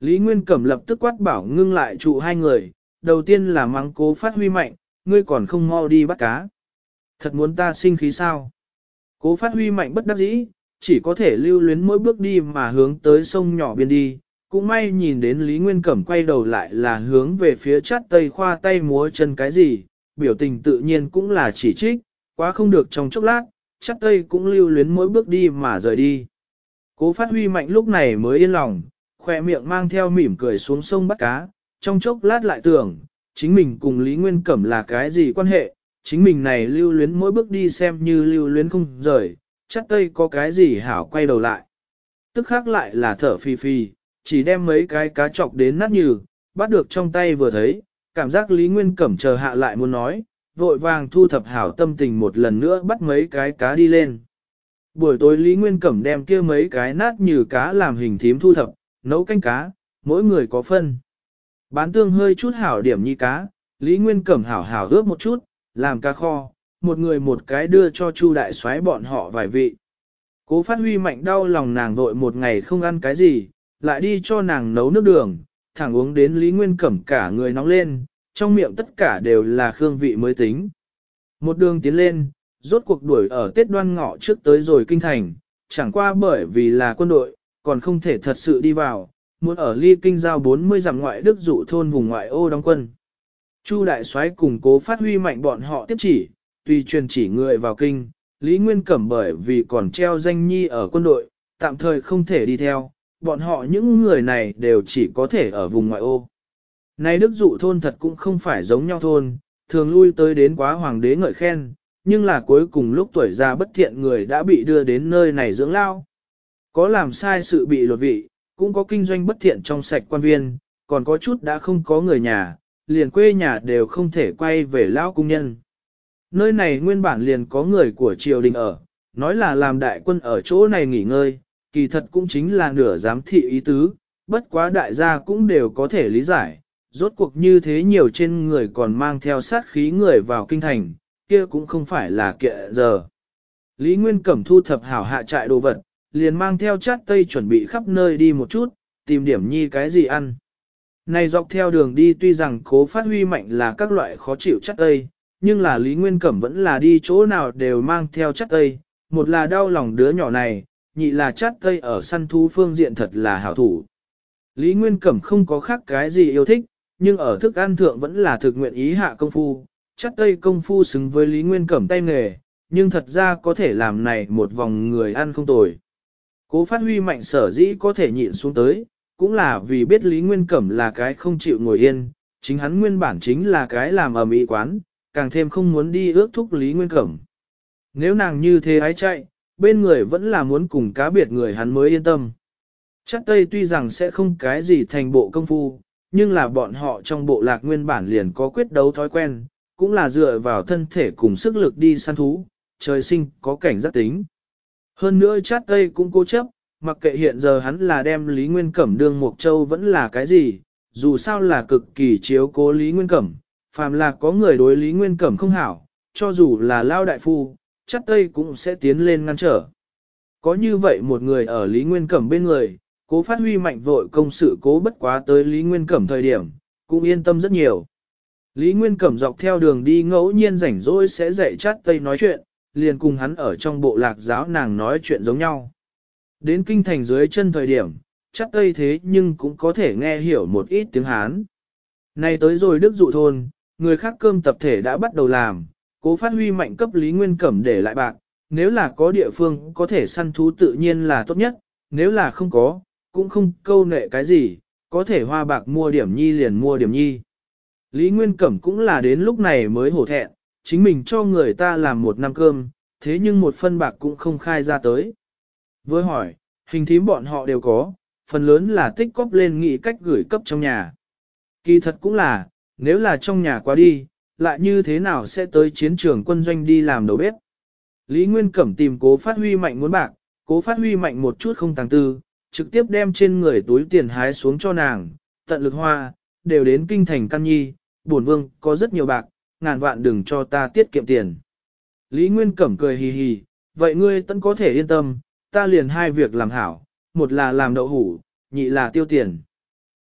Lý Nguyên Cẩm lập tức quát bảo ngưng lại trụ hai người, đầu tiên là mắng cố phát huy mạnh, ngươi còn không mau đi bắt cá. Thật muốn ta sinh khí sao? Cố phát huy mạnh bất đắc dĩ, chỉ có thể lưu luyến mỗi bước đi mà hướng tới sông nhỏ biên đi. Cũng may nhìn đến Lý Nguyên Cẩm quay đầu lại là hướng về phía chát tây khoa tay múa chân cái gì, biểu tình tự nhiên cũng là chỉ trích, quá không được trong chốc lát, chát tây cũng lưu luyến mỗi bước đi mà rời đi. Cố phát huy mạnh lúc này mới yên lòng, khỏe miệng mang theo mỉm cười xuống sông bắt cá, trong chốc lát lại tưởng, chính mình cùng Lý Nguyên Cẩm là cái gì quan hệ, chính mình này lưu luyến mỗi bước đi xem như lưu luyến không rời, chắc tây có cái gì hảo quay đầu lại. Tức khác lại là thở phì phì, chỉ đem mấy cái cá chọc đến nát như bắt được trong tay vừa thấy, cảm giác Lý Nguyên Cẩm chờ hạ lại muốn nói, vội vàng thu thập hảo tâm tình một lần nữa bắt mấy cái cá đi lên. Buổi tối Lý Nguyên Cẩm đem kia mấy cái nát như cá làm hình thím thu thập, nấu canh cá, mỗi người có phân. Bán tương hơi chút hảo điểm như cá, Lý Nguyên Cẩm hảo hảo ướp một chút, làm ca kho, một người một cái đưa cho Chu đại soái bọn họ vài vị. Cố phát huy mạnh đau lòng nàng vội một ngày không ăn cái gì, lại đi cho nàng nấu nước đường, thẳng uống đến Lý Nguyên Cẩm cả người nóng lên, trong miệng tất cả đều là hương vị mới tính. Một đường tiến lên, rốt cuộc đuổi ở Tết đoan ngọ trước tới rồi kinh thành, chẳng qua bởi vì là quân đội, còn không thể thật sự đi vào, muốn ở ly kinh giao 40 dặm ngoại đức dụ thôn vùng ngoại ô đóng quân. Chu đại soái cùng cố phát huy mạnh bọn họ tiếp chỉ, tùy truyền chỉ người vào kinh, Lý Nguyên Cẩm bởi vì còn treo danh nhi ở quân đội, tạm thời không thể đi theo, bọn họ những người này đều chỉ có thể ở vùng ngoại ô. Nay đức dụ thôn thật cũng không phải giống nhau thôn, thường lui tới đến quá hoàng đế ngợi khen, nhưng là cuối cùng lúc tuổi già bất thiện người đã bị đưa đến nơi này dưỡng lao. Có làm sai sự bị luật vị, cũng có kinh doanh bất thiện trong sạch quan viên, còn có chút đã không có người nhà, liền quê nhà đều không thể quay về lão cung nhân. Nơi này nguyên bản liền có người của triều đình ở, nói là làm đại quân ở chỗ này nghỉ ngơi, kỳ thật cũng chính là nửa giám thị ý tứ, bất quá đại gia cũng đều có thể lý giải, rốt cuộc như thế nhiều trên người còn mang theo sát khí người vào kinh thành, kia cũng không phải là kệ giờ. Lý Nguyên Cẩm thu thập hảo hạ trại đồ vật, liền mang theo chát tây chuẩn bị khắp nơi đi một chút, tìm điểm nhi cái gì ăn. Này dọc theo đường đi tuy rằng cố phát huy mạnh là các loại khó chịu chất tây, nhưng là Lý Nguyên Cẩm vẫn là đi chỗ nào đều mang theo chất tây, một là đau lòng đứa nhỏ này, nhị là chất tây ở săn thú phương diện thật là hảo thủ. Lý Nguyên Cẩm không có khác cái gì yêu thích, nhưng ở thức ăn thượng vẫn là thực nguyện ý hạ công phu, chất tây công phu xứng với Lý Nguyên Cẩm tay nghề, nhưng thật ra có thể làm này một vòng người ăn không tồi. Cố phát huy mạnh sở dĩ có thể nhịn xuống tới, cũng là vì biết Lý Nguyên Cẩm là cái không chịu ngồi yên, chính hắn nguyên bản chính là cái làm ở mỹ quán, càng thêm không muốn đi ước thúc Lý Nguyên Cẩm. Nếu nàng như thế ái chạy, bên người vẫn là muốn cùng cá biệt người hắn mới yên tâm. Chắc Tây tuy rằng sẽ không cái gì thành bộ công phu, nhưng là bọn họ trong bộ lạc nguyên bản liền có quyết đấu thói quen, cũng là dựa vào thân thể cùng sức lực đi săn thú, trời sinh có cảnh giác tính. Hơn nữa Chát Tây cũng cố chấp, mặc kệ hiện giờ hắn là đem Lý Nguyên Cẩm đương Mộc Châu vẫn là cái gì, dù sao là cực kỳ chiếu cố Lý Nguyên Cẩm, phàm là có người đối Lý Nguyên Cẩm không hảo, cho dù là Lao Đại Phu, chắc Tây cũng sẽ tiến lên ngăn trở. Có như vậy một người ở Lý Nguyên Cẩm bên người, cố phát huy mạnh vội công sự cố bất quá tới Lý Nguyên Cẩm thời điểm, cũng yên tâm rất nhiều. Lý Nguyên Cẩm dọc theo đường đi ngẫu nhiên rảnh rỗi sẽ dạy chát Tây nói chuyện, liền cùng hắn ở trong bộ lạc giáo nàng nói chuyện giống nhau. Đến kinh thành dưới chân thời điểm, chắc tây thế nhưng cũng có thể nghe hiểu một ít tiếng Hán. Nay tới rồi Đức dụ thôn, người khác cơm tập thể đã bắt đầu làm, cố phát huy mạnh cấp Lý Nguyên Cẩm để lại bạc, nếu là có địa phương có thể săn thú tự nhiên là tốt nhất, nếu là không có, cũng không câu nệ cái gì, có thể hoa bạc mua điểm nhi liền mua điểm nhi. Lý Nguyên Cẩm cũng là đến lúc này mới hổ thẹn, chính mình cho người ta làm một năm cơm, thế nhưng một phân bạc cũng không khai ra tới. Với hỏi, hình thím bọn họ đều có, phần lớn là tích cóp lên nghị cách gửi cấp trong nhà. Kỳ thật cũng là, nếu là trong nhà quá đi, lại như thế nào sẽ tới chiến trường quân doanh đi làm đầu bếp. Lý Nguyên Cẩm tìm cố phát huy mạnh muốn bạc, cố phát huy mạnh một chút không tàng tư, trực tiếp đem trên người túi tiền hái xuống cho nàng, tận lực hoa, đều đến kinh thành căn nhi, buồn vương có rất nhiều bạc, ngàn vạn đừng cho ta tiết kiệm tiền. Lý Nguyên Cẩm cười hì hì, vậy ngươi tận có thể yên tâm, ta liền hai việc làm hảo, một là làm đậu hủ, nhị là tiêu tiền.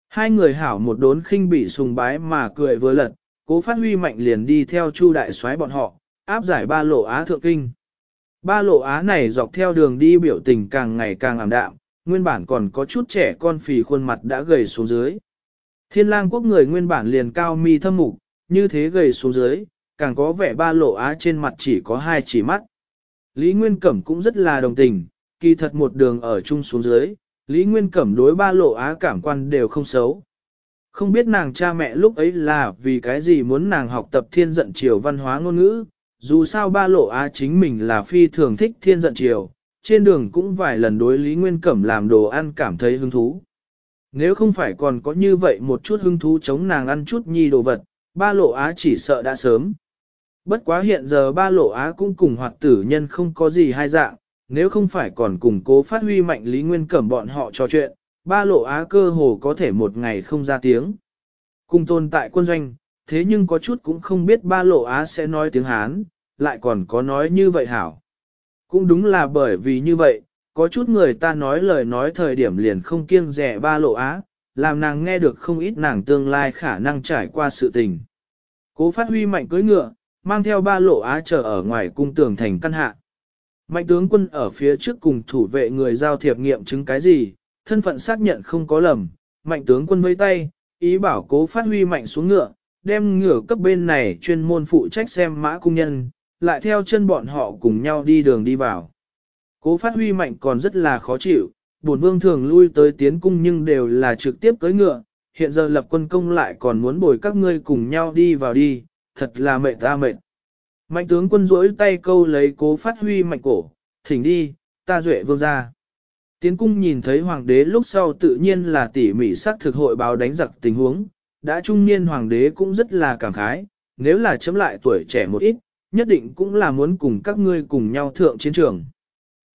Hai người hảo một đốn khinh bị sùng bái mà cười vừa lật, cố phát huy mạnh liền đi theo chu đại soái bọn họ, áp giải ba lộ Á thượng kinh. Ba lộ Á này dọc theo đường đi biểu tình càng ngày càng ảm đạm, nguyên bản còn có chút trẻ con phì khuôn mặt đã gầy xuống dưới. Thiên lang quốc người nguyên bản liền cao mi thâm mục, như thế gầy xuống dưới, càng có vẻ ba lộ Á trên mặt chỉ có hai chỉ mắt. Lý Nguyên Cẩm cũng rất là đồng tình, kỳ thật một đường ở chung xuống dưới, Lý Nguyên Cẩm đối ba lộ á cảm quan đều không xấu. Không biết nàng cha mẹ lúc ấy là vì cái gì muốn nàng học tập thiên dận triều văn hóa ngôn ngữ, dù sao ba lộ á chính mình là phi thường thích thiên dận triều, trên đường cũng vài lần đối Lý Nguyên Cẩm làm đồ ăn cảm thấy hứng thú. Nếu không phải còn có như vậy một chút hứng thú chống nàng ăn chút nhi đồ vật, ba lộ á chỉ sợ đã sớm. Bất quá hiện giờ ba lộ á cũng cùng hoạt tử nhân không có gì hai dạng, nếu không phải còn củng cố phát huy mạnh Lý Nguyên Cẩm bọn họ trò chuyện, ba lộ á cơ hồ có thể một ngày không ra tiếng. Cùng tồn tại quân doanh, thế nhưng có chút cũng không biết ba lộ á sẽ nói tiếng Hán, lại còn có nói như vậy hảo. Cũng đúng là bởi vì như vậy, có chút người ta nói lời nói thời điểm liền không kiêng rẻ ba lộ á, làm nàng nghe được không ít nàng tương lai khả năng trải qua sự tình. Cố phát huy mạnh cưới ngựa, mang theo ba lộ á trở ở ngoài cung tường thành căn hạ. Mạnh tướng quân ở phía trước cùng thủ vệ người giao thiệp nghiệm chứng cái gì, thân phận xác nhận không có lầm, mạnh tướng quân vây tay, ý bảo cố phát huy mạnh xuống ngựa, đem ngựa cấp bên này chuyên môn phụ trách xem mã cung nhân, lại theo chân bọn họ cùng nhau đi đường đi vào. Cố phát huy mạnh còn rất là khó chịu, buồn vương thường lui tới tiến cung nhưng đều là trực tiếp cưới ngựa, hiện giờ lập quân công lại còn muốn bồi các ngươi cùng nhau đi vào đi, thật là mệt ta mệt. Mạnh tướng quân rỗi tay câu lấy cố phát huy mạnh cổ, thỉnh đi, ta duệ vương ra. Tiến cung nhìn thấy hoàng đế lúc sau tự nhiên là tỉ mỉ xác thực hội báo đánh giặc tình huống, đã trung niên hoàng đế cũng rất là cảm khái, nếu là chấm lại tuổi trẻ một ít, nhất định cũng là muốn cùng các ngươi cùng nhau thượng chiến trường.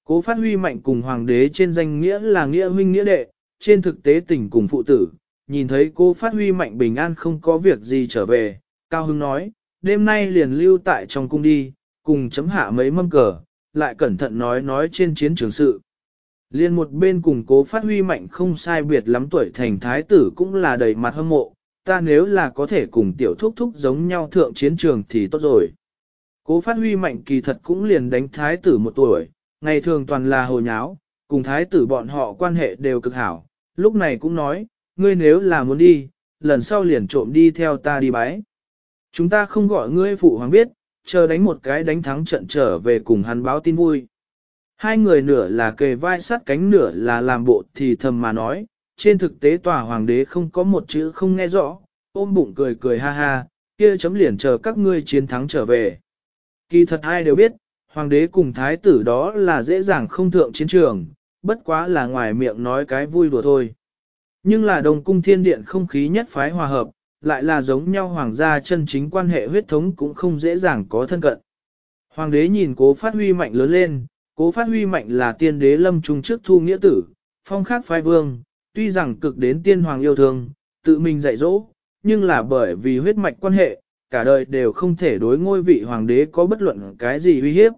Cố phát huy mạnh cùng hoàng đế trên danh nghĩa là nghĩa huynh nghĩa đệ, trên thực tế tình cùng phụ tử, nhìn thấy cô phát huy mạnh bình an không có việc gì trở về, Cao Hưng nói, đêm nay liền lưu tại trong cung đi, cùng chấm hạ mấy mâm cờ, lại cẩn thận nói nói trên chiến trường sự. Liên một bên cùng cố phát huy mạnh không sai biệt lắm tuổi thành thái tử cũng là đầy mặt hâm mộ, ta nếu là có thể cùng tiểu thúc thúc giống nhau thượng chiến trường thì tốt rồi. Cố phát huy mạnh kỳ thật cũng liền đánh thái tử một tuổi, ngày thường toàn là hồ nháo, cùng thái tử bọn họ quan hệ đều cực hảo, lúc này cũng nói, ngươi nếu là muốn đi, lần sau liền trộm đi theo ta đi bái. Chúng ta không gọi ngươi phụ hoàng biết, chờ đánh một cái đánh thắng trận trở về cùng hắn báo tin vui. Hai người nửa là kề vai sát cánh nửa là làm bộ thì thầm mà nói, trên thực tế tòa hoàng đế không có một chữ không nghe rõ, ôm bụng cười cười ha ha, kia chấm liền chờ các ngươi chiến thắng trở về. Kỳ thật ai đều biết, hoàng đế cùng thái tử đó là dễ dàng không thượng chiến trường, bất quá là ngoài miệng nói cái vui đùa thôi. Nhưng là đồng cung thiên điện không khí nhất phái hòa hợp, lại là giống nhau hoàng gia chân chính quan hệ huyết thống cũng không dễ dàng có thân cận. Hoàng đế nhìn cố phát huy mạnh lớn lên, cố phát huy mạnh là tiên đế lâm trung trước thu nghĩa tử, phong khác phái vương, tuy rằng cực đến tiên hoàng yêu thương, tự mình dạy dỗ, nhưng là bởi vì huyết mạch quan hệ, cả đời đều không thể đối ngôi vị hoàng đế có bất luận cái gì uy hiếp.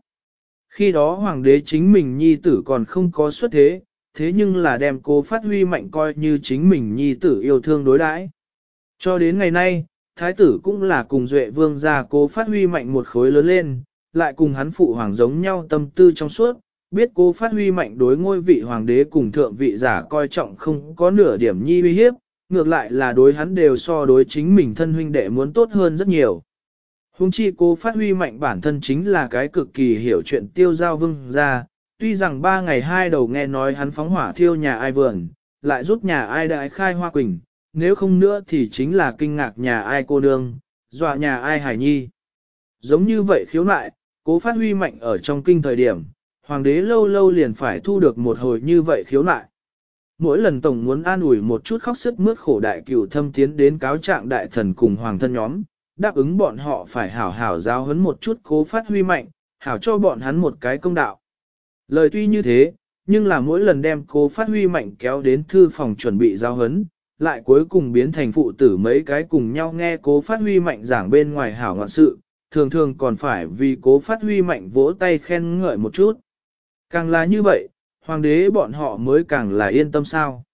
Khi đó hoàng đế chính mình nhi tử còn không có xuất thế, thế nhưng là đem cố phát huy mạnh coi như chính mình nhi tử yêu thương đối đãi cho đến ngày nay, thái tử cũng là cùng duệ vương gia cố phát huy mạnh một khối lớn lên, lại cùng hắn phụ hoàng giống nhau tâm tư trong suốt, biết cố phát huy mạnh đối ngôi vị hoàng đế cùng thượng vị giả coi trọng không có nửa điểm nhi uy hiếp, ngược lại là đối hắn đều so đối chính mình thân huynh đệ muốn tốt hơn rất nhiều. Hùng chi cố phát huy mạnh bản thân chính là cái cực kỳ hiểu chuyện tiêu giao vương gia, tuy rằng ba ngày hai đầu nghe nói hắn phóng hỏa thiêu nhà ai vườn, lại rút nhà ai đại khai hoa quỳnh, nếu không nữa thì chính là kinh ngạc nhà ai cô nương, dọa nhà ai hải nhi. Giống như vậy khiếu nại, cố phát huy mạnh ở trong kinh thời điểm, hoàng đế lâu lâu liền phải thu được một hồi như vậy khiếu nại. Mỗi lần tổng muốn an ủi một chút khóc sức mướt khổ đại cửu thâm tiến đến cáo trạng đại thần cùng hoàng thân nhóm, đáp ứng bọn họ phải hảo hảo giáo hấn một chút cố phát huy mạnh, hảo cho bọn hắn một cái công đạo. Lời tuy như thế, nhưng là mỗi lần đem cố phát huy mạnh kéo đến thư phòng chuẩn bị giao hấn, lại cuối cùng biến thành phụ tử mấy cái cùng nhau nghe cố phát huy mạnh giảng bên ngoài hảo ngoạn sự, thường thường còn phải vì cố phát huy mạnh vỗ tay khen ngợi một chút. Càng là như vậy, hoàng đế bọn họ mới càng là yên tâm sao.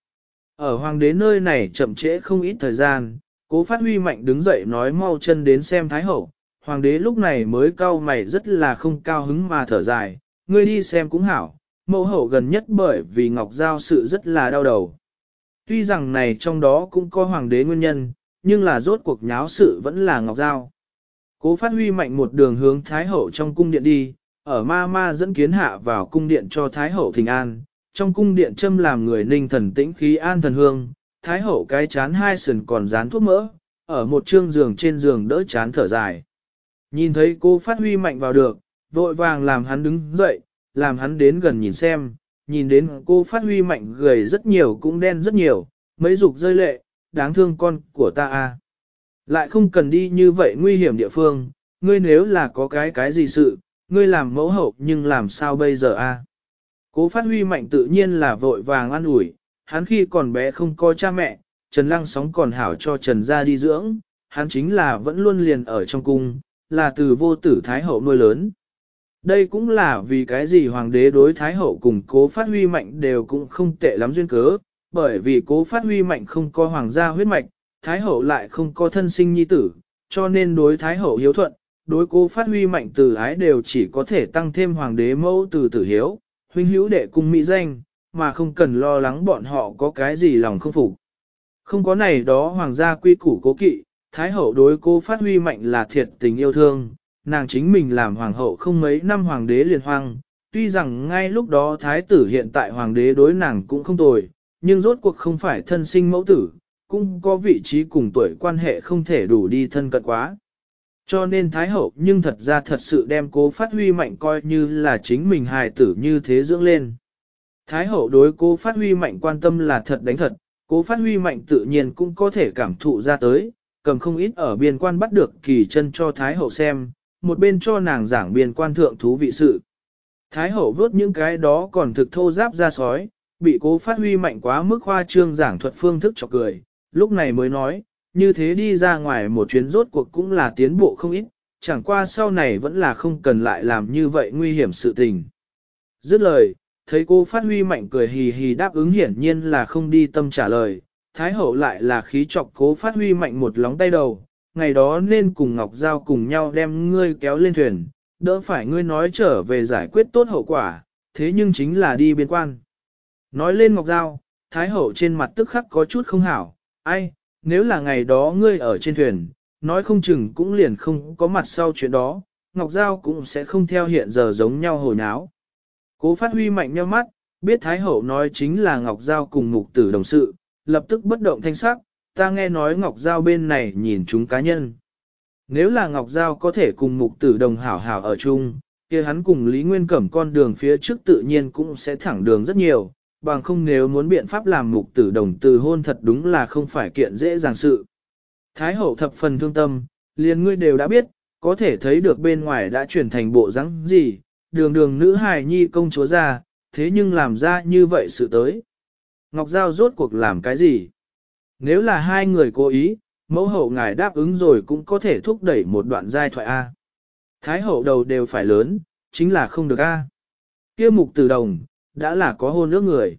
Ở hoàng đế nơi này chậm trễ không ít thời gian, cố phát huy mạnh đứng dậy nói mau chân đến xem thái hậu, hoàng đế lúc này mới cao mày rất là không cao hứng mà thở dài, ngươi đi xem cũng hảo, mẫu hậu gần nhất bởi vì ngọc giao sự rất là đau đầu. Tuy rằng này trong đó cũng có hoàng đế nguyên nhân, nhưng là rốt cuộc nháo sự vẫn là Ngọc Giao. Cố phát huy mạnh một đường hướng Thái Hậu trong cung điện đi, ở ma ma dẫn kiến hạ vào cung điện cho Thái Hậu thỉnh an, trong cung điện châm làm người ninh thần tĩnh khí an thần hương, Thái Hậu cái chán hai sườn còn dán thuốc mỡ, ở một trương giường trên giường đỡ chán thở dài. Nhìn thấy cô phát huy mạnh vào được, vội vàng làm hắn đứng dậy, làm hắn đến gần nhìn xem, nhìn đến cô phát huy mạnh gầy rất nhiều cũng đen rất nhiều, mấy dục rơi lệ, đáng thương con của ta a. Lại không cần đi như vậy nguy hiểm địa phương, ngươi nếu là có cái cái gì sự, ngươi làm mẫu hậu nhưng làm sao bây giờ a? Cố phát huy mạnh tự nhiên là vội vàng an ủi, hắn khi còn bé không có cha mẹ, Trần Lăng Sóng còn hảo cho Trần ra đi dưỡng, hắn chính là vẫn luôn liền ở trong cung, là từ vô tử Thái Hậu nuôi lớn. Đây cũng là vì cái gì hoàng đế đối thái hậu cùng cố phát huy mạnh đều cũng không tệ lắm duyên cớ, bởi vì cố phát huy mạnh không có hoàng gia huyết mạch, thái hậu lại không có thân sinh nhi tử, cho nên đối thái hậu hiếu thuận, đối cố phát huy mạnh từ ái đều chỉ có thể tăng thêm hoàng đế mẫu từ tử hiếu, huynh hữu đệ cung mỹ danh, mà không cần lo lắng bọn họ có cái gì lòng không phục. Không có này đó hoàng gia quy củ cố kỵ, thái hậu đối cố phát huy mạnh là thiệt tình yêu thương, nàng chính mình làm hoàng hậu không mấy năm hoàng đế liền hoang, tuy rằng ngay lúc đó thái tử hiện tại hoàng đế đối nàng cũng không tồi, nhưng rốt cuộc không phải thân sinh mẫu tử, cũng có vị trí cùng tuổi quan hệ không thể đủ đi thân cận quá. Cho nên thái hậu nhưng thật ra thật sự đem cố phát huy mạnh coi như là chính mình hài tử như thế dưỡng lên. Thái hậu đối cố phát huy mạnh quan tâm là thật đánh thật, cố phát huy mạnh tự nhiên cũng có thể cảm thụ ra tới, cầm không ít ở biên quan bắt được kỳ chân cho thái hậu xem, một bên cho nàng giảng biên quan thượng thú vị sự. Thái hậu vớt những cái đó còn thực thô giáp ra sói, bị cố phát huy mạnh quá mức khoa trương giảng thuật phương thức chọc cười, lúc này mới nói, như thế đi ra ngoài một chuyến rốt cuộc cũng là tiến bộ không ít, chẳng qua sau này vẫn là không cần lại làm như vậy nguy hiểm sự tình. Dứt lời, thấy cô phát huy mạnh cười hì hì đáp ứng hiển nhiên là không đi tâm trả lời, Thái hậu lại là khí chọc cố phát huy mạnh một lóng tay đầu, ngày đó nên cùng Ngọc Giao cùng nhau đem ngươi kéo lên thuyền, đỡ phải ngươi nói trở về giải quyết tốt hậu quả, thế nhưng chính là đi biên quan. Nói lên Ngọc Giao, Thái Hậu trên mặt tức khắc có chút không hảo, ai, nếu là ngày đó ngươi ở trên thuyền, nói không chừng cũng liền không có mặt sau chuyện đó, Ngọc Giao cũng sẽ không theo hiện giờ giống nhau hồi náo. Cố phát huy mạnh nhau mắt, biết Thái Hậu nói chính là Ngọc Giao cùng mục tử đồng sự, lập tức bất động thanh sắc, ta nghe nói Ngọc Giao bên này nhìn chúng cá nhân. Nếu là Ngọc Giao có thể cùng mục tử đồng hảo hảo ở chung, kia hắn cùng Lý Nguyên Cẩm con đường phía trước tự nhiên cũng sẽ thẳng đường rất nhiều, bằng không nếu muốn biện pháp làm mục tử đồng từ hôn thật đúng là không phải kiện dễ dàng sự. Thái hậu thập phần thương tâm, liền ngươi đều đã biết, có thể thấy được bên ngoài đã chuyển thành bộ rắn gì, đường đường nữ hài nhi công chúa ra, thế nhưng làm ra như vậy sự tới. Ngọc Giao rốt cuộc làm cái gì? Nếu là hai người cố ý, mẫu hậu ngài đáp ứng rồi cũng có thể thúc đẩy một đoạn giai thoại A. Thái hậu đầu đều phải lớn, chính là không được A. kia mục tử đồng, đã là có hôn nước người.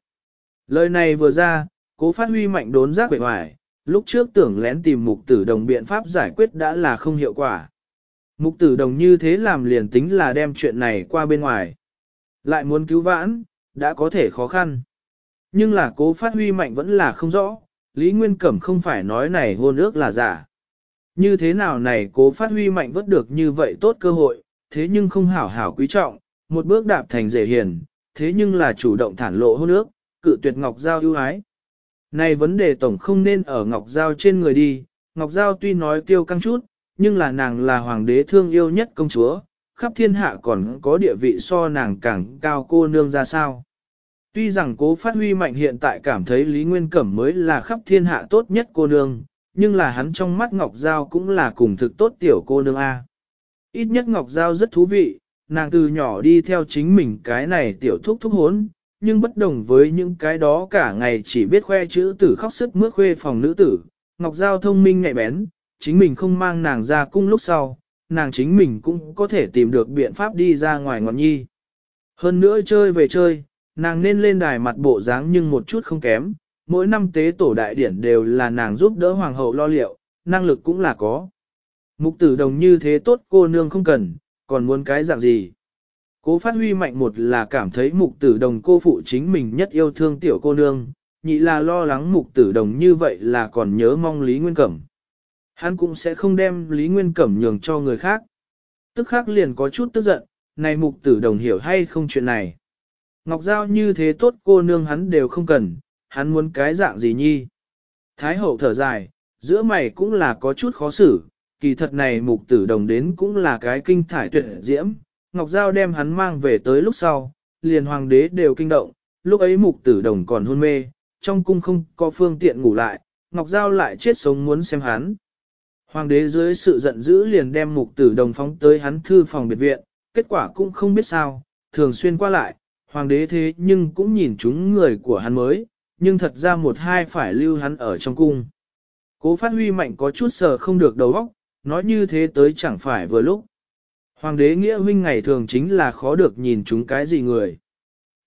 Lời này vừa ra, cố phát huy mạnh đốn giác quệ hoài, lúc trước tưởng lén tìm mục tử đồng biện pháp giải quyết đã là không hiệu quả. Mục tử đồng như thế làm liền tính là đem chuyện này qua bên ngoài. Lại muốn cứu vãn, đã có thể khó khăn. Nhưng là cố phát huy mạnh vẫn là không rõ, Lý Nguyên Cẩm không phải nói này hôn ước là giả. Như thế nào này cố phát huy mạnh vất được như vậy tốt cơ hội, thế nhưng không hảo hảo quý trọng, một bước đạp thành dễ hiền, thế nhưng là chủ động thản lộ hôn ước, cự tuyệt Ngọc Giao ưu ái. Này vấn đề tổng không nên ở Ngọc Giao trên người đi, Ngọc Giao tuy nói kiêu căng chút, nhưng là nàng là hoàng đế thương yêu nhất công chúa, khắp thiên hạ còn có địa vị so nàng càng cao cô nương ra sao. Tuy rằng cố phát huy mạnh hiện tại cảm thấy Lý Nguyên Cẩm mới là khắp thiên hạ tốt nhất cô nương, nhưng là hắn trong mắt Ngọc Giao cũng là cùng thực tốt tiểu cô nương A. Ít nhất Ngọc Giao rất thú vị, nàng từ nhỏ đi theo chính mình cái này tiểu thúc thúc hốn, nhưng bất đồng với những cái đó cả ngày chỉ biết khoe chữ tử khóc sức mướt khuê phòng nữ tử, Ngọc Giao thông minh nhạy bén, chính mình không mang nàng ra cung lúc sau, nàng chính mình cũng có thể tìm được biện pháp đi ra ngoài ngọn nhi. Hơn nữa chơi về chơi, Nàng nên lên đài mặt bộ dáng nhưng một chút không kém, mỗi năm tế tổ đại điển đều là nàng giúp đỡ hoàng hậu lo liệu, năng lực cũng là có. Mục tử đồng như thế tốt cô nương không cần, còn muốn cái dạng gì. Cố phát huy mạnh một là cảm thấy mục tử đồng cô phụ chính mình nhất yêu thương tiểu cô nương, nhị là lo lắng mục tử đồng như vậy là còn nhớ mong Lý Nguyên Cẩm. Hắn cũng sẽ không đem Lý Nguyên Cẩm nhường cho người khác. Tức khác liền có chút tức giận, này mục tử đồng hiểu hay không chuyện này. Ngọc Giao như thế tốt cô nương hắn đều không cần, hắn muốn cái dạng gì nhi. Thái hậu thở dài, giữa mày cũng là có chút khó xử, kỳ thật này mục tử đồng đến cũng là cái kinh thải tuyệt diễm. Ngọc Giao đem hắn mang về tới lúc sau, liền hoàng đế đều kinh động, lúc ấy mục tử đồng còn hôn mê, trong cung không có phương tiện ngủ lại, Ngọc Giao lại chết sống muốn xem hắn. Hoàng đế dưới sự giận dữ liền đem mục tử đồng phóng tới hắn thư phòng biệt viện, kết quả cũng không biết sao, thường xuyên qua lại, hoàng đế thế nhưng cũng nhìn chúng người của hắn mới, nhưng thật ra một hai phải lưu hắn ở trong cung. Cố phát huy mạnh có chút sờ không được đầu óc, nói như thế tới chẳng phải vừa lúc. Hoàng đế nghĩa huynh ngày thường chính là khó được nhìn chúng cái gì người.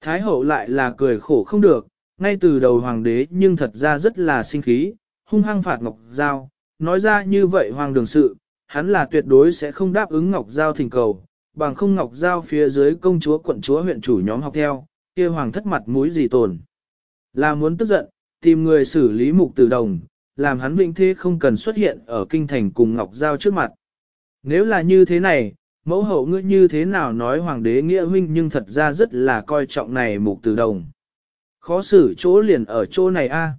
Thái hậu lại là cười khổ không được, ngay từ đầu hoàng đế nhưng thật ra rất là sinh khí, hung hăng phạt Ngọc Giao, nói ra như vậy hoàng đường sự, hắn là tuyệt đối sẽ không đáp ứng Ngọc Giao thỉnh cầu, bằng không ngọc giao phía dưới công chúa quận chúa huyện chủ nhóm học theo, kia hoàng thất mặt mũi gì tồn. Là muốn tức giận, tìm người xử lý mục tử đồng, làm hắn vĩnh thế không cần xuất hiện ở kinh thành cùng ngọc giao trước mặt. Nếu là như thế này, mẫu hậu ngươi như thế nào nói hoàng đế nghĩa huynh nhưng thật ra rất là coi trọng này mục tử đồng. Khó xử chỗ liền ở chỗ này a.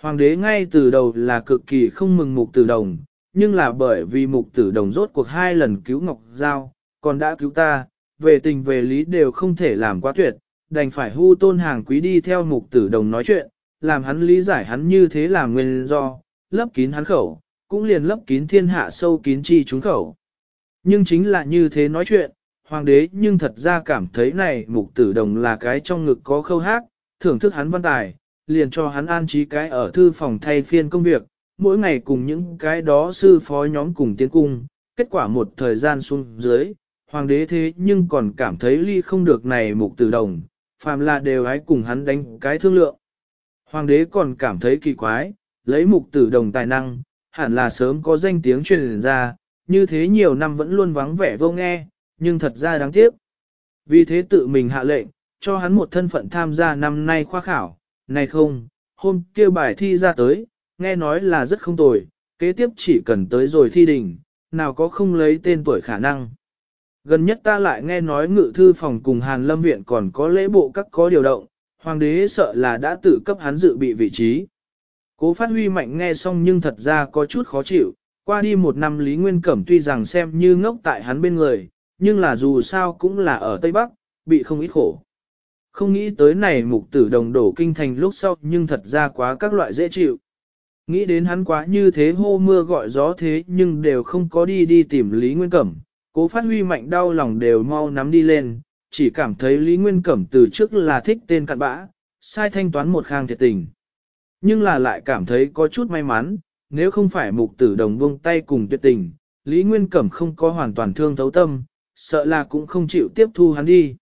Hoàng đế ngay từ đầu là cực kỳ không mừng mục tử đồng, nhưng là bởi vì mục tử đồng rốt cuộc hai lần cứu Ngọc Giao, còn đã cứu ta, về tình về lý đều không thể làm quá tuyệt, đành phải hưu tôn hàng quý đi theo mục tử đồng nói chuyện, làm hắn lý giải hắn như thế là nguyên do, lấp kín hắn khẩu, cũng liền lấp kín thiên hạ sâu kín chi chúng khẩu. Nhưng chính là như thế nói chuyện, hoàng đế nhưng thật ra cảm thấy này mục tử đồng là cái trong ngực có khâu hát, thưởng thức hắn văn tài, liền cho hắn an trí cái ở thư phòng thay phiên công việc, mỗi ngày cùng những cái đó sư phó nhóm cùng tiến cung, kết quả một thời gian xuống dưới, hoàng đế thế nhưng còn cảm thấy ly không được này mục tử đồng, phàm là đều ái cùng hắn đánh cái thương lượng. Hoàng đế còn cảm thấy kỳ quái, lấy mục tử đồng tài năng, hẳn là sớm có danh tiếng truyền ra, như thế nhiều năm vẫn luôn vắng vẻ vô nghe, nhưng thật ra đáng tiếc. Vì thế tự mình hạ lệnh, cho hắn một thân phận tham gia năm nay khoa khảo, này không, hôm kêu bài thi ra tới, nghe nói là rất không tồi, kế tiếp chỉ cần tới rồi thi đình, nào có không lấy tên tuổi khả năng. Gần nhất ta lại nghe nói ngự thư phòng cùng Hàn Lâm Viện còn có lễ bộ các có điều động, hoàng đế sợ là đã tự cấp hắn dự bị vị trí. Cố phát huy mạnh nghe xong nhưng thật ra có chút khó chịu, qua đi một năm Lý Nguyên Cẩm tuy rằng xem như ngốc tại hắn bên người, nhưng là dù sao cũng là ở Tây Bắc, bị không ít khổ. Không nghĩ tới này mục tử đồng đổ kinh thành lúc sau nhưng thật ra quá các loại dễ chịu. Nghĩ đến hắn quá như thế hô mưa gọi gió thế nhưng đều không có đi đi tìm Lý Nguyên Cẩm, cố phát huy mạnh đau lòng đều mau nắm đi lên, chỉ cảm thấy Lý Nguyên Cẩm từ trước là thích tên cặn bã, sai thanh toán một khang thiệt tình. Nhưng là lại cảm thấy có chút may mắn, nếu không phải mục tử đồng buông tay cùng tuyệt tình, Lý Nguyên Cẩm không có hoàn toàn thương thấu tâm, sợ là cũng không chịu tiếp thu hắn đi.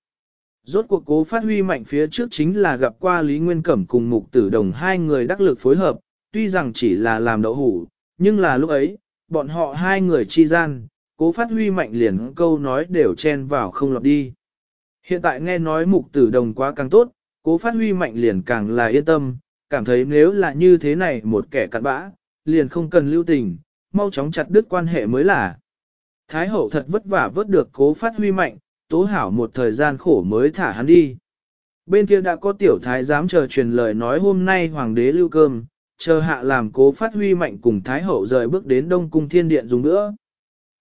Rốt cuộc cố phát huy mạnh phía trước chính là gặp qua Lý Nguyên Cẩm cùng mục tử đồng hai người đắc lực phối hợp, tuy rằng chỉ là làm đậu hủ, nhưng là lúc ấy, bọn họ hai người chi gian, cố phát huy mạnh liền câu nói đều chen vào không lọt đi. Hiện tại nghe nói mục tử đồng quá càng tốt, cố phát huy mạnh liền càng là yên tâm, cảm thấy nếu là như thế này một kẻ cặn bã, liền không cần lưu tình, mau chóng chặt đứt quan hệ mới là. Thái hậu thật vất vả vớt được cố phát huy mạnh, tố hảo một thời gian khổ mới thả hắn đi. Bên kia đã có tiểu thái dám chờ truyền lời nói hôm nay hoàng đế lưu cơm, chờ hạ làm cố phát huy mạnh cùng thái hậu rời bước đến đông cung thiên điện dùng nữa.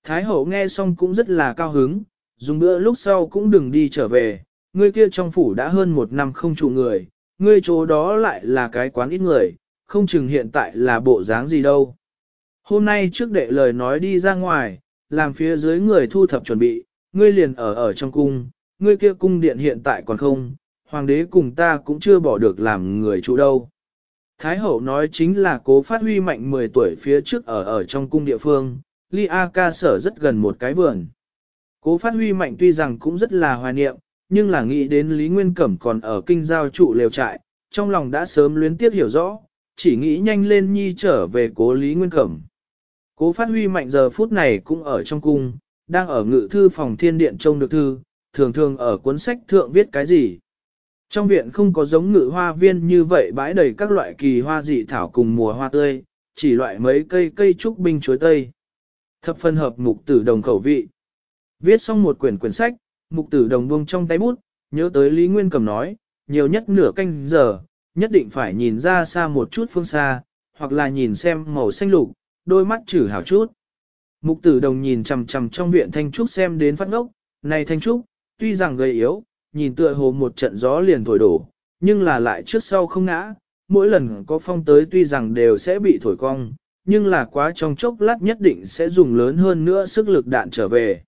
Thái hậu nghe xong cũng rất là cao hứng, dùng bữa lúc sau cũng đừng đi trở về, ngươi kia trong phủ đã hơn một năm không trụ người, ngươi chỗ đó lại là cái quán ít người, không chừng hiện tại là bộ dáng gì đâu. Hôm nay trước đệ lời nói đi ra ngoài, làm phía dưới người thu thập chuẩn bị, ngươi liền ở ở trong cung, ngươi kia cung điện hiện tại còn không, hoàng đế cùng ta cũng chưa bỏ được làm người trụ đâu. Thái hậu nói chính là cố phát huy mạnh 10 tuổi phía trước ở ở trong cung địa phương, ly A ca sở rất gần một cái vườn. Cố phát huy mạnh tuy rằng cũng rất là hoài niệm, nhưng là nghĩ đến Lý Nguyên Cẩm còn ở kinh giao trụ lều trại, trong lòng đã sớm luyến tiếc hiểu rõ, chỉ nghĩ nhanh lên nhi trở về cố Lý Nguyên Cẩm. Cố phát huy mạnh giờ phút này cũng ở trong cung, đang ở ngự thư phòng thiên điện trông được thư, thường thường ở cuốn sách thượng viết cái gì. Trong viện không có giống ngự hoa viên như vậy bãi đầy các loại kỳ hoa dị thảo cùng mùa hoa tươi, chỉ loại mấy cây cây trúc binh chuối tây. Thập phân hợp mục tử đồng khẩu vị. Viết xong một quyển quyển sách, mục tử đồng buông trong tay bút, nhớ tới Lý Nguyên Cầm nói, nhiều nhất nửa canh giờ, nhất định phải nhìn ra xa một chút phương xa, hoặc là nhìn xem màu xanh lục, đôi mắt chử hào chút. Mục tử đồng nhìn chằm chằm trong viện Thanh Trúc xem đến phát ngốc, này Thanh Trúc, tuy rằng gầy yếu, nhìn tựa hồ một trận gió liền thổi đổ, nhưng là lại trước sau không ngã, mỗi lần có phong tới tuy rằng đều sẽ bị thổi cong, nhưng là quá trong chốc lát nhất định sẽ dùng lớn hơn nữa sức lực đạn trở về.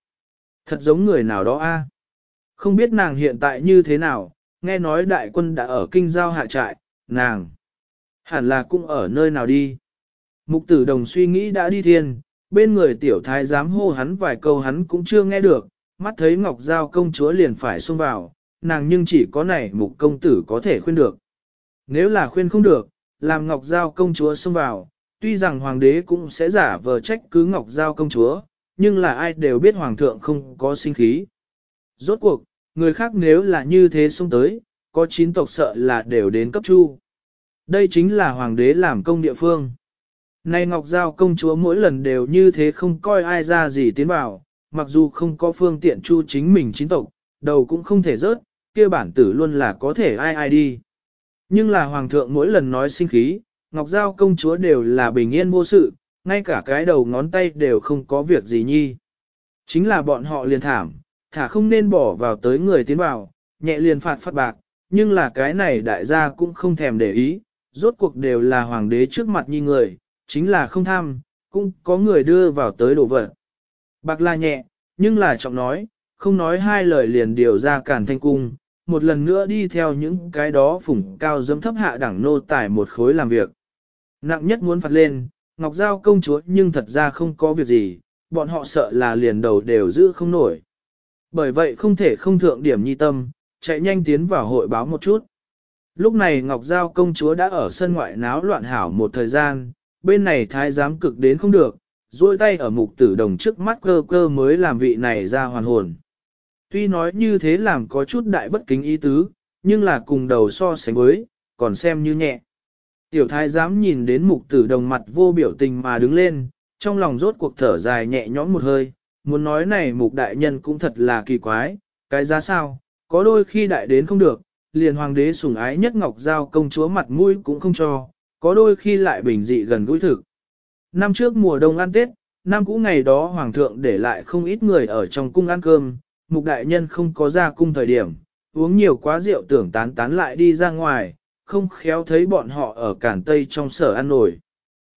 Thật giống người nào đó a. Không biết nàng hiện tại như thế nào, nghe nói đại quân đã ở kinh giao hạ trại, nàng. Hẳn là cũng ở nơi nào đi. Mục tử đồng suy nghĩ đã đi thiên, bên người tiểu thái dám hô hắn vài câu hắn cũng chưa nghe được, mắt thấy ngọc giao công chúa liền phải xông vào, nàng nhưng chỉ có này mục công tử có thể khuyên được. Nếu là khuyên không được, làm ngọc giao công chúa xông vào, Tuy rằng hoàng đế cũng sẽ giả vờ trách cứ Ngọc Giao công chúa, nhưng là ai đều biết hoàng thượng không có sinh khí. Rốt cuộc, người khác nếu là như thế xông tới, có chín tộc sợ là đều đến cấp chu. Đây chính là hoàng đế làm công địa phương. Nay Ngọc Giao công chúa mỗi lần đều như thế không coi ai ra gì tiến vào, mặc dù không có phương tiện chu chính mình chín tộc, đầu cũng không thể rớt, kia bản tử luôn là có thể ai ai đi. Nhưng là hoàng thượng mỗi lần nói sinh khí, Ngọc Giao công chúa đều là bình yên vô sự, ngay cả cái đầu ngón tay đều không có việc gì nhi. Chính là bọn họ liền thảm, thả không nên bỏ vào tới người tiến vào, nhẹ liền phạt phát bạc, nhưng là cái này đại gia cũng không thèm để ý, rốt cuộc đều là hoàng đế trước mặt nhi người, chính là không tham, cũng có người đưa vào tới đổ vật. Bạc là nhẹ, nhưng là trọng nói, không nói hai lời liền điều ra cản thanh cung, một lần nữa đi theo những cái đó phủng cao dấm thấp hạ đẳng nô tải một khối làm việc. Nặng nhất muốn phạt lên, Ngọc Giao công chúa nhưng thật ra không có việc gì, bọn họ sợ là liền đầu đều giữ không nổi. Bởi vậy không thể không thượng điểm nhi tâm, chạy nhanh tiến vào hội báo một chút. Lúc này Ngọc Giao công chúa đã ở sân ngoại náo loạn hảo một thời gian, bên này thái giám cực đến không được, duỗi tay ở mục tử đồng trước mắt cơ cơ mới làm vị này ra hoàn hồn. Tuy nói như thế làm có chút đại bất kính ý tứ, nhưng là cùng đầu so sánh với, còn xem như nhẹ. Tiểu thái giám nhìn đến mục tử đồng mặt vô biểu tình mà đứng lên, trong lòng rốt cuộc thở dài nhẹ nhõm một hơi, muốn nói này mục đại nhân cũng thật là kỳ quái, cái giá sao, có đôi khi đại đến không được, liền hoàng đế sủng ái nhất ngọc giao công chúa mặt mũi cũng không cho, có đôi khi lại bình dị gần gũi thực. Năm trước mùa đông ăn Tết, năm cũ ngày đó hoàng thượng để lại không ít người ở trong cung ăn cơm, mục đại nhân không có ra cung thời điểm, uống nhiều quá rượu tưởng tán tán lại đi ra ngoài, không khéo thấy bọn họ ở cản tây trong sở ăn nổi.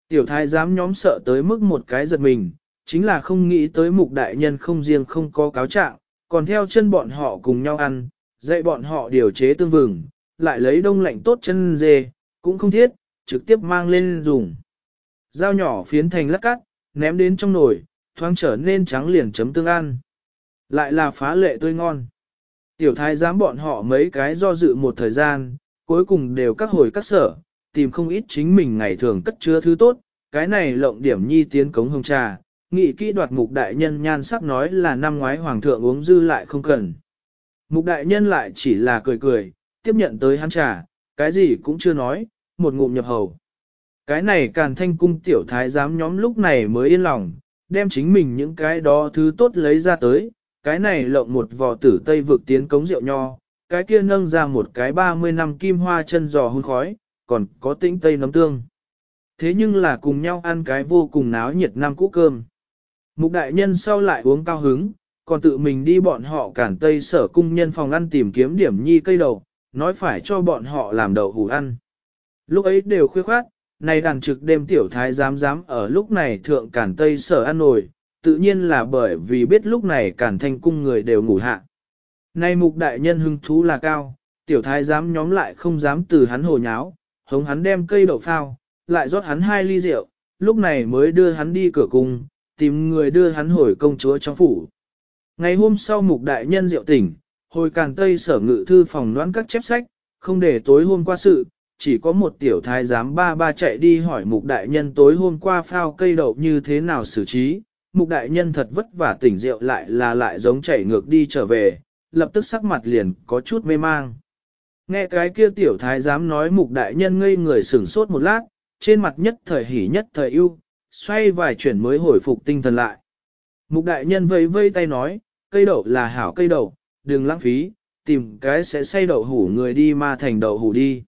Tiểu thái giám nhóm sợ tới mức một cái giật mình, chính là không nghĩ tới mục đại nhân không riêng không có cáo trạng, còn theo chân bọn họ cùng nhau ăn, dạy bọn họ điều chế tương vừng, lại lấy đông lạnh tốt chân dê, cũng không thiết, trực tiếp mang lên dùng. Dao nhỏ phiến thành lát cắt, ném đến trong nồi, thoáng trở nên trắng liền chấm tương ăn. Lại là phá lệ tươi ngon. Tiểu thái giám bọn họ mấy cái do dự một thời gian, cuối cùng đều các hồi các sở, tìm không ít chính mình ngày thường cất chứa thứ tốt, cái này lộng điểm nhi tiến cống hồng trà, nghị kỹ đoạt mục đại nhân nhan sắc nói là năm ngoái hoàng thượng uống dư lại không cần. Mục đại nhân lại chỉ là cười cười, tiếp nhận tới hắn trà, cái gì cũng chưa nói, một ngụm nhập hầu. Cái này càn thanh cung tiểu thái giám nhóm lúc này mới yên lòng, đem chính mình những cái đó thứ tốt lấy ra tới, cái này lộng một vò tử tây vực tiến cống rượu nho, cái kia nâng ra một cái 30 năm kim hoa chân giò hôn khói, còn có tĩnh tây nấm tương. Thế nhưng là cùng nhau ăn cái vô cùng náo nhiệt năm cũ cơm. Mục đại nhân sau lại uống cao hứng, còn tự mình đi bọn họ cản tây sở cung nhân phòng ăn tìm kiếm điểm nhi cây đầu, nói phải cho bọn họ làm đậu hủ ăn. Lúc ấy đều khuya khoát, này đàn trực đêm tiểu thái dám dám ở lúc này thượng cản tây sở ăn nổi, tự nhiên là bởi vì biết lúc này cản thanh cung người đều ngủ hạ. Nay mục đại nhân hứng thú là cao, tiểu thái dám nhóm lại không dám từ hắn hồ nháo, hống hắn đem cây đậu phao, lại rót hắn hai ly rượu, lúc này mới đưa hắn đi cửa cung, tìm người đưa hắn hồi công chúa trong phủ. Ngày hôm sau mục đại nhân rượu tỉnh, hồi càn tây sở ngự thư phòng đoán các chép sách, không để tối hôm qua sự, chỉ có một tiểu thái giám ba ba chạy đi hỏi mục đại nhân tối hôm qua phao cây đậu như thế nào xử trí, mục đại nhân thật vất vả tỉnh rượu lại là lại giống chảy ngược đi trở về, lập tức sắc mặt liền có chút mê mang. Nghe cái kia tiểu thái dám nói mục đại nhân ngây người sửng sốt một lát, trên mặt nhất thời hỉ nhất thời ưu, xoay vài chuyển mới hồi phục tinh thần lại. Mục đại nhân vây vây tay nói, cây đậu là hảo cây đậu, đừng lãng phí, tìm cái sẽ xây đậu hủ người đi ma thành đậu hủ đi.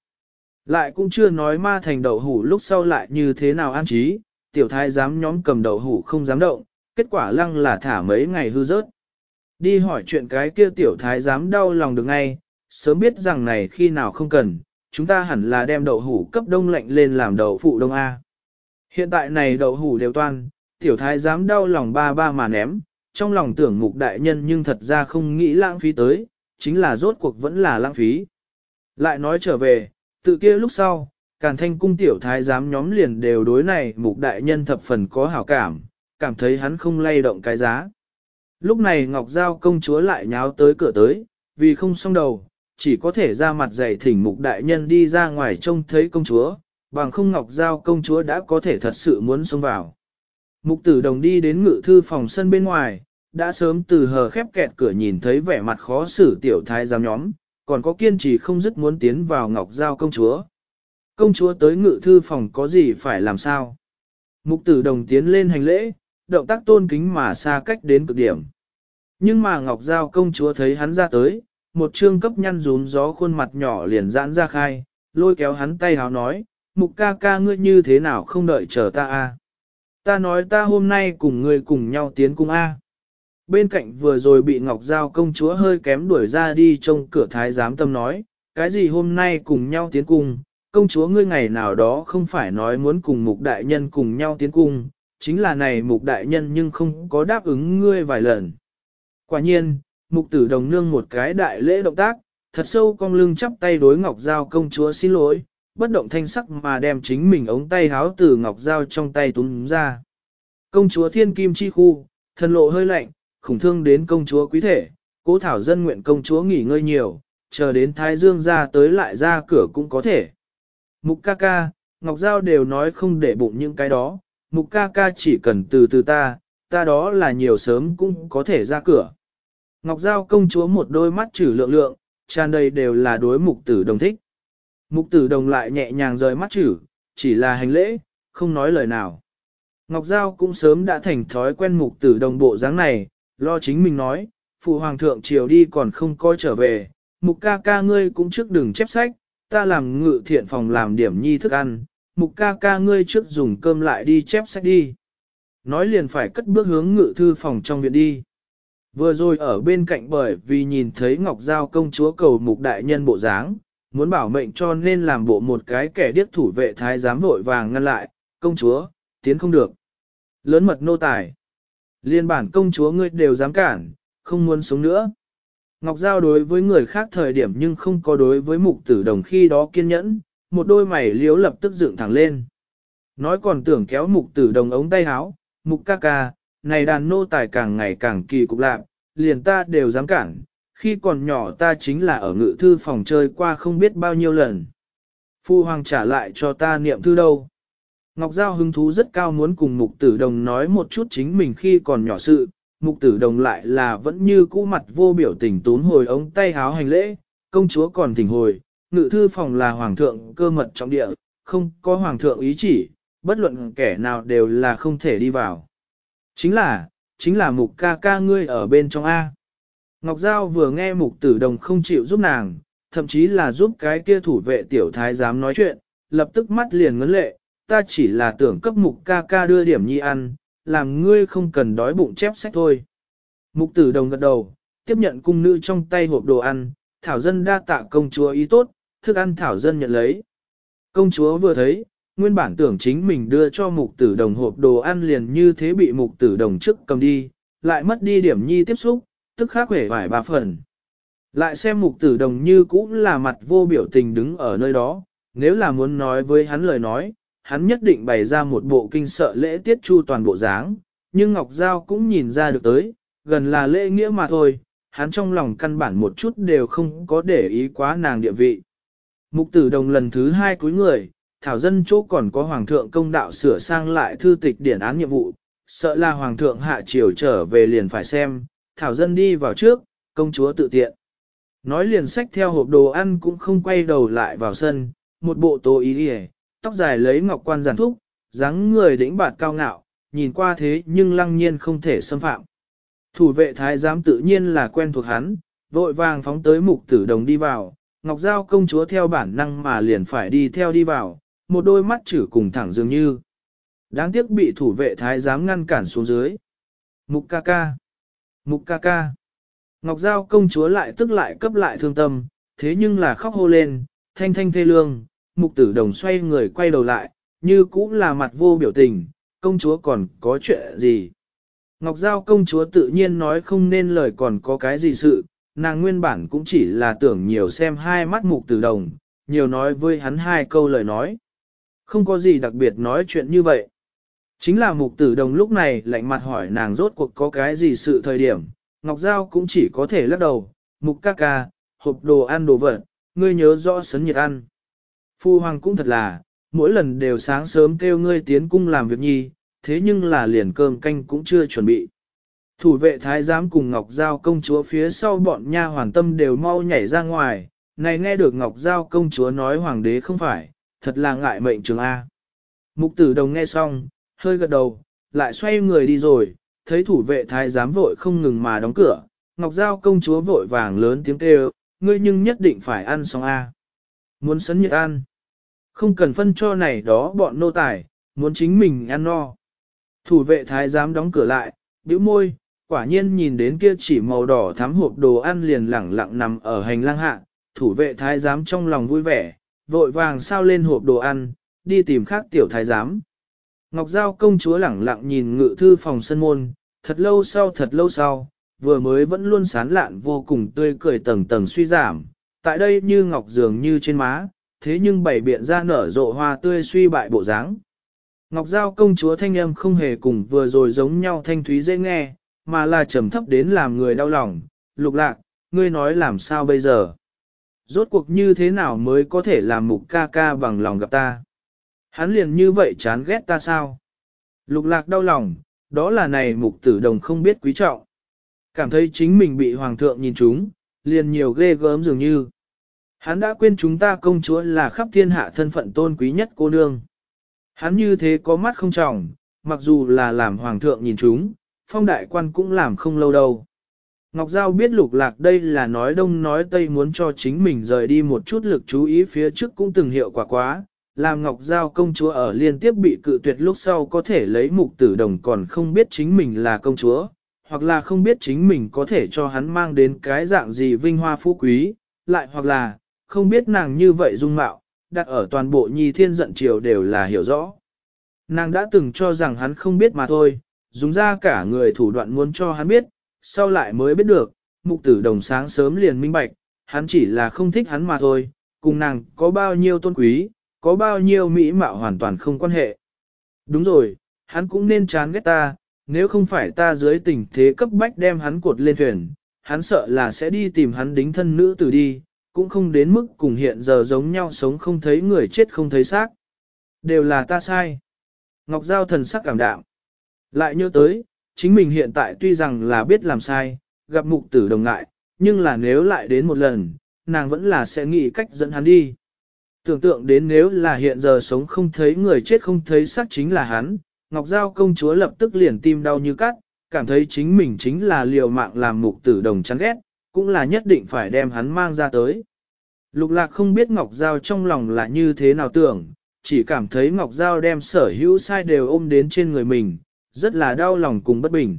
Lại cũng chưa nói ma thành đậu hủ lúc sau lại như thế nào an trí, tiểu thái dám nhóm cầm đậu hủ không dám động, kết quả lăng là thả mấy ngày hư rớt. Đi hỏi chuyện cái kia tiểu thái dám đau lòng được ngay, sớm biết rằng này khi nào không cần, chúng ta hẳn là đem đậu hủ cấp đông lạnh lên làm đậu phụ đông A. Hiện tại này đậu hủ đều toan, tiểu thái dám đau lòng ba ba mà ném, trong lòng tưởng mục đại nhân nhưng thật ra không nghĩ lãng phí tới, chính là rốt cuộc vẫn là lãng phí. Lại nói trở về, tự kia lúc sau, càn thanh cung tiểu thái giám nhóm liền đều đối này mục đại nhân thập phần có hảo cảm, cảm thấy hắn không lay động cái giá. Lúc này Ngọc Giao công chúa lại nháo tới cửa tới, vì không xong đầu, chỉ có thể ra mặt dày thỉnh mục đại nhân đi ra ngoài trông thấy công chúa, bằng không Ngọc Giao công chúa đã có thể thật sự muốn xông vào. Mục tử đồng đi đến ngự thư phòng sân bên ngoài, đã sớm từ hờ khép kẹt cửa nhìn thấy vẻ mặt khó xử tiểu thái giám nhóm, còn có kiên trì không dứt muốn tiến vào Ngọc Giao công chúa. Công chúa tới ngự thư phòng có gì phải làm sao? Mục tử đồng tiến lên hành lễ, động tác tôn kính mà xa cách đến cực điểm. Nhưng mà Ngọc Giao công chúa thấy hắn ra tới, một trương cấp nhăn rún gió khuôn mặt nhỏ liền giãn ra khai, lôi kéo hắn tay háo nói, mục ca ca ngươi như thế nào không đợi chờ ta a? Ta nói ta hôm nay cùng ngươi cùng nhau tiến cung a. Bên cạnh vừa rồi bị Ngọc Giao công chúa hơi kém đuổi ra đi trong cửa thái giám tâm nói, cái gì hôm nay cùng nhau tiến cung, công chúa ngươi ngày nào đó không phải nói muốn cùng mục đại nhân cùng nhau tiến cung, chính là này mục đại nhân nhưng không có đáp ứng ngươi vài lần. Quả nhiên, mục tử đồng nương một cái đại lễ động tác, thật sâu cong lưng chắp tay đối Ngọc Giao công chúa xin lỗi, bất động thanh sắc mà đem chính mình ống tay háo từ Ngọc Giao trong tay túm ra. Công chúa thiên kim chi khu, thần lộ hơi lạnh, khủng thương đến công chúa quý thể, cố thảo dân nguyện công chúa nghỉ ngơi nhiều, chờ đến Thái Dương ra tới lại ra cửa cũng có thể. Mục ca ca, Ngọc Giao đều nói không để bụng những cái đó, mục ca ca chỉ cần từ từ ta, ta đó là nhiều sớm cũng có thể ra cửa. Ngọc Giao công chúa một đôi mắt trừ lượng lượng, tràn đầy đều là đối mục tử đồng thích. Mục tử đồng lại nhẹ nhàng rời mắt trừ, chỉ là hành lễ, không nói lời nào. Ngọc Giao cũng sớm đã thành thói quen mục tử đồng bộ dáng này, lo chính mình nói, phụ hoàng thượng chiều đi còn không coi trở về, mục ca ca ngươi cũng trước đừng chép sách, ta làm ngự thiện phòng làm điểm nhi thức ăn, mục ca ca ngươi trước dùng cơm lại đi chép sách đi. Nói liền phải cất bước hướng ngự thư phòng trong viện đi. Vừa rồi ở bên cạnh bởi vì nhìn thấy Ngọc Giao công chúa cầu mục đại nhân bộ dáng, muốn bảo mệnh cho nên làm bộ một cái kẻ điếc thủ vệ thái giám vội vàng ngăn lại, công chúa, tiến không được. Lớn mật nô tài. Liên bản công chúa ngươi đều dám cản, không muốn sống nữa. Ngọc Giao đối với người khác thời điểm nhưng không có đối với mục tử đồng khi đó kiên nhẫn, một đôi mày liếu lập tức dựng thẳng lên. Nói còn tưởng kéo mục tử đồng ống tay háo, mục ca ca, này đàn nô tài càng ngày càng kỳ cục lạc, liền ta đều dám cản, khi còn nhỏ ta chính là ở ngự thư phòng chơi qua không biết bao nhiêu lần. Phu hoàng trả lại cho ta niệm thư đâu. Ngọc Giao hứng thú rất cao muốn cùng mục tử đồng nói một chút chính mình khi còn nhỏ sự, mục tử đồng lại là vẫn như cũ mặt vô biểu tình tốn hồi ống tay háo hành lễ, công chúa còn thỉnh hồi, ngự thư phòng là hoàng thượng cơ mật trọng địa, không có hoàng thượng ý chỉ, bất luận kẻ nào đều là không thể đi vào. Chính là, chính là mục ca ca ngươi ở bên trong A. Ngọc Giao vừa nghe mục tử đồng không chịu giúp nàng, thậm chí là giúp cái kia thủ vệ tiểu thái dám nói chuyện, lập tức mắt liền ngấn lệ, ta chỉ là tưởng cấp mục ca ca đưa điểm nhi ăn, làm ngươi không cần đói bụng chép sách thôi. Mục tử đồng gật đầu, tiếp nhận cung nữ trong tay hộp đồ ăn, thảo dân đa tạ công chúa ý tốt, thức ăn thảo dân nhận lấy. Công chúa vừa thấy, nguyên bản tưởng chính mình đưa cho mục tử đồng hộp đồ ăn liền như thế bị mục tử đồng trước cầm đi, lại mất đi điểm nhi tiếp xúc, tức khác vẻ vài ba phần. Lại xem mục tử đồng như cũng là mặt vô biểu tình đứng ở nơi đó, nếu là muốn nói với hắn lời nói, hắn nhất định bày ra một bộ kinh sợ lễ tiết chu toàn bộ dáng, nhưng Ngọc Giao cũng nhìn ra được tới, gần là lễ nghĩa mà thôi, hắn trong lòng căn bản một chút đều không có để ý quá nàng địa vị. Mục tử đồng lần thứ hai cuối người, thảo dân chỗ còn có hoàng thượng công đạo sửa sang lại thư tịch điển án nhiệm vụ, sợ là hoàng thượng hạ triều trở về liền phải xem, thảo dân đi vào trước, công chúa tự tiện. Nói liền sách theo hộp đồ ăn cũng không quay đầu lại vào sân, một bộ tô ý đi tóc dài lấy ngọc quan giản thúc, dáng người đĩnh bạt cao ngạo, nhìn qua thế nhưng lăng nhiên không thể xâm phạm. Thủ vệ thái giám tự nhiên là quen thuộc hắn, vội vàng phóng tới mục tử đồng đi vào, Ngọc Giao công chúa theo bản năng mà liền phải đi theo đi vào, một đôi mắt chữ cùng thẳng dường như. Đáng tiếc bị thủ vệ thái giám ngăn cản xuống dưới. Mục ca ca. Mục ca ca. Ngọc Giao công chúa lại tức lại cấp lại thương tâm, thế nhưng là khóc hô lên, thanh thanh thê lương, mục tử đồng xoay người quay đầu lại, như cũng là mặt vô biểu tình, công chúa còn có chuyện gì. Ngọc Giao công chúa tự nhiên nói không nên lời còn có cái gì sự, nàng nguyên bản cũng chỉ là tưởng nhiều xem hai mắt mục tử đồng, nhiều nói với hắn hai câu lời nói. Không có gì đặc biệt nói chuyện như vậy. Chính là mục tử đồng lúc này lạnh mặt hỏi nàng rốt cuộc có cái gì sự thời điểm, Ngọc Giao cũng chỉ có thể lắc đầu, mục ca ca, hộp đồ ăn đồ vật, ngươi nhớ rõ sấn nhiệt ăn. Phu hoàng cũng thật là, mỗi lần đều sáng sớm kêu ngươi tiến cung làm việc nhi, thế nhưng là liền cơm canh cũng chưa chuẩn bị. Thủ vệ thái giám cùng Ngọc Giao công chúa phía sau bọn nha hoàn tâm đều mau nhảy ra ngoài, này nghe được Ngọc Giao công chúa nói hoàng đế không phải, thật là ngại mệnh trường A. Mục tử đồng nghe xong, hơi gật đầu, lại xoay người đi rồi, thấy thủ vệ thái giám vội không ngừng mà đóng cửa, Ngọc Giao công chúa vội vàng lớn tiếng kêu, ngươi nhưng nhất định phải ăn xong A. Muốn sấn nhiệt ăn, không cần phân cho này đó bọn nô tài, muốn chính mình ăn no. Thủ vệ thái giám đóng cửa lại, bĩu môi, quả nhiên nhìn đến kia chỉ màu đỏ thắm hộp đồ ăn liền lẳng lặng nằm ở hành lang hạ, thủ vệ thái giám trong lòng vui vẻ, vội vàng sao lên hộp đồ ăn, đi tìm khác tiểu thái giám. Ngọc Giao công chúa lẳng lặng nhìn ngự thư phòng sân môn, thật lâu sau thật lâu sau, vừa mới vẫn luôn sán lạn vô cùng tươi cười tầng tầng suy giảm, tại đây như ngọc dường như trên má, thế nhưng bảy biện ra nở rộ hoa tươi suy bại bộ dáng. Ngọc Giao công chúa thanh âm không hề cùng vừa rồi giống nhau thanh thúy dễ nghe, mà là trầm thấp đến làm người đau lòng. Lục lạc, ngươi nói làm sao bây giờ? Rốt cuộc như thế nào mới có thể làm mục ca ca bằng lòng gặp ta? Hắn liền như vậy chán ghét ta sao? Lục lạc đau lòng, đó là này mục tử đồng không biết quý trọng. Cảm thấy chính mình bị hoàng thượng nhìn chúng, liền nhiều ghê gớm dường như. Hắn đã quên chúng ta công chúa là khắp thiên hạ thân phận tôn quý nhất cô nương. Hắn như thế có mắt không trọng, mặc dù là làm hoàng thượng nhìn chúng, phong đại quan cũng làm không lâu đâu. Ngọc Giao biết lục lạc đây là nói đông nói tây muốn cho chính mình rời đi một chút lực chú ý phía trước cũng từng hiệu quả quá, làm Ngọc Giao công chúa ở liên tiếp bị cự tuyệt lúc sau có thể lấy mục tử đồng còn không biết chính mình là công chúa, hoặc là không biết chính mình có thể cho hắn mang đến cái dạng gì vinh hoa phú quý, lại hoặc là không biết nàng như vậy dung mạo, đặt ở toàn bộ nhi thiên giận triều đều là hiểu rõ. Nàng đã từng cho rằng hắn không biết mà thôi, dùng ra cả người thủ đoạn muốn cho hắn biết, sau lại mới biết được, mục tử đồng sáng sớm liền minh bạch, hắn chỉ là không thích hắn mà thôi, cùng nàng có bao nhiêu tôn quý, có bao nhiêu mỹ mạo hoàn toàn không quan hệ. Đúng rồi, hắn cũng nên chán ghét ta, nếu không phải ta dưới tình thế cấp bách đem hắn cột lên thuyền, hắn sợ là sẽ đi tìm hắn đính thân nữ tử đi, cũng không đến mức cùng hiện giờ giống nhau sống không thấy người chết không thấy xác. Đều là ta sai. Ngọc Giao thần sắc cảm đạm. Lại nhớ tới, chính mình hiện tại tuy rằng là biết làm sai, gặp mục tử đồng ngại, nhưng là nếu lại đến một lần, nàng vẫn là sẽ nghĩ cách dẫn hắn đi. Tưởng tượng đến nếu là hiện giờ sống không thấy người chết không thấy xác chính là hắn, Ngọc Giao công chúa lập tức liền tim đau như cắt, cảm thấy chính mình chính là liều mạng làm mục tử đồng chán ghét, cũng là nhất định phải đem hắn mang ra tới. Lục lạc không biết Ngọc Giao trong lòng là như thế nào tưởng, chỉ cảm thấy Ngọc Giao đem sở hữu sai đều ôm đến trên người mình, rất là đau lòng cùng bất bình.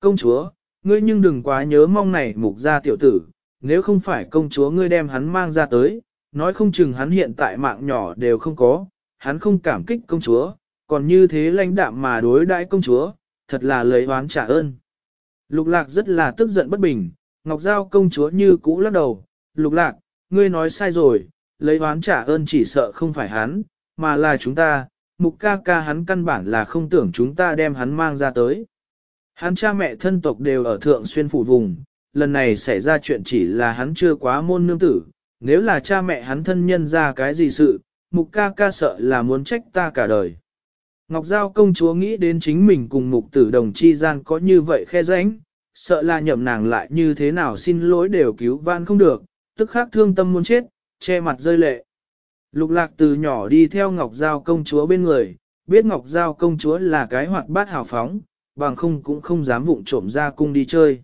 Công chúa, ngươi nhưng đừng quá nhớ mong này mục gia tiểu tử, nếu không phải công chúa ngươi đem hắn mang ra tới, nói không chừng hắn hiện tại mạng nhỏ đều không có, hắn không cảm kích công chúa, còn như thế lãnh đạm mà đối đãi công chúa, thật là lấy oán trả ơn. Lục lạc rất là tức giận bất bình, ngọc giao công chúa như cũ lắc đầu, lục lạc, ngươi nói sai rồi, lấy oán trả ơn chỉ sợ không phải hắn, mà là chúng ta, mục ca ca hắn căn bản là không tưởng chúng ta đem hắn mang ra tới. Hắn cha mẹ thân tộc đều ở thượng xuyên phủ vùng, lần này xảy ra chuyện chỉ là hắn chưa quá môn nương tử, nếu là cha mẹ hắn thân nhân ra cái gì sự, mục ca ca sợ là muốn trách ta cả đời. Ngọc Giao công chúa nghĩ đến chính mình cùng mục tử đồng chi gian có như vậy khe ránh, sợ là nhậm nàng lại như thế nào xin lỗi đều cứu van không được, tức khắc thương tâm muốn chết, che mặt rơi lệ. Lục lạc từ nhỏ đi theo Ngọc Giao công chúa bên người, biết Ngọc Giao công chúa là cái hoạt bát hào phóng, bằng không cũng không dám vụng trộm ra cung đi chơi.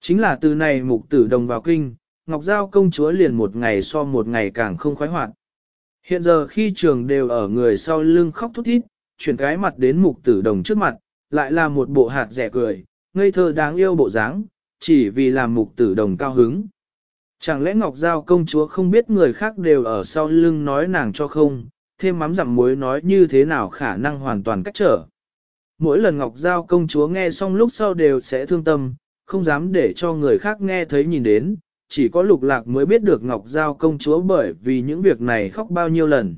Chính là từ này mục tử đồng vào kinh, Ngọc Giao công chúa liền một ngày so một ngày càng không khoái hoạt. Hiện giờ khi trường đều ở người sau lưng khóc thút thít, chuyển cái mặt đến mục tử đồng trước mặt, lại là một bộ hạt rẻ cười, ngây thơ đáng yêu bộ dáng, chỉ vì làm mục tử đồng cao hứng. Chẳng lẽ Ngọc Giao công chúa không biết người khác đều ở sau lưng nói nàng cho không, thêm mắm giảm muối nói như thế nào khả năng hoàn toàn cách trở. Mỗi lần Ngọc Giao công chúa nghe xong lúc sau đều sẽ thương tâm, không dám để cho người khác nghe thấy nhìn đến, chỉ có lục lạc mới biết được Ngọc Giao công chúa bởi vì những việc này khóc bao nhiêu lần.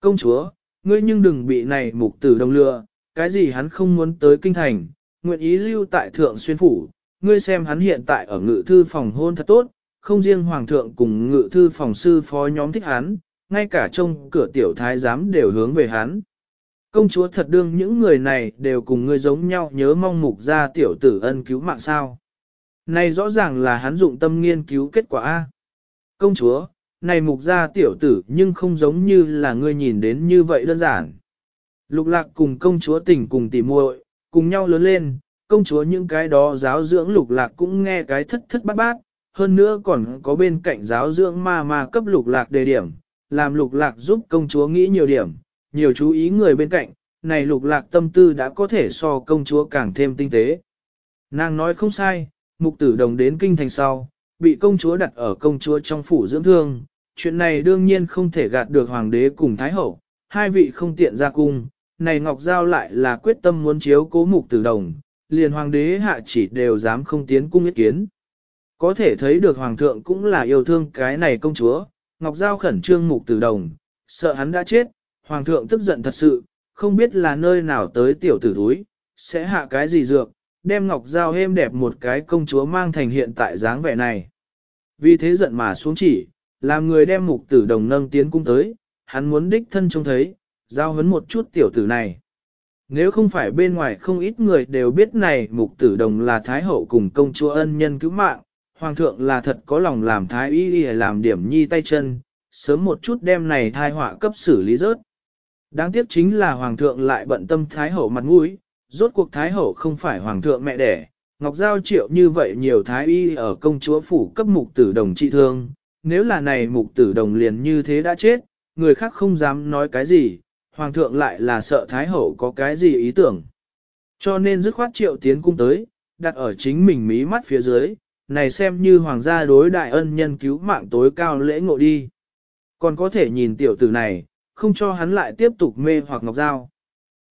Công chúa, ngươi nhưng đừng bị này mục tử đồng lừa, cái gì hắn không muốn tới kinh thành, nguyện ý lưu tại thượng xuyên phủ, ngươi xem hắn hiện tại ở ngự thư phòng hôn thật tốt, không riêng hoàng thượng cùng ngự thư phòng sư phó nhóm thích hắn, ngay cả trông cửa tiểu thái giám đều hướng về hắn. Công chúa thật đương những người này đều cùng ngươi giống nhau nhớ mong mục ra tiểu tử ân cứu mạng sao. Này rõ ràng là hắn dụng tâm nghiên cứu kết quả A. Công chúa, này mục ra tiểu tử nhưng không giống như là ngươi nhìn đến như vậy đơn giản. Lục lạc cùng công chúa tỉnh cùng tỉ muội cùng nhau lớn lên, công chúa những cái đó giáo dưỡng lục lạc cũng nghe cái thất thất bát bát, hơn nữa còn có bên cạnh giáo dưỡng ma ma cấp lục lạc đề điểm, làm lục lạc giúp công chúa nghĩ nhiều điểm, nhiều chú ý người bên cạnh, này lục lạc tâm tư đã có thể so công chúa càng thêm tinh tế. Nàng nói không sai, mục tử đồng đến kinh thành sau, bị công chúa đặt ở công chúa trong phủ dưỡng thương, chuyện này đương nhiên không thể gạt được hoàng đế cùng thái hậu, hai vị không tiện ra cung, này Ngọc Giao lại là quyết tâm muốn chiếu cố mục tử đồng, liền hoàng đế hạ chỉ đều dám không tiến cung ý kiến. Có thể thấy được hoàng thượng cũng là yêu thương cái này công chúa, Ngọc Giao khẩn trương mục tử đồng, sợ hắn đã chết, hoàng thượng tức giận thật sự, không biết là nơi nào tới tiểu tử thúi, sẽ hạ cái gì dược, đem Ngọc Giao êm đẹp một cái công chúa mang thành hiện tại dáng vẻ này. Vì thế giận mà xuống chỉ, làm người đem mục tử đồng nâng tiến cung tới, hắn muốn đích thân trông thấy, giao hấn một chút tiểu tử này. Nếu không phải bên ngoài không ít người đều biết này mục tử đồng là thái hậu cùng công chúa ân nhân cứu mạng, Hoàng thượng là thật có lòng làm thái y y làm điểm nhi tay chân, sớm một chút đem này thai họa cấp xử lý rớt. Đáng tiếc chính là hoàng thượng lại bận tâm thái hậu mặt mũi, rốt cuộc thái hậu không phải hoàng thượng mẹ đẻ, Ngọc Giao triệu như vậy nhiều thái y ở công chúa phủ cấp mục tử đồng trị thương, nếu là này mục tử đồng liền như thế đã chết, người khác không dám nói cái gì, hoàng thượng lại là sợ thái hậu có cái gì ý tưởng. Cho nên dứt khoát triệu tiến cung tới, đặt ở chính mình mí mắt phía dưới, này xem như hoàng gia đối đại ân nhân cứu mạng tối cao lễ ngộ đi. Còn có thể nhìn tiểu tử này, không cho hắn lại tiếp tục mê hoặc Ngọc Giao.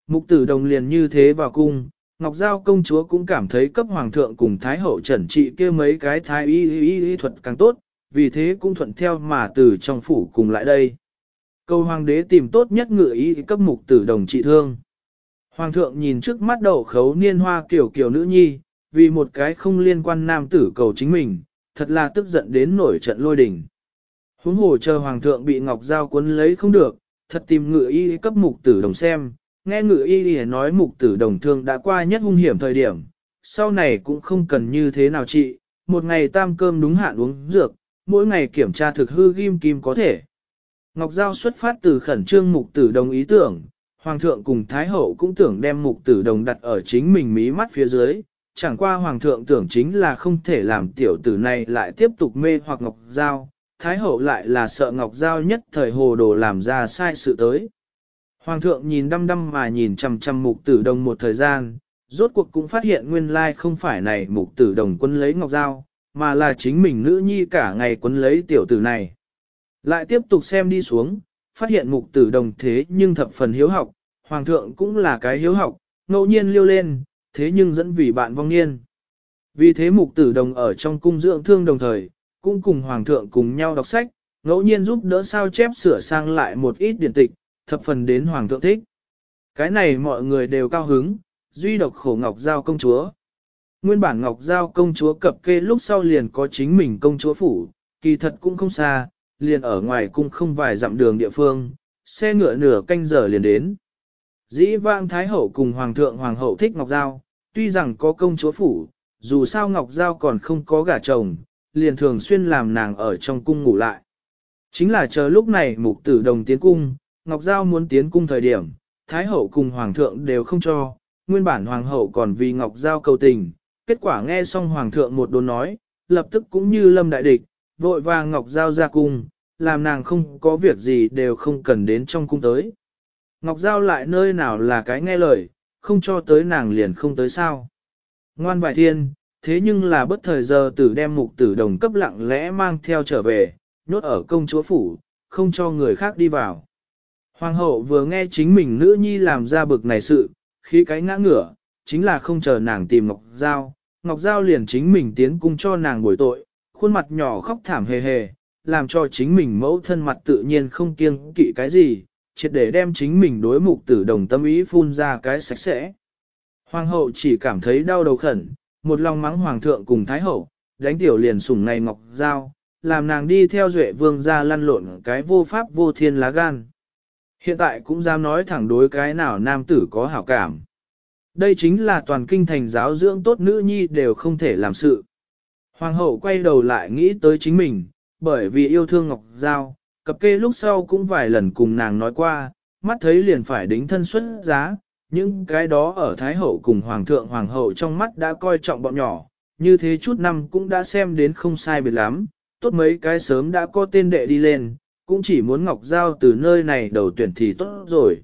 Mục tử đồng liền như thế vào cung, Ngọc Giao công chúa cũng cảm thấy cấp hoàng thượng cùng thái hậu trần trị kia mấy cái thái y y y, y thuật càng tốt, vì thế cũng thuận theo mà từ trong phủ cùng lại đây. Câu hoàng đế tìm tốt nhất ngựa ý cấp mục tử đồng trị thương. Hoàng thượng nhìn trước mắt đầu khấu niên hoa kiểu kiểu nữ nhi, vì một cái không liên quan nam tử cầu chính mình, thật là tức giận đến nổi trận lôi đình. Huống hồ chờ hoàng thượng bị ngọc giao cuốn lấy không được, thật tìm ngự y cấp mục tử đồng xem, nghe ngự y nói mục tử đồng thương đã qua nhất hung hiểm thời điểm, sau này cũng không cần như thế nào trị, một ngày tam cơm đúng hạn uống dược, mỗi ngày kiểm tra thực hư ghim kim có thể. Ngọc Giao xuất phát từ khẩn trương mục tử đồng ý tưởng, Hoàng thượng cùng Thái hậu cũng tưởng đem mục tử đồng đặt ở chính mình mí mắt phía dưới, chẳng qua hoàng thượng tưởng chính là không thể làm tiểu tử này lại tiếp tục mê hoặc Ngọc Giao, Thái hậu lại là sợ Ngọc Giao nhất thời hồ đồ làm ra sai sự tới. Hoàng thượng nhìn đăm đăm mà nhìn chằm chằm mục tử đồng một thời gian, rốt cuộc cũng phát hiện nguyên lai không phải này mục tử đồng quân lấy Ngọc Giao, mà là chính mình nữ nhi cả ngày quân lấy tiểu tử này. Lại tiếp tục xem đi xuống, phát hiện mục tử đồng thế nhưng thập phần hiếu học, hoàng thượng cũng là cái hiếu học, ngẫu nhiên liêu lên, thế nhưng dẫn vì bạn vong niên. Vì thế mục tử đồng ở trong cung dưỡng thương đồng thời, cũng cùng hoàng thượng cùng nhau đọc sách, ngẫu nhiên giúp đỡ sao chép sửa sang lại một ít điển tịch, thập phần đến hoàng thượng thích. Cái này mọi người đều cao hứng, duy độc khổ Ngọc Giao công chúa. Nguyên bản Ngọc Giao công chúa cập kê lúc sau liền có chính mình công chúa phủ, kỳ thật cũng không xa, liền ở ngoài cung không vài dặm đường địa phương, xe ngựa nửa canh giờ liền đến. Dĩ vãng Thái Hậu cùng Hoàng thượng Hoàng hậu thích Ngọc Giao, tuy rằng có công chúa phủ, dù sao Ngọc Giao còn không có gả chồng, liền thường xuyên làm nàng ở trong cung ngủ lại. Chính là chờ lúc này mục tử đồng tiến cung, Ngọc Giao muốn tiến cung thời điểm, Thái Hậu cùng Hoàng thượng đều không cho, nguyên bản Hoàng hậu còn vì Ngọc Giao cầu tình, kết quả nghe xong Hoàng thượng một đồn nói, lập tức cũng như lâm đại địch, vội vàng Ngọc Giao ra cung, làm nàng không có việc gì đều không cần đến trong cung tới. Ngọc Giao lại nơi nào là cái nghe lời, không cho tới nàng liền không tới sao. Ngoan bài thiên, thế nhưng là bất thời giờ tử đem mục tử đồng cấp lặng lẽ mang theo trở về, nhốt ở công chúa phủ, không cho người khác đi vào. Hoàng hậu vừa nghe chính mình nữ nhi làm ra bực này sự, khi cái ngã ngửa, chính là không chờ nàng tìm Ngọc Giao, Ngọc Giao liền chính mình tiến cung cho nàng buổi tội, khuôn mặt nhỏ khóc thảm hề hề, làm cho chính mình mẫu thân mặt tự nhiên không kiêng kỵ cái gì, triệt để đem chính mình đối mục tử đồng tâm ý phun ra cái sạch sẽ. Hoàng hậu chỉ cảm thấy đau đầu khẩn, một lòng mắng hoàng thượng cùng thái hậu, đánh tiểu liền sủng này ngọc dao, làm nàng đi theo duệ vương ra lăn lộn cái vô pháp vô thiên lá gan. Hiện tại cũng dám nói thẳng đối cái nào nam tử có hảo cảm. Đây chính là toàn kinh thành giáo dưỡng tốt nữ nhi đều không thể làm sự. Hoàng hậu quay đầu lại nghĩ tới chính mình, bởi vì yêu thương Ngọc Giao, cập kê lúc sau cũng vài lần cùng nàng nói qua, mắt thấy liền phải đính thân xuất giá, những cái đó ở Thái Hậu cùng Hoàng thượng Hoàng hậu trong mắt đã coi trọng bọn nhỏ, như thế chút năm cũng đã xem đến không sai biệt lắm, tốt mấy cái sớm đã có tên đệ đi lên, cũng chỉ muốn Ngọc Giao từ nơi này đầu tuyển thì tốt rồi.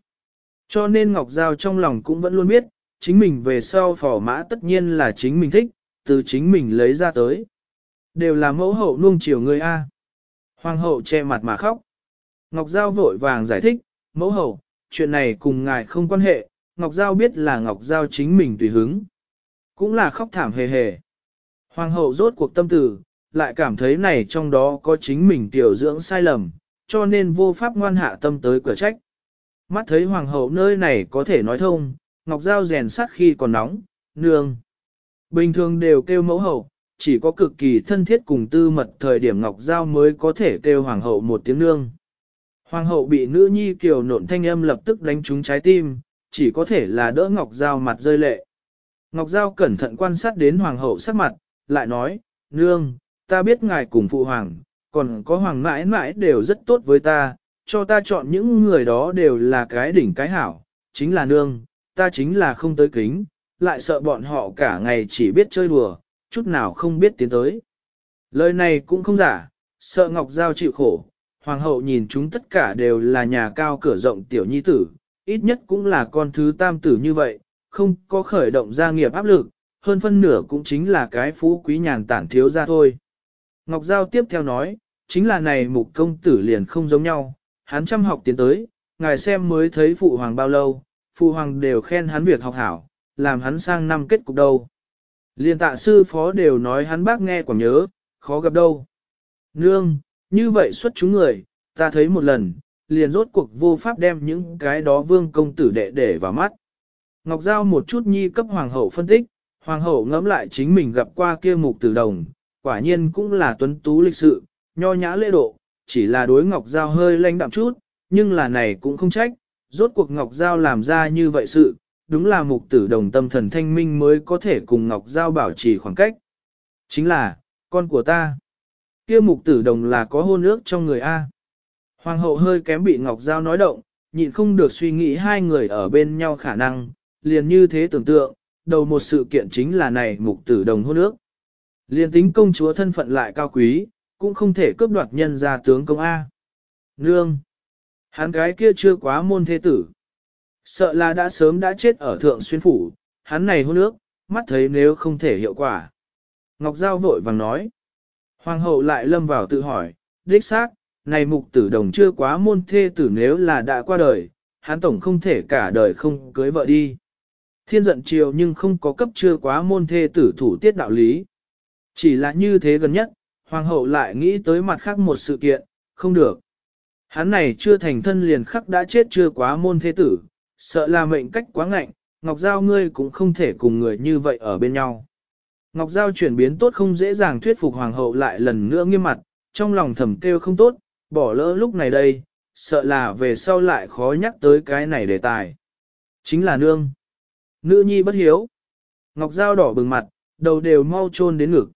Cho nên Ngọc Giao trong lòng cũng vẫn luôn biết, chính mình về sau phỏ mã tất nhiên là chính mình thích, từ chính mình lấy ra tới. Đều là mẫu hậu nuông chiều người A. Hoàng hậu che mặt mà khóc. Ngọc Giao vội vàng giải thích, mẫu hậu, chuyện này cùng ngài không quan hệ, Ngọc Giao biết là Ngọc Giao chính mình tùy hứng. Cũng là khóc thảm hề hề. Hoàng hậu rốt cuộc tâm tử, lại cảm thấy này trong đó có chính mình tiểu dưỡng sai lầm, cho nên vô pháp ngoan hạ tâm tới cửa trách. Mắt thấy hoàng hậu nơi này có thể nói thông, Ngọc Giao rèn sắt khi còn nóng, nương. Bình thường đều kêu mẫu hậu, chỉ có cực kỳ thân thiết cùng tư mật thời điểm Ngọc Giao mới có thể kêu hoàng hậu một tiếng nương. Hoàng hậu bị nữ nhi kiều nộn thanh âm lập tức đánh trúng trái tim, chỉ có thể là đỡ Ngọc Giao mặt rơi lệ. Ngọc Giao cẩn thận quan sát đến hoàng hậu sắc mặt, lại nói, nương, ta biết ngài cùng phụ hoàng, còn có hoàng mãi mãi đều rất tốt với ta, cho ta chọn những người đó đều là cái đỉnh cái hảo, chính là nương, ta chính là không tới kính, lại sợ bọn họ cả ngày chỉ biết chơi đùa, chút nào không biết tiến tới. Lời này cũng không giả, sợ Ngọc Giao chịu khổ, hoàng hậu nhìn chúng tất cả đều là nhà cao cửa rộng tiểu nhi tử, ít nhất cũng là con thứ tam tử như vậy, không có khởi động gia nghiệp áp lực, hơn phân nửa cũng chính là cái phú quý nhàn tản thiếu ra thôi. Ngọc Giao tiếp theo nói, chính là này mục công tử liền không giống nhau, hắn chăm học tiến tới, ngài xem mới thấy phụ hoàng bao lâu, phụ hoàng đều khen hắn việc học hảo, làm hắn sang năm kết cục đâu. Liên tạ sư phó đều nói hắn bác nghe quả nhớ, khó gặp đâu. Nương, như vậy xuất chúng người, ta thấy một lần, liền rốt cuộc vô pháp đem những cái đó vương công tử đệ để vào mắt. Ngọc Giao một chút nhi cấp hoàng hậu phân tích, hoàng hậu ngẫm lại chính mình gặp qua kia mục tử đồng, quả nhiên cũng là tuấn tú lịch sự, nho nhã lễ độ, chỉ là đối Ngọc Giao hơi lanh đạm chút, nhưng là này cũng không trách, rốt cuộc Ngọc Giao làm ra như vậy sự, đúng là mục tử đồng tâm thần thanh minh mới có thể cùng Ngọc Giao bảo trì khoảng cách. Chính là, con của ta. kia mục tử đồng là có hôn ước trong người A. Hoàng hậu hơi kém bị Ngọc Giao nói động, nhịn không được suy nghĩ hai người ở bên nhau khả năng, liền như thế tưởng tượng, đầu một sự kiện chính là này mục tử đồng hôn ước. Liền tính công chúa thân phận lại cao quý, cũng không thể cướp đoạt nhân ra tướng công A. Nương! Hắn gái kia chưa quá môn thế tử. Sợ là đã sớm đã chết ở thượng xuyên phủ, hắn này hôn nước, mắt thấy nếu không thể hiệu quả. Ngọc Giao vội vàng nói. Hoàng hậu lại lâm vào tự hỏi, đích xác, này mục tử đồng chưa quá môn thê tử nếu là đã qua đời, hắn tổng không thể cả đời không cưới vợ đi. Thiên giận chiều nhưng không có cấp chưa quá môn thê tử thủ tiết đạo lý. Chỉ là như thế gần nhất, hoàng hậu lại nghĩ tới mặt khác một sự kiện, không được. Hắn này chưa thành thân liền khắc đã chết chưa quá môn thế tử, Sợ là mệnh cách quá ngạnh, Ngọc Giao ngươi cũng không thể cùng người như vậy ở bên nhau. Ngọc Giao chuyển biến tốt không dễ dàng thuyết phục Hoàng hậu lại lần nữa nghiêm mặt, trong lòng thầm kêu không tốt, bỏ lỡ lúc này đây, sợ là về sau lại khó nhắc tới cái này đề tài. Chính là nương. Nữ nhi bất hiếu. Ngọc Giao đỏ bừng mặt, đầu đều mau chôn đến ngực.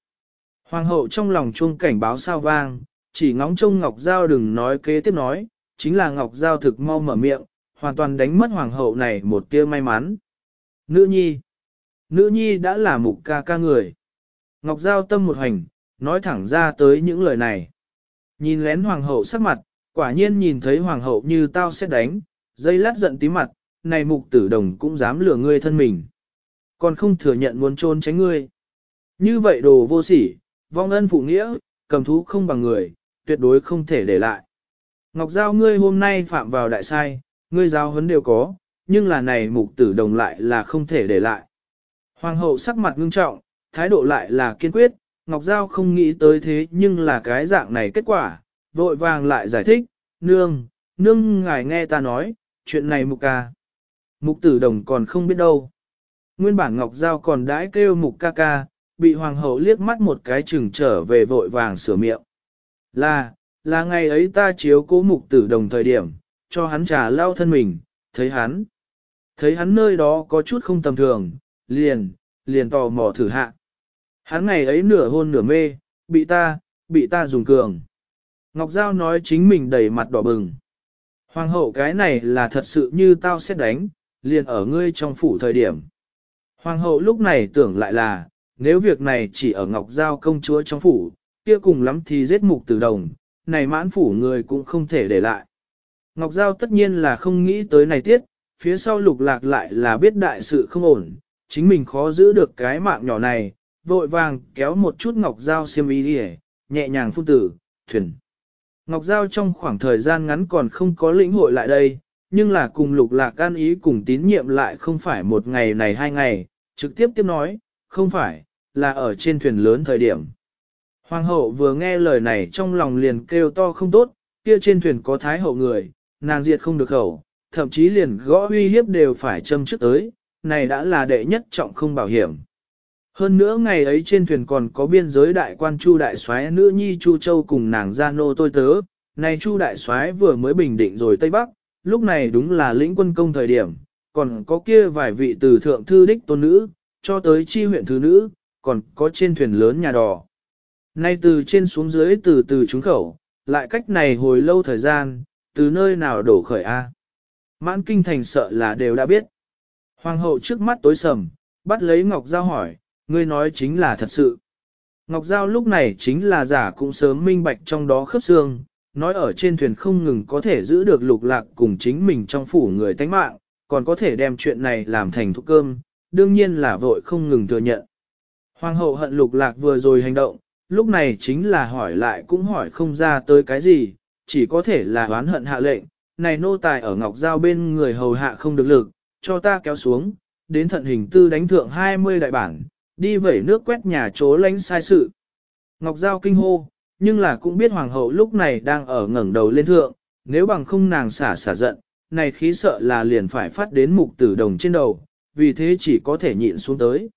Hoàng hậu trong lòng chuông cảnh báo sao vang, chỉ ngóng trông Ngọc Giao đừng nói kế tiếp nói, chính là Ngọc Giao thực mau mở miệng, hoàn toàn đánh mất hoàng hậu này một tia may mắn. Nữ nhi. Nữ nhi đã là mục ca ca người. Ngọc Giao tâm một hành, nói thẳng ra tới những lời này. Nhìn lén hoàng hậu sắc mặt, quả nhiên nhìn thấy hoàng hậu như tao sẽ đánh, dây lát giận tí mặt, này mục tử đồng cũng dám lừa ngươi thân mình. Còn không thừa nhận muốn trôn tránh ngươi. Như vậy đồ vô sỉ, vong ân phụ nghĩa, cầm thú không bằng người, tuyệt đối không thể để lại. Ngọc Giao ngươi hôm nay phạm vào đại sai, ngươi giáo huấn đều có, nhưng là này mục tử đồng lại là không thể để lại. Hoàng hậu sắc mặt ngưng trọng, thái độ lại là kiên quyết, Ngọc Giao không nghĩ tới thế nhưng là cái dạng này kết quả, vội vàng lại giải thích, nương, nương ngài nghe ta nói, chuyện này mục ca. Mục tử đồng còn không biết đâu. Nguyên bản Ngọc Giao còn đãi kêu mục ca ca, bị hoàng hậu liếc mắt một cái chừng trở về vội vàng sửa miệng. Là, là ngày ấy ta chiếu cố mục tử đồng thời điểm, cho hắn trà lao thân mình, thấy hắn. Thấy hắn nơi đó có chút không tầm thường, liền, liền tò mò thử hạ. Hắn ngày ấy nửa hôn nửa mê, bị ta, bị ta dùng cường. Ngọc Giao nói chính mình đầy mặt đỏ bừng. Hoàng hậu cái này là thật sự như tao sẽ đánh, liền ở ngươi trong phủ thời điểm. Hoàng hậu lúc này tưởng lại là, nếu việc này chỉ ở Ngọc Giao công chúa trong phủ, kia cùng lắm thì giết mục tử đồng, này mãn phủ người cũng không thể để lại. Ngọc Giao tất nhiên là không nghĩ tới này tiết, phía sau lục lạc lại là biết đại sự không ổn, chính mình khó giữ được cái mạng nhỏ này, vội vàng kéo một chút Ngọc Giao xiêm y đi nhẹ nhàng phun tử, thuyền. Ngọc Giao trong khoảng thời gian ngắn còn không có lĩnh hội lại đây, nhưng là cùng lục lạc an ý cùng tín nhiệm lại không phải một ngày này hai ngày, trực tiếp tiếp nói, không phải, là ở trên thuyền lớn thời điểm. Hoàng hậu vừa nghe lời này trong lòng liền kêu to không tốt, kia trên thuyền có thái hậu người, nàng diệt không được khẩu, thậm chí liền gõ uy hiếp đều phải châm trước tới, này đã là đệ nhất trọng không bảo hiểm. Hơn nữa ngày ấy trên thuyền còn có biên giới đại quan Chu Đại soái nữ nhi Chu Châu cùng nàng gia nô tôi tớ, này Chu Đại soái vừa mới bình định rồi Tây Bắc, lúc này đúng là lĩnh quân công thời điểm, còn có kia vài vị từ thượng thư đích tôn nữ, cho tới chi huyện thứ nữ, còn có trên thuyền lớn nhà đò. Nay từ trên xuống dưới từ từ trúng khẩu, lại cách này hồi lâu thời gian, từ nơi nào đổ khởi a? Mãn kinh thành sợ là đều đã biết. Hoàng hậu trước mắt tối sầm, bắt lấy Ngọc Giao hỏi, ngươi nói chính là thật sự. Ngọc Giao lúc này chính là giả cũng sớm minh bạch trong đó khớp xương, nói ở trên thuyền không ngừng có thể giữ được lục lạc cùng chính mình trong phủ người tánh mạng, còn có thể đem chuyện này làm thành thuốc cơm, đương nhiên là vội không ngừng thừa nhận. Hoàng hậu hận lục lạc vừa rồi hành động, lúc này chính là hỏi lại cũng hỏi không ra tới cái gì, chỉ có thể là oán hận hạ lệnh, này nô tài ở Ngọc Giao bên người hầu hạ không được lực, cho ta kéo xuống, đến thận hình tư đánh thượng 20 đại bản, đi vẩy nước quét nhà chố lánh sai sự. Ngọc Giao kinh hô, nhưng là cũng biết hoàng hậu lúc này đang ở ngẩng đầu lên thượng, nếu bằng không nàng xả xả giận, này khí sợ là liền phải phát đến mục tử đồng trên đầu, vì thế chỉ có thể nhịn xuống tới.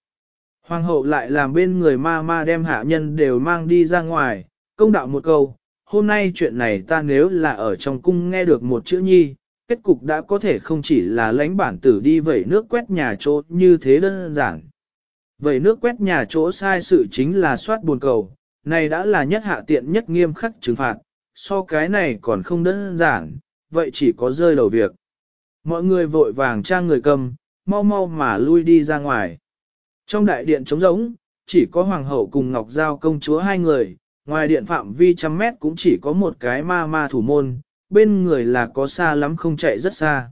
Hoàng hậu lại làm bên người ma ma đem hạ nhân đều mang đi ra ngoài, công đạo một câu, hôm nay chuyện này ta nếu là ở trong cung nghe được một chữ nhi, kết cục đã có thể không chỉ là lãnh bản tử đi vẩy nước quét nhà chỗ như thế đơn giản. Vẩy nước quét nhà chỗ sai sự chính là soát buồn cầu, này đã là nhất hạ tiện nhất nghiêm khắc trừng phạt, so cái này còn không đơn giản, vậy chỉ có rơi đầu việc. Mọi người vội vàng trang người cầm, mau mau mà lui đi ra ngoài. Trong đại điện trống rỗng, chỉ có hoàng hậu cùng Ngọc Giao công chúa hai người, ngoài điện phạm vi trăm mét cũng chỉ có một cái ma ma thủ môn, bên người là có xa lắm không chạy rất xa.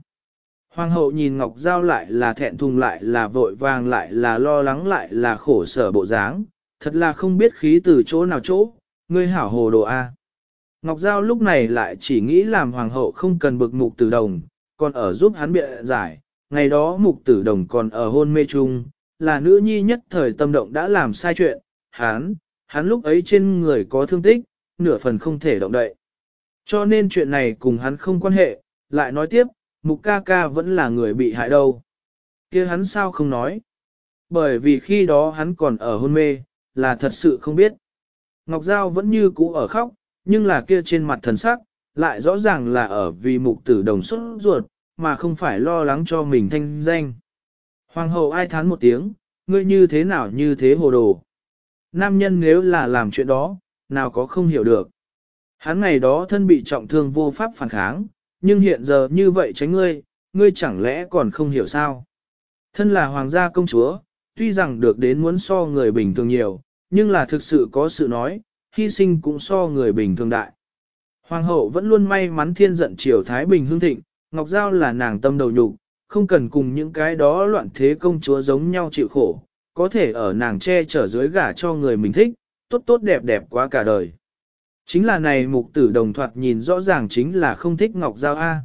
Hoàng hậu nhìn Ngọc Giao lại là thẹn thùng lại là vội vàng lại là lo lắng lại là khổ sở bộ dáng, thật là không biết khí từ chỗ nào chỗ, ngươi hảo hồ đồ A. Ngọc Giao lúc này lại chỉ nghĩ làm hoàng hậu không cần bực mục tử đồng, còn ở giúp hắn biện giải, ngày đó mục tử đồng còn ở hôn mê chung, là nữ nhi nhất thời tâm động đã làm sai chuyện, hắn, hắn lúc ấy trên người có thương tích, nửa phần không thể động đậy. Cho nên chuyện này cùng hắn không quan hệ, lại nói tiếp, mục ca ca vẫn là người bị hại đâu. kia hắn sao không nói? Bởi vì khi đó hắn còn ở hôn mê, là thật sự không biết. Ngọc Giao vẫn như cũ ở khóc, nhưng là kia trên mặt thần sắc, lại rõ ràng là ở vì mục tử đồng xuất ruột, mà không phải lo lắng cho mình thanh danh. Hoàng hậu ai thán một tiếng, ngươi như thế nào như thế hồ đồ nam nhân nếu là làm chuyện đó, nào có không hiểu được. Hắn ngày đó thân bị trọng thương vô pháp phản kháng, nhưng hiện giờ như vậy tránh ngươi, ngươi chẳng lẽ còn không hiểu sao? Thân là hoàng gia công chúa, tuy rằng được đến muốn so người bình thường nhiều, nhưng là thực sự có sự nói, hy sinh cũng so người bình thường đại. Hoàng hậu vẫn luôn may mắn thiên giận triều Thái Bình hương thịnh, Ngọc Giao là nàng tâm đầu nhục, không cần cùng những cái đó loạn thế công chúa giống nhau chịu khổ, có thể ở nàng che chở dưới gả cho người mình thích, tốt tốt đẹp đẹp quá cả đời. Chính là này mục tử đồng thoạt nhìn rõ ràng chính là không thích Ngọc Giao A.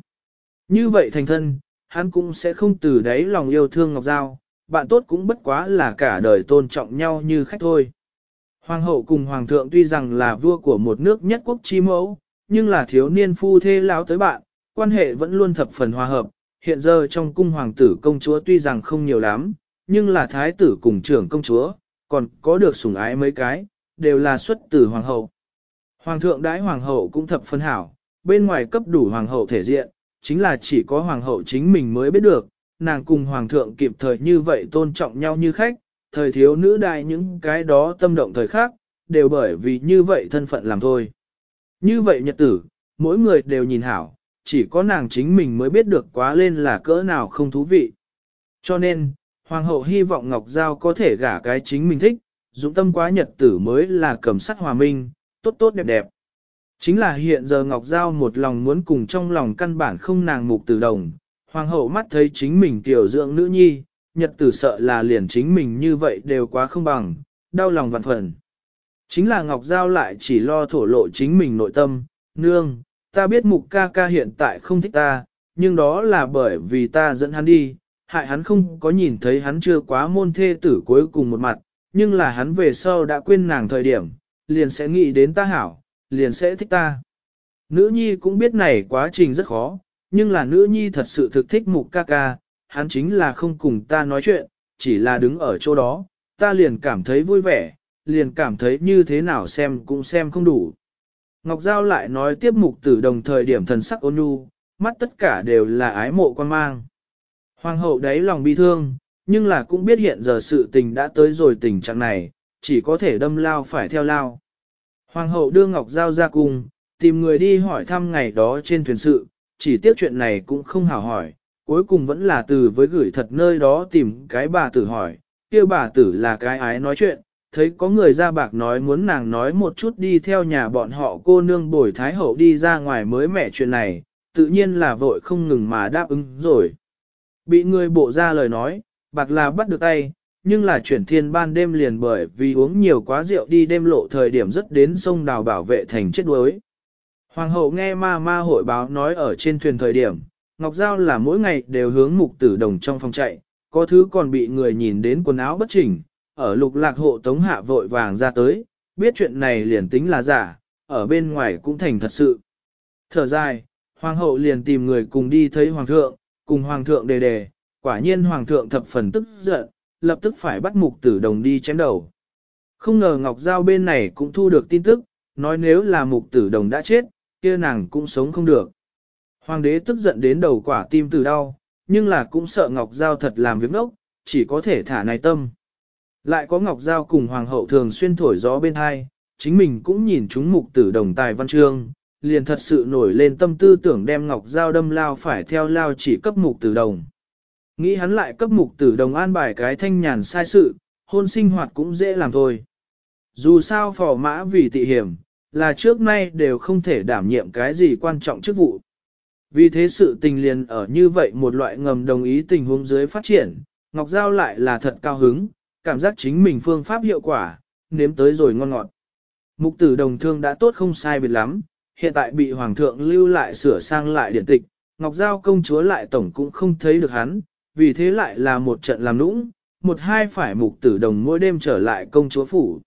Như vậy thành thân, hắn cũng sẽ không từ đấy lòng yêu thương Ngọc Giao, bạn tốt cũng bất quá là cả đời tôn trọng nhau như khách thôi. Hoàng hậu cùng hoàng thượng tuy rằng là vua của một nước nhất quốc chi mẫu, nhưng là thiếu niên phu thê láo tới bạn, quan hệ vẫn luôn thập phần hòa hợp, hiện giờ trong cung hoàng tử công chúa tuy rằng không nhiều lắm, nhưng là thái tử cùng trưởng công chúa, còn có được sủng ái mấy cái, đều là xuất từ hoàng hậu. Hoàng thượng đãi hoàng hậu cũng thập phân hảo, bên ngoài cấp đủ hoàng hậu thể diện, chính là chỉ có hoàng hậu chính mình mới biết được, nàng cùng hoàng thượng kịp thời như vậy tôn trọng nhau như khách, thời thiếu nữ đại những cái đó tâm động thời khác, đều bởi vì như vậy thân phận làm thôi. Như vậy nhật tử, mỗi người đều nhìn hảo, chỉ có nàng chính mình mới biết được quá lên là cỡ nào không thú vị. Cho nên, Hoàng hậu hy vọng Ngọc Giao có thể gả cái chính mình thích, dũng tâm quá nhật tử mới là cầm sắc hòa minh, tốt tốt đẹp đẹp. Chính là hiện giờ Ngọc Giao một lòng muốn cùng trong lòng căn bản không nàng mục từ đồng, hoàng hậu mắt thấy chính mình tiểu dưỡng nữ nhi, nhật tử sợ là liền chính mình như vậy đều quá không bằng, đau lòng vạn phần. Chính là Ngọc Giao lại chỉ lo thổ lộ chính mình nội tâm, nương, ta biết mục ca ca hiện tại không thích ta, nhưng đó là bởi vì ta dẫn hắn đi, hại hắn không có nhìn thấy hắn chưa quá môn thê tử cuối cùng một mặt, nhưng là hắn về sau đã quên nàng thời điểm, liền sẽ nghĩ đến ta hảo, liền sẽ thích ta. Nữ nhi cũng biết này quá trình rất khó, nhưng là nữ nhi thật sự thực thích mục ca ca, hắn chính là không cùng ta nói chuyện, chỉ là đứng ở chỗ đó, ta liền cảm thấy vui vẻ, liền cảm thấy như thế nào xem cũng xem không đủ. Ngọc Giao lại nói tiếp mục tử đồng thời điểm thần sắc ôn nhu, mắt tất cả đều là ái mộ quan mang. Hoàng hậu đáy lòng bi thương, nhưng là cũng biết hiện giờ sự tình đã tới rồi tình trạng này, chỉ có thể đâm lao phải theo lao. Hoàng hậu đưa Ngọc Giao ra cùng, tìm người đi hỏi thăm ngày đó trên thuyền sự, chỉ tiếc chuyện này cũng không hảo hỏi, cuối cùng vẫn là từ với gửi thật nơi đó tìm cái bà tử hỏi, kia bà tử là cái ái nói chuyện, thấy có người ra bạc nói muốn nàng nói một chút đi theo nhà bọn họ cô nương bồi thái hậu đi ra ngoài mới mẻ chuyện này, tự nhiên là vội không ngừng mà đáp ứng rồi bị người bộ ra lời nói, bạc là bắt được tay, nhưng là chuyển thiên ban đêm liền bởi vì uống nhiều quá rượu đi đêm lộ thời điểm rất đến sông đào bảo vệ thành chết đuối. Hoàng hậu nghe ma ma hội báo nói ở trên thuyền thời điểm, Ngọc Giao là mỗi ngày đều hướng mục tử đồng trong phòng chạy, có thứ còn bị người nhìn đến quần áo bất chỉnh, ở lục lạc hộ tống hạ vội vàng ra tới, biết chuyện này liền tính là giả, ở bên ngoài cũng thành thật sự. Thở dài, hoàng hậu liền tìm người cùng đi thấy hoàng thượng, cùng hoàng thượng đề đề, quả nhiên hoàng thượng thập phần tức giận, lập tức phải bắt mục tử đồng đi chém đầu. Không ngờ Ngọc Giao bên này cũng thu được tin tức, nói nếu là mục tử đồng đã chết, kia nàng cũng sống không được. Hoàng đế tức giận đến đầu quả tim từ đau, nhưng là cũng sợ Ngọc Giao thật làm việc nốc, chỉ có thể thả này tâm. Lại có Ngọc Giao cùng Hoàng hậu thường xuyên thổi gió bên hai, chính mình cũng nhìn chúng mục tử đồng tài văn chương, liền thật sự nổi lên tâm tư tưởng đem ngọc dao đâm lao phải theo lao chỉ cấp mục tử đồng. Nghĩ hắn lại cấp mục tử đồng an bài cái thanh nhàn sai sự, hôn sinh hoạt cũng dễ làm thôi. Dù sao phò mã vì tị hiểm, là trước nay đều không thể đảm nhiệm cái gì quan trọng chức vụ. Vì thế sự tình liền ở như vậy một loại ngầm đồng ý tình huống dưới phát triển, Ngọc Giao lại là thật cao hứng, cảm giác chính mình phương pháp hiệu quả, nếm tới rồi ngon ngọt. Mục tử đồng thương đã tốt không sai biệt lắm, hiện tại bị hoàng thượng lưu lại sửa sang lại điện tịch, Ngọc Giao công chúa lại tổng cũng không thấy được hắn, vì thế lại là một trận làm nũng, một hai phải mục tử đồng mỗi đêm trở lại công chúa phủ.